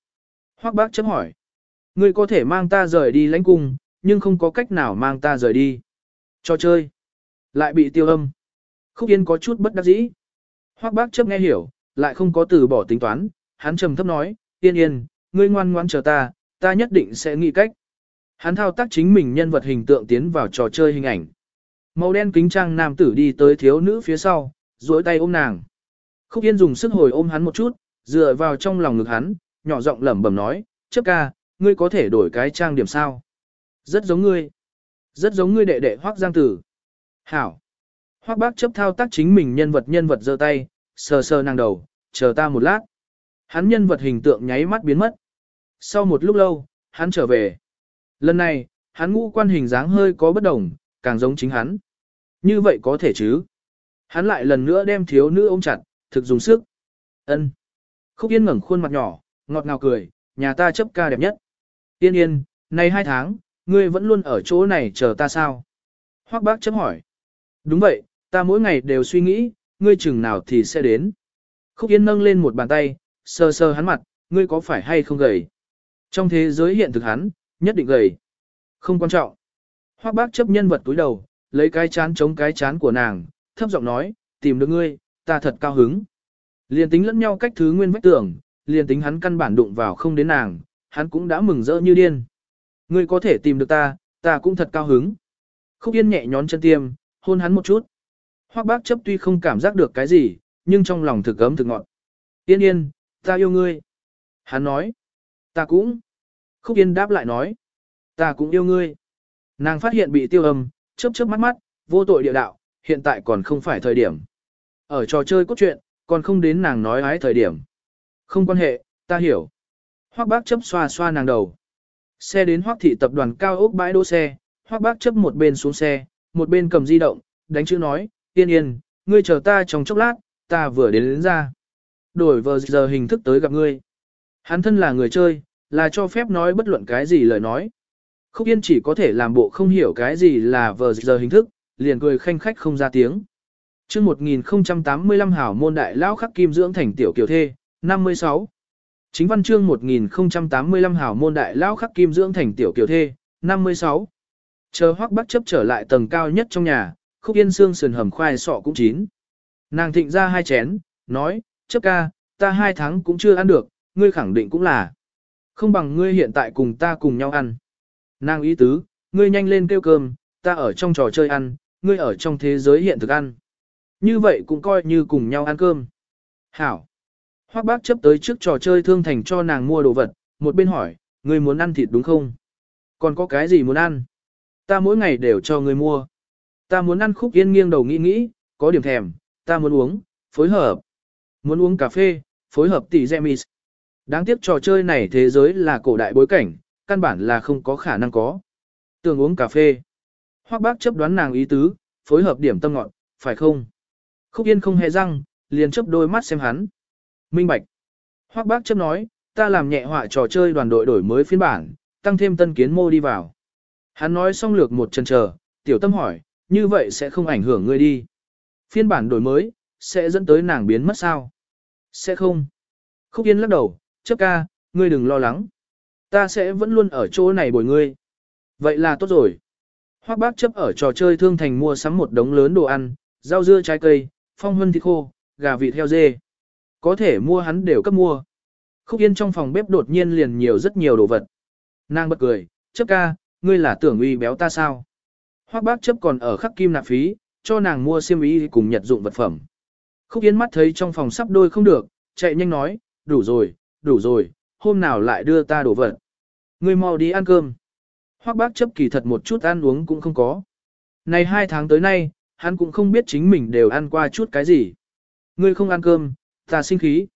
Hoắc bác chấp hỏi. Ngươi có thể mang ta rời đi lãnh cung, nhưng không có cách nào mang ta rời đi. Cho chơi. Lại bị tiêu âm. Khúc Yên có chút bất đắc dĩ. Hoắc bác chấp nghe hiểu, lại không có từ bỏ tính toán, hắn trầm thấp nói, Yên Yên, ngươi ngoan ngoan chờ ta, ta nhất định sẽ nghĩ cách. Hắn thao tác chính mình nhân vật hình tượng tiến vào trò chơi hình ảnh. Màu đen kính trang nam tử đi tới thiếu nữ phía sau, duỗi tay ôm nàng. Khúc Yên dùng sức hồi ôm hắn một chút, dựa vào trong lòng ngực hắn, nhỏ giọng lẩm bẩm nói, chấp ca, ngươi có thể đổi cái trang điểm sao? Rất giống ngươi. Rất giống ngươi đệ đệ Hoắc Giang Tử. Hảo. Hoắc bác chấp thao tác chính mình nhân vật nhân vật giơ tay, sờ sờ nàng đầu, chờ ta một lát. Hắn nhân vật hình tượng nháy mắt biến mất. Sau một lúc lâu, hắn trở về. Lần này, hắn ngũ quan hình dáng hơi có bất đồng, càng giống chính hắn. Như vậy có thể chứ? Hắn lại lần nữa đem thiếu nữ ôm chặt, thực dùng sức. Ân. Khúc Yên ngẩng khuôn mặt nhỏ, ngọt ngào cười, nhà ta chấp ca đẹp nhất. Yên yên, nay hai tháng, ngươi vẫn luôn ở chỗ này chờ ta sao? Hoắc bác chấp hỏi. Đúng vậy, ta mỗi ngày đều suy nghĩ, ngươi chừng nào thì sẽ đến. Khúc Yên nâng lên một bàn tay, sờ sờ hắn mặt, ngươi có phải hay không gầy? Trong thế giới hiện thực hắn, nhất định gầy. Không quan trọng. Hoắc bác chấp nhân vật túi đầu, lấy cái chán chống cái chán của nàng, thấp giọng nói, tìm được ngươi, ta thật cao hứng. Liên tính lẫn nhau cách thứ nguyên vách tưởng, liền tính hắn căn bản đụng vào không đến nàng, hắn cũng đã mừng rỡ như điên. Ngươi có thể tìm được ta, ta cũng thật cao hứng. Khúc Yên nhẹ nhón chân tiêm, hôn hắn một chút. Hoắc bác chấp tuy không cảm giác được cái gì, nhưng trong lòng thực ấm thực ngọn Yên yên, ta yêu ngươi. Hắn nói. Ta cũng. Khúc Yên đáp lại nói. Ta cũng yêu ngươi. Nàng phát hiện bị tiêu âm, chớp chớp mắt mắt, vô tội địa đạo, hiện tại còn không phải thời điểm. Ở trò chơi cốt truyện, còn không đến nàng nói ái thời điểm. Không quan hệ, ta hiểu. Hoắc bác chấp xoa xoa nàng đầu. Xe đến Hoắc thị tập đoàn cao ốc bãi đỗ xe, Hoắc bác chấp một bên xuống xe, một bên cầm di động, đánh chữ nói, yên yên, ngươi chờ ta trong chốc lát, ta vừa đến, đến ra. Đổi vờ giờ hình thức tới gặp ngươi. Hắn thân là người chơi, là cho phép nói bất luận cái gì lời nói. Khúc Yên chỉ có thể làm bộ không hiểu cái gì là vờ giờ hình thức, liền cười khanh khách không ra tiếng. chương 1085 hảo môn đại lao khắc kim dưỡng thành tiểu kiều thê, 56. Chính văn chương 1085 hảo môn đại lao khắc kim dưỡng thành tiểu kiều thê, 56. Chờ hoắc bắc chấp trở lại tầng cao nhất trong nhà, khúc yên xương sườn hầm khoai sọ cũng chín. Nàng thịnh ra hai chén, nói, chấp ca, ta hai tháng cũng chưa ăn được, ngươi khẳng định cũng là. Không bằng ngươi hiện tại cùng ta cùng nhau ăn. Nàng ý tứ, ngươi nhanh lên kêu cơm, ta ở trong trò chơi ăn, ngươi ở trong thế giới hiện thực ăn. Như vậy cũng coi như cùng nhau ăn cơm. Hảo. Hoắc bác chấp tới trước trò chơi thương thành cho nàng mua đồ vật, một bên hỏi, ngươi muốn ăn thịt đúng không? Còn có cái gì muốn ăn? Ta mỗi ngày đều cho ngươi mua. Ta muốn ăn khúc yên nghiêng đầu nghĩ nghĩ, có điểm thèm, ta muốn uống, phối hợp. Muốn uống cà phê, phối hợp tỷ Gemis. Đáng tiếc trò chơi này thế giới là cổ đại bối cảnh, căn bản là không có khả năng có. Tưởng uống cà phê. Hoắc bác chấp đoán nàng ý tứ, phối hợp điểm tâm ngọn, phải không? Khúc Yên không hề răng, liền chấp đôi mắt xem hắn. Minh Bạch. Hoắc bác chấp nói, ta làm nhẹ họa trò chơi đoàn đội đổi mới phiên bản, tăng thêm tân kiến mô đi vào. Hắn nói xong lược một chân chờ, tiểu tâm hỏi, như vậy sẽ không ảnh hưởng ngươi đi. Phiên bản đổi mới, sẽ dẫn tới nàng biến mất sao? Sẽ không. Khúc Yên lắc đầu, chấp ca, ngươi đừng lo lắng. Ta sẽ vẫn luôn ở chỗ này bồi ngươi. Vậy là tốt rồi. Hoác bác chấp ở trò chơi thương thành mua sắm một đống lớn đồ ăn, rau dưa trái cây, phong hân thịt khô, gà vịt heo dê. Có thể mua hắn đều cấp mua. Khúc Yên trong phòng bếp đột nhiên liền nhiều rất nhiều đồ vật. Nàng bật cười, chấp ca, ngươi là tưởng uy béo ta sao? Hoác bác chấp còn ở khắc kim nạp phí, cho nàng mua xiêm y cùng nhật dụng vật phẩm. Khúc Yên mắt thấy trong phòng sắp đôi không được, chạy nhanh nói, đủ rồi, đủ rồi, hôm nào lại đưa ta đồ vật. Ngươi mau đi ăn cơm. Hoắc bác chấp kỳ thật một chút ăn uống cũng không có. Này hai tháng tới nay, hắn cũng không biết chính mình đều ăn qua chút cái gì. Ngươi không ăn cơm, ta sinh khí.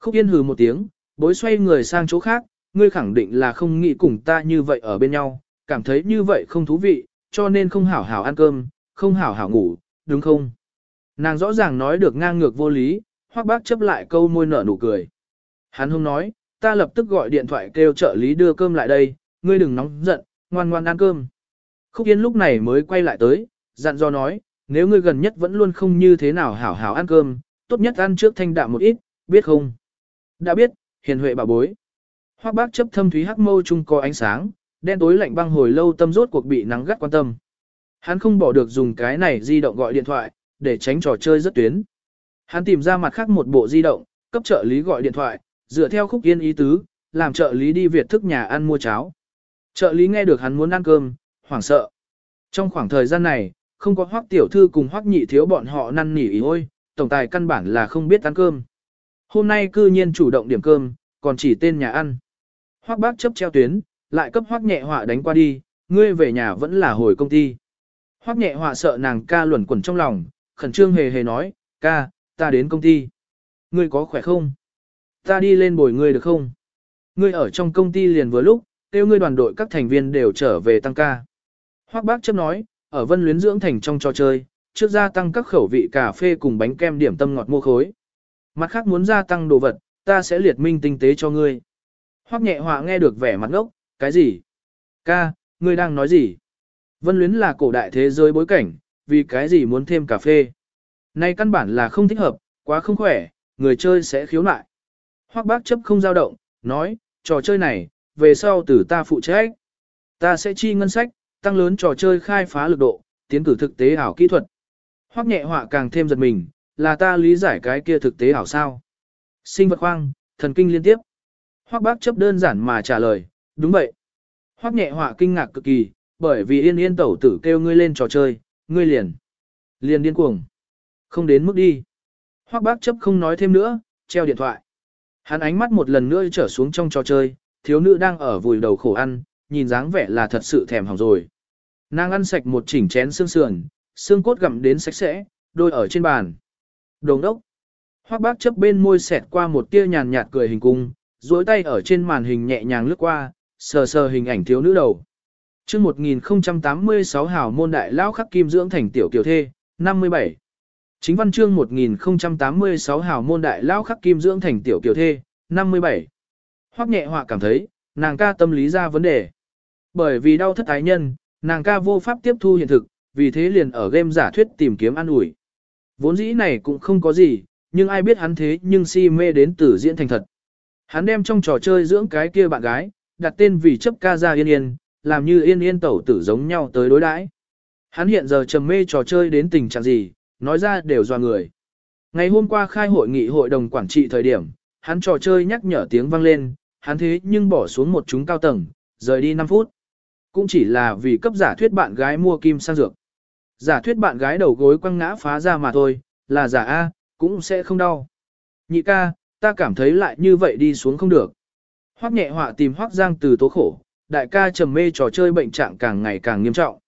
Khúc Yên hừ một tiếng, bối xoay người sang chỗ khác, ngươi khẳng định là không nghĩ cùng ta như vậy ở bên nhau, cảm thấy như vậy không thú vị, cho nên không hảo hảo ăn cơm, không hảo hảo ngủ, đúng không? Nàng rõ ràng nói được ngang ngược vô lý, hoắc bác chấp lại câu môi nở nụ cười. Hắn không nói, ta lập tức gọi điện thoại kêu trợ lý đưa cơm lại đây, ngươi đừng nóng giận, ngoan ngoan ăn cơm. Khúc Yên lúc này mới quay lại tới, dặn do nói, nếu ngươi gần nhất vẫn luôn không như thế nào hảo hảo ăn cơm, tốt nhất ăn trước thanh đạm một ít, biết không? Đã biết, hiền huệ bà bối. Hoác bác chấp thâm thúy hắc mâu chung có ánh sáng, đen tối lạnh băng hồi lâu tâm rốt cuộc bị nắng gắt quan tâm. Hắn không bỏ được dùng cái này di động gọi điện thoại, để tránh trò chơi rất tuyến. Hắn tìm ra mặt khác một bộ di động, cấp trợ lý gọi điện thoại, dựa theo khúc yên ý tứ, làm trợ lý đi Việt thức nhà ăn mua cháo. Trợ lý nghe được hắn muốn ăn cơm, hoảng sợ. Trong khoảng thời gian này, không có hoắc tiểu thư cùng hoắc nhị thiếu bọn họ năn nỉ ý ôi, tổng tài căn bản là không biết ăn cơm. Hôm nay cư nhiên chủ động điểm cơm, còn chỉ tên nhà ăn. Hoắc bác chấp treo tuyến, lại cấp hoắc nhẹ họa đánh qua đi, ngươi về nhà vẫn là hồi công ty. Hoắc nhẹ họa sợ nàng ca luẩn quẩn trong lòng, khẩn trương hề hề nói, ca, ta đến công ty. Ngươi có khỏe không? Ta đi lên bồi ngươi được không? Ngươi ở trong công ty liền vừa lúc, kêu ngươi đoàn đội các thành viên đều trở về tăng ca. Hoắc bác chấp nói, ở vân luyến dưỡng thành trong trò chơi, trước gia tăng các khẩu vị cà phê cùng bánh kem điểm tâm ngọt mua khối. Mặt khác muốn gia tăng đồ vật, ta sẽ liệt minh tinh tế cho ngươi. Hoắc nhẹ họa nghe được vẻ mặt ngốc, cái gì? Ca, ngươi đang nói gì? Vân luyến là cổ đại thế giới bối cảnh, vì cái gì muốn thêm cà phê? Nay căn bản là không thích hợp, quá không khỏe, người chơi sẽ khiếu nại. Hoắc bác chấp không dao động, nói, trò chơi này, về sau từ ta phụ trách. Ta sẽ chi ngân sách, tăng lớn trò chơi khai phá lực độ, tiến cử thực tế ảo kỹ thuật. Hoắc nhẹ họa càng thêm giật mình, là ta lý giải cái kia thực tế ảo sao. Sinh vật khoang, thần kinh liên tiếp. Hoắc bác chấp đơn giản mà trả lời, đúng vậy. Hoắc nhẹ họa kinh ngạc cực kỳ, bởi vì yên yên tẩu tử kêu ngươi lên trò chơi, ngươi liền. Liền điên cuồng. Không đến mức đi. Hoắc bác chấp không nói thêm nữa, treo điện thoại. Hắn ánh mắt một lần nữa trở xuống trong trò chơi, thiếu nữ đang ở vùi đầu khổ ăn, nhìn dáng vẻ là thật sự thèm hỏng rồi. Nàng ăn sạch một chỉnh chén xương sườn, xương cốt gặm đến sạch sẽ, đôi ở trên bàn. Đồng đốc. Hoắc bác chấp bên môi xẹt qua một tia nhàn nhạt cười hình cung, duỗi tay ở trên màn hình nhẹ nhàng lướt qua, sờ sờ hình ảnh thiếu nữ đầu. Chương 1086 hào môn đại lão khắc kim dưỡng thành tiểu kiều thê, 57. Chính văn chương 1086 hảo môn đại lão khắc kim dưỡng thành tiểu kiều thê, 57. Hoắc nhẹ họa cảm thấy, nàng ca tâm lý ra vấn đề. Bởi vì đau thất ái nhân, nàng ca vô pháp tiếp thu hiện thực, vì thế liền ở game giả thuyết tìm kiếm an ủi. Vốn dĩ này cũng không có gì, nhưng ai biết hắn thế nhưng si mê đến tử diễn thành thật. Hắn đem trong trò chơi dưỡng cái kia bạn gái, đặt tên vì chấp ca ra yên yên, làm như yên yên tẩu tử giống nhau tới đối đãi. Hắn hiện giờ trầm mê trò chơi đến tình trạng gì, nói ra đều do người. Ngày hôm qua khai hội nghị hội đồng quản trị thời điểm, hắn trò chơi nhắc nhở tiếng vang lên, hắn thế nhưng bỏ xuống một chúng cao tầng, rời đi 5 phút. Cũng chỉ là vì cấp giả thuyết bạn gái mua kim sang dược. Giả thuyết bạn gái đầu gối quăng ngã phá ra mà thôi, là giả A, cũng sẽ không đau. Nhị ca, ta cảm thấy lại như vậy đi xuống không được. Hoắc nhẹ họa tìm Hoắc Giang từ tố khổ, đại ca trầm mê trò chơi bệnh trạng càng ngày càng nghiêm trọng.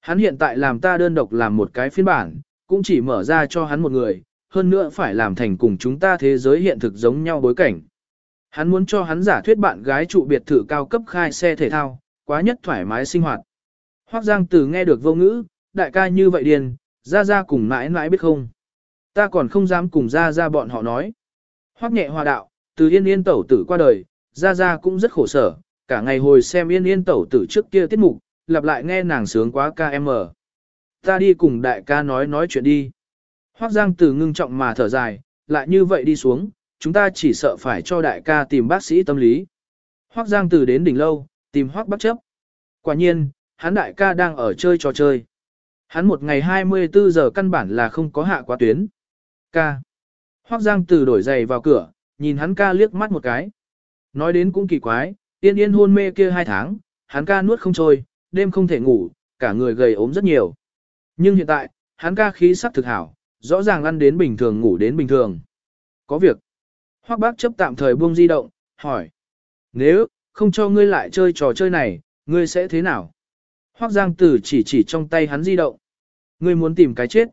Hắn hiện tại làm ta đơn độc làm một cái phiên bản, cũng chỉ mở ra cho hắn một người, hơn nữa phải làm thành cùng chúng ta thế giới hiện thực giống nhau bối cảnh. Hắn muốn cho hắn giả thuyết bạn gái trụ biệt thự cao cấp khai xe thể thao, quá nhất thoải mái sinh hoạt. Hoắc Giang Tử nghe được vô ngữ, đại ca như vậy điền, ra ra cùng mãi mãi biết không. Ta còn không dám cùng ra ra bọn họ nói. Hoắc nhẹ hòa đạo, từ yên yên tẩu tử qua đời, ra ra cũng rất khổ sở, cả ngày hồi xem yên yên tẩu tử trước kia tiết mục, lặp lại nghe nàng sướng quá ca em ở. Ta đi cùng đại ca nói nói chuyện đi. Hoắc Giang Tử ngưng trọng mà thở dài, lại như vậy đi xuống, chúng ta chỉ sợ phải cho đại ca tìm bác sĩ tâm lý. Hoắc Giang Tử đến đỉnh lâu, tìm Hoắc Bắc chấp. Quả nhiên, hắn đại ca đang ở chơi trò chơi. Hắn một ngày 24 giờ căn bản là không có hạ quá tuyến. Ca. Hoắc Giang Tử đổi giày vào cửa, nhìn hắn ca liếc mắt một cái. Nói đến cũng kỳ quái, yên yên hôn mê kia hai tháng, hắn ca nuốt không trôi, đêm không thể ngủ, cả người gầy ốm rất nhiều. Nhưng hiện tại, hắn ca khí sắc thực hảo, rõ ràng ăn đến bình thường ngủ đến bình thường. Có việc. Hoắc bác chấp tạm thời buông di động, hỏi. Nếu, không cho ngươi lại chơi trò chơi này, ngươi sẽ thế nào? Hoắc Giang Tử chỉ chỉ trong tay hắn di động. Ngươi muốn tìm cái chết.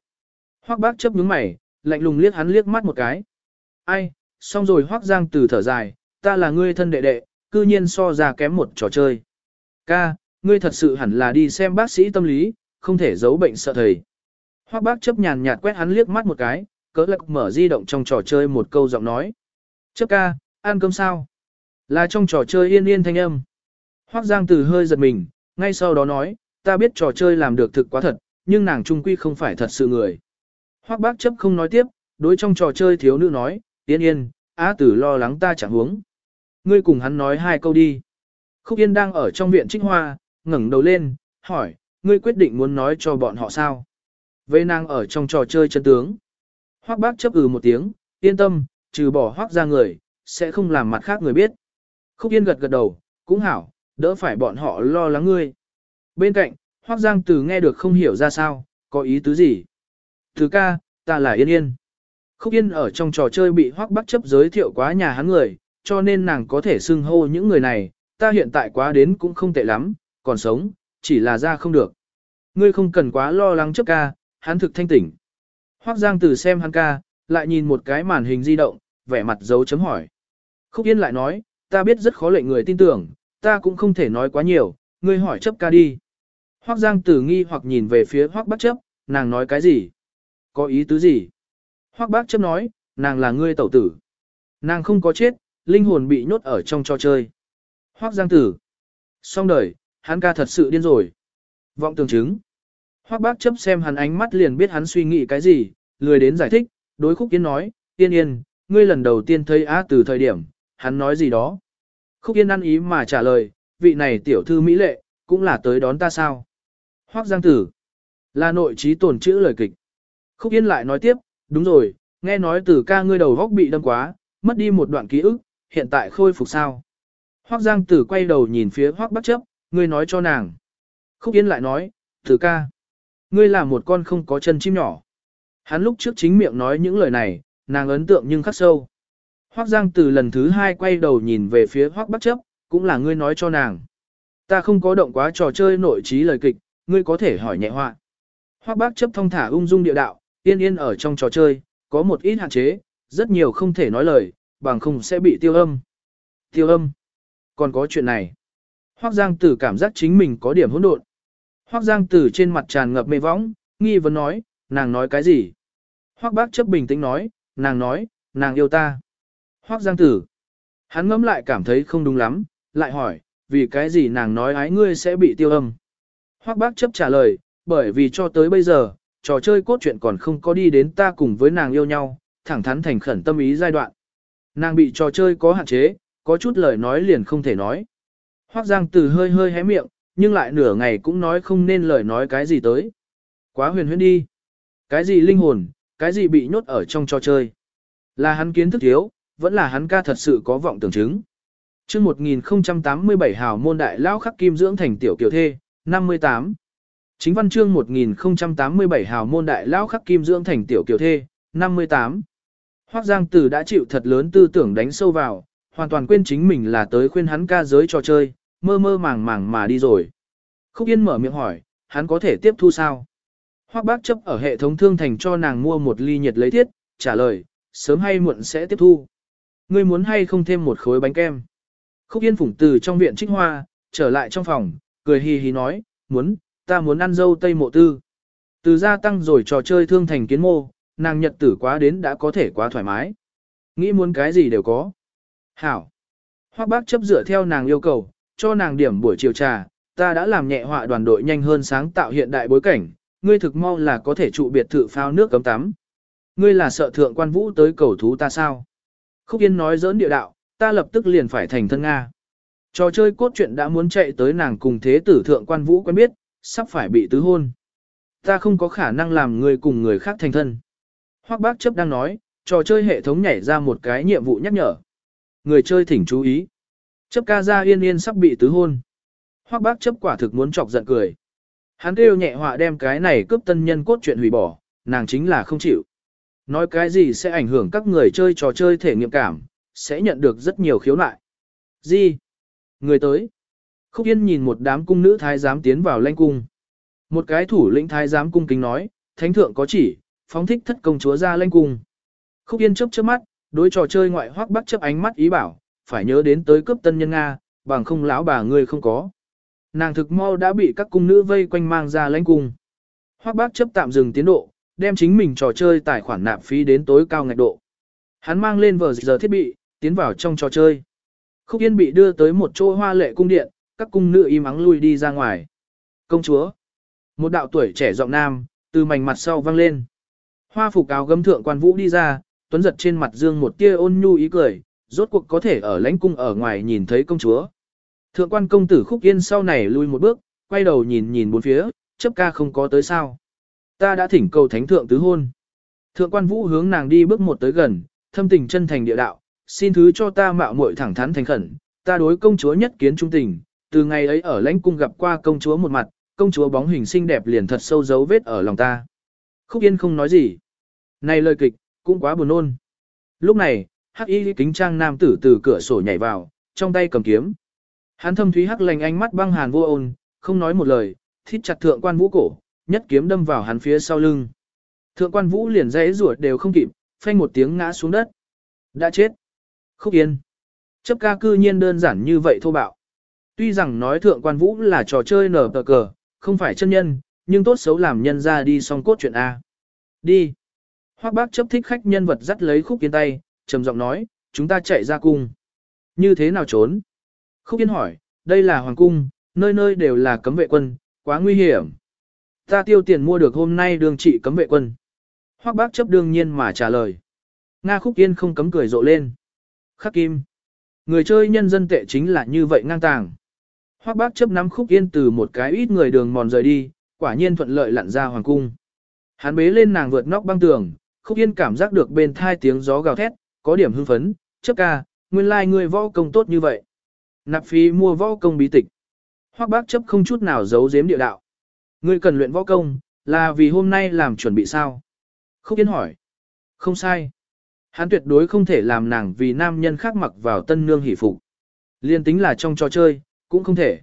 Hoắc bác chấp nhướng mày, lạnh lùng liếc hắn liếc mắt một cái. Ai, xong rồi Hoắc Giang Tử thở dài, ta là ngươi thân đệ đệ, cư nhiên so ra kém một trò chơi. Ca, ngươi thật sự hẳn là đi xem bác sĩ tâm lý, không thể giấu bệnh sợ thầy. Hoắc bác chấp nhàn nhạt quét hắn liếc mắt một cái, cỡ lạc mở di động trong trò chơi một câu giọng nói. Chấp ca, ăn cơm sao? Là trong trò chơi yên yên thanh âm. Hoắc Giang Tử hơi giật mình, ngay sau đó nói, ta biết trò chơi làm được thực quá thật, nhưng nàng trung quy không phải thật sự người. Hoắc bác chấp không nói tiếp, đối trong trò chơi thiếu nữ nói, yên yên, á tử lo lắng ta chẳng huống. Ngươi cùng hắn nói hai câu đi. Khúc Yên đang ở trong viện trích hoa, ngẩng đầu lên, hỏi, ngươi quyết định muốn nói cho bọn họ sao? Vây nàng ở trong trò chơi chân tướng. Hoắc bác chấp ừ một tiếng, yên tâm, trừ bỏ hoắc ra người, sẽ không làm mặt khác người biết. Khúc Yên gật gật đầu, cũng hảo, đỡ phải bọn họ lo lắng ngươi. Bên cạnh, Hoắc Giang Từ nghe được không hiểu ra sao, có ý tứ gì. Từ ca, ta là Yên Yên. Khúc Yên ở trong trò chơi bị Hoắc bác chấp giới thiệu quá nhà hắn người, cho nên nàng có thể xưng hô những người này, ta hiện tại quá đến cũng không tệ lắm, còn sống, chỉ là ra không được. Ngươi không cần quá lo lắng chấp ca, hắn thực thanh tỉnh. Hoắc Giang Tử xem hắn ca, lại nhìn một cái màn hình di động, vẻ mặt dấu chấm hỏi. Khúc Yên lại nói, ta biết rất khó lệnh người tin tưởng, ta cũng không thể nói quá nhiều, ngươi hỏi chấp ca đi. Hoắc Giang Tử nghi hoặc nhìn về phía Hoắc Bác chấp, nàng nói cái gì? Có ý tứ gì? Hoắc Bác chấp nói, nàng là ngươi tẩu tử. Nàng không có chết, linh hồn bị nhốt ở trong trò chơi. Hoắc Giang Tử. Xong đời, hắn ca thật sự điên rồi. Vọng tường chứng. Hoắc Bác chấp xem hắn ánh mắt liền biết hắn suy nghĩ cái gì, lười đến giải thích, đối Khúc Yên nói, Yên Yên, ngươi lần đầu tiên thấy Á từ thời điểm, hắn nói gì đó. Khúc Yên ăn ý mà trả lời, vị này tiểu thư Mỹ lệ, cũng là tới đón ta sao. Hoắc Giang Tử, là nội trí tổn chữ lời kịch. Khúc Yên lại nói tiếp, đúng rồi, nghe nói từ ca ngươi đầu góc bị đâm quá, mất đi một đoạn ký ức, hiện tại khôi phục sao. Hoắc Giang Tử quay đầu nhìn phía Hoắc Bác chấp, ngươi nói cho nàng. Khúc Yên lại nói, từ ca, ngươi là một con không có chân chim nhỏ. Hắn lúc trước chính miệng nói những lời này, nàng ấn tượng nhưng khắc sâu. Hoác Giang từ lần thứ hai quay đầu nhìn về phía Hoác Bắc chấp, cũng là ngươi nói cho nàng. Ta không có động quá trò chơi nội trí lời kịch, ngươi có thể hỏi nhẹ họa. Hoác Bắc chấp thông thả ung dung địa đạo, yên yên ở trong trò chơi, có một ít hạn chế, rất nhiều không thể nói lời, bằng không sẽ bị tiêu âm. Tiêu âm. Còn có chuyện này. Hoác Giang Tử cảm giác chính mình có điểm hỗn độn. Hoác Giang Tử trên mặt tràn ngập mê võng, nghi vấn nói, nàng nói cái gì? Hoác bác chấp bình tĩnh nói, nàng nói, nàng yêu ta. Hoác Giang Tử. Hắn ngẫm lại cảm thấy không đúng lắm, lại hỏi, vì cái gì nàng nói ái ngươi sẽ bị tiêu âm. Hoác bác chấp trả lời, bởi vì cho tới bây giờ, trò chơi cốt truyện còn không có đi đến ta cùng với nàng yêu nhau, thẳng thắn thành khẩn tâm ý giai đoạn. Nàng bị trò chơi có hạn chế, có chút lời nói liền không thể nói. Hoác Giang Tử hơi hơi hé miệng, nhưng lại nửa ngày cũng nói không nên lời nói cái gì tới. Quá huyền huyễn đi. Cái gì linh hồn, cái gì bị nhốt ở trong trò chơi. Là hắn kiến thức thiếu, vẫn là hắn ca thật sự có vọng tưởng chứng. Trước 1087 hào môn đại lao khắc kim dưỡng thành tiểu kiều thê, 58. Chính văn chương 1087 hào môn đại lao khắc kim dưỡng thành tiểu kiều thê, 58. Hoác Giang Tử đã chịu thật lớn tư tưởng đánh sâu vào, hoàn toàn quên chính mình là tới khuyên hắn ca giới trò chơi, mơ mơ màng màng mà đi rồi. Khúc Yên mở miệng hỏi, hắn có thể tiếp thu sao? Hoác bác chấp ở hệ thống thương thành cho nàng mua một ly nhiệt lấy thiết, trả lời, sớm hay muộn sẽ tiếp thu. Ngươi muốn hay không thêm một khối bánh kem? Khúc Yên phủng từ trong viện trích hoa, trở lại trong phòng, cười hì hì nói, muốn, ta muốn ăn dâu tây mộ tư. Từ gia tăng rồi trò chơi thương thành kiến mô, nàng nhật tử quá đến đã có thể quá thoải mái. Nghĩ muốn cái gì đều có. Hảo. Hoác bác chấp dựa theo nàng yêu cầu, cho nàng điểm buổi chiều trà, ta đã làm nhẹ họa đoàn đội nhanh hơn sáng tạo hiện đại bối cảnh, ngươi thực mau là có thể trụ biệt thự phao nước cấm tắm. Ngươi là sợ thượng quan vũ tới cầu thú ta sao? Khúc Yên nói giỡn địa đạo, ta lập tức liền phải thành thân Nga. Trò chơi cốt truyện đã muốn chạy tới nàng cùng thế tử thượng quan vũ quen biết, sắp phải bị tứ hôn. Ta không có khả năng làm người cùng người khác thành thân. Hoác bác chấp đang nói, trò chơi hệ thống nhảy ra một cái nhiệm vụ nhắc nhở. Người chơi thỉnh chú ý. Chấp ca ra yên yên sắp bị tứ hôn. Hoắc bác chấp quả thực muốn chọc giận cười. Hắn kêu nhẹ họa đem cái này cướp tân nhân cốt chuyện hủy bỏ, nàng chính là không chịu. Nói cái gì sẽ ảnh hưởng các người chơi trò chơi thể nghiệm cảm, sẽ nhận được rất nhiều khiếu nại. Gì? Người tới. Khúc Yên nhìn một đám cung nữ thái giám tiến vào lãnh cung. Một cái thủ lĩnh thái giám cung kính nói, thánh thượng có chỉ, phóng thích thất công chúa ra lãnh cung. Khúc Yên chớp chớp mắt, đối trò chơi ngoại hoắc bắt chấp ánh mắt ý bảo, phải nhớ đến tới cướp tân nhân Nga, bằng không lão bà người không có. Nàng thực mau đã bị các cung nữ vây quanh mang ra lãnh cung. Hoắc bác chấp tạm dừng tiến độ, đem chính mình trò chơi tài khoản nạp phí đến tối cao ngạch độ. Hắn mang lên vờ giờ thiết bị, tiến vào trong trò chơi. Khúc Yên bị đưa tới một chỗ hoa lệ cung điện, các cung nữ im ắng lui đi ra ngoài. Công chúa. Một đạo tuổi trẻ giọng nam, từ mảnh mặt sau vang lên. Hoa phục áo gấm thượng quan vũ đi ra, tuấn giật trên mặt dương một tia ôn nhu ý cười, rốt cuộc có thể ở lãnh cung ở ngoài nhìn thấy công chúa. Thượng quan công tử khúc yên sau này lui một bước, quay đầu nhìn nhìn bốn phía, chấp ca không có tới sao. Ta đã thỉnh cầu thánh thượng tứ hôn. Thượng quan vũ hướng nàng đi bước một tới gần, thâm tình chân thành địa đạo, xin thứ cho ta mạo muội thẳng thắn thành khẩn, ta đối công chúa nhất kiến trung tình, từ ngày ấy ở lãnh cung gặp qua công chúa một mặt, công chúa bóng hình xinh đẹp liền thật sâu dấu vết ở lòng ta. Khúc Yên không nói gì. Này lời kịch, cũng quá buồn ôn. Lúc này, hắc y kính trang nam tử từ cửa sổ nhảy vào, trong tay cầm kiếm. Hắn thâm thúy hắc lành ánh mắt băng hàn vô ôn, không nói một lời, thít chặt thượng quan vũ cổ, nhất kiếm đâm vào hắn phía sau lưng. Thượng quan vũ liền dãy ruột đều không kịp, phanh một tiếng ngã xuống đất. Đã chết. Khúc yên. Chấp ca cư nhiên đơn giản như vậy thô bạo. Tuy rằng nói thượng quan vũ là trò chơi nở tờ cờ, không phải chân nhân, nhưng tốt xấu làm nhân ra đi xong cốt chuyện A. Đi. Hoác bác chấp thích khách nhân vật dắt lấy khúc yên tay, trầm giọng nói, chúng ta chạy ra cung. Như thế nào trốn? Khúc yên hỏi, đây là hoàng cung, nơi nơi đều là cấm vệ quân, quá nguy hiểm. Ta tiêu tiền mua được hôm nay đường trị cấm vệ quân. Hoác bác chấp đương nhiên mà trả lời. Nga khúc yên không cấm cười rộ lên. Khắc kim. Người chơi nhân dân tệ chính là như vậy ngang tàng. Hoác bác chấp nắm khúc yên từ một cái ít người đường mòn rời đi, quả nhiên thuận lợi lặn ra hoàng cung. Hắn bế lên nàng vượt nóc băng tường, khúc yên cảm giác được bên thai tiếng gió gào thét, có điểm hưng phấn, chấp ca, nguyên lai like ngươi võ công tốt như vậy. Nạp phí mua võ công bí tịch. hoắc bác chấp không chút nào giấu giếm địa đạo. Ngươi cần luyện võ công, là vì hôm nay làm chuẩn bị sao? Khúc Yên hỏi. Không sai. Hắn tuyệt đối không thể làm nàng vì nam nhân khác mặc vào tân nương hỷ phục. Liên tính là trong trò chơi, cũng không thể.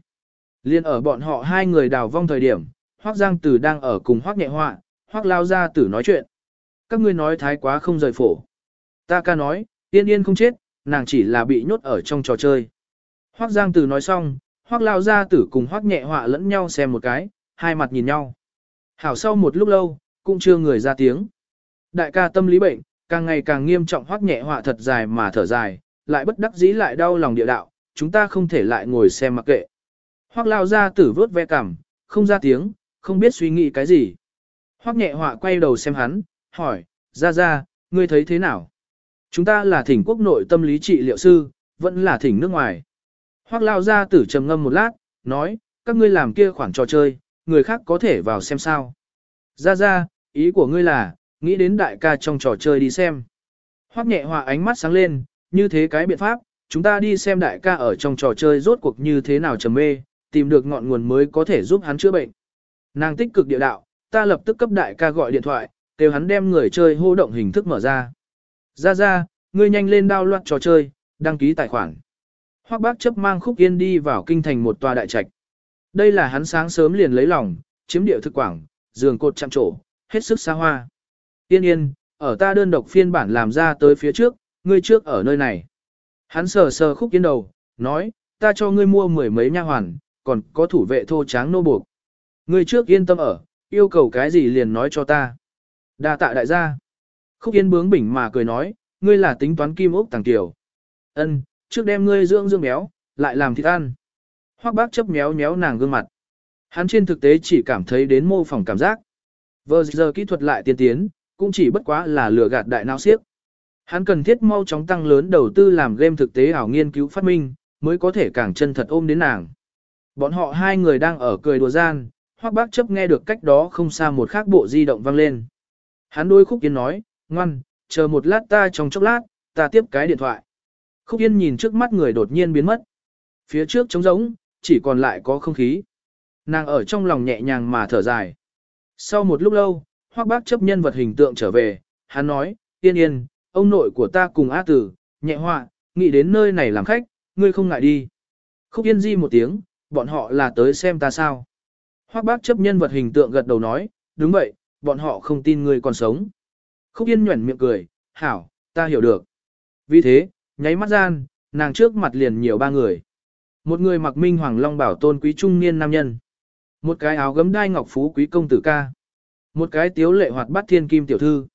Liên ở bọn họ hai người đào vong thời điểm, Hoác Giang Tử đang ở cùng Hoác Nhẹ Họa, Hoác Lao Gia Tử nói chuyện. Các ngươi nói thái quá không rời phổ. Ta ca nói, yên yên không chết, nàng chỉ là bị nhốt ở trong trò chơi. Hoác Giang Tử nói xong, Hoác Lao Gia Tử cùng Hoác Nhẹ Họa lẫn nhau xem một cái, hai mặt nhìn nhau. Hảo sau một lúc lâu, cũng chưa người ra tiếng. Đại ca tâm lý bệnh, càng ngày càng nghiêm trọng hoắc nhẹ họa thật dài mà thở dài, lại bất đắc dĩ lại đau lòng địa đạo, chúng ta không thể lại ngồi xem mặc kệ. Hoắc lao gia tử vớt ve cằm, không ra tiếng, không biết suy nghĩ cái gì. Hoắc nhẹ họa quay đầu xem hắn, hỏi, ra ra, ngươi thấy thế nào? Chúng ta là thỉnh quốc nội tâm lý trị liệu sư, vẫn là thỉnh nước ngoài. Hoắc lao ra tử trầm ngâm một lát, nói, các ngươi làm kia khoản trò chơi, người khác có thể vào xem sao. Ra ra, ý của ngươi là, nghĩ đến đại ca trong trò chơi đi xem. Hoắc nhẹ hòa ánh mắt sáng lên, như thế cái biện pháp, chúng ta đi xem đại ca ở trong trò chơi rốt cuộc như thế nào trầm mê, tìm được ngọn nguồn mới có thể giúp hắn chữa bệnh. Nàng tích cực địa đạo, ta lập tức cấp đại ca gọi điện thoại, kêu hắn đem người chơi hô động hình thức mở ra. Ra ra, ngươi nhanh lên đao loạt trò chơi, đăng ký tài khoản. Hoắc bác chấp mang khúc yên đi vào kinh thành một tòa đại trạch. Đây là hắn sáng sớm liền lấy lòng, chiếm địa thực quảng, giường cột chạm trổ, hết sức xa hoa. Yên yên, ở ta đơn độc phiên bản làm ra tới phía trước, ngươi trước ở nơi này. Hắn sờ sờ khúc yên đầu, nói, ta cho ngươi mua mười mấy nha hoàn, còn có thủ vệ thô tráng nô buộc. Ngươi trước yên tâm ở, yêu cầu cái gì liền nói cho ta. Đà tạ đại gia. Khúc yên bướng bỉnh mà cười nói, ngươi là tính toán kim ốc tàng tiểu. ân trước đem ngươi dưỡng dưỡng béo, lại làm thịt ăn. Hoắc bác chấp méo méo nàng gương mặt. Hắn trên thực tế chỉ cảm thấy đến mô phỏng cảm giác. Vừa giờ kỹ thuật lại tiên tiến, cũng chỉ bất quá là lừa gạt đại não siếc. Hắn cần thiết mau chóng tăng lớn đầu tư làm game thực tế ảo nghiên cứu phát minh, mới có thể càng chân thật ôm đến nàng. Bọn họ hai người đang ở cười đùa gian, Hoắc bác chấp nghe được cách đó không xa một khác bộ di động vang lên. Hắn đôi khúc yên nói, ngoan, chờ một lát ta trong chốc lát, ta tiếp cái điện thoại. Khúc yên nhìn trước mắt người đột nhiên biến mất. Phía trước trống rỗng, chỉ còn lại có không khí. Nàng ở trong lòng nhẹ nhàng mà thở dài. Sau một lúc lâu, hoác bác chấp nhân vật hình tượng trở về, hắn nói, yên yên, ông nội của ta cùng A tử, nhẹ họa, nghĩ đến nơi này làm khách, ngươi không ngại đi. Khúc yên di một tiếng, bọn họ là tới xem ta sao. Hoác bác chấp nhân vật hình tượng gật đầu nói, đúng vậy, bọn họ không tin ngươi còn sống. Khúc yên nhuẩn miệng cười, hảo, ta hiểu được. Vì thế, nháy mắt gian, nàng trước mặt liền nhiều ba người. Một người mặc minh hoàng long bảo tôn quý trung niên nam nhân. Một cái áo gấm đai ngọc phú quý công tử ca. Một cái tiếu lệ hoạt bát thiên kim tiểu thư.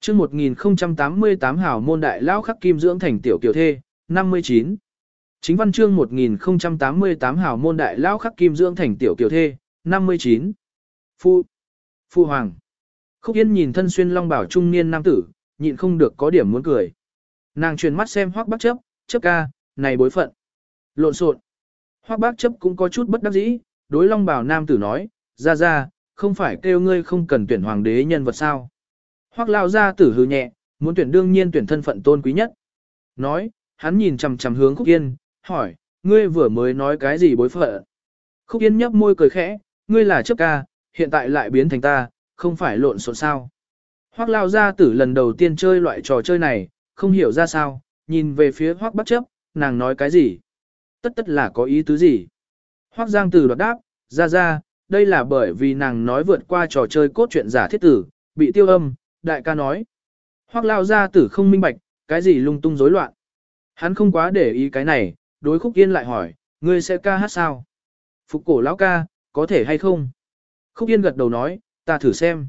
chương 1088 hảo môn đại lao khắc kim dưỡng thành tiểu kiều thê, 59. Chính văn chương 1088 hảo môn đại lao khắc kim dưỡng thành tiểu kiều thê, 59. Phu. Phu hoàng. Khúc Yên nhìn thân xuyên long bảo trung niên nam tử, nhịn không được có điểm muốn cười. Nàng truyền mắt xem Hoắc bác chấp, chấp ca, này bối phận. Lộn xộn. Hoắc bác chấp cũng có chút bất đắc dĩ, đối long bảo nam tử nói, ra ra, không phải kêu ngươi không cần tuyển hoàng đế nhân vật sao. Hoắc lao ra tử hư nhẹ, muốn tuyển đương nhiên tuyển thân phận tôn quý nhất. Nói, hắn nhìn chằm chằm hướng Khúc Yên, hỏi, ngươi vừa mới nói cái gì bối phận? Khúc Yên nhấp môi cười khẽ, ngươi là chấp ca, hiện tại lại biến thành ta, không phải lộn xộn sao. Hoác lao gia tử lần đầu tiên chơi loại trò chơi này, không hiểu ra sao, nhìn về phía hoác bất chấp, nàng nói cái gì? Tất tất là có ý tứ gì? Hoác giang tử đoạt đáp, ra ra, đây là bởi vì nàng nói vượt qua trò chơi cốt truyện giả thiết tử, bị tiêu âm, đại ca nói. Hoác lao gia tử không minh bạch, cái gì lung tung rối loạn. Hắn không quá để ý cái này, đối khúc yên lại hỏi, ngươi sẽ ca hát sao? Phục cổ lão ca, có thể hay không? Khúc yên gật đầu nói, ta thử xem.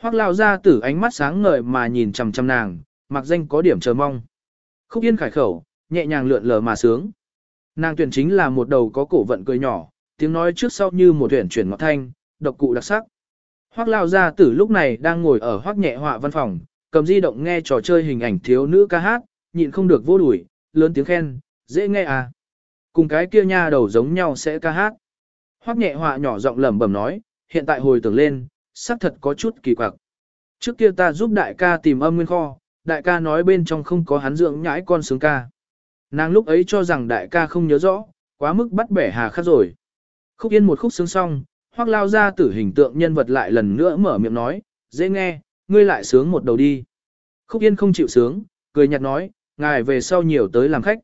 Hoác lao ra tử ánh mắt sáng ngời mà nhìn chằm chằm nàng, mặc danh có điểm chờ mong. Khúc yên khải khẩu, nhẹ nhàng lượn lờ mà sướng. Nàng tuyển chính là một đầu có cổ vận cười nhỏ, tiếng nói trước sau như một tuyển chuyển ngọt thanh, độc cụ đặc sắc. Hoác lao gia tử lúc này đang ngồi ở hoác nhẹ họa văn phòng, cầm di động nghe trò chơi hình ảnh thiếu nữ ca hát, nhịn không được vô đuổi, lớn tiếng khen, dễ nghe à. Cùng cái kia nha đầu giống nhau sẽ ca hát. Hoác nhẹ họa nhỏ giọng lẩm bẩm nói, hiện tại hồi tưởng lên, xác thật có chút kỳ quặc. Trước kia ta giúp đại ca tìm âm nguyên kho, đại ca nói bên trong không có hắn dưỡng nhãi con sướng ca. Nàng lúc ấy cho rằng đại ca không nhớ rõ, quá mức bắt bẻ hà khắc rồi. Khúc yên một khúc sướng xong, hoác lao ra tử hình tượng nhân vật lại lần nữa mở miệng nói, dễ nghe, ngươi lại sướng một đầu đi. Khúc yên không chịu sướng, cười nhạt nói, ngài về sau nhiều tới làm khách.